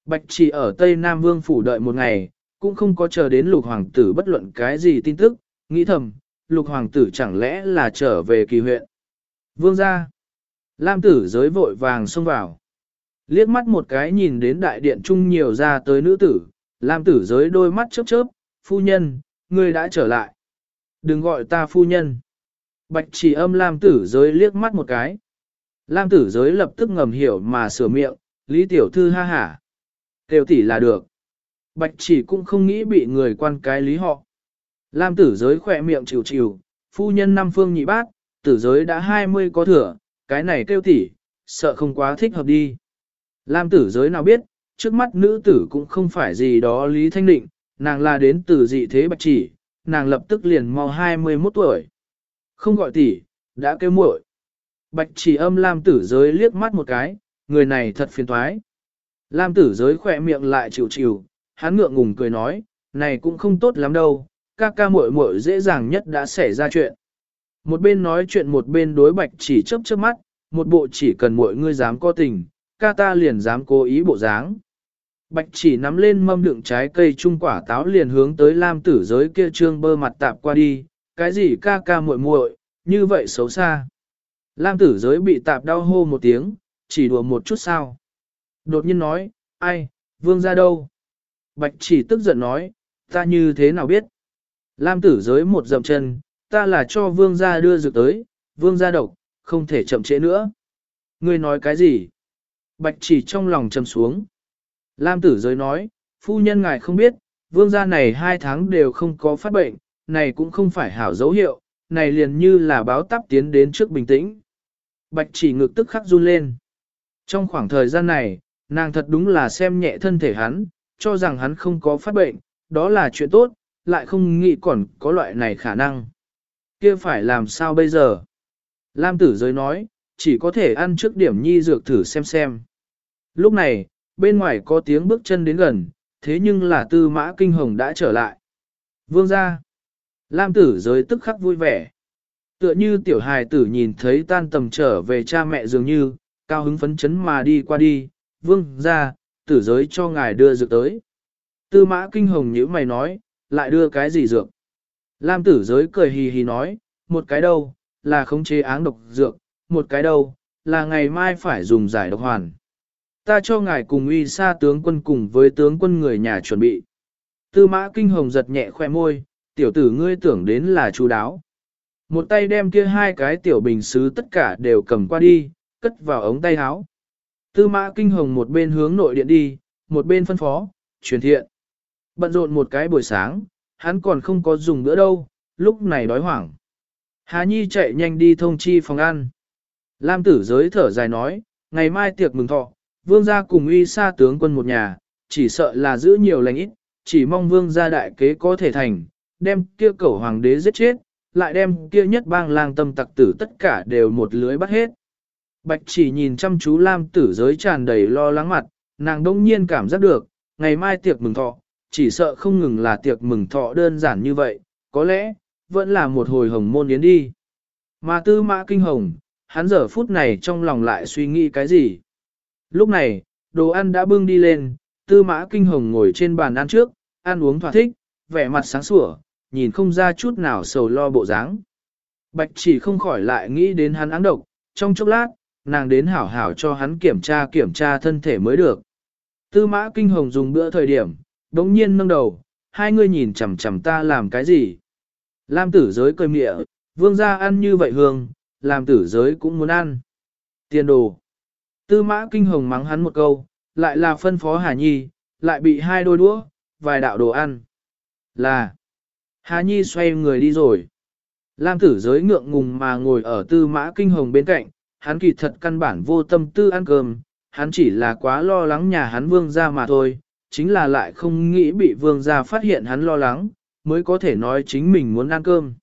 S1: Bạch chỉ ở Tây Nam Vương phủ đợi một ngày, cũng không có chờ đến lục hoàng tử bất luận cái gì tin tức, nghĩ thầm, lục hoàng tử chẳng lẽ là trở về kỳ huyện. Vương ra, Lam tử giới vội vàng xông vào. Liếc mắt một cái nhìn đến đại điện trung nhiều ra tới nữ tử, Lam tử giới đôi mắt chớp chớp, phu nhân, ngươi đã trở lại. Đừng gọi ta phu nhân. Bạch chỉ âm Lam tử giới liếc mắt một cái. Lam tử giới lập tức ngầm hiểu mà sửa miệng, Lý tiểu thư ha hả. Tiểu tỷ là được. Bạch chỉ cũng không nghĩ bị người quan cái lý họ. Lam tử giới khỏe miệng chịu chịu, phu nhân năm phương nhị bát, tử giới đã 20 có thừa, cái này kêu tỷ, sợ không quá thích hợp đi. Lam tử giới nào biết, trước mắt nữ tử cũng không phải gì đó Lý Thanh Định, nàng là đến từ dị thế bạch chỉ, nàng lập tức liền mau 21 tuổi. Không gọi tỷ, đã kêu muội. Bạch chỉ âm Lam tử giới liếc mắt một cái, người này thật phiền toái. Lam tử giới khỏe miệng lại chịu chịu, hắn ngượng ngùng cười nói, này cũng không tốt lắm đâu, ca ca muội muội dễ dàng nhất đã xảy ra chuyện. Một bên nói chuyện một bên đối bạch chỉ chớp chớp mắt, một bộ chỉ cần muội người dám có tình, ca ta liền dám cố ý bộ dáng. Bạch chỉ nắm lên mâm đựng trái cây trung quả táo liền hướng tới lam tử giới kia trương bơ mặt tạp qua đi, cái gì ca ca muội muội, như vậy xấu xa. Lam tử giới bị tạp đau hô một tiếng, chỉ đùa một chút sao. Đột nhiên nói, ai, vương ra đâu? Bạch chỉ tức giận nói, ta như thế nào biết? Lam tử giới một dậm chân, ta là cho vương gia đưa dược tới, vương gia độc, không thể chậm trễ nữa. Ngươi nói cái gì? Bạch chỉ trong lòng trầm xuống. Lam tử giới nói, phu nhân ngài không biết, vương gia này hai tháng đều không có phát bệnh, này cũng không phải hảo dấu hiệu, này liền như là báo táp tiến đến trước bình tĩnh. Bạch chỉ ngực tức khắc run lên. Trong khoảng thời gian này, nàng thật đúng là xem nhẹ thân thể hắn, cho rằng hắn không có phát bệnh, đó là chuyện tốt, lại không nghĩ còn có loại này khả năng. kia phải làm sao bây giờ? Lam tử giới nói, chỉ có thể ăn trước điểm nhi dược thử xem xem. Lúc này, bên ngoài có tiếng bước chân đến gần, thế nhưng là tư mã kinh hồng đã trở lại. Vương ra. Lam tử giới tức khắc vui vẻ. Tựa như tiểu hài tử nhìn thấy tan tầm trở về cha mẹ dường như, cao hứng phấn chấn mà đi qua đi, vương ra, tử giới cho ngài đưa dược tới. Tư mã kinh hồng nhữ mày nói, lại đưa cái gì dược? Lam tử giới cười hì hì nói, một cái đâu, là khống chế áng độc dược, một cái đâu, là ngày mai phải dùng giải độc hoàn. Ta cho ngài cùng uy sa tướng quân cùng với tướng quân người nhà chuẩn bị. Tư mã kinh hồng giật nhẹ khoe môi, tiểu tử ngươi tưởng đến là chú đáo. Một tay đem kia hai cái tiểu bình xứ tất cả đều cầm qua đi, cất vào ống tay áo. Tư mã kinh hồng một bên hướng nội điện đi, một bên phân phó, truyền thiện. Bận rộn một cái buổi sáng, hắn còn không có dùng nữa đâu, lúc này đói hoảng. Hà Nhi chạy nhanh đi thông chi phòng ăn. Lam tử giới thở dài nói, ngày mai tiệc mừng thọ, vương gia cùng uy sa tướng quân một nhà, chỉ sợ là giữ nhiều lành ít, chỉ mong vương gia đại kế có thể thành, đem kia cẩu hoàng đế giết chết, lại đem kia nhất bang lang tâm tặc tử tất cả đều một lưới bắt hết. Bạch chỉ nhìn chăm chú Lam tử giới tràn đầy lo lắng mặt, nàng đông nhiên cảm giác được, ngày mai tiệc mừng thọ, chỉ sợ không ngừng là tiệc mừng thọ đơn giản như vậy, có lẽ, vẫn là một hồi hồng môn yến đi. Mà tư mã kinh hồng, hắn giờ phút này trong lòng lại suy nghĩ cái gì? Lúc này, đồ ăn đã bưng đi lên, tư mã kinh hồng ngồi trên bàn ăn trước, ăn uống thỏa thích, vẻ mặt sáng sủa, nhìn không ra chút nào sầu lo bộ dáng. Bạch chỉ không khỏi lại nghĩ đến hắn áng độc, trong chốc lát, nàng đến hảo hảo cho hắn kiểm tra kiểm tra thân thể mới được. Tư mã kinh hồng dùng bữa thời điểm, đống nhiên nâng đầu, hai người nhìn chằm chằm ta làm cái gì. Lam tử giới cười mịa, vương gia ăn như vậy hương, làm tử giới cũng muốn ăn. Tiền đồ. Tư mã kinh hồng mắng hắn một câu, lại là phân phó Hà Nhi, lại bị hai đôi đũa, vài đạo đồ ăn. Là. Hà Nhi xoay người đi rồi. Lam tử giới ngượng ngùng mà ngồi ở tư mã kinh hồng bên cạnh, hắn kỳ thật căn bản vô tâm tư ăn cơm, hắn chỉ là quá lo lắng nhà hắn vương gia mà thôi, chính là lại không nghĩ bị vương gia phát hiện hắn lo lắng, mới có thể nói chính mình muốn ăn cơm.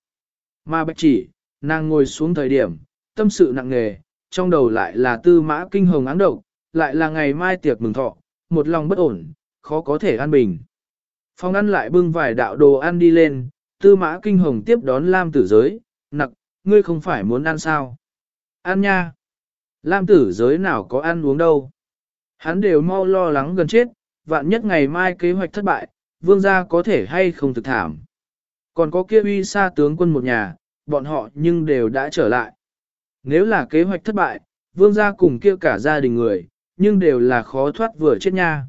S1: Mà bạch chỉ, nàng ngồi xuống thời điểm, tâm sự nặng nề, trong đầu lại là tư mã kinh hồng áng độc, lại là ngày mai tiệc mừng thọ, một lòng bất ổn, khó có thể an bình. Phong ăn lại bưng vài đạo đồ ăn đi lên, tư mã kinh hồng tiếp đón Lam tử giới, nặc, ngươi không phải muốn ăn sao? Ăn nha! Lam tử giới nào có ăn uống đâu? Hắn đều mau lo lắng gần chết, vạn nhất ngày mai kế hoạch thất bại, vương gia có thể hay không thực thảm. Còn có kia uy sa tướng quân một nhà, bọn họ nhưng đều đã trở lại. Nếu là kế hoạch thất bại, vương gia cùng kia cả gia đình người, nhưng đều là khó thoát vừa chết nha.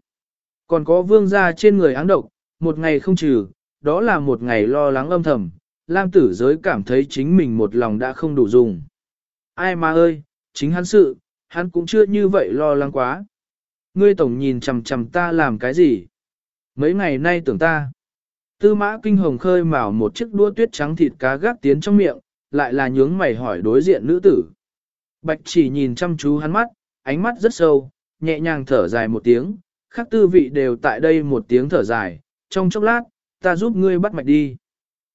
S1: Còn có vương gia trên người áng độc, một ngày không trừ, đó là một ngày lo lắng âm thầm, Lam tử giới cảm thấy chính mình một lòng đã không đủ dùng. Ai mà ơi, chính hắn sự, hắn cũng chưa như vậy lo lắng quá. Ngươi tổng nhìn chằm chằm ta làm cái gì? Mấy ngày nay tưởng ta. Tư mã kinh hồng khơi mào một chiếc đua tuyết trắng thịt cá gác tiến trong miệng, lại là nhướng mày hỏi đối diện nữ tử. Bạch chỉ nhìn chăm chú hắn mắt, ánh mắt rất sâu, nhẹ nhàng thở dài một tiếng, khác tư vị đều tại đây một tiếng thở dài, trong chốc lát, ta giúp ngươi bắt mạch đi.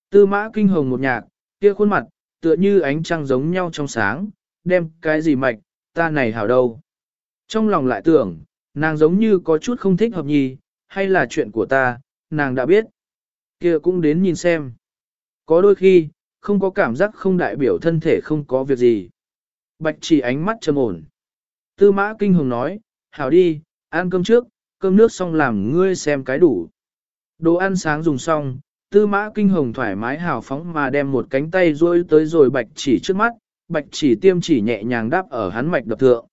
S1: Tư mã kinh hồng một nhạc, kia khuôn mặt, tựa như ánh trăng giống nhau trong sáng, đem cái gì mạch, ta này hảo đâu. Trong lòng lại tưởng, nàng giống như có chút không thích hợp nhì, hay là chuyện của ta, nàng đã biết. kia cũng đến nhìn xem. Có đôi khi, không có cảm giác không đại biểu thân thể không có việc gì. Bạch chỉ ánh mắt trầm ổn. Tư mã kinh hồng nói, hảo đi, ăn cơm trước, cơm nước xong làm ngươi xem cái đủ. Đồ ăn sáng dùng xong, tư mã kinh hồng thoải mái hào phóng mà đem một cánh tay duỗi tới rồi bạch chỉ trước mắt, bạch chỉ tiêm chỉ nhẹ nhàng đáp ở hắn mạch đập thượng.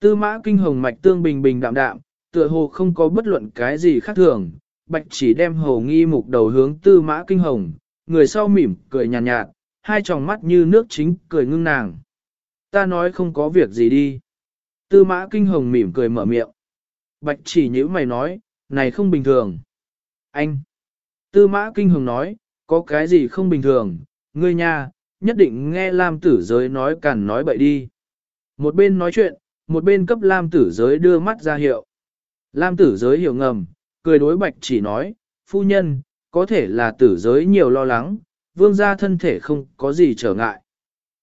S1: Tư mã kinh hồng mạch tương bình bình đạm đạm, tựa hồ không có bất luận cái gì khác thường, bạch chỉ đem hồ nghi mục đầu hướng tư mã kinh hồng, người sau mỉm cười nhàn nhạt, nhạt, hai tròng mắt như nước chính cười ngưng nàng. Ta nói không có việc gì đi. Tư mã kinh hồng mỉm cười mở miệng. Bạch chỉ nhữ mày nói, này không bình thường. Anh. Tư mã kinh hồng nói, có cái gì không bình thường, ngươi nha, nhất định nghe Lam tử giới nói càn nói bậy đi. Một bên nói chuyện, một bên cấp Lam tử giới đưa mắt ra hiệu. Lam tử giới hiểu ngầm, cười đối bạch chỉ nói, phu nhân, có thể là tử giới nhiều lo lắng, vương gia thân thể không có gì trở ngại.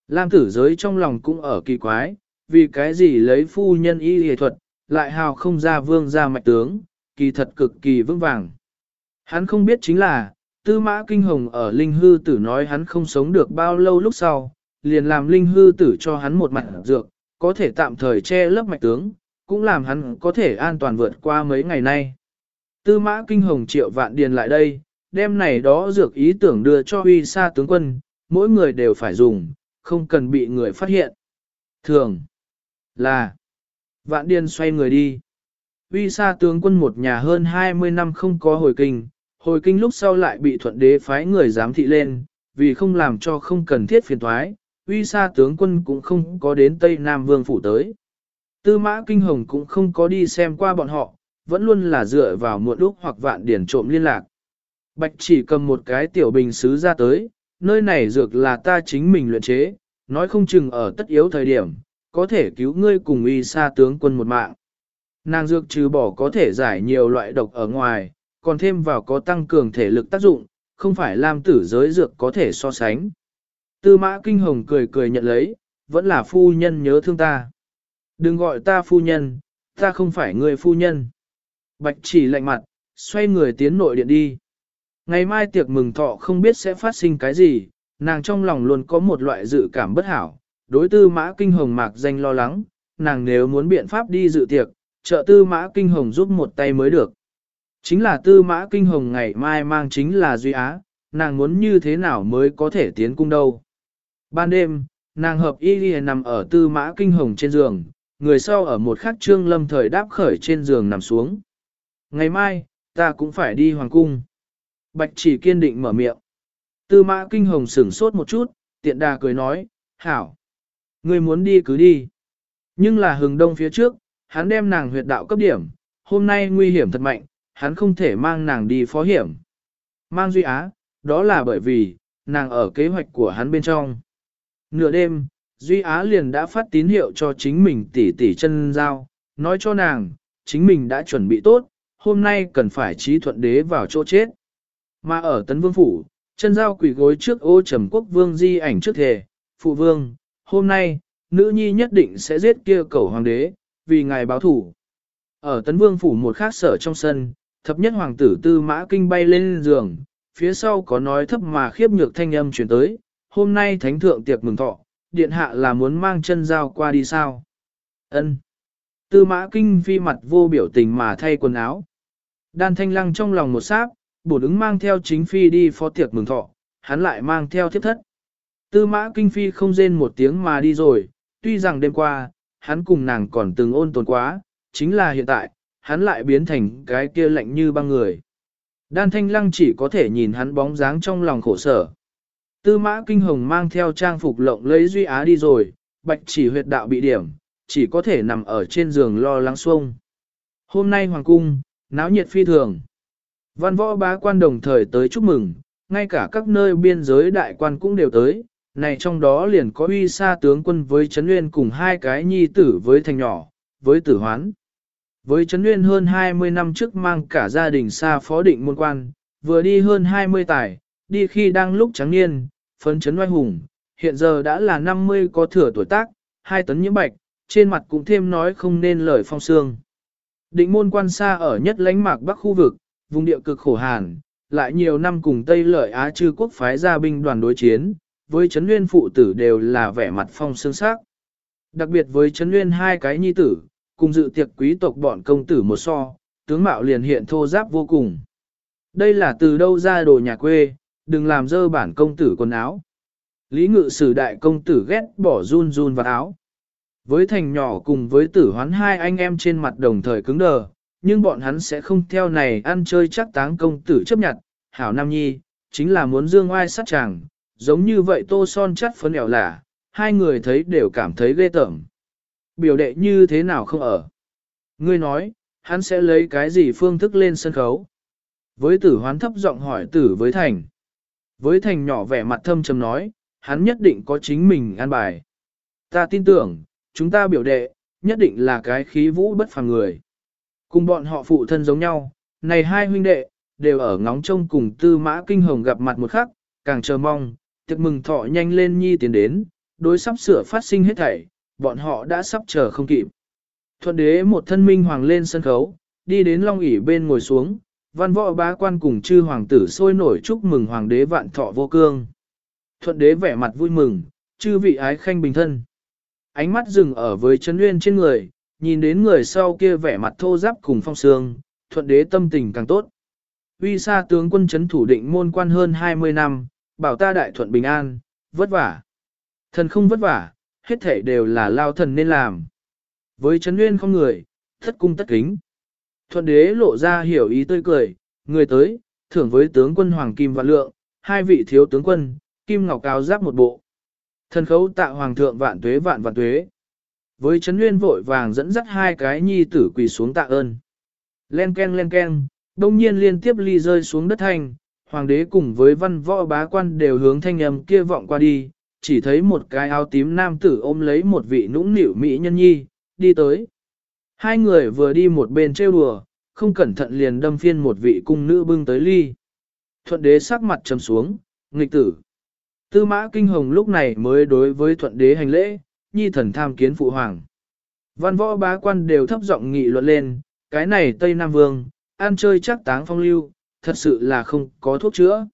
S1: Lam tử giới trong lòng cũng ở kỳ quái, vì cái gì lấy phu nhân y y thuật, lại hào không ra vương gia mạch tướng, kỳ thật cực kỳ vững vàng. Hắn không biết chính là, tư mã kinh hồng ở linh hư tử nói hắn không sống được bao lâu lúc sau, liền làm linh hư tử cho hắn một mặt dược, có thể tạm thời che lớp mạch tướng, cũng làm hắn có thể an toàn vượt qua mấy ngày nay. Tư mã kinh hồng triệu vạn điền lại đây, đem này đó dược ý tưởng đưa cho uy sa tướng quân, mỗi người đều phải dùng, không cần bị người phát hiện. Thường là vạn điền xoay người đi. Uy sa tướng quân một nhà hơn 20 năm không có hồi kinh, hồi kinh lúc sau lại bị thuận đế phái người giám thị lên, vì không làm cho không cần thiết phiền thoái, uy sa tướng quân cũng không có đến Tây Nam Vương phủ tới. Tư mã kinh hồng cũng không có đi xem qua bọn họ, vẫn luôn là dựa vào muộn lúc hoặc vạn điển trộm liên lạc. Bạch chỉ cầm một cái tiểu bình xứ ra tới, nơi này dược là ta chính mình luyện chế, nói không chừng ở tất yếu thời điểm, có thể cứu ngươi cùng y sa tướng quân một mạng. Nàng dược trừ bỏ có thể giải nhiều loại độc ở ngoài, còn thêm vào có tăng cường thể lực tác dụng, không phải làm tử giới dược có thể so sánh. Tư mã kinh hồng cười cười nhận lấy, vẫn là phu nhân nhớ thương ta. Đừng gọi ta phu nhân, ta không phải người phu nhân. Bạch chỉ lạnh mặt, xoay người tiến nội điện đi. Ngày mai tiệc mừng thọ không biết sẽ phát sinh cái gì, nàng trong lòng luôn có một loại dự cảm bất hảo. Đối tư mã kinh hồng mạc danh lo lắng, nàng nếu muốn biện pháp đi dự tiệc, trợ tư mã kinh hồng giúp một tay mới được. Chính là tư mã kinh hồng ngày mai mang chính là Duy Á, nàng muốn như thế nào mới có thể tiến cung đâu. Ban đêm, nàng hợp y ghi nằm ở tư mã kinh hồng trên giường, người sau ở một khắc trương lâm thời đáp khởi trên giường nằm xuống. Ngày mai, ta cũng phải đi hoàng cung. Bạch chỉ kiên định mở miệng. Tư mã kinh hồng sửng sốt một chút, tiện đà cười nói, hảo. Người muốn đi cứ đi. Nhưng là hừng đông phía trước, hắn đem nàng huyệt đạo cấp điểm, hôm nay nguy hiểm thật mạnh, hắn không thể mang nàng đi phó hiểm. Mang Duy Á, đó là bởi vì, nàng ở kế hoạch của hắn bên trong. Nửa đêm, Duy Á liền đã phát tín hiệu cho chính mình tỉ tỉ chân giao, nói cho nàng, chính mình đã chuẩn bị tốt, hôm nay cần phải trí thuận đế vào chỗ chết. Mà ở Tấn Vương Phủ, chân giao quỷ gối trước ô trầm quốc vương di ảnh trước thề, phụ vương, hôm nay, nữ nhi nhất định sẽ giết kia cầu hoàng đế, vì ngài báo thủ. Ở Tấn Vương Phủ một khác sở trong sân, thập nhất hoàng tử tư mã kinh bay lên giường, phía sau có nói thấp mà khiếp nhược thanh âm chuyển tới, hôm nay thánh thượng tiệc mừng thọ, điện hạ là muốn mang chân dao qua đi sao? Ân. Tư mã kinh phi mặt vô biểu tình mà thay quần áo. Đan thanh lăng trong lòng một sáp, bổn ứng mang theo chính phi đi phó tiệc mừng thọ, hắn lại mang theo thiếp thất. Tư mã kinh phi không rên một tiếng mà đi rồi, tuy rằng đêm qua, hắn cùng nàng còn từng ôn tồn quá, chính là hiện tại, hắn lại biến thành cái kia lạnh như băng người. Đan thanh lăng chỉ có thể nhìn hắn bóng dáng trong lòng khổ sở. Tư mã kinh hồng mang theo trang phục lộng lấy duy á đi rồi, bạch chỉ huyệt đạo bị điểm, chỉ có thể nằm ở trên giường lo lắng xuông. Hôm nay hoàng cung, náo nhiệt phi thường. Văn võ bá quan đồng thời tới chúc mừng, ngay cả các nơi biên giới đại quan cũng đều tới, này trong đó liền có uy sa tướng quân với Trấn Nguyên cùng hai cái nhi tử với thành nhỏ, với tử hoán. Với Trấn Nguyên hơn 20 năm trước mang cả gia đình xa phó định môn quan, vừa đi hơn 20 tài, đi khi đang lúc trắng niên, phấn chấn oai hùng, hiện giờ đã là 50 có thừa tuổi tác, hai tấn nhiễm bạch, trên mặt cũng thêm nói không nên lời phong sương. Định môn quan xa ở nhất lãnh mạc bắc khu vực, vùng địa cực khổ hàn, lại nhiều năm cùng Tây lợi Á chư quốc phái gia binh đoàn đối chiến, với Trấn Nguyên phụ tử đều là vẻ mặt phong sương sắc. Đặc biệt với Trấn Nguyên hai cái nhi tử, cùng dự tiệc quý tộc bọn công tử một so, tướng mạo liền hiện thô giáp vô cùng. Đây là từ đâu ra đồ nhà quê, đừng làm dơ bản công tử quần áo. Lý ngự sử đại công tử ghét bỏ run run vào áo. Với thành nhỏ cùng với tử hoán hai anh em trên mặt đồng thời cứng đờ, nhưng bọn hắn sẽ không theo này ăn chơi chắc táng công tử chấp nhận, hảo nam nhi, chính là muốn dương oai sát chàng, giống như vậy tô son chắt phấn ẻo lả, hai người thấy đều cảm thấy ghê tởm. Biểu đệ như thế nào không ở? Ngươi nói, hắn sẽ lấy cái gì phương thức lên sân khấu? Với tử hoán thấp giọng hỏi tử với thành. Với thành nhỏ vẻ mặt thâm trầm nói, hắn nhất định có chính mình an bài. Ta tin tưởng, chúng ta biểu đệ, nhất định là cái khí vũ bất phàm người. Cùng bọn họ phụ thân giống nhau, này hai huynh đệ, đều ở ngóng trông cùng tư mã kinh hồng gặp mặt một khắc, càng chờ mong, tiệc mừng thọ nhanh lên nhi tiến đến, đối sắp sửa phát sinh hết thảy, bọn họ đã sắp chờ không kịp. Thuận đế một thân minh hoàng lên sân khấu, đi đến long ỷ bên ngồi xuống, văn võ bá quan cùng chư hoàng tử sôi nổi chúc mừng hoàng đế vạn thọ vô cương. Thuận đế vẻ mặt vui mừng, chư vị ái khanh bình thân. ánh mắt dừng ở với chân Nguyên trên người, nhìn đến người sau kia vẻ mặt thô giáp cùng phong sương, thuận đế tâm tình càng tốt. Uy sa tướng quân chấn thủ định môn quan hơn 20 năm, bảo ta đại thuận bình an, vất vả. Thần không vất vả, hết thể đều là lao thần nên làm. Với chấn nguyên không người, thất cung tất kính. Thuận đế lộ ra hiểu ý tươi cười, người tới, thưởng với tướng quân Hoàng Kim và Lượng, hai vị thiếu tướng quân, Kim Ngọc Cao giáp một bộ. Thần khấu tạ Hoàng thượng vạn tuế vạn vạn tuế. Với chấn nguyên vội vàng dẫn dắt hai cái nhi tử quỳ xuống tạ ơn. Len ken len ken, đông nhiên liên tiếp ly rơi xuống đất thanh, hoàng đế cùng với văn võ bá quan đều hướng thanh âm kia vọng qua đi, chỉ thấy một cái áo tím nam tử ôm lấy một vị nũng nịu mỹ nhân nhi, đi tới. Hai người vừa đi một bên trêu đùa, không cẩn thận liền đâm phiên một vị cung nữ bưng tới ly. Thuận đế sắc mặt trầm xuống, nghịch tử. Tư mã kinh hồng lúc này mới đối với thuận đế hành lễ, nhi thần tham kiến phụ hoàng. Văn võ bá quan đều thấp giọng nghị luận lên, cái này Tây Nam Vương, ăn chơi chắc táng phong lưu, thật sự là không có thuốc chữa.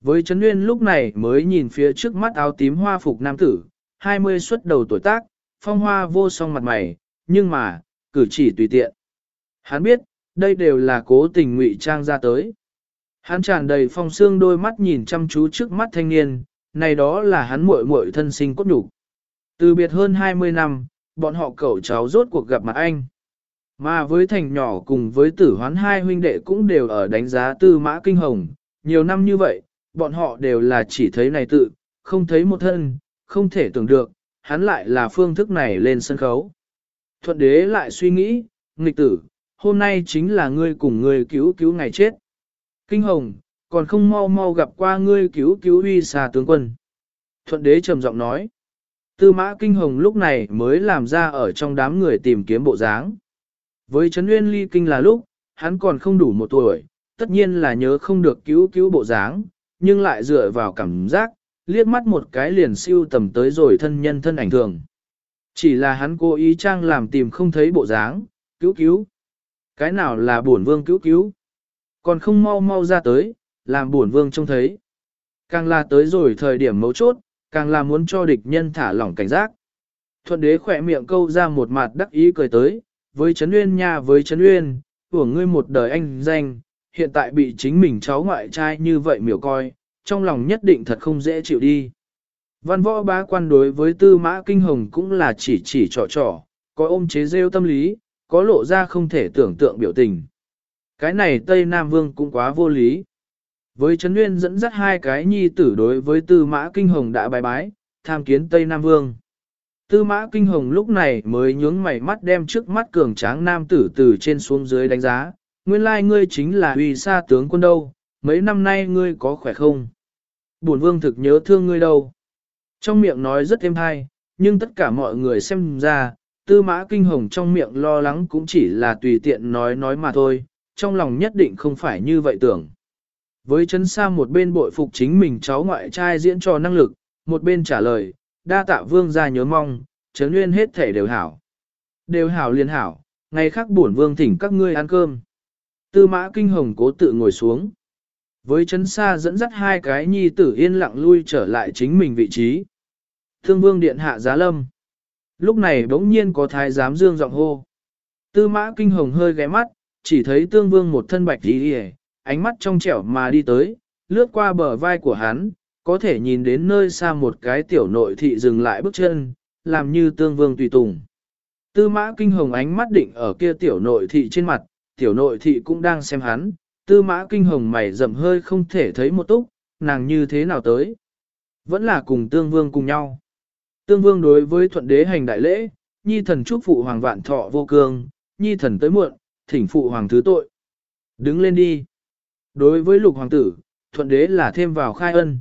S1: Với Trấn Nguyên lúc này mới nhìn phía trước mắt áo tím hoa phục nam tử, 20 xuất đầu tuổi tác, phong hoa vô song mặt mày, nhưng mà, cử chỉ tùy tiện. Hắn biết, đây đều là cố tình ngụy trang ra tới. Hắn tràn đầy phong xương đôi mắt nhìn chăm chú trước mắt thanh niên, này đó là hắn muội muội thân sinh cốt nhục. Từ biệt hơn 20 năm, bọn họ cậu cháu rốt cuộc gặp mặt anh. Mà với thành nhỏ cùng với tử hoán hai huynh đệ cũng đều ở đánh giá tư mã kinh hồng, nhiều năm như vậy, bọn họ đều là chỉ thấy này tự, không thấy một thân, không thể tưởng được, hắn lại là phương thức này lên sân khấu. Thuận đế lại suy nghĩ, nghịch tử, hôm nay chính là ngươi cùng ngươi cứu cứu ngày chết. Kinh hồng, còn không mau mau gặp qua ngươi cứu cứu uy xà tướng quân. Thuận đế trầm giọng nói. Tư mã kinh hồng lúc này mới làm ra ở trong đám người tìm kiếm bộ dáng. Với Trấn Nguyên ly kinh là lúc, hắn còn không đủ một tuổi, tất nhiên là nhớ không được cứu cứu bộ dáng, nhưng lại dựa vào cảm giác, liếc mắt một cái liền siêu tầm tới rồi thân nhân thân ảnh thường. Chỉ là hắn cố ý trang làm tìm không thấy bộ dáng, cứu cứu. Cái nào là bổn vương cứu cứu? Còn không mau mau ra tới, làm bổn vương trông thấy. Càng là tới rồi thời điểm mấu chốt, càng là muốn cho địch nhân thả lỏng cảnh giác. Thuận đế khỏe miệng câu ra một mặt đắc ý cười tới, với Trấn Uyên nha với Trấn Uyên, của ngươi một đời anh danh, hiện tại bị chính mình cháu ngoại trai như vậy miểu coi, trong lòng nhất định thật không dễ chịu đi. Văn võ bá quan đối với tư mã kinh hồng cũng là chỉ chỉ trò trò, có ôm chế rêu tâm lý, có lộ ra không thể tưởng tượng biểu tình. Cái này Tây Nam Vương cũng quá vô lý. Với Trấn Nguyên dẫn dắt hai cái nhi tử đối với tư mã kinh hồng đã bài bái, tham kiến Tây Nam Vương. Tư mã kinh hồng lúc này mới nhướng mày mắt đem trước mắt cường tráng nam tử từ trên xuống dưới đánh giá, nguyên lai ngươi chính là uy sa tướng quân đâu, mấy năm nay ngươi có khỏe không? Bổn vương thực nhớ thương ngươi đâu. Trong miệng nói rất êm hay, nhưng tất cả mọi người xem ra, tư mã kinh hồng trong miệng lo lắng cũng chỉ là tùy tiện nói nói mà thôi, trong lòng nhất định không phải như vậy tưởng. Với chân xa một bên bội phục chính mình cháu ngoại trai diễn trò năng lực, một bên trả lời, đa tạ vương ra nhớ mong, chấn nguyên hết thể đều hảo. Đều hảo liền hảo, ngày khác bổn vương thỉnh các ngươi ăn cơm. Tư mã kinh hồng cố tự ngồi xuống. Với chấn xa dẫn dắt hai cái nhi tử yên lặng lui trở lại chính mình vị trí. Thương vương điện hạ giá lâm. Lúc này bỗng nhiên có thái giám dương giọng hô. Tư mã kinh hồng hơi ghé mắt, chỉ thấy tương vương một thân bạch đi hề, ánh mắt trong trẻo mà đi tới, lướt qua bờ vai của hắn, có thể nhìn đến nơi xa một cái tiểu nội thị dừng lại bước chân, làm như tương vương tùy tùng. Tư mã kinh hồng ánh mắt định ở kia tiểu nội thị trên mặt, tiểu nội thị cũng đang xem hắn, tư mã kinh hồng mày rậm hơi không thể thấy một túc, nàng như thế nào tới. Vẫn là cùng tương vương cùng nhau. Tương vương đối với thuận đế hành đại lễ, nhi thần chúc phụ hoàng vạn thọ vô cương, nhi thần tới muộn, thỉnh phụ hoàng thứ tội. Đứng lên đi. Đối với lục hoàng tử, thuận đế là thêm vào khai ân.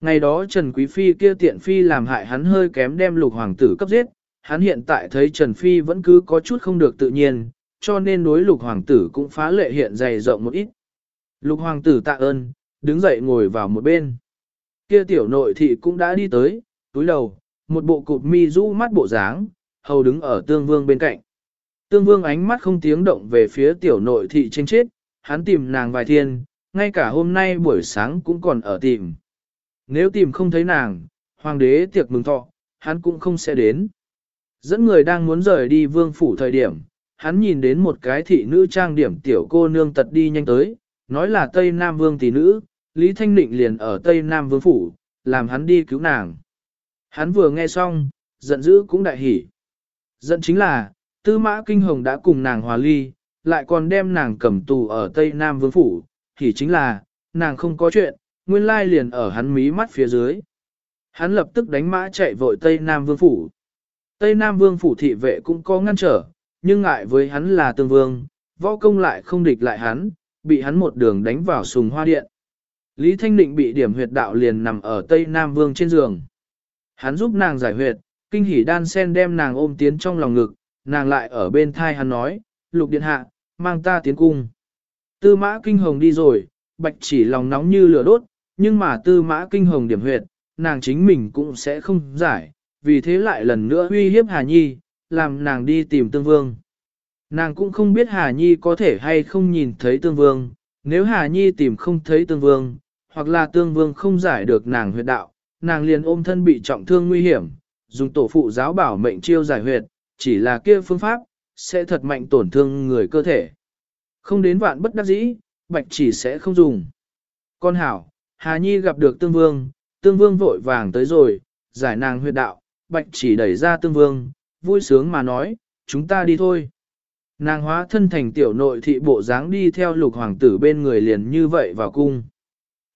S1: Ngày đó Trần Quý Phi kia tiện Phi làm hại hắn hơi kém đem lục hoàng tử cấp giết, hắn hiện tại thấy Trần Phi vẫn cứ có chút không được tự nhiên, cho nên đối lục hoàng tử cũng phá lệ hiện dày rộng một ít. Lục hoàng tử tạ ơn, đứng dậy ngồi vào một bên. Kia tiểu nội thị cũng đã đi tới, túi đầu, một bộ cụp mi rũ mắt bộ dáng, hầu đứng ở tương vương bên cạnh. Tương vương ánh mắt không tiếng động về phía tiểu nội thị trên chết, hắn tìm nàng vài thiên, ngay cả hôm nay buổi sáng cũng còn ở tìm. Nếu tìm không thấy nàng, hoàng đế tiệc mừng thọ, hắn cũng không sẽ đến. Dẫn người đang muốn rời đi vương phủ thời điểm, hắn nhìn đến một cái thị nữ trang điểm tiểu cô nương tật đi nhanh tới, nói là Tây Nam Vương tỷ nữ, Lý Thanh Định liền ở Tây Nam Vương phủ, làm hắn đi cứu nàng. Hắn vừa nghe xong, giận dữ cũng đại hỉ. Giận chính là, Tư Mã Kinh Hồng đã cùng nàng hòa ly, lại còn đem nàng cầm tù ở Tây Nam Vương phủ, thì chính là, nàng không có chuyện, nguyên lai liền ở hắn mí mắt phía dưới. Hắn lập tức đánh mã chạy vội Tây Nam Vương phủ. Tây Nam Vương phủ thị vệ cũng có ngăn trở, nhưng ngại với hắn là tương vương, võ công lại không địch lại hắn, bị hắn một đường đánh vào sùng hoa điện. Lý Thanh Định bị điểm huyệt đạo liền nằm ở Tây Nam Vương trên giường. Hắn giúp nàng giải huyệt, kinh hỉ đan sen đem nàng ôm tiến trong lòng ngực, nàng lại ở bên thai hắn nói, lục điện hạ, mang ta tiến cung. Tư mã kinh hồng đi rồi, bạch chỉ lòng nóng như lửa đốt, nhưng mà tư mã kinh hồng điểm huyệt, nàng chính mình cũng sẽ không giải, vì thế lại lần nữa uy hiếp Hà Nhi, làm nàng đi tìm tương vương. Nàng cũng không biết Hà Nhi có thể hay không nhìn thấy tương vương, nếu Hà Nhi tìm không thấy tương vương, hoặc là tương vương không giải được nàng huyệt đạo, nàng liền ôm thân bị trọng thương nguy hiểm, dùng tổ phụ giáo bảo mệnh chiêu giải huyệt, chỉ là kia phương pháp, sẽ thật mạnh tổn thương người cơ thể. Không đến vạn bất đắc dĩ, bạch chỉ sẽ không dùng. Con hảo, Hà Nhi gặp được tương vương, tương vương vội vàng tới rồi, giải nàng huyệt đạo, bạch chỉ đẩy ra tương vương, vui sướng mà nói, chúng ta đi thôi. Nàng hóa thân thành tiểu nội thị bộ dáng đi theo lục hoàng tử bên người liền như vậy vào cung.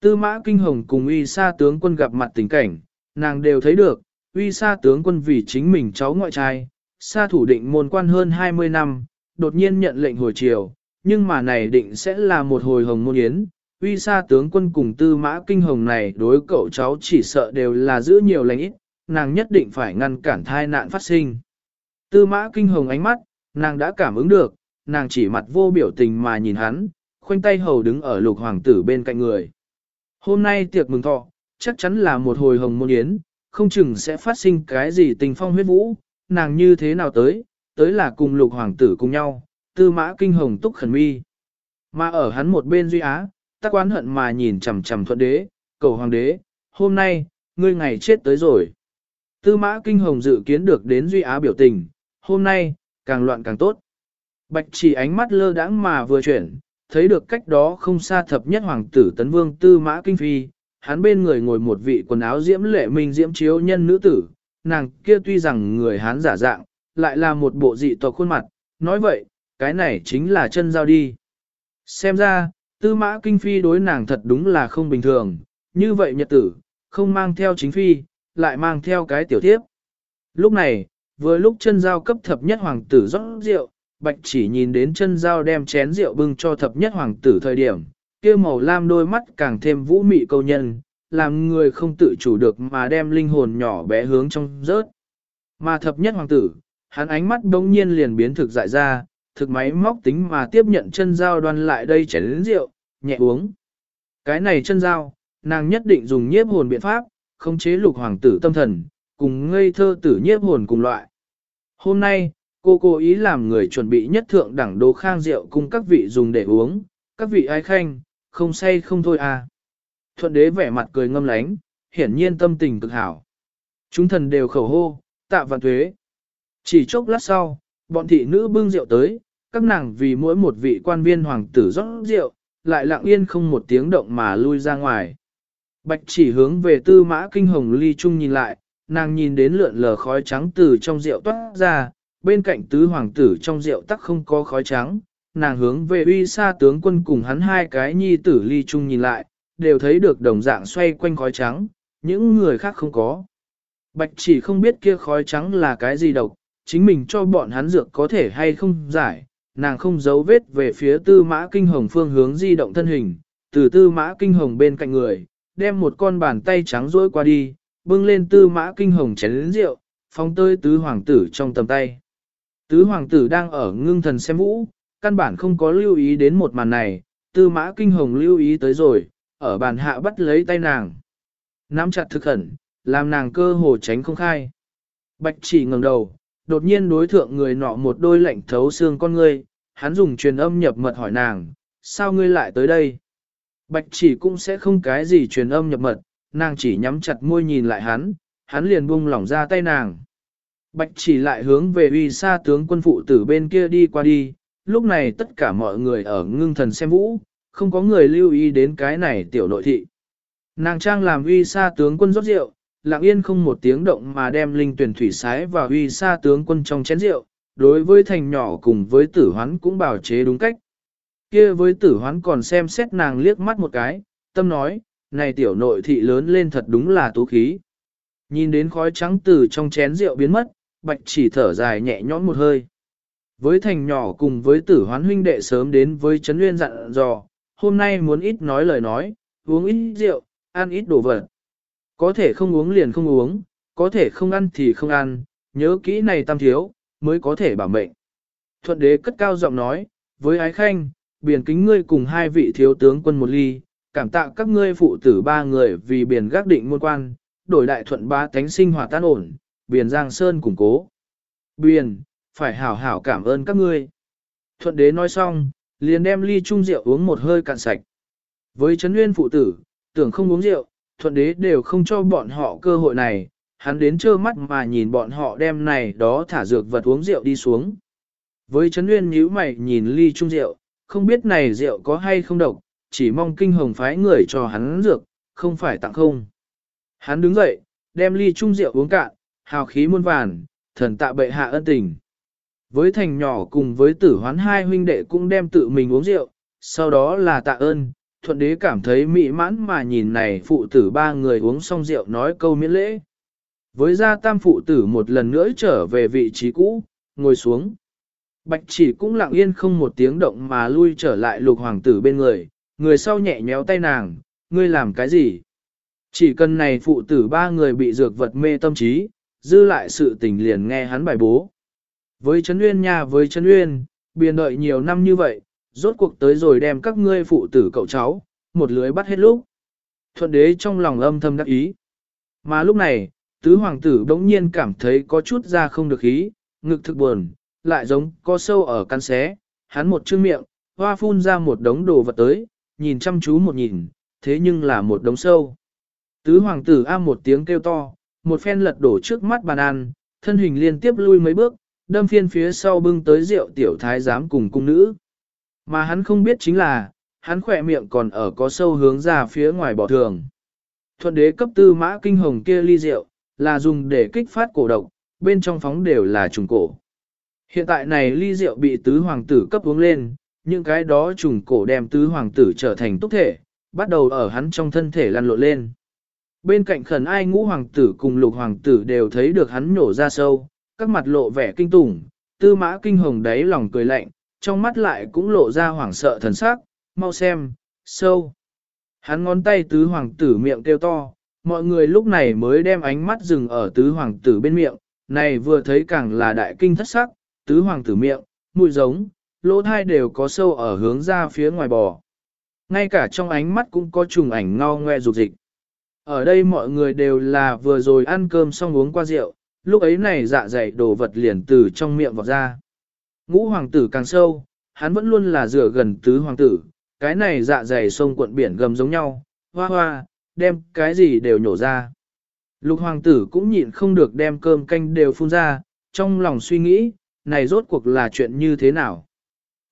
S1: Tư mã kinh hồng cùng uy sa tướng quân gặp mặt tình cảnh, nàng đều thấy được, uy sa tướng quân vì chính mình cháu ngoại trai, sa thủ định môn quan hơn 20 năm, đột nhiên nhận lệnh hồi chiều, nhưng mà này định sẽ là một hồi hồng môn yến. Uy xa tướng quân cùng tư mã kinh hồng này đối cậu cháu chỉ sợ đều là giữ nhiều lành ít, nàng nhất định phải ngăn cản thai nạn phát sinh. Tư mã kinh hồng ánh mắt, nàng đã cảm ứng được, nàng chỉ mặt vô biểu tình mà nhìn hắn, khoanh tay hầu đứng ở lục hoàng tử bên cạnh người. Hôm nay tiệc mừng thọ, chắc chắn là một hồi hồng môn yến, không chừng sẽ phát sinh cái gì tình phong huyết vũ, nàng như thế nào tới, tới là cùng lục hoàng tử cùng nhau, tư mã kinh hồng túc khẩn mi. Mà ở hắn một bên duy á, tắc quán hận mà nhìn chằm chằm thuận đế, cầu hoàng đế, hôm nay, ngươi ngày chết tới rồi. Tư mã kinh hồng dự kiến được đến duy á biểu tình, hôm nay, càng loạn càng tốt. Bạch chỉ ánh mắt lơ đãng mà vừa chuyển, thấy được cách đó không xa thập nhất hoàng tử tấn vương tư mã kinh phi, hắn bên người ngồi một vị quần áo diễm lệ minh diễm chiếu nhân nữ tử, nàng kia tuy rằng người hán giả dạng, lại là một bộ dị tộc khuôn mặt, nói vậy, cái này chính là chân giao đi. Xem ra, tư mã kinh phi đối nàng thật đúng là không bình thường, như vậy nhật tử, không mang theo chính phi, lại mang theo cái tiểu thiếp. Lúc này, vừa lúc chân giao cấp thập nhất hoàng tử rót rượu, bạch chỉ nhìn đến chân giao đem chén rượu bưng cho thập nhất hoàng tử thời điểm, kia màu lam đôi mắt càng thêm vũ mị câu nhân, làm người không tự chủ được mà đem linh hồn nhỏ bé hướng trong rớt. Mà thập nhất hoàng tử, hắn ánh mắt đống nhiên liền biến thực dại ra, thực máy móc tính mà tiếp nhận chân dao đoan lại đây chảy đến rượu, nhẹ uống. Cái này chân dao, nàng nhất định dùng nhiếp hồn biện pháp, không chế lục hoàng tử tâm thần, cùng ngây thơ tử nhiếp hồn cùng loại. Hôm nay, cô cố ý làm người chuẩn bị nhất thượng đẳng đồ khang rượu cùng các vị dùng để uống, các vị ai khanh, không say không thôi à. Thuận đế vẻ mặt cười ngâm lánh, hiển nhiên tâm tình cực hảo. Chúng thần đều khẩu hô, tạ vạn thuế. Chỉ chốc lát sau, bọn thị nữ bưng rượu tới, các nàng vì mỗi một vị quan viên hoàng tử rót rượu, lại lặng yên không một tiếng động mà lui ra ngoài. Bạch chỉ hướng về tư mã kinh hồng ly trung nhìn lại, nàng nhìn đến lượn lờ khói trắng từ trong rượu toát ra, bên cạnh tứ hoàng tử trong rượu tắc không có khói trắng, nàng hướng về uy sa tướng quân cùng hắn hai cái nhi tử ly trung nhìn lại, đều thấy được đồng dạng xoay quanh khói trắng, những người khác không có. Bạch chỉ không biết kia khói trắng là cái gì độc, chính mình cho bọn hắn dược có thể hay không giải, nàng không giấu vết về phía tư mã kinh hồng phương hướng di động thân hình, từ tư mã kinh hồng bên cạnh người, đem một con bàn tay trắng rối qua đi, bưng lên tư mã kinh hồng chén lĩnh rượu, phóng tơi tứ hoàng tử trong tầm tay. Tứ hoàng tử đang ở ngưng thần xem vũ, căn bản không có lưu ý đến một màn này, tư mã kinh hồng lưu ý tới rồi, ở bàn hạ bắt lấy tay nàng. Nắm chặt thực khẩn, làm nàng cơ hồ tránh không khai. Bạch chỉ ngẩng đầu, đột nhiên đối thượng người nọ một đôi lạnh thấu xương con ngươi, hắn dùng truyền âm nhập mật hỏi nàng, sao ngươi lại tới đây? Bạch chỉ cũng sẽ không cái gì truyền âm nhập mật, nàng chỉ nhắm chặt môi nhìn lại hắn, hắn liền buông lỏng ra tay nàng. Bạch chỉ lại hướng về uy sa tướng quân phụ tử bên kia đi qua đi, lúc này tất cả mọi người ở ngưng thần xem vũ, không có người lưu ý đến cái này tiểu nội thị. Nàng trang làm uy sa tướng quân rót rượu, lặng yên không một tiếng động mà đem linh tuyển thủy sái và uy sa tướng quân trong chén rượu, đối với thành nhỏ cùng với tử hoán cũng bảo chế đúng cách. kia với tử hoán còn xem xét nàng liếc mắt một cái, tâm nói, này tiểu nội thị lớn lên thật đúng là tú khí. Nhìn đến khói trắng từ trong chén rượu biến mất, bạch chỉ thở dài nhẹ nhõm một hơi. Với thành nhỏ cùng với tử hoán huynh đệ sớm đến với Trấn Nguyên dặn dò, hôm nay muốn ít nói lời nói, uống ít rượu, ăn ít đồ vật. Có thể không uống liền không uống, có thể không ăn thì không ăn, nhớ kỹ này tam thiếu, mới có thể bảo mệnh. Thuận đế cất cao giọng nói, với ái khanh, biển kính ngươi cùng hai vị thiếu tướng quân một ly, cảm tạ các ngươi phụ tử ba người vì biển gác định môn quan, đổi đại thuận ba tánh sinh hoạt tan ổn, biển giang sơn củng cố. Biển, phải hảo hảo cảm ơn các ngươi. Thuận đế nói xong, liền đem ly chung rượu uống một hơi cạn sạch. Với Trấn Nguyên phụ tử, tưởng không uống rượu, thuận đế đều không cho bọn họ cơ hội này, hắn đến trơ mắt mà nhìn bọn họ đem này đó thả dược vật uống rượu đi xuống. Với Trấn Nguyên nhíu mày nhìn ly chung rượu, không biết này rượu có hay không độc, chỉ mong kinh hồng phái người cho hắn dược, không phải tặng không. Hắn đứng dậy, đem ly chung rượu uống cạn, hào khí muôn vàn, thần tạ bệ hạ ân tình. Với thành nhỏ cùng với tử hoán hai huynh đệ cũng đem tự mình uống rượu, sau đó là tạ ơn, thuận đế cảm thấy mỹ mãn mà nhìn này phụ tử ba người uống xong rượu nói câu miễn lễ. Với gia tam phụ tử một lần nữa trở về vị trí cũ, ngồi xuống. Bạch chỉ cũng lặng yên không một tiếng động mà lui trở lại lục hoàng tử bên người, người sau nhẹ nhéo tay nàng, ngươi làm cái gì? Chỉ cần này phụ tử ba người bị dược vật mê tâm trí, dư lại sự tình liền nghe hắn bài bố. Với Trấn Uyên nha với Trấn Uyên, biên đợi nhiều năm như vậy, rốt cuộc tới rồi đem các ngươi phụ tử cậu cháu, một lưới bắt hết lúc. Thuận đế trong lòng âm thầm đắc ý. Mà lúc này, tứ hoàng tử đống nhiên cảm thấy có chút ra không được ý, ngực thực buồn, lại giống có sâu ở căn xé, hắn một chương miệng, hoa phun ra một đống đồ vật tới, nhìn chăm chú một nhìn, thế nhưng là một đống sâu. Tứ hoàng tử a một tiếng kêu to, một phen lật đổ trước mắt bàn ăn, thân hình liên tiếp lui mấy bước, đâm phiên phía sau bưng tới rượu tiểu thái giám cùng cung nữ. Mà hắn không biết chính là, hắn khỏe miệng còn ở có sâu hướng ra phía ngoài bỏ thường. Thuận đế cấp tư mã kinh hồng kia ly rượu, là dùng để kích phát cổ độc, bên trong phóng đều là trùng cổ. Hiện tại này ly rượu bị tứ hoàng tử cấp uống lên, những cái đó trùng cổ đem tứ hoàng tử trở thành túc thể, bắt đầu ở hắn trong thân thể lăn lộn lên. Bên cạnh khẩn ai ngũ hoàng tử cùng lục hoàng tử đều thấy được hắn nổ ra sâu, các mặt lộ vẻ kinh tủng, tư mã kinh hồng đáy lòng cười lạnh, trong mắt lại cũng lộ ra hoảng sợ thần sắc, mau xem, sâu. Hắn ngón tay tứ hoàng tử miệng kêu to, mọi người lúc này mới đem ánh mắt dừng ở tứ hoàng tử bên miệng, này vừa thấy càng là đại kinh thất sắc, tứ hoàng tử miệng, mùi giống, lỗ thai đều có sâu ở hướng ra phía ngoài bò. Ngay cả trong ánh mắt cũng có trùng ảnh ngao ngoe rục dịch. Ở đây mọi người đều là vừa rồi ăn cơm xong uống qua rượu, lúc ấy này dạ dày đồ vật liền từ trong miệng vọt ra. Ngũ hoàng tử càng sâu, hắn vẫn luôn là rửa gần tứ hoàng tử, cái này dạ dày sông cuộn biển gầm giống nhau, hoa hoa, đem cái gì đều nhổ ra. Lục hoàng tử cũng nhịn không được đem cơm canh đều phun ra, trong lòng suy nghĩ, này rốt cuộc là chuyện như thế nào.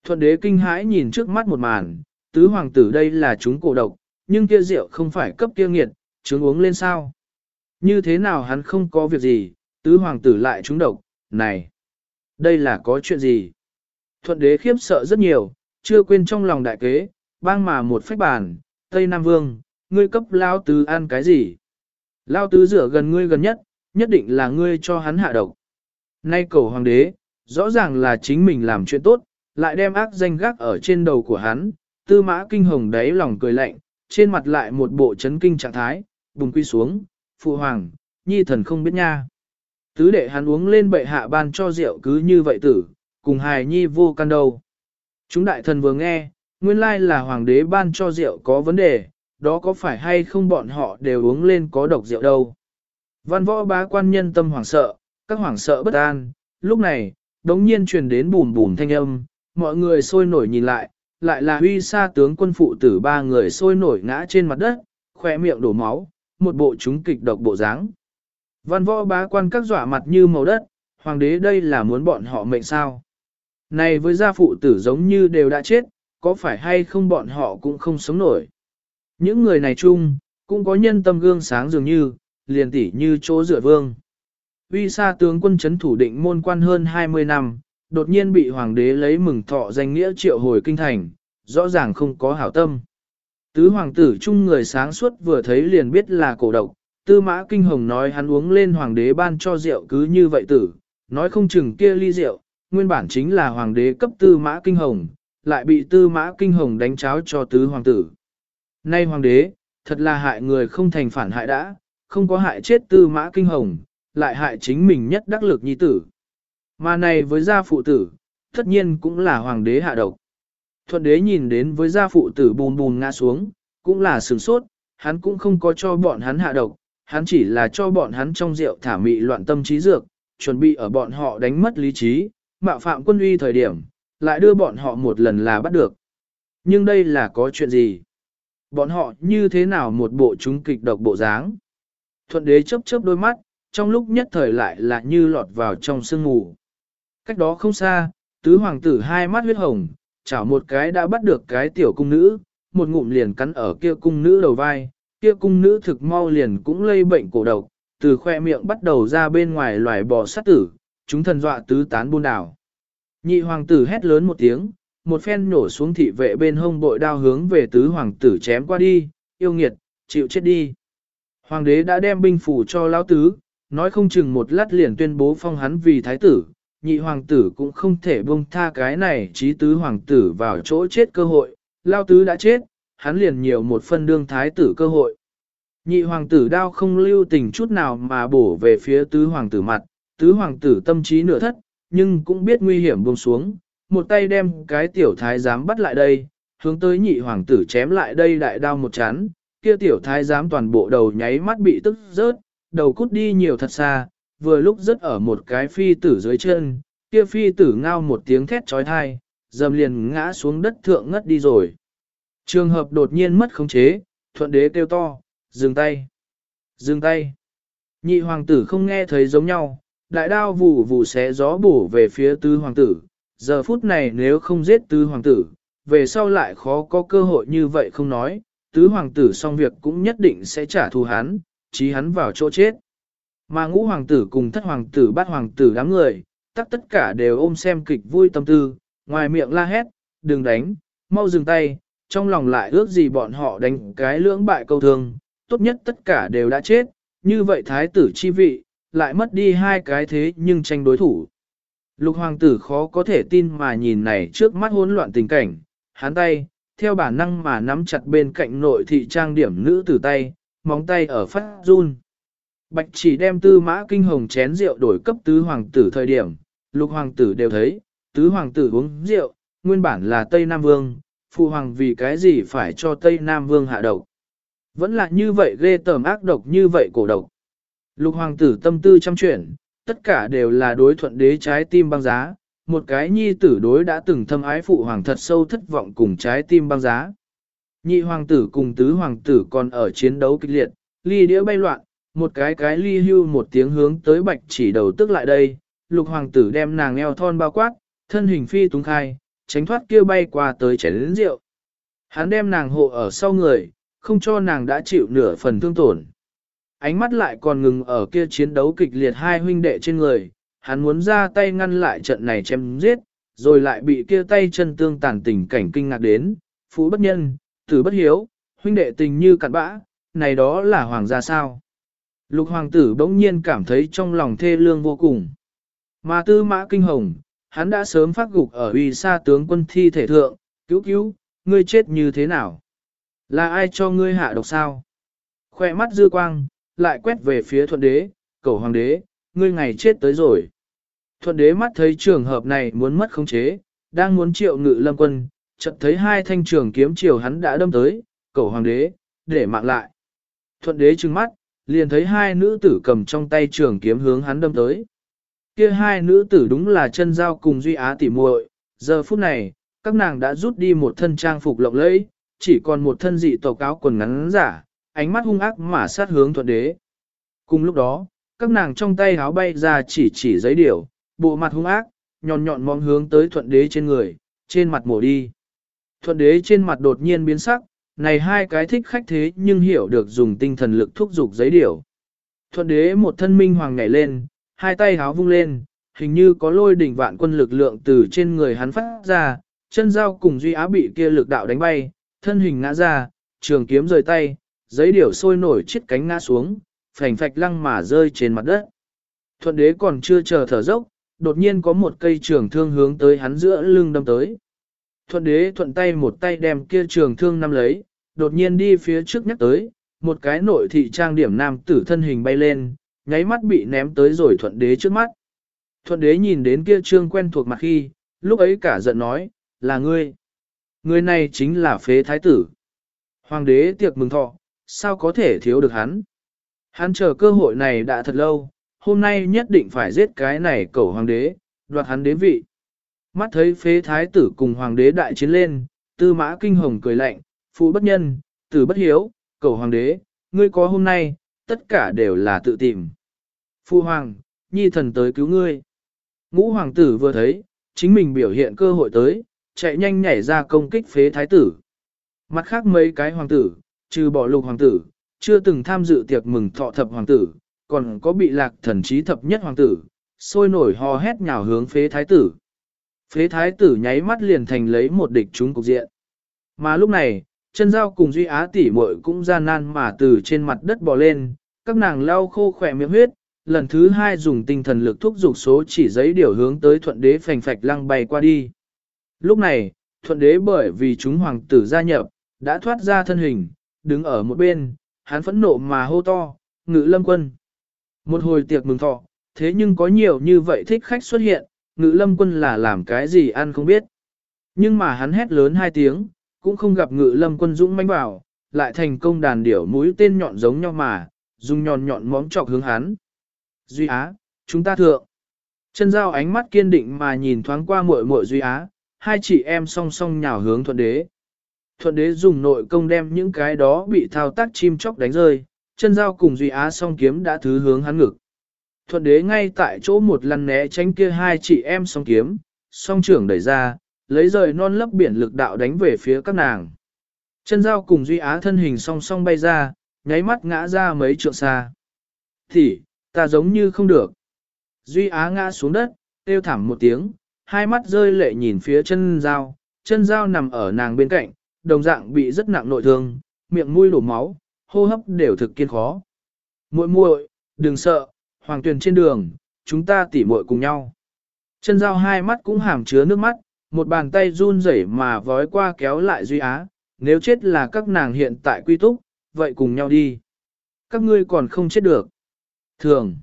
S1: Thuận đế kinh hãi nhìn trước mắt một màn, tứ hoàng tử đây là chúng cổ độc, nhưng kia rượu không phải cấp kia nghiệt, chứng uống lên sao. Như thế nào hắn không có việc gì, tứ hoàng tử lại trúng độc, này, đây là có chuyện gì? Thuận đế khiếp sợ rất nhiều, chưa quên trong lòng đại kế, bang mà một phách bàn, Tây Nam Vương, ngươi cấp lao tứ ăn cái gì? Lao tứ rửa gần ngươi gần nhất, nhất định là ngươi cho hắn hạ độc. Nay cầu hoàng đế, rõ ràng là chính mình làm chuyện tốt, lại đem ác danh gác ở trên đầu của hắn, tư mã kinh hồng đáy lòng cười lạnh, trên mặt lại một bộ chấn kinh trạng thái, bùng quy xuống, phụ hoàng, nhi thần không biết nha. Tứ đệ hắn uống lên bệ hạ ban cho rượu cứ như vậy tử, cùng hài nhi vô căn đầu Chúng đại thần vừa nghe, nguyên lai là hoàng đế ban cho rượu có vấn đề, đó có phải hay không bọn họ đều uống lên có độc rượu đâu. Văn võ bá quan nhân tâm hoảng sợ, các hoảng sợ bất an, lúc này, đống nhiên truyền đến bùn bùn thanh âm, mọi người sôi nổi nhìn lại, lại là huy sa tướng quân phụ tử ba người sôi nổi ngã trên mặt đất, khỏe miệng đổ máu, một bộ chúng kịch độc bộ dáng. Văn võ bá quan các dọa mặt như màu đất, hoàng đế đây là muốn bọn họ mệnh sao. Này với gia phụ tử giống như đều đã chết, có phải hay không bọn họ cũng không sống nổi. Những người này chung, cũng có nhân tâm gương sáng dường như, liền tỉ như chỗ dựa vương. Uy sa tướng quân chấn thủ định môn quan hơn 20 năm, đột nhiên bị hoàng đế lấy mừng thọ danh nghĩa triệu hồi kinh thành, rõ ràng không có hảo tâm. Tứ hoàng tử chung người sáng suốt vừa thấy liền biết là cổ độc, tư mã kinh hồng nói hắn uống lên hoàng đế ban cho rượu cứ như vậy tử, nói không chừng kia ly rượu, nguyên bản chính là hoàng đế cấp tư mã kinh hồng, lại bị tư mã kinh hồng đánh cháo cho tứ hoàng tử. Nay hoàng đế, thật là hại người không thành phản hại đã, không có hại chết tư mã kinh hồng, lại hại chính mình nhất đắc lực nhi tử. Mà này với gia phụ tử, tất nhiên cũng là hoàng đế hạ độc. Thuận đế nhìn đến với gia phụ tử bùn bùn ngã xuống, cũng là sửng sốt, hắn cũng không có cho bọn hắn hạ độc, hắn chỉ là cho bọn hắn trong rượu thả mị loạn tâm trí dược, chuẩn bị ở bọn họ đánh mất lý trí, mạo phạm quân uy thời điểm, lại đưa bọn họ một lần là bắt được. Nhưng đây là có chuyện gì? Bọn họ như thế nào một bộ chúng kịch độc bộ dáng? Thuận đế chớp chớp đôi mắt, trong lúc nhất thời lại là như lọt vào trong sương mù. Cách đó không xa, tứ hoàng tử hai mắt huyết hồng, chảo một cái đã bắt được cái tiểu cung nữ, một ngụm liền cắn ở kia cung nữ đầu vai, kia cung nữ thực mau liền cũng lây bệnh cổ độc, từ khoe miệng bắt đầu ra bên ngoài loài bò sát tử, chúng thần dọa tứ tán buôn đảo. Nhị hoàng tử hét lớn một tiếng, một phen nổ xuống thị vệ bên hông bội đao hướng về tứ hoàng tử chém qua đi, yêu nghiệt, chịu chết đi. Hoàng đế đã đem binh phủ cho lão tứ, nói không chừng một lát liền tuyên bố phong hắn vì thái tử, nhị hoàng tử cũng không thể buông tha cái này trí tứ hoàng tử vào chỗ chết cơ hội, lão tứ đã chết, hắn liền nhiều một phân đương thái tử cơ hội. Nhị hoàng tử đao không lưu tình chút nào mà bổ về phía tứ hoàng tử mặt, tứ hoàng tử tâm trí nửa thất, nhưng cũng biết nguy hiểm buông xuống, một tay đem cái tiểu thái giám bắt lại đây, hướng tới nhị hoàng tử chém lại đây đại đao một chán, kia tiểu thái giám toàn bộ đầu nháy mắt bị tức rớt, đầu cút đi nhiều thật xa, vừa lúc rớt ở một cái phi tử dưới chân, kia phi tử ngao một tiếng thét trói thai, dầm liền ngã xuống đất thượng ngất đi rồi. Trường hợp đột nhiên mất khống chế, thuận đế kêu to, dừng tay, dừng tay. Nhị hoàng tử không nghe thấy giống nhau, đại đao vụ vụ xé gió bổ về phía tứ hoàng tử, giờ phút này nếu không giết tứ hoàng tử, về sau lại khó có cơ hội như vậy không nói, tứ hoàng tử xong việc cũng nhất định sẽ trả thù hắn, chí hắn vào chỗ chết. Mà ngũ hoàng tử cùng thất hoàng tử bát hoàng tử đám người, tắc tất cả đều ôm xem kịch vui tâm tư, ngoài miệng la hét, đừng đánh, mau dừng tay, trong lòng lại ước gì bọn họ đánh cái lưỡng bại câu thương, tốt nhất tất cả đều đã chết, như vậy thái tử chi vị, lại mất đi hai cái thế nhưng tranh đối thủ. Lục hoàng tử khó có thể tin mà nhìn này trước mắt hỗn loạn tình cảnh, hắn tay, theo bản năng mà nắm chặt bên cạnh nội thị trang điểm nữ tử tay, móng tay ở phát run. Bạch chỉ đem tư mã kinh hồng chén rượu đổi cấp tứ hoàng tử thời điểm, lục hoàng tử đều thấy, tứ hoàng tử uống rượu, nguyên bản là Tây Nam Vương, phụ hoàng vì cái gì phải cho Tây Nam Vương hạ độc. Vẫn là như vậy ghê tởm ác độc như vậy cổ độc. Lục hoàng tử tâm tư chăm chuyển, tất cả đều là đối thuận đế trái tim băng giá, một cái nhi tử đối đã từng thâm ái phụ hoàng thật sâu thất vọng cùng trái tim băng giá. Nhị hoàng tử cùng tứ hoàng tử còn ở chiến đấu kịch liệt, ly đĩa bay loạn, một cái cái ly hưu một tiếng hướng tới bạch chỉ đầu tức lại đây, lục hoàng tử đem nàng eo thon bao quát, thân hình phi túng khai, tránh thoát kia bay qua tới chén lĩnh rượu. Hắn đem nàng hộ ở sau người, không cho nàng đã chịu nửa phần thương tổn. Ánh mắt lại còn ngừng ở kia chiến đấu kịch liệt hai huynh đệ trên người, hắn muốn ra tay ngăn lại trận này chém giết, rồi lại bị kia tay chân tương tàn tình cảnh kinh ngạc đến, phú bất nhân, tử bất hiếu, huynh đệ tình như cặn bã, này đó là hoàng gia sao. Lục hoàng tử bỗng nhiên cảm thấy trong lòng thê lương vô cùng. Mà tư mã kinh hồng, hắn đã sớm phát gục ở uy sa tướng quân thi thể thượng, cứu cứu, ngươi chết như thế nào? Là ai cho ngươi hạ độc sao? Khoe mắt dư quang, lại quét về phía thuận đế, cầu hoàng đế, ngươi ngày chết tới rồi. Thuận đế mắt thấy trường hợp này muốn mất khống chế, đang muốn triệu ngự lâm quân, chợt thấy hai thanh trường kiếm chiều hắn đã đâm tới, cầu hoàng đế, để mạng lại. Thuận đế trừng mắt, liền thấy hai nữ tử cầm trong tay trường kiếm hướng hắn đâm tới. Kia hai nữ tử đúng là chân giao cùng Duy Á tỉ muội, giờ phút này, các nàng đã rút đi một thân trang phục lộng lẫy, chỉ còn một thân dị tộc áo quần ngắn giả, ánh mắt hung ác mà sát hướng thuận đế. Cùng lúc đó, các nàng trong tay háo bay ra chỉ chỉ giấy điểu, bộ mặt hung ác, nhọn nhọn mong hướng tới thuận đế trên người, trên mặt mổ đi. Thuận đế trên mặt đột nhiên biến sắc, này hai cái thích khách thế nhưng hiểu được dùng tinh thần lực thúc giục giấy điểu. Thuận đế một thân minh hoàng nhảy lên, hai tay háo vung lên, hình như có lôi đỉnh vạn quân lực lượng từ trên người hắn phát ra, chân dao cùng Duy Á bị kia lực đạo đánh bay, thân hình ngã ra, trường kiếm rời tay, giấy điểu sôi nổi chiếc cánh ngã xuống, phành phạch lăng mà rơi trên mặt đất. Thuận đế còn chưa chờ thở dốc, đột nhiên có một cây trường thương hướng tới hắn giữa lưng đâm tới. Thuận đế thuận tay một tay đem kia trường thương nắm lấy, đột nhiên đi phía trước nhắc tới, một cái nội thị trang điểm nam tử thân hình bay lên, nháy mắt bị ném tới rồi thuận đế trước mắt. Thuận đế nhìn đến kia trương quen thuộc mặt khi, lúc ấy cả giận nói, là ngươi. Ngươi này chính là phế thái tử. Hoàng đế tiệc mừng thọ, sao có thể thiếu được hắn. Hắn chờ cơ hội này đã thật lâu, hôm nay nhất định phải giết cái này cầu hoàng đế, đoạt hắn đến vị. Mắt thấy phế thái tử cùng hoàng đế đại chiến lên, tư mã kinh hồng cười lạnh, phụ bất nhân, tử bất hiếu, cầu hoàng đế, ngươi có hôm nay, tất cả đều là tự tìm. Phu hoàng, nhi thần tới cứu ngươi. Ngũ hoàng tử vừa thấy, chính mình biểu hiện cơ hội tới, chạy nhanh nhảy ra công kích phế thái tử. Mặt khác mấy cái hoàng tử, trừ bỏ lục hoàng tử, chưa từng tham dự tiệc mừng thọ thập hoàng tử, còn có bị lạc thần trí thập nhất hoàng tử, sôi nổi hò hét nhào hướng phế thái tử. Phế thái tử nháy mắt liền thành lấy một địch chúng cục diện. Mà lúc này, chân dao cùng Duy Á tỷ muội cũng gian nan mà từ trên mặt đất bò lên, các nàng lau khô khỏe miệng huyết, lần thứ hai dùng tinh thần lực thúc giục số chỉ giấy điều hướng tới thuận đế phành phạch lăng bay qua đi. Lúc này, thuận đế bởi vì chúng hoàng tử gia nhập, đã thoát ra thân hình, đứng ở một bên, hắn phẫn nộ mà hô to, ngự lâm quân. Một hồi tiệc mừng thọ, thế nhưng có nhiều như vậy thích khách xuất hiện, ngự lâm quân là làm cái gì ăn không biết. Nhưng mà hắn hét lớn hai tiếng, cũng không gặp ngự lâm quân dũng manh bảo, lại thành công đàn điểu mũi tên nhọn giống nhau mà, dùng nhọn nhọn móng chọc hướng hắn. Duy Á, chúng ta thượng. Chân dao ánh mắt kiên định mà nhìn thoáng qua muội muội Duy Á, hai chị em song song nhào hướng thuận đế. Thuận đế dùng nội công đem những cái đó bị thao tác chim chóc đánh rơi, chân dao cùng Duy Á song kiếm đã thứ hướng hắn ngực. Thuận đế ngay tại chỗ một lần né tránh kia hai chị em song kiếm, song trưởng đẩy ra, lấy rời non lấp biển lực đạo đánh về phía các nàng. Chân dao cùng Duy Á thân hình song song bay ra, nháy mắt ngã ra mấy trượng xa. Thì, ta giống như không được. Duy Á ngã xuống đất, kêu thảm một tiếng, hai mắt rơi lệ nhìn phía chân dao, chân dao nằm ở nàng bên cạnh, đồng dạng bị rất nặng nội thương, miệng mũi đổ máu, hô hấp đều thực kiên khó. Muội muội, đừng sợ, hoàng tuyền trên đường, chúng ta tỉ muội cùng nhau. Chân dao hai mắt cũng hàm chứa nước mắt, một bàn tay run rẩy mà vói qua kéo lại Duy Á, nếu chết là các nàng hiện tại quy túc, vậy cùng nhau đi. Các ngươi còn không chết được. Thường.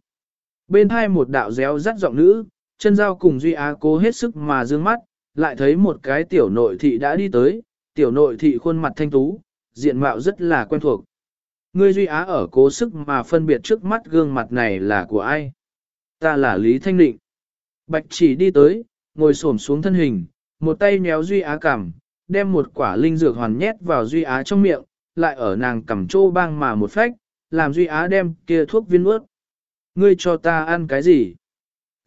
S1: Bên hai một đạo réo rắt giọng nữ, chân dao cùng Duy Á cố hết sức mà dương mắt, lại thấy một cái tiểu nội thị đã đi tới, tiểu nội thị khuôn mặt thanh tú, diện mạo rất là quen thuộc. Ngươi Duy Á ở cố sức mà phân biệt trước mắt gương mặt này là của ai? Ta là Lý Thanh Định. Bạch chỉ đi tới, ngồi xổm xuống thân hình, một tay nhéo Duy Á cằm, đem một quả linh dược hoàn nhét vào Duy Á trong miệng, lại ở nàng cầm trô bang mà một phách, làm Duy Á đem kia thuốc viên ướt. Ngươi cho ta ăn cái gì?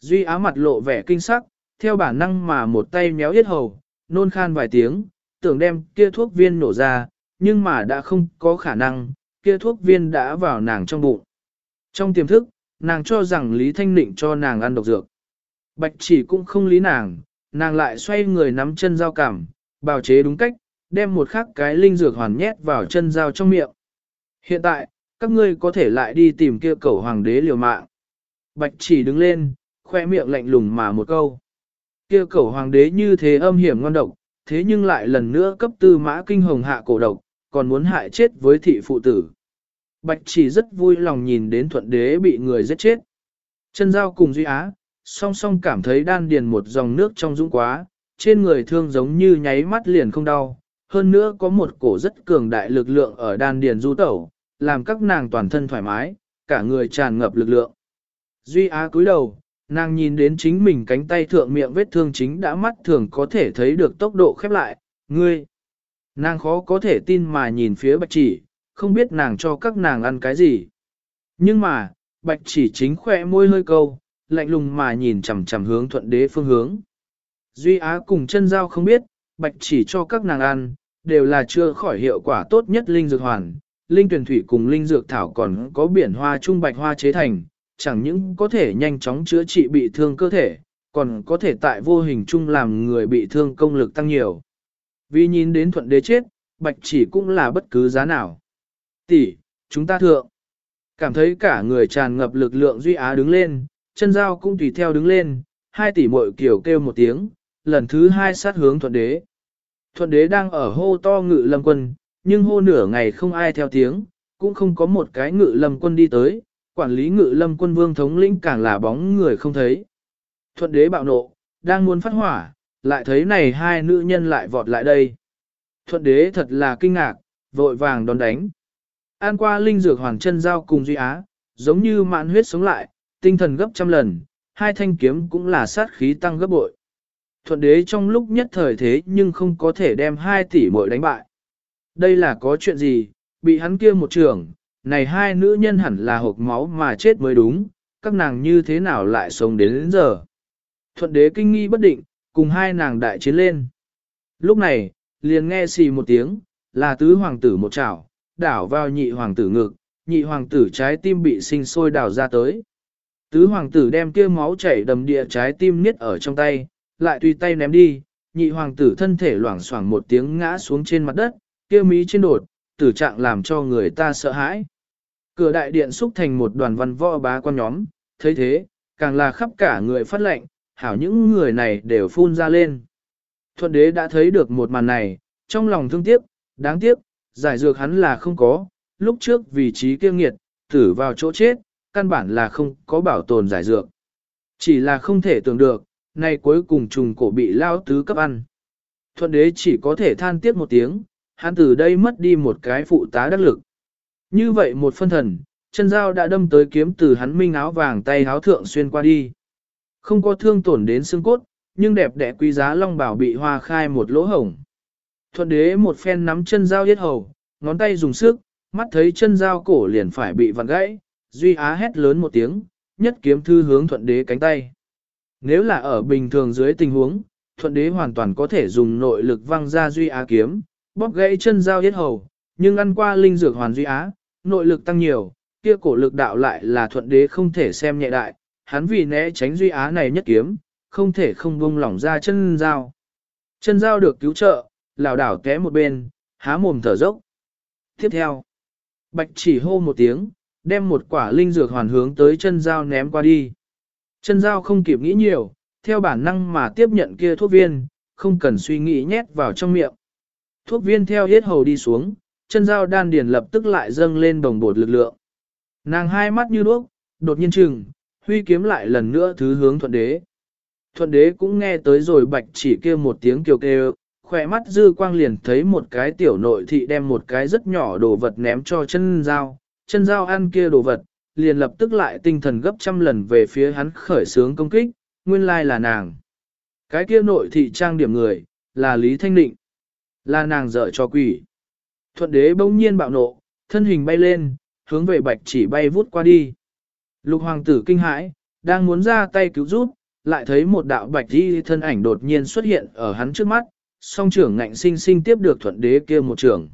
S1: Duy Á mặt lộ vẻ kinh sắc, theo bản năng mà một tay méo yết hầu, nôn khan vài tiếng, tưởng đem kia thuốc viên nổ ra, nhưng mà đã không có khả năng, kia thuốc viên đã vào nàng trong bụng. Trong tiềm thức, nàng cho rằng Lý Thanh nịnh cho nàng ăn độc dược. Bạch chỉ cũng không lý nàng, nàng lại xoay người nắm chân dao cảm, bào chế đúng cách, đem một khắc cái linh dược hoàn nhét vào chân dao trong miệng. Hiện tại, các ngươi có thể lại đi tìm kia cẩu hoàng đế liều mạng. Bạch chỉ đứng lên, khoe miệng lạnh lùng mà một câu. Kia cẩu hoàng đế như thế âm hiểm ngon độc, thế nhưng lại lần nữa cấp tư mã kinh hồng hạ cổ độc, còn muốn hại chết với thị phụ tử. Bạch chỉ rất vui lòng nhìn đến thuận đế bị người giết chết. Chân dao cùng Duy Á, song song cảm thấy đan điền một dòng nước trong dũng quá, trên người thương giống như nháy mắt liền không đau. Hơn nữa có một cổ rất cường đại lực lượng ở đan điền du tẩu, làm các nàng toàn thân thoải mái, cả người tràn ngập lực lượng. Duy Á cúi đầu, nàng nhìn đến chính mình cánh tay thượng miệng vết thương chính đã mắt thường có thể thấy được tốc độ khép lại, ngươi. Nàng khó có thể tin mà nhìn phía bạch chỉ, không biết nàng cho các nàng ăn cái gì. Nhưng mà, bạch chỉ chính khỏe môi hơi câu, lạnh lùng mà nhìn chằm chằm hướng thuận đế phương hướng. Duy Á cùng chân giao không biết, bạch chỉ cho các nàng ăn, đều là chưa khỏi hiệu quả tốt nhất linh dược hoàn. Linh tuyển thủy cùng linh dược thảo còn có biển hoa trung bạch hoa chế thành, chẳng những có thể nhanh chóng chữa trị bị thương cơ thể, còn có thể tại vô hình chung làm người bị thương công lực tăng nhiều. Vì nhìn đến thuận đế chết, bạch chỉ cũng là bất cứ giá nào. Tỷ, chúng ta thượng. Cảm thấy cả người tràn ngập lực lượng duy á đứng lên, chân dao cũng tùy theo đứng lên, hai tỷ muội kiểu kêu một tiếng, lần thứ hai sát hướng thuận đế. Thuận đế đang ở hô to ngự lâm quân, nhưng hô nửa ngày không ai theo tiếng, cũng không có một cái ngự lâm quân đi tới, quản lý ngự lâm quân vương thống lĩnh càng là bóng người không thấy. Thuận đế bạo nộ, đang muốn phát hỏa, lại thấy này hai nữ nhân lại vọt lại đây. Thuận đế thật là kinh ngạc, vội vàng đón đánh. An qua linh dược hoàng chân giao cùng Duy Á, giống như mạn huyết sống lại, tinh thần gấp trăm lần, hai thanh kiếm cũng là sát khí tăng gấp bội. Thuận đế trong lúc nhất thời thế nhưng không có thể đem hai tỷ muội đánh bại. Đây là có chuyện gì, bị hắn kia một trường, này hai nữ nhân hẳn là hộp máu mà chết mới đúng, các nàng như thế nào lại sống đến, đến giờ. Thuận đế kinh nghi bất định, cùng hai nàng đại chiến lên. Lúc này, liền nghe xì một tiếng, là tứ hoàng tử một chảo, đảo vào nhị hoàng tử ngực, nhị hoàng tử trái tim bị sinh sôi đảo ra tới. Tứ hoàng tử đem kia máu chảy đầm địa trái tim niết ở trong tay, lại tùy tay ném đi, nhị hoàng tử thân thể loảng xoảng một tiếng ngã xuống trên mặt đất, kia mí trên đột, tử trạng làm cho người ta sợ hãi. Cửa đại điện xúc thành một đoàn văn võ bá quan nhóm, thấy thế, càng là khắp cả người phát lệnh, hảo những người này đều phun ra lên. Thuận đế đã thấy được một màn này, trong lòng thương tiếc, đáng tiếc, giải dược hắn là không có, lúc trước vị trí kiêng nghiệt, tử vào chỗ chết, căn bản là không có bảo tồn giải dược. Chỉ là không thể tưởng được, nay cuối cùng trùng cổ bị lao tứ cấp ăn. Thuận đế chỉ có thể than tiếc một tiếng, hắn từ đây mất đi một cái phụ tá đắc lực. Như vậy một phân thần, chân dao đã đâm tới kiếm từ hắn minh áo vàng tay áo thượng xuyên qua đi. Không có thương tổn đến xương cốt, nhưng đẹp đẽ quý giá long bảo bị hoa khai một lỗ hổng. Thuận đế một phen nắm chân dao yết hầu, ngón tay dùng sức, mắt thấy chân dao cổ liền phải bị vặn gãy, duy á hét lớn một tiếng, nhất kiếm thư hướng thuận đế cánh tay. Nếu là ở bình thường dưới tình huống, thuận đế hoàn toàn có thể dùng nội lực văng ra duy á kiếm, bóp gãy chân dao yết hầu, nhưng ăn qua linh dược hoàn duy á, nội lực tăng nhiều, kia cổ lực đạo lại là thuận đế không thể xem nhẹ đại, hắn vì né tránh duy á này nhất kiếm, không thể không buông lỏng ra chân dao. Chân dao được cứu trợ, lảo đảo té một bên, há mồm thở dốc. Tiếp theo, bạch chỉ hô một tiếng, đem một quả linh dược hoàn hướng tới chân dao ném qua đi. Chân dao không kịp nghĩ nhiều, theo bản năng mà tiếp nhận kia thuốc viên, không cần suy nghĩ nhét vào trong miệng. Thuốc viên theo hết hầu đi xuống, chân dao đan điền lập tức lại dâng lên đồng bột lực lượng. Nàng hai mắt như đuốc, đột nhiên chừng, huy kiếm lại lần nữa thứ hướng thuận đế. Thuận đế cũng nghe tới rồi bạch chỉ kêu một tiếng kiều kêu, khỏe mắt dư quang liền thấy một cái tiểu nội thị đem một cái rất nhỏ đồ vật ném cho chân dao, chân dao ăn kia đồ vật, liền lập tức lại tinh thần gấp trăm lần về phía hắn khởi sướng công kích, nguyên lai là nàng. Cái kia nội thị trang điểm người, là Lý Thanh Định, là nàng dở cho quỷ. Thuận đế bỗng nhiên bạo nộ, thân hình bay lên, hướng về bạch chỉ bay vút qua đi. Lục hoàng tử kinh hãi, đang muốn ra tay cứu giúp, lại thấy một đạo bạch đi thân ảnh đột nhiên xuất hiện ở hắn trước mắt, song trưởng ngạnh sinh sinh tiếp được thuận đế kia một trưởng.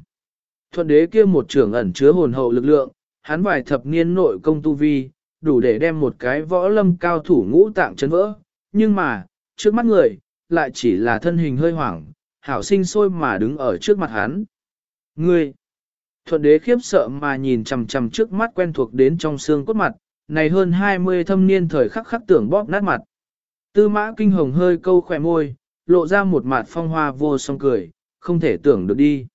S1: Thuận đế kia một trưởng ẩn chứa hồn hậu lực lượng, hắn vài thập niên nội công tu vi, đủ để đem một cái võ lâm cao thủ ngũ tạng chấn vỡ, nhưng mà, trước mắt người, lại chỉ là thân hình hơi hoảng, hảo sinh sôi mà đứng ở trước mặt hắn. Ngươi! Thuận đế khiếp sợ mà nhìn chằm chằm trước mắt quen thuộc đến trong xương cốt mặt, này hơn 20 thâm niên thời khắc khắc tưởng bóp nát mặt. Tư mã kinh hồng hơi câu khỏe môi, lộ ra một mặt phong hoa vô song cười, không thể tưởng được đi.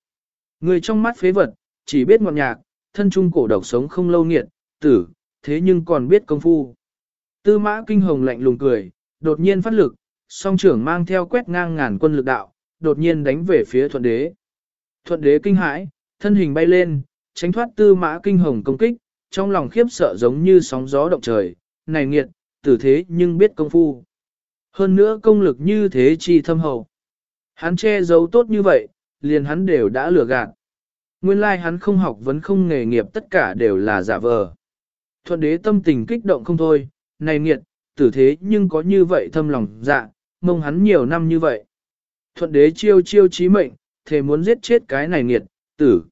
S1: Người trong mắt phế vật, chỉ biết ngọt nhạc, thân trung cổ độc sống không lâu nghiệt, tử, thế nhưng còn biết công phu. Tư mã kinh hồng lạnh lùng cười, đột nhiên phát lực, song trưởng mang theo quét ngang ngàn quân lực đạo, đột nhiên đánh về phía thuận đế. Thuận đế kinh hãi, thân hình bay lên, tránh thoát tư mã kinh hồng công kích, trong lòng khiếp sợ giống như sóng gió động trời, này nghiệt, tử thế nhưng biết công phu. Hơn nữa công lực như thế chi thâm hậu. Hắn che giấu tốt như vậy, liền hắn đều đã lừa gạt. Nguyên lai like hắn không học vẫn không nghề nghiệp tất cả đều là giả vờ. Thuận đế tâm tình kích động không thôi, này nghiệt, tử thế nhưng có như vậy thâm lòng dạ, mong hắn nhiều năm như vậy. Thuận đế chiêu chiêu chí mệnh, thề muốn giết chết cái này nghiệt, tử.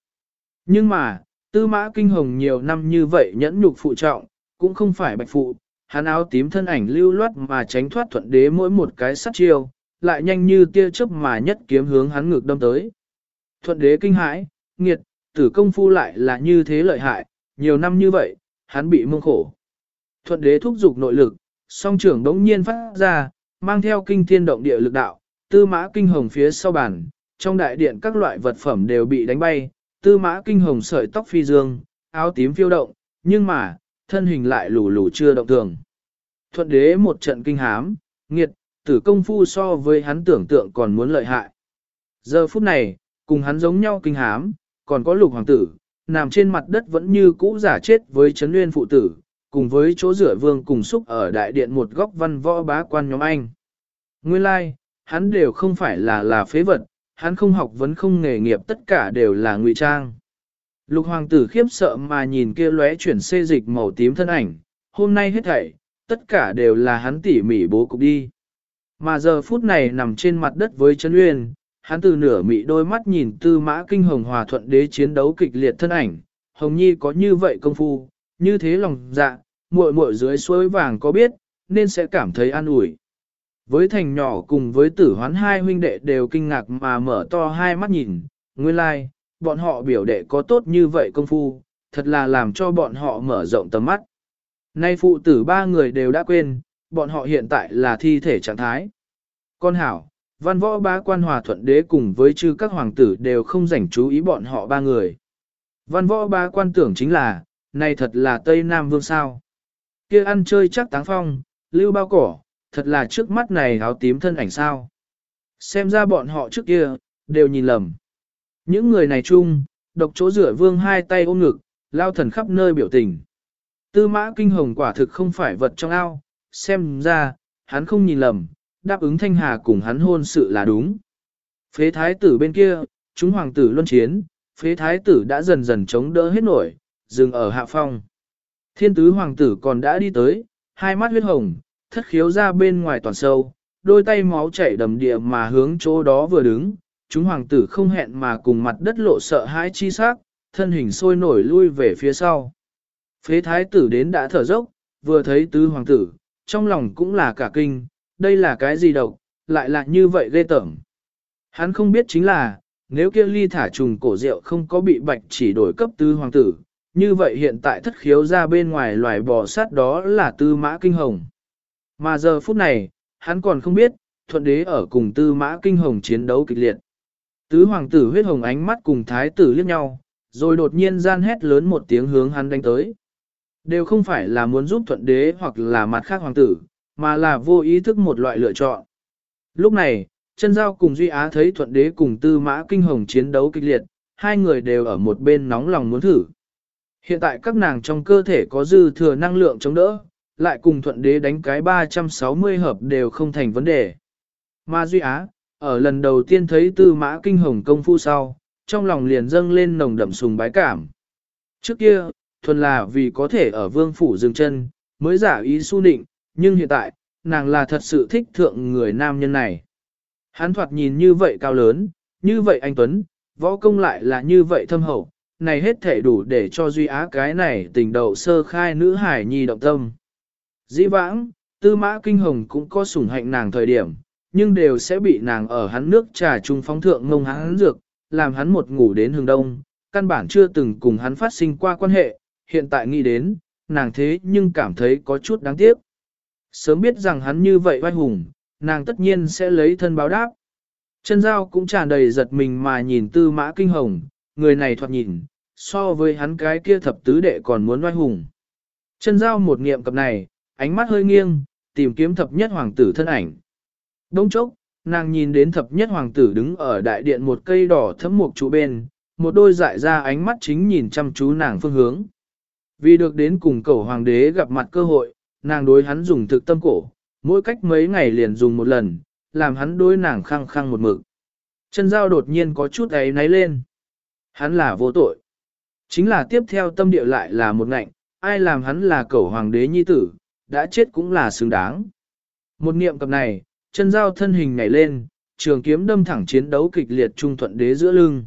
S1: Nhưng mà, tư mã kinh hồng nhiều năm như vậy nhẫn nhục phụ trọng, cũng không phải bạch phụ, hắn áo tím thân ảnh lưu loát mà tránh thoát thuận đế mỗi một cái sát chiêu, lại nhanh như tia chớp mà nhất kiếm hướng hắn ngược đâm tới. Thuận đế kinh hãi, nghiệt, tử công phu lại là như thế lợi hại, nhiều năm như vậy, hắn bị mông khổ. Thuận đế thúc giục nội lực, song trưởng đống nhiên phát ra, mang theo kinh thiên động địa lực đạo, tư mã kinh hồng phía sau bàn, trong đại điện các loại vật phẩm đều bị đánh bay, tư mã kinh hồng sợi tóc phi dương, áo tím phiêu động, nhưng mà, thân hình lại lù lù chưa động thường. Thuận đế một trận kinh hám, nghiệt, tử công phu so với hắn tưởng tượng còn muốn lợi hại. Giờ phút này, cùng hắn giống nhau kinh hám, còn có lục hoàng tử, nằm trên mặt đất vẫn như cũ giả chết với chấn nguyên phụ tử, cùng với chỗ rửa vương cùng xúc ở đại điện một góc văn võ bá quan nhóm anh. Nguyên lai, like, hắn đều không phải là là phế vật, hắn không học vấn không nghề nghiệp tất cả đều là ngụy trang. Lục hoàng tử khiếp sợ mà nhìn kia lóe chuyển xê dịch màu tím thân ảnh, hôm nay hết thảy, tất cả đều là hắn tỉ mỉ bố cục đi. Mà giờ phút này nằm trên mặt đất với chấn uyên, hắn từ nửa mị đôi mắt nhìn tư mã kinh hồng hòa thuận đế chiến đấu kịch liệt thân ảnh, hồng nhi có như vậy công phu, như thế lòng dạ, muội muội dưới suối vàng có biết, nên sẽ cảm thấy an ủi. Với thành nhỏ cùng với tử hoán hai huynh đệ đều kinh ngạc mà mở to hai mắt nhìn, nguyên lai, like, bọn họ biểu đệ có tốt như vậy công phu, thật là làm cho bọn họ mở rộng tầm mắt. Nay phụ tử ba người đều đã quên, bọn họ hiện tại là thi thể trạng thái. Con hảo, văn võ bá quan hòa thuận đế cùng với chư các hoàng tử đều không dành chú ý bọn họ ba người. Văn võ bá quan tưởng chính là, này thật là Tây Nam Vương sao. kia ăn chơi chắc táng phong, lưu bao cỏ, thật là trước mắt này áo tím thân ảnh sao. Xem ra bọn họ trước kia, đều nhìn lầm. Những người này chung, độc chỗ rửa vương hai tay ôm ngực, lao thần khắp nơi biểu tình. Tư mã kinh hồng quả thực không phải vật trong ao, xem ra, hắn không nhìn lầm, đáp ứng thanh hà cùng hắn hôn sự là đúng. Phế thái tử bên kia, chúng hoàng tử luân chiến, phế thái tử đã dần dần chống đỡ hết nổi, dừng ở hạ phong. Thiên tứ hoàng tử còn đã đi tới, hai mắt huyết hồng, thất khiếu ra bên ngoài toàn sâu, đôi tay máu chảy đầm địa mà hướng chỗ đó vừa đứng, chúng hoàng tử không hẹn mà cùng mặt đất lộ sợ hãi chi sắc, thân hình sôi nổi lui về phía sau. Phế thái tử đến đã thở dốc, vừa thấy tứ hoàng tử, trong lòng cũng là cả kinh, đây là cái gì độc, lại là như vậy ghê tởm. Hắn không biết chính là, nếu kia ly thả trùng cổ rượu không có bị bạch chỉ đổi cấp tứ hoàng tử, như vậy hiện tại thất khiếu ra bên ngoài loài bò sát đó là tư mã kinh hồng. Mà giờ phút này, hắn còn không biết, thuận đế ở cùng tư mã kinh hồng chiến đấu kịch liệt. Tứ hoàng tử huyết hồng ánh mắt cùng thái tử liếc nhau, rồi đột nhiên gian hét lớn một tiếng hướng hắn đánh tới. Đều không phải là muốn giúp thuận đế hoặc là mặt khác hoàng tử, mà là vô ý thức một loại lựa chọn. Lúc này, chân giao cùng Duy Á thấy thuận đế cùng tư mã kinh hồng chiến đấu kịch liệt, hai người đều ở một bên nóng lòng muốn thử. Hiện tại các nàng trong cơ thể có dư thừa năng lượng chống đỡ, lại cùng thuận đế đánh cái 360 hợp đều không thành vấn đề. Mà Duy Á, ở lần đầu tiên thấy tư mã kinh hồng công phu sau, trong lòng liền dâng lên nồng đậm sùng bái cảm. Trước kia, thuần là vì có thể ở vương phủ dừng chân, mới giả ý su định, nhưng hiện tại, nàng là thật sự thích thượng người nam nhân này. Hắn thoạt nhìn như vậy cao lớn, như vậy anh Tuấn, võ công lại là như vậy thâm hậu, này hết thể đủ để cho Duy Á cái này tình đầu sơ khai nữ hải nhi động tâm. Dĩ vãng, tư mã kinh hồng cũng có sủng hạnh nàng thời điểm, nhưng đều sẽ bị nàng ở hắn nước trà trung phóng thượng ngông hắn dược, làm hắn một ngủ đến hương đông, căn bản chưa từng cùng hắn phát sinh qua quan hệ, hiện tại nghĩ đến, nàng thế nhưng cảm thấy có chút đáng tiếc. Sớm biết rằng hắn như vậy oai hùng, nàng tất nhiên sẽ lấy thân báo đáp. Chân dao cũng tràn đầy giật mình mà nhìn tư mã kinh hồng, người này thoạt nhìn, so với hắn cái kia thập tứ đệ còn muốn oai hùng. Chân dao một niệm cập này, ánh mắt hơi nghiêng, tìm kiếm thập nhất hoàng tử thân ảnh. Đông chốc, nàng nhìn đến thập nhất hoàng tử đứng ở đại điện một cây đỏ thấm một trụ bên, một đôi dại ra ánh mắt chính nhìn chăm chú nàng phương hướng. Vì được đến cùng cầu hoàng đế gặp mặt cơ hội, nàng đối hắn dùng thực tâm cổ, mỗi cách mấy ngày liền dùng một lần, làm hắn đối nàng khăng khăng một mực. Chân dao đột nhiên có chút ấy náy lên. Hắn là vô tội. Chính là tiếp theo tâm địa lại là một ngạnh, ai làm hắn là cẩu hoàng đế nhi tử, đã chết cũng là xứng đáng. Một niệm cập này, chân dao thân hình nhảy lên, trường kiếm đâm thẳng chiến đấu kịch liệt trung thuận đế giữa lưng.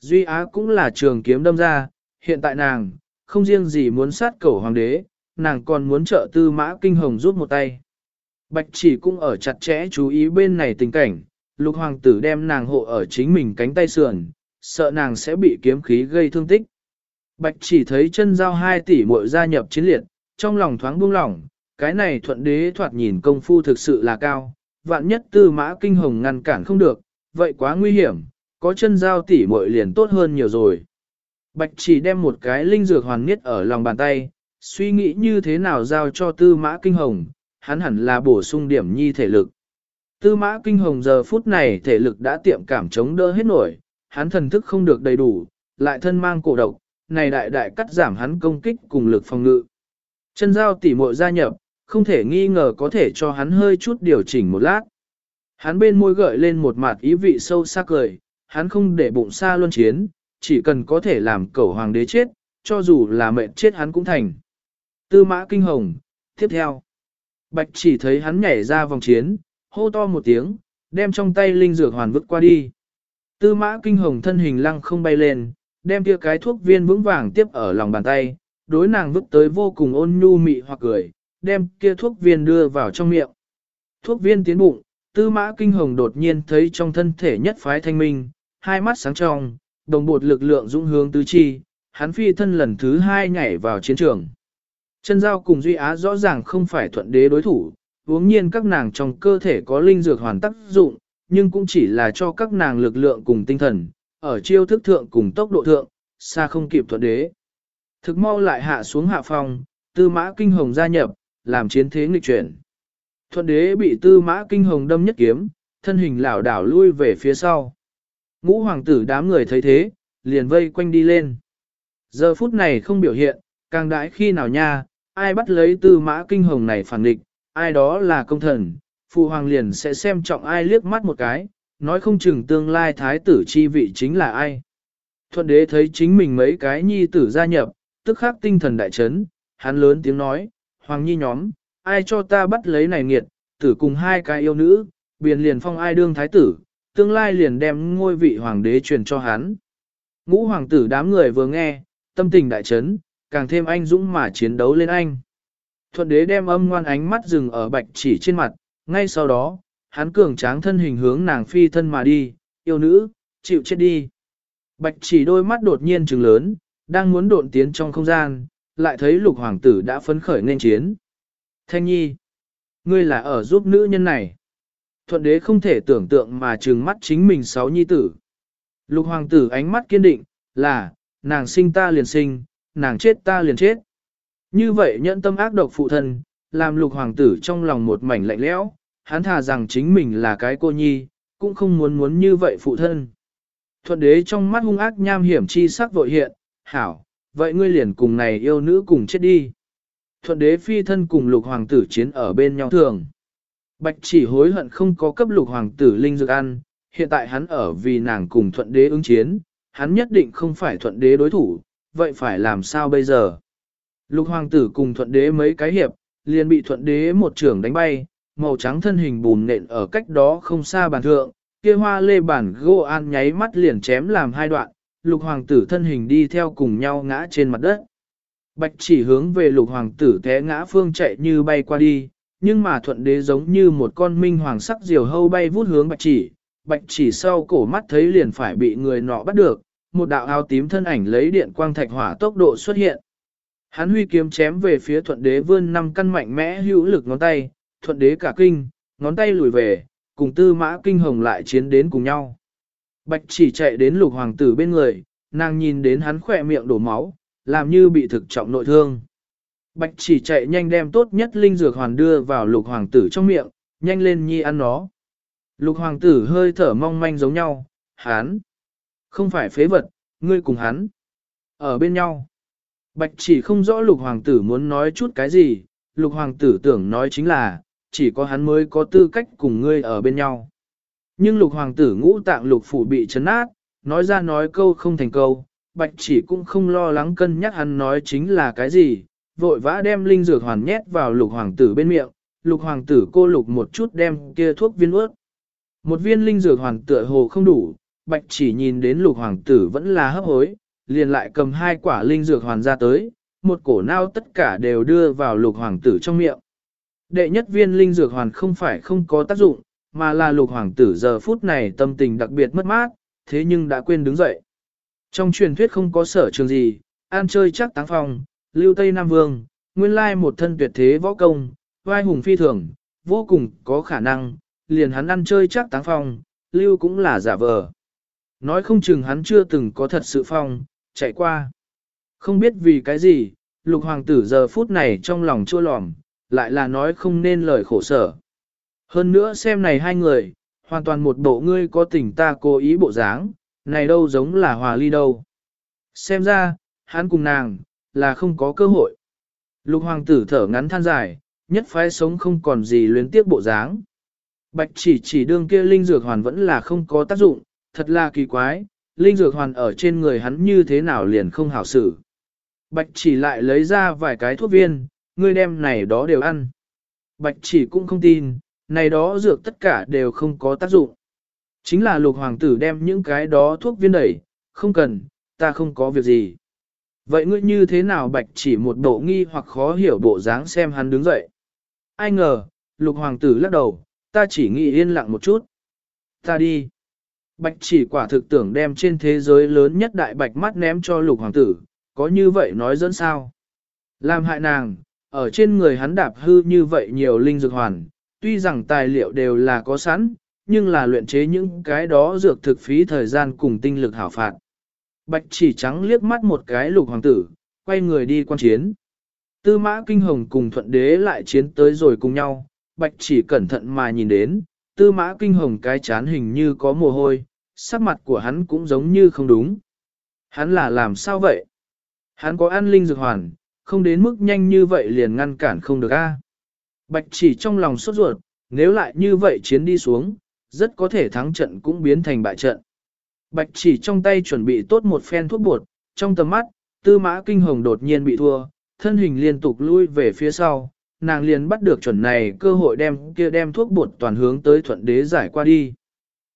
S1: Duy Á cũng là trường kiếm đâm ra, hiện tại nàng, không riêng gì muốn sát cẩu hoàng đế, nàng còn muốn trợ tư mã kinh hồng giúp một tay. Bạch chỉ cũng ở chặt chẽ chú ý bên này tình cảnh, lục hoàng tử đem nàng hộ ở chính mình cánh tay sườn, sợ nàng sẽ bị kiếm khí gây thương tích. Bạch chỉ thấy chân giao hai tỷ muội gia nhập chiến liệt, trong lòng thoáng buông lỏng, cái này thuận đế thoạt nhìn công phu thực sự là cao, vạn nhất tư mã kinh hồng ngăn cản không được, vậy quá nguy hiểm, có chân giao tỷ muội liền tốt hơn nhiều rồi. Bạch chỉ đem một cái linh dược hoàn niết ở lòng bàn tay, suy nghĩ như thế nào giao cho tư mã kinh hồng, hắn hẳn là bổ sung điểm nhi thể lực. Tư mã kinh hồng giờ phút này thể lực đã tiệm cảm chống đỡ hết nổi, hắn thần thức không được đầy đủ, lại thân mang cổ độc, này đại đại cắt giảm hắn công kích cùng lực phòng ngự. Chân giao tỉ muội gia nhập, không thể nghi ngờ có thể cho hắn hơi chút điều chỉnh một lát. Hắn bên môi gợi lên một mặt ý vị sâu sắc cười, hắn không để bụng xa luân chiến, chỉ cần có thể làm cẩu hoàng đế chết, cho dù là mệnh chết hắn cũng thành. Tư mã kinh hồng, tiếp theo. Bạch chỉ thấy hắn nhảy ra vòng chiến, hô to một tiếng, đem trong tay linh dược hoàn vứt qua đi. Tư mã kinh hồng thân hình lăng không bay lên, đem kia cái thuốc viên vững vàng tiếp ở lòng bàn tay, đối nàng vứt tới vô cùng ôn nhu mị hoặc cười, đem kia thuốc viên đưa vào trong miệng. Thuốc viên tiến bụng, tư mã kinh hồng đột nhiên thấy trong thân thể nhất phái thanh minh, hai mắt sáng trong, đồng bột lực lượng dũng hướng tứ chi, hắn phi thân lần thứ hai nhảy vào chiến trường. Chân giao cùng Duy Á rõ ràng không phải thuận đế đối thủ, uống nhiên các nàng trong cơ thể có linh dược hoàn tác dụng, nhưng cũng chỉ là cho các nàng lực lượng cùng tinh thần, ở chiêu thức thượng cùng tốc độ thượng, xa không kịp thuận đế. Thực mau lại hạ xuống hạ phòng, tư mã kinh hồng gia nhập, làm chiến thế nghịch chuyển. Thuận đế bị tư mã kinh hồng đâm nhất kiếm, thân hình lảo đảo lui về phía sau. Ngũ hoàng tử đám người thấy thế, liền vây quanh đi lên. Giờ phút này không biểu hiện, càng đãi khi nào nha, ai bắt lấy tư mã kinh hồng này phản địch, ai đó là công thần, phụ hoàng liền sẽ xem trọng ai liếc mắt một cái, nói không chừng tương lai thái tử chi vị chính là ai. Thuận đế thấy chính mình mấy cái nhi tử gia nhập, tức khắc tinh thần đại chấn, hắn lớn tiếng nói, hoàng nhi nhóm, ai cho ta bắt lấy này nghiệt, tử cùng hai cái yêu nữ, biển liền phong ai đương thái tử, tương lai liền đem ngôi vị hoàng đế truyền cho hắn. Ngũ hoàng tử đám người vừa nghe, tâm tình đại chấn, càng thêm anh dũng mà chiến đấu lên anh. Thuận đế đem âm ngoan ánh mắt dừng ở bạch chỉ trên mặt, ngay sau đó, hắn cường tráng thân hình hướng nàng phi thân mà đi, yêu nữ, chịu chết đi. Bạch chỉ đôi mắt đột nhiên trừng lớn, đang muốn độn tiến trong không gian, lại thấy lục hoàng tử đã phấn khởi nên chiến. Thanh nhi, ngươi là ở giúp nữ nhân này. Thuận đế không thể tưởng tượng mà trừng mắt chính mình sáu nhi tử. Lục hoàng tử ánh mắt kiên định, là, nàng sinh ta liền sinh, nàng chết ta liền chết. Như vậy nhẫn tâm ác độc phụ thân, làm lục hoàng tử trong lòng một mảnh lạnh lẽo, hắn thà rằng chính mình là cái cô nhi, cũng không muốn muốn như vậy phụ thân. Thuận đế trong mắt hung ác nham hiểm chi sắc vội hiện, hảo, vậy ngươi liền cùng này yêu nữ cùng chết đi. Thuận đế phi thân cùng lục hoàng tử chiến ở bên nhau thường. Bạch chỉ hối hận không có cấp lục hoàng tử linh dược ăn, hiện tại hắn ở vì nàng cùng thuận đế ứng chiến, hắn nhất định không phải thuận đế đối thủ, vậy phải làm sao bây giờ? Lục hoàng tử cùng thuận đế mấy cái hiệp, liền bị thuận đế một trưởng đánh bay, màu trắng thân hình bùn nện ở cách đó không xa bàn thượng, kia hoa lê bản gỗ an nháy mắt liền chém làm hai đoạn, lục hoàng tử thân hình đi theo cùng nhau ngã trên mặt đất. Bạch chỉ hướng về lục hoàng tử té ngã phương chạy như bay qua đi, nhưng mà thuận đế giống như một con minh hoàng sắc diều hâu bay vút hướng bạch chỉ, bạch chỉ sau cổ mắt thấy liền phải bị người nọ bắt được, một đạo áo tím thân ảnh lấy điện quang thạch hỏa tốc độ xuất hiện. Hắn huy kiếm chém về phía thuận đế vươn năm căn mạnh mẽ hữu lực ngón tay, thuận đế cả kinh, ngón tay lùi về, cùng tư mã kinh hồng lại chiến đến cùng nhau. Bạch chỉ chạy đến lục hoàng tử bên người, nàng nhìn đến hắn khỏe miệng đổ máu, làm như bị thực trọng nội thương. Bạch chỉ chạy nhanh đem tốt nhất linh dược hoàn đưa vào lục hoàng tử trong miệng, nhanh lên nhi ăn nó. Lục hoàng tử hơi thở mong manh giống nhau, hắn. Không phải phế vật, ngươi cùng hắn. Ở bên nhau. Bạch chỉ không rõ lục hoàng tử muốn nói chút cái gì, lục hoàng tử tưởng nói chính là, chỉ có hắn mới có tư cách cùng ngươi ở bên nhau. Nhưng lục hoàng tử ngũ tạng lục phủ bị chấn nát, nói ra nói câu không thành câu, bạch chỉ cũng không lo lắng cân nhắc hắn nói chính là cái gì, vội vã đem linh dược hoàn nhét vào lục hoàng tử bên miệng, lục hoàng tử cô lục một chút đem kia thuốc viên ướt. Một viên linh dược hoàn tựa hồ không đủ, bạch chỉ nhìn đến lục hoàng tử vẫn là hấp hối, liền lại cầm hai quả linh dược hoàn ra tới, một cổ nao tất cả đều đưa vào lục hoàng tử trong miệng. Đệ nhất viên linh dược hoàn không phải không có tác dụng, mà là lục hoàng tử giờ phút này tâm tình đặc biệt mất mát, thế nhưng đã quên đứng dậy. Trong truyền thuyết không có sở trường gì, an chơi chắc táng phong, lưu Tây Nam Vương, nguyên lai một thân tuyệt thế võ công, vai hùng phi thường, vô cùng có khả năng, liền hắn ăn chơi chắc táng phong, lưu cũng là giả vờ. Nói không chừng hắn chưa từng có thật sự phong, chạy qua. Không biết vì cái gì, lục hoàng tử giờ phút này trong lòng chua lòm, lại là nói không nên lời khổ sở. Hơn nữa xem này hai người, hoàn toàn một bộ ngươi có tình ta cố ý bộ dáng, này đâu giống là hòa ly đâu. Xem ra, hắn cùng nàng, là không có cơ hội. Lục hoàng tử thở ngắn than dài, nhất phái sống không còn gì luyến tiếc bộ dáng. Bạch chỉ chỉ đương kia linh dược hoàn vẫn là không có tác dụng, thật là kỳ quái, linh dược hoàn ở trên người hắn như thế nào liền không hảo xử. Bạch chỉ lại lấy ra vài cái thuốc viên, ngươi đem này đó đều ăn. Bạch chỉ cũng không tin, này đó dược tất cả đều không có tác dụng. Chính là lục hoàng tử đem những cái đó thuốc viên đẩy, không cần, ta không có việc gì. Vậy ngươi như thế nào bạch chỉ một bộ nghi hoặc khó hiểu bộ dáng xem hắn đứng dậy. Ai ngờ, lục hoàng tử lắc đầu, ta chỉ nghĩ yên lặng một chút. Ta đi. Bạch chỉ quả thực tưởng đem trên thế giới lớn nhất đại bạch mắt ném cho lục hoàng tử, có như vậy nói dẫn sao. Làm hại nàng, ở trên người hắn đạp hư như vậy nhiều linh dược hoàn, tuy rằng tài liệu đều là có sẵn, nhưng là luyện chế những cái đó dược thực phí thời gian cùng tinh lực hảo phạt. Bạch chỉ trắng liếc mắt một cái lục hoàng tử, quay người đi quan chiến. Tư mã kinh hồng cùng thuận đế lại chiến tới rồi cùng nhau, bạch chỉ cẩn thận mà nhìn đến, tư mã kinh hồng cái chán hình như có mồ hôi, sắc mặt của hắn cũng giống như không đúng. Hắn là làm sao vậy? Hắn có an linh dược hoàn, không đến mức nhanh như vậy liền ngăn cản không được a. Bạch chỉ trong lòng sốt ruột, nếu lại như vậy chiến đi xuống, rất có thể thắng trận cũng biến thành bại trận. Bạch chỉ trong tay chuẩn bị tốt một phen thuốc bột, trong tầm mắt, tư mã kinh hồng đột nhiên bị thua, thân hình liên tục lui về phía sau, nàng liền bắt được chuẩn này cơ hội đem kia đem thuốc bột toàn hướng tới thuận đế giải qua đi.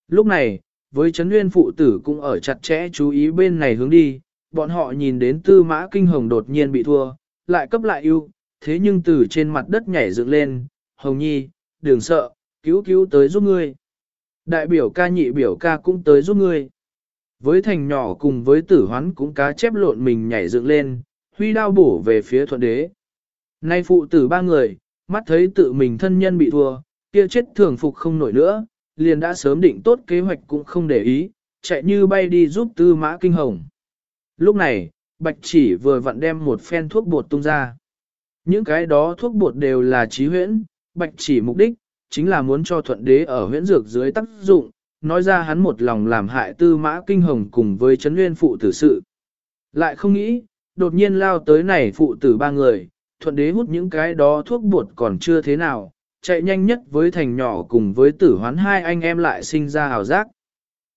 S1: Lúc này, với chấn nguyên phụ tử cũng ở chặt chẽ chú ý bên này hướng đi, bọn họ nhìn đến tư mã kinh hồng đột nhiên bị thua, lại cấp lại ưu, thế nhưng từ trên mặt đất nhảy dựng lên, hồng nhi, đừng sợ, cứu cứu tới giúp ngươi. Đại biểu ca nhị biểu ca cũng tới giúp ngươi. Với thành nhỏ cùng với tử hoán cũng cá chép lộn mình nhảy dựng lên, huy đao bổ về phía thuận đế. Nay phụ tử ba người, mắt thấy tự mình thân nhân bị thua, kia chết thường phục không nổi nữa, liền đã sớm định tốt kế hoạch cũng không để ý, chạy như bay đi giúp tư mã kinh hồng. Lúc này, bạch chỉ vừa vặn đem một phen thuốc bột tung ra. Những cái đó thuốc bột đều là trí huyễn, bạch chỉ mục đích, chính là muốn cho thuận đế ở huyễn dược dưới tác dụng, nói ra hắn một lòng làm hại tư mã kinh hồng cùng với chấn nguyên phụ tử sự. Lại không nghĩ, đột nhiên lao tới này phụ tử ba người, thuận đế hút những cái đó thuốc bột còn chưa thế nào, chạy nhanh nhất với thành nhỏ cùng với tử hoán hai anh em lại sinh ra hào giác.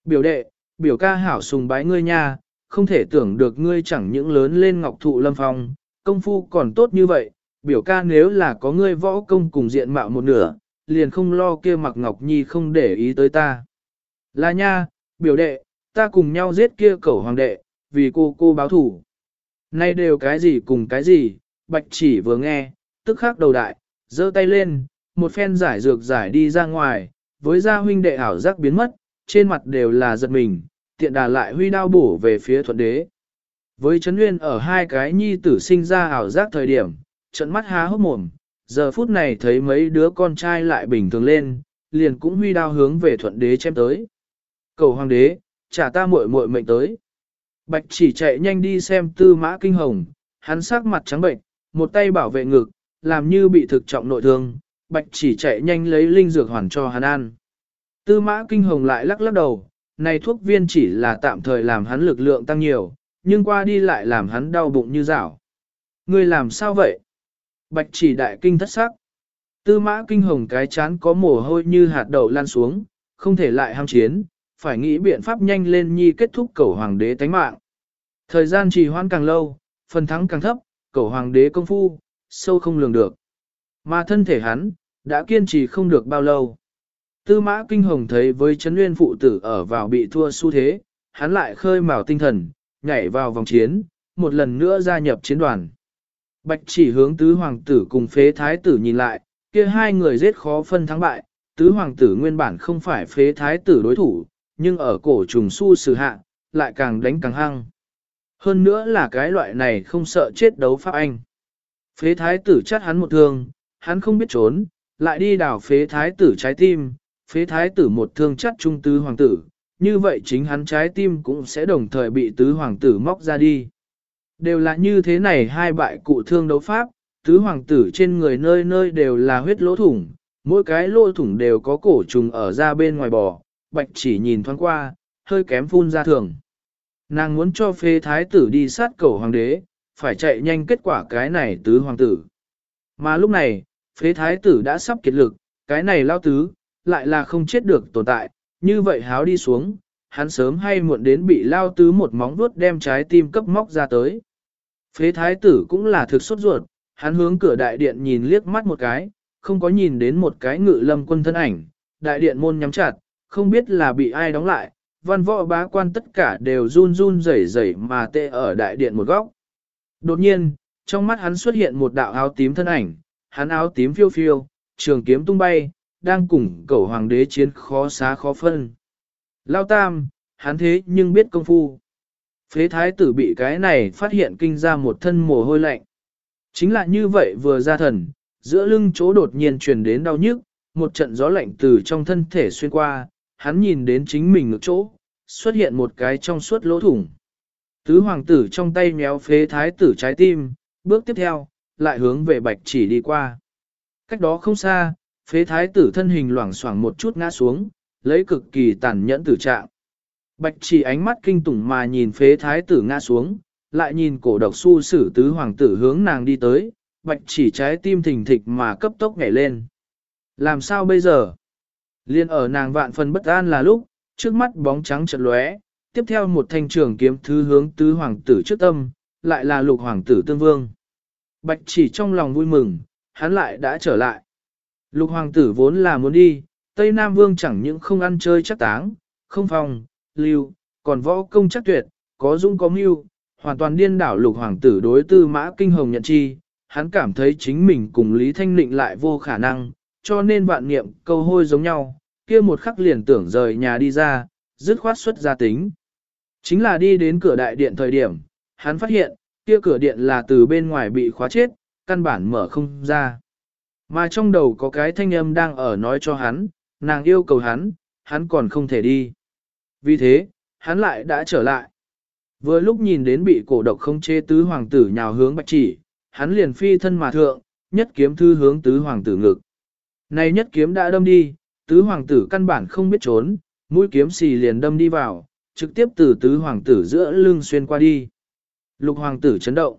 S1: Biểu đệ, biểu ca hảo sùng bái ngươi nha, không thể tưởng được ngươi chẳng những lớn lên ngọc thụ lâm phong, công phu còn tốt như vậy, biểu ca nếu là có ngươi võ công cùng diện mạo một nửa, liền không lo kia mặc ngọc nhi không để ý tới ta. Là nha, biểu đệ, ta cùng nhau giết kia cẩu hoàng đệ, vì cô cô báo thủ. Nay đều cái gì cùng cái gì, bạch chỉ vừa nghe, tức khắc đầu đại, giơ tay lên, một phen giải dược giải đi ra ngoài, với gia huynh đệ ảo giác biến mất, trên mặt đều là giật mình, tiện đà lại huy đao bổ về phía thuận đế. Với Trấn Nguyên ở hai cái nhi tử sinh ra ảo giác thời điểm, trận mắt há hốc mồm, giờ phút này thấy mấy đứa con trai lại bình thường lên, liền cũng huy đao hướng về thuận đế chém tới. Cầu hoàng đế, trả ta muội muội mệnh tới. Bạch chỉ chạy nhanh đi xem tư mã kinh hồng, hắn sắc mặt trắng bệnh, một tay bảo vệ ngực, làm như bị thực trọng nội thương, bạch chỉ chạy nhanh lấy linh dược hoàn cho hắn ăn. Tư mã kinh hồng lại lắc lắc đầu, này thuốc viên chỉ là tạm thời làm hắn lực lượng tăng nhiều, nhưng qua đi lại làm hắn đau bụng như rảo. Ngươi làm sao vậy? Bạch chỉ đại kinh thất sắc. Tư mã kinh hồng cái chán có mồ hôi như hạt đậu lan xuống, không thể lại ham chiến, phải nghĩ biện pháp nhanh lên nhi kết thúc cầu hoàng đế tánh mạng. Thời gian trì hoãn càng lâu, phần thắng càng thấp, cầu hoàng đế công phu, sâu không lường được. Mà thân thể hắn, đã kiên trì không được bao lâu. Tư mã kinh hồng thấy với chấn nguyên phụ tử ở vào bị thua xu thế, hắn lại khơi mào tinh thần, nhảy vào vòng chiến, một lần nữa gia nhập chiến đoàn. Bạch chỉ hướng tứ hoàng tử cùng phế thái tử nhìn lại, kia hai người giết khó phân thắng bại, tứ hoàng tử nguyên bản không phải phế thái tử đối thủ, nhưng ở cổ trùng su sử hạ, lại càng đánh càng hăng. Hơn nữa là cái loại này không sợ chết đấu pháp anh. Phế thái tử chắt hắn một thương, hắn không biết trốn, lại đi đào phế thái tử trái tim, phế thái tử một thương chắt trung tứ hoàng tử, như vậy chính hắn trái tim cũng sẽ đồng thời bị tứ hoàng tử móc ra đi. Đều là như thế này hai bại cụ thương đấu pháp, tứ hoàng tử trên người nơi nơi đều là huyết lỗ thủng, mỗi cái lỗ thủng đều có cổ trùng ở ra bên ngoài bò, bạch chỉ nhìn thoáng qua, hơi kém phun ra thường. Nàng muốn cho phế thái tử đi sát cầu hoàng đế, phải chạy nhanh kết quả cái này tứ hoàng tử. Mà lúc này, phế thái tử đã sắp kiệt lực, cái này lao tứ, lại là không chết được tồn tại, như vậy háo đi xuống, hắn sớm hay muộn đến bị lao tứ một móng vuốt đem trái tim cấp móc ra tới. Phế thái tử cũng là thực sốt ruột, hắn hướng cửa đại điện nhìn liếc mắt một cái, không có nhìn đến một cái ngự lâm quân thân ảnh, đại điện môn nhắm chặt, không biết là bị ai đóng lại, văn võ bá quan tất cả đều run run rẩy rẩy mà tê ở đại điện một góc. Đột nhiên, trong mắt hắn xuất hiện một đạo áo tím thân ảnh, hắn áo tím phiêu phiêu, trường kiếm tung bay, đang cùng cẩu hoàng đế chiến khó xá khó phân. Lao tam, hắn thế nhưng biết công phu. Phế thái tử bị cái này phát hiện kinh ra một thân mồ hôi lạnh. Chính là như vậy vừa ra thần, giữa lưng chỗ đột nhiên truyền đến đau nhức, một trận gió lạnh từ trong thân thể xuyên qua, hắn nhìn đến chính mình ngực chỗ, xuất hiện một cái trong suốt lỗ thủng. Tứ hoàng tử trong tay méo phế thái tử trái tim, bước tiếp theo, lại hướng về bạch chỉ đi qua. Cách đó không xa, phế thái tử thân hình loảng xoảng một chút ngã xuống, lấy cực kỳ tàn nhẫn tử trạng. Bạch chỉ ánh mắt kinh tủng mà nhìn phế thái tử ngã xuống, lại nhìn cổ độc su sử tứ hoàng tử hướng nàng đi tới, bạch chỉ trái tim thình thịch mà cấp tốc nhảy lên. Làm sao bây giờ? Liên ở nàng vạn phần bất an là lúc, trước mắt bóng trắng chợt lóe, tiếp theo một thanh trường kiếm thứ hướng tứ hoàng tử trước tâm, lại là lục hoàng tử tương vương. Bạch chỉ trong lòng vui mừng, hắn lại đã trở lại. Lục hoàng tử vốn là muốn đi, Tây Nam Vương chẳng những không ăn chơi chắc táng, không phòng, lưu, còn võ công chắc tuyệt, có dung có mưu, hoàn toàn điên đảo lục hoàng tử đối tư mã kinh hồng nhận chi, hắn cảm thấy chính mình cùng Lý Thanh Nịnh lại vô khả năng, cho nên vạn niệm câu hôi giống nhau, kia một khắc liền tưởng rời nhà đi ra, dứt khoát xuất gia tính. Chính là đi đến cửa đại điện thời điểm, hắn phát hiện, kia cửa điện là từ bên ngoài bị khóa chết, căn bản mở không ra. Mà trong đầu có cái thanh âm đang ở nói cho hắn, nàng yêu cầu hắn, hắn còn không thể đi. Vì thế, hắn lại đã trở lại. Vừa lúc nhìn đến bị cổ độc không chê tứ hoàng tử nhào hướng bạch chỉ, hắn liền phi thân mà thượng, nhất kiếm thư hướng tứ hoàng tử ngực. Này nhất kiếm đã đâm đi, tứ hoàng tử căn bản không biết trốn, mũi kiếm xì liền đâm đi vào, trực tiếp từ tứ hoàng tử giữa lưng xuyên qua đi. Lục hoàng tử chấn động.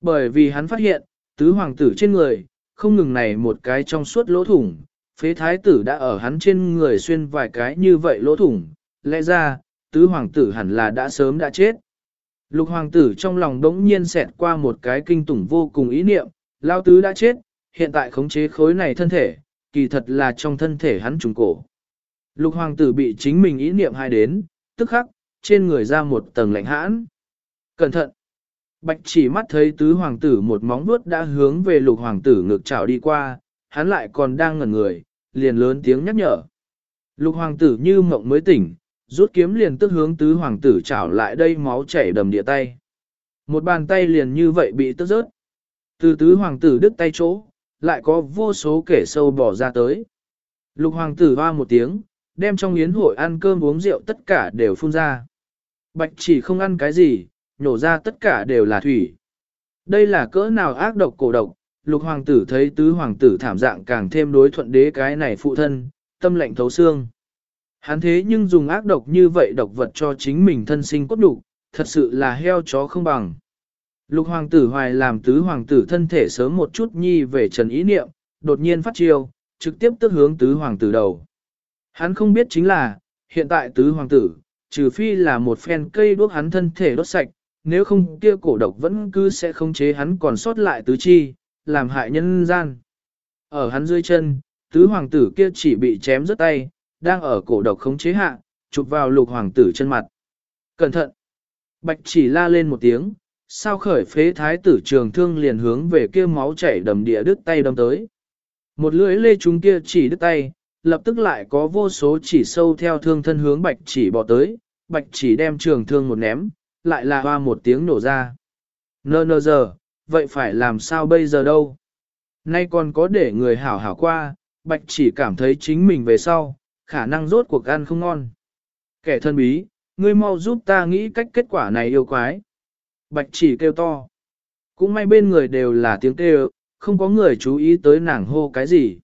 S1: Bởi vì hắn phát hiện, tứ hoàng tử trên người, không ngừng này một cái trong suốt lỗ thủng, phế thái tử đã ở hắn trên người xuyên vài cái như vậy lỗ thủng, lẽ ra, tứ hoàng tử hẳn là đã sớm đã chết. Lục hoàng tử trong lòng đống nhiên xẹt qua một cái kinh tủng vô cùng ý niệm, lao tứ đã chết, hiện tại khống chế khối này thân thể, kỳ thật là trong thân thể hắn trùng cổ. Lục hoàng tử bị chính mình ý niệm hai đến, tức khắc, trên người ra một tầng lạnh hãn. Cẩn thận! Bạch chỉ mắt thấy tứ hoàng tử một móng vuốt đã hướng về lục hoàng tử ngược trảo đi qua, hắn lại còn đang ngẩn người, liền lớn tiếng nhắc nhở. Lục hoàng tử như mộng mới tỉnh, rút kiếm liền tức hướng tứ hoàng tử trảo lại đây máu chảy đầm địa tay. Một bàn tay liền như vậy bị tức rớt. Từ tứ hoàng tử đứt tay chỗ, lại có vô số kẻ sâu bỏ ra tới. Lục hoàng tử hoa một tiếng, đem trong yến hội ăn cơm uống rượu tất cả đều phun ra. Bạch chỉ không ăn cái gì, nhổ ra tất cả đều là thủy. Đây là cỡ nào ác độc cổ độc, lục hoàng tử thấy tứ hoàng tử thảm dạng càng thêm đối thuận đế cái này phụ thân, tâm lệnh thấu xương. Hắn thế nhưng dùng ác độc như vậy độc vật cho chính mình thân sinh cốt đủ, thật sự là heo chó không bằng. Lục hoàng tử hoài làm tứ hoàng tử thân thể sớm một chút nhi về trần ý niệm, đột nhiên phát chiêu, trực tiếp tức hướng tứ hoàng tử đầu. Hắn không biết chính là, hiện tại tứ hoàng tử, trừ phi là một phen cây đuốc hắn thân thể đốt sạch, nếu không kia cổ độc vẫn cứ sẽ không chế hắn còn sót lại tứ chi, làm hại nhân gian. Ở hắn dưới chân, tứ hoàng tử kia chỉ bị chém rớt tay, đang ở cổ độc khống chế hạ, chụp vào lục hoàng tử chân mặt. Cẩn thận! Bạch chỉ la lên một tiếng, sao khởi phế thái tử trường thương liền hướng về kia máu chảy đầm địa đứt tay đâm tới. Một lưỡi lê chúng kia chỉ đứt tay, lập tức lại có vô số chỉ sâu theo thương thân hướng bạch chỉ bỏ tới, bạch chỉ đem trường thương một ném, lại là hoa một tiếng nổ ra. Nơ nơ giờ, vậy phải làm sao bây giờ đâu? Nay còn có để người hảo hảo qua, bạch chỉ cảm thấy chính mình về sau, khả năng rốt cuộc ăn không ngon. Kẻ thân bí, ngươi mau giúp ta nghĩ cách kết quả này yêu quái. Bạch chỉ kêu to. Cũng may bên người đều là tiếng kêu, không có người chú ý tới nàng hô cái gì.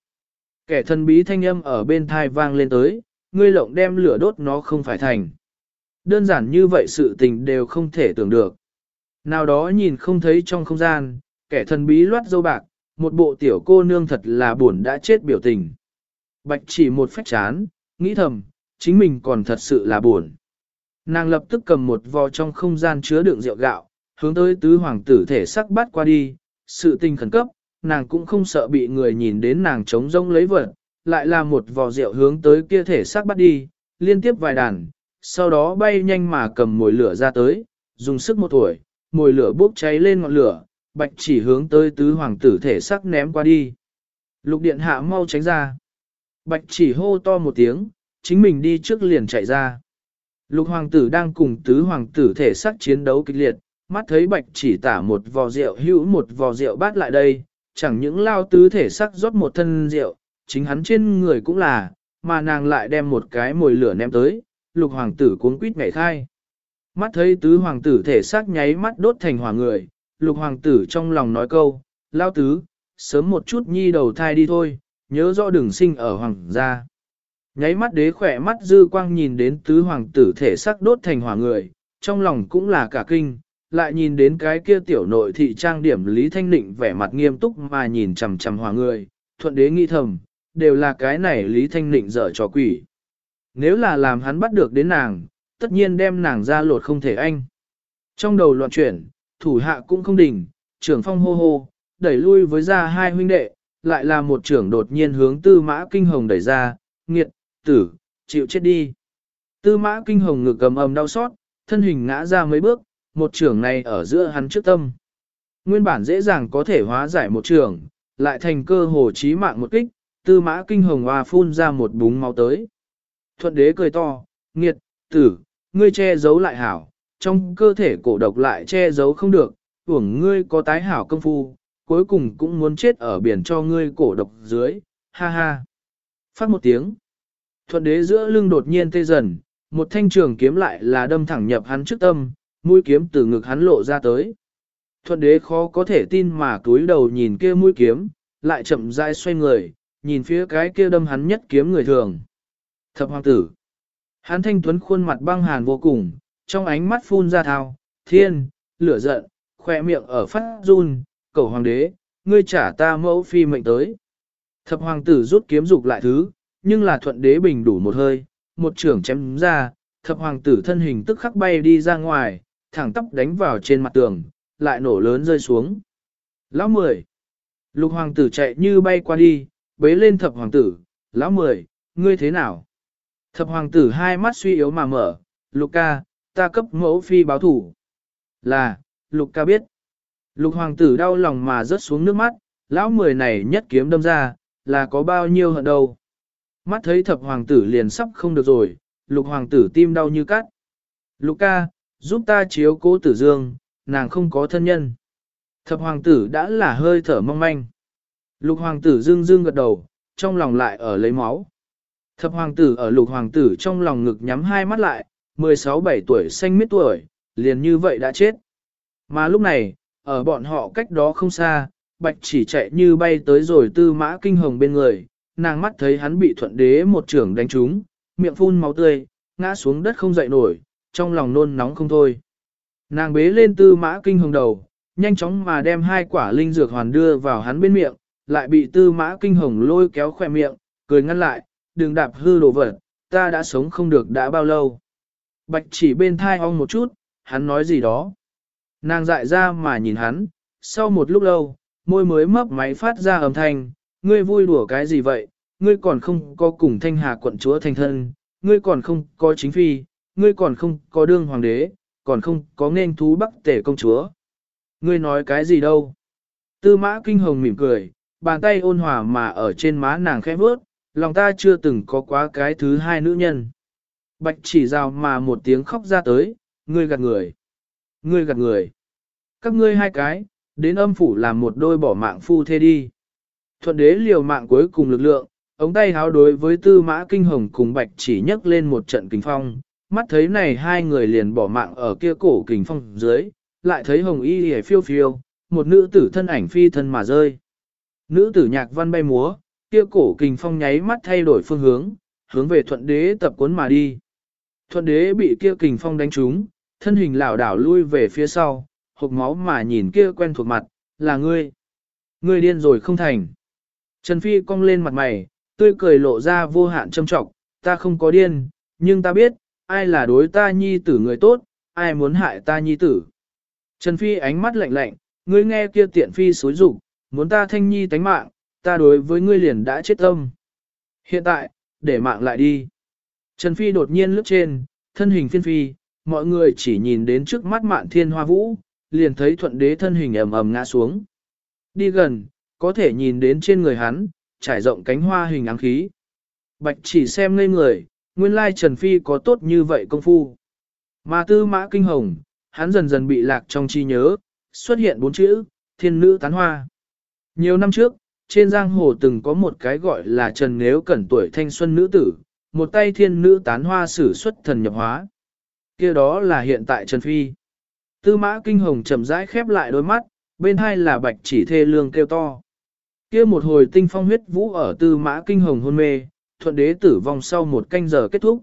S1: Kẻ thân bí thanh âm ở bên thai vang lên tới, ngươi lộng đem lửa đốt nó không phải thành. Đơn giản như vậy sự tình đều không thể tưởng được. Nào đó nhìn không thấy trong không gian, kẻ thần bí loát dâu bạc, một bộ tiểu cô nương thật là buồn đã chết biểu tình. Bạch chỉ một phách chán, nghĩ thầm, chính mình còn thật sự là buồn. Nàng lập tức cầm một vò trong không gian chứa đựng rượu gạo, hướng tới tứ hoàng tử thể sắc bắt qua đi, sự tình khẩn cấp, nàng cũng không sợ bị người nhìn đến nàng trống rông lấy vật, lại là một vò rượu hướng tới kia thể sắc bắt đi, liên tiếp vài đàn, sau đó bay nhanh mà cầm mồi lửa ra tới, dùng sức một tuổi, mồi lửa bốc cháy lên ngọn lửa, bạch chỉ hướng tới tứ hoàng tử thể sắc ném qua đi. Lục điện hạ mau tránh ra. Bạch chỉ hô to một tiếng, chính mình đi trước liền chạy ra. Lục hoàng tử đang cùng tứ hoàng tử thể sắc chiến đấu kịch liệt, mắt thấy bạch chỉ tả một vò rượu hữu một vò rượu bát lại đây, chẳng những lao tứ thể sắc rót một thân rượu, chính hắn trên người cũng là, mà nàng lại đem một cái mồi lửa ném tới, lục hoàng tử cuốn quýt ngảy khai. Mắt thấy tứ hoàng tử thể xác nháy mắt đốt thành hỏa người, lục hoàng tử trong lòng nói câu, lao tứ, sớm một chút nhi đầu thai đi thôi, nhớ rõ đừng sinh ở hoàng gia. Nháy mắt đế khỏe mắt dư quang nhìn đến tứ hoàng tử thể xác đốt thành hỏa người, trong lòng cũng là cả kinh, lại nhìn đến cái kia tiểu nội thị trang điểm Lý Thanh Định vẻ mặt nghiêm túc mà nhìn chằm chằm hỏa người, thuận đế nghĩ thầm, đều là cái này Lý Thanh Định dở trò quỷ. Nếu là làm hắn bắt được đến nàng, tất nhiên đem nàng ra lột không thể anh. Trong đầu loạn chuyển, thủ hạ cũng không đỉnh, trưởng phong hô hô, đẩy lui với ra hai huynh đệ, lại là một trưởng đột nhiên hướng tư mã kinh hồng đẩy ra, nghiệt, tử, chịu chết đi. Tư mã kinh hồng ngực cầm ầm đau xót, thân hình ngã ra mấy bước, một trưởng này ở giữa hắn trước tâm. Nguyên bản dễ dàng có thể hóa giải một trưởng, lại thành cơ hồ chí mạng một kích, tư mã kinh hồng hoa phun ra một búng máu tới. Thuận đế cười to, nghiệt, tử, ngươi che giấu lại hảo, trong cơ thể cổ độc lại che giấu không được, uổng ngươi có tái hảo công phu, cuối cùng cũng muốn chết ở biển cho ngươi cổ độc dưới, ha ha. Phát một tiếng. Thuận đế giữa lưng đột nhiên tê dần, một thanh trường kiếm lại là đâm thẳng nhập hắn trước tâm, mũi kiếm từ ngực hắn lộ ra tới. Thuận đế khó có thể tin mà túi đầu nhìn kia mũi kiếm, lại chậm rãi xoay người, nhìn phía cái kia đâm hắn nhất kiếm người thường. Thập hoàng tử. Hán thanh tuấn khuôn mặt băng hàn vô cùng, trong ánh mắt phun ra thao, thiên, lửa giận, khoe miệng ở phát run, cầu hoàng đế, ngươi trả ta mẫu phi mệnh tới. Thập hoàng tử rút kiếm dục lại thứ, nhưng là thuận đế bình đủ một hơi, một trưởng chém ra, thập hoàng tử thân hình tức khắc bay đi ra ngoài, thẳng tóc đánh vào trên mặt tường, lại nổ lớn rơi xuống. Lão mười. Lục hoàng tử chạy như bay qua đi, bế lên thập hoàng tử, lão mười, ngươi thế nào? Thập hoàng tử hai mắt suy yếu mà mở, lục ca, ta cấp mẫu phi báo thủ. Là, lục ca biết. Lục hoàng tử đau lòng mà rớt xuống nước mắt, lão mười này nhất kiếm đâm ra, là có bao nhiêu hận đâu. Mắt thấy thập hoàng tử liền sắp không được rồi, lục hoàng tử tim đau như cắt. Lục ca, giúp ta chiếu cố tử dương, nàng không có thân nhân. Thập hoàng tử đã là hơi thở mong manh. Lục hoàng tử dương dương gật đầu, trong lòng lại ở lấy máu. Thập hoàng tử ở lục hoàng tử trong lòng ngực nhắm hai mắt lại, 16-17 tuổi xanh miết tuổi, liền như vậy đã chết. Mà lúc này, ở bọn họ cách đó không xa, bạch chỉ chạy như bay tới rồi tư mã kinh hồng bên người, nàng mắt thấy hắn bị thuận đế một trưởng đánh trúng, miệng phun máu tươi, ngã xuống đất không dậy nổi, trong lòng nôn nóng không thôi. Nàng bế lên tư mã kinh hồng đầu, nhanh chóng mà đem hai quả linh dược hoàn đưa vào hắn bên miệng, lại bị tư mã kinh hồng lôi kéo khỏe miệng, cười ngăn lại, đừng đạp hư đồ vật, ta đã sống không được đã bao lâu. Bạch chỉ bên thai ong một chút, hắn nói gì đó. Nàng dại ra mà nhìn hắn, sau một lúc lâu, môi mới mấp máy phát ra âm thanh, ngươi vui đùa cái gì vậy, ngươi còn không có cùng thanh hà quận chúa thành thân, ngươi còn không có chính phi, ngươi còn không có đương hoàng đế, còn không có nên thú bắc tể công chúa. Ngươi nói cái gì đâu? Tư mã kinh hồng mỉm cười, bàn tay ôn hòa mà ở trên má nàng khẽ vớt, lòng ta chưa từng có quá cái thứ hai nữ nhân. Bạch chỉ rào mà một tiếng khóc ra tới, ngươi gạt người. Ngươi gạt người. Các ngươi hai cái, đến âm phủ làm một đôi bỏ mạng phu thê đi. Thuận đế liều mạng cuối cùng lực lượng, ống tay háo đối với tư mã kinh hồng cùng bạch chỉ nhấc lên một trận kinh phong, mắt thấy này hai người liền bỏ mạng ở kia cổ kình phong dưới, lại thấy hồng y hề phiêu phiêu, một nữ tử thân ảnh phi thân mà rơi. Nữ tử nhạc văn bay múa, kia cổ kình phong nháy mắt thay đổi phương hướng, hướng về thuận đế tập cuốn mà đi. Thuận đế bị kia kình phong đánh trúng, thân hình lảo đảo lui về phía sau, hộp máu mà nhìn kia quen thuộc mặt, là ngươi. Ngươi điên rồi không thành. Trần Phi cong lên mặt mày, tươi cười lộ ra vô hạn châm trọng, ta không có điên, nhưng ta biết, ai là đối ta nhi tử người tốt, ai muốn hại ta nhi tử. Trần Phi ánh mắt lạnh lạnh, ngươi nghe kia tiện phi xối rủ, muốn ta thanh nhi tánh mạng, ta đối với ngươi liền đã chết tâm. Hiện tại, để mạng lại đi. Trần Phi đột nhiên lướt trên, thân hình phiên phi, mọi người chỉ nhìn đến trước mắt mạn thiên hoa vũ, liền thấy thuận đế thân hình ầm ầm ngã xuống. Đi gần, có thể nhìn đến trên người hắn, trải rộng cánh hoa hình áng khí. Bạch chỉ xem ngây người, nguyên lai Trần Phi có tốt như vậy công phu. Mà tư mã kinh hồng, hắn dần dần bị lạc trong chi nhớ, xuất hiện bốn chữ, thiên nữ tán hoa. Nhiều năm trước, trên giang hồ từng có một cái gọi là Trần Nếu Cẩn tuổi thanh xuân nữ tử, một tay thiên nữ tán hoa sử xuất thần nhập hóa. kia đó là hiện tại Trần Phi. Tư mã kinh hồng chậm rãi khép lại đôi mắt, bên hai là bạch chỉ thê lương kêu to. kia một hồi tinh phong huyết vũ ở tư mã kinh hồng hôn mê, thuận đế tử vong sau một canh giờ kết thúc.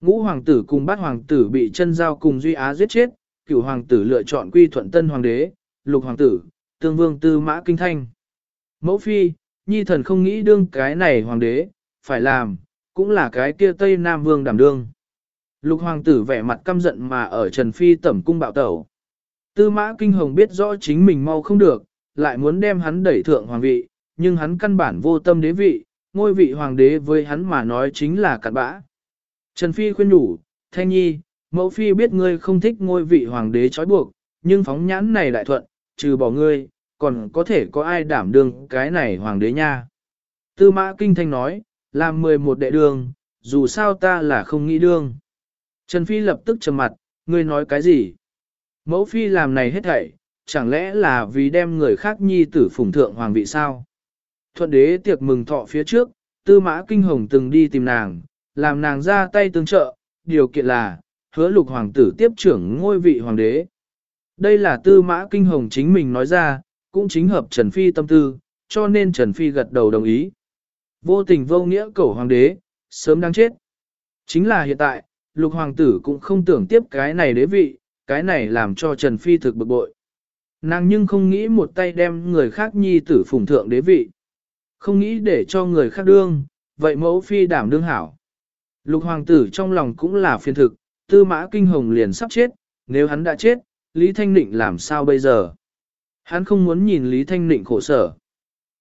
S1: Ngũ hoàng tử cùng bát hoàng tử bị chân giao cùng Duy Á giết chết, cửu hoàng tử lựa chọn quy thuận tân hoàng đế, lục hoàng tử, tương vương tư mã kinh thanh. Mẫu phi, nhi thần không nghĩ đương cái này hoàng đế, phải làm, cũng là cái kia Tây Nam Vương đảm đương. Lục hoàng tử vẻ mặt căm giận mà ở Trần Phi tẩm cung bạo tẩu. Tư mã kinh hồng biết rõ chính mình mau không được, lại muốn đem hắn đẩy thượng hoàng vị, nhưng hắn căn bản vô tâm đế vị, ngôi vị hoàng đế với hắn mà nói chính là cặn bã. Trần Phi khuyên nhủ, Thanh Nhi, mẫu phi biết ngươi không thích ngôi vị hoàng đế trói buộc, nhưng phóng nhãn này đại thuận, trừ bỏ ngươi, còn có thể có ai đảm đương cái này hoàng đế nha. Tư mã kinh thanh nói, làm 11 đệ đường, dù sao ta là không nghĩ đương. Trần Phi lập tức trầm mặt, ngươi nói cái gì? Mẫu Phi làm này hết thảy, chẳng lẽ là vì đem người khác nhi tử phủng thượng hoàng vị sao? Thuận đế tiệc mừng thọ phía trước, tư mã kinh hồng từng đi tìm nàng, làm nàng ra tay tương trợ, điều kiện là, hứa lục hoàng tử tiếp trưởng ngôi vị hoàng đế. Đây là tư mã kinh hồng chính mình nói ra, cũng chính hợp Trần Phi tâm tư, cho nên Trần Phi gật đầu đồng ý. Vô tình vô nghĩa cầu hoàng đế, sớm đang chết. Chính là hiện tại, lục hoàng tử cũng không tưởng tiếp cái này đế vị, cái này làm cho Trần Phi thực bực bội. Nàng nhưng không nghĩ một tay đem người khác nhi tử phủng thượng đế vị. Không nghĩ để cho người khác đương, vậy mẫu phi đảm đương hảo. Lục hoàng tử trong lòng cũng là phiền thực, tư mã kinh hồng liền sắp chết, nếu hắn đã chết, Lý Thanh Nịnh làm sao bây giờ? Hắn không muốn nhìn Lý Thanh Nịnh khổ sở.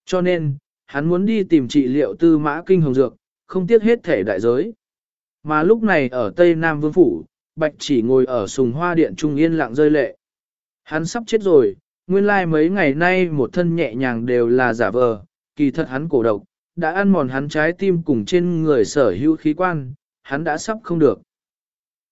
S1: Cho nên, hắn muốn đi tìm trị liệu tư mã kinh hồng dược, không tiếc hết thể đại giới. Mà lúc này ở Tây Nam Vương Phủ, Bạch chỉ ngồi ở sùng hoa điện trung yên lặng rơi lệ. Hắn sắp chết rồi, nguyên lai like mấy ngày nay một thân nhẹ nhàng đều là giả vờ, kỳ thật hắn cổ độc, đã ăn mòn hắn trái tim cùng trên người sở hữu khí quan, hắn đã sắp không được.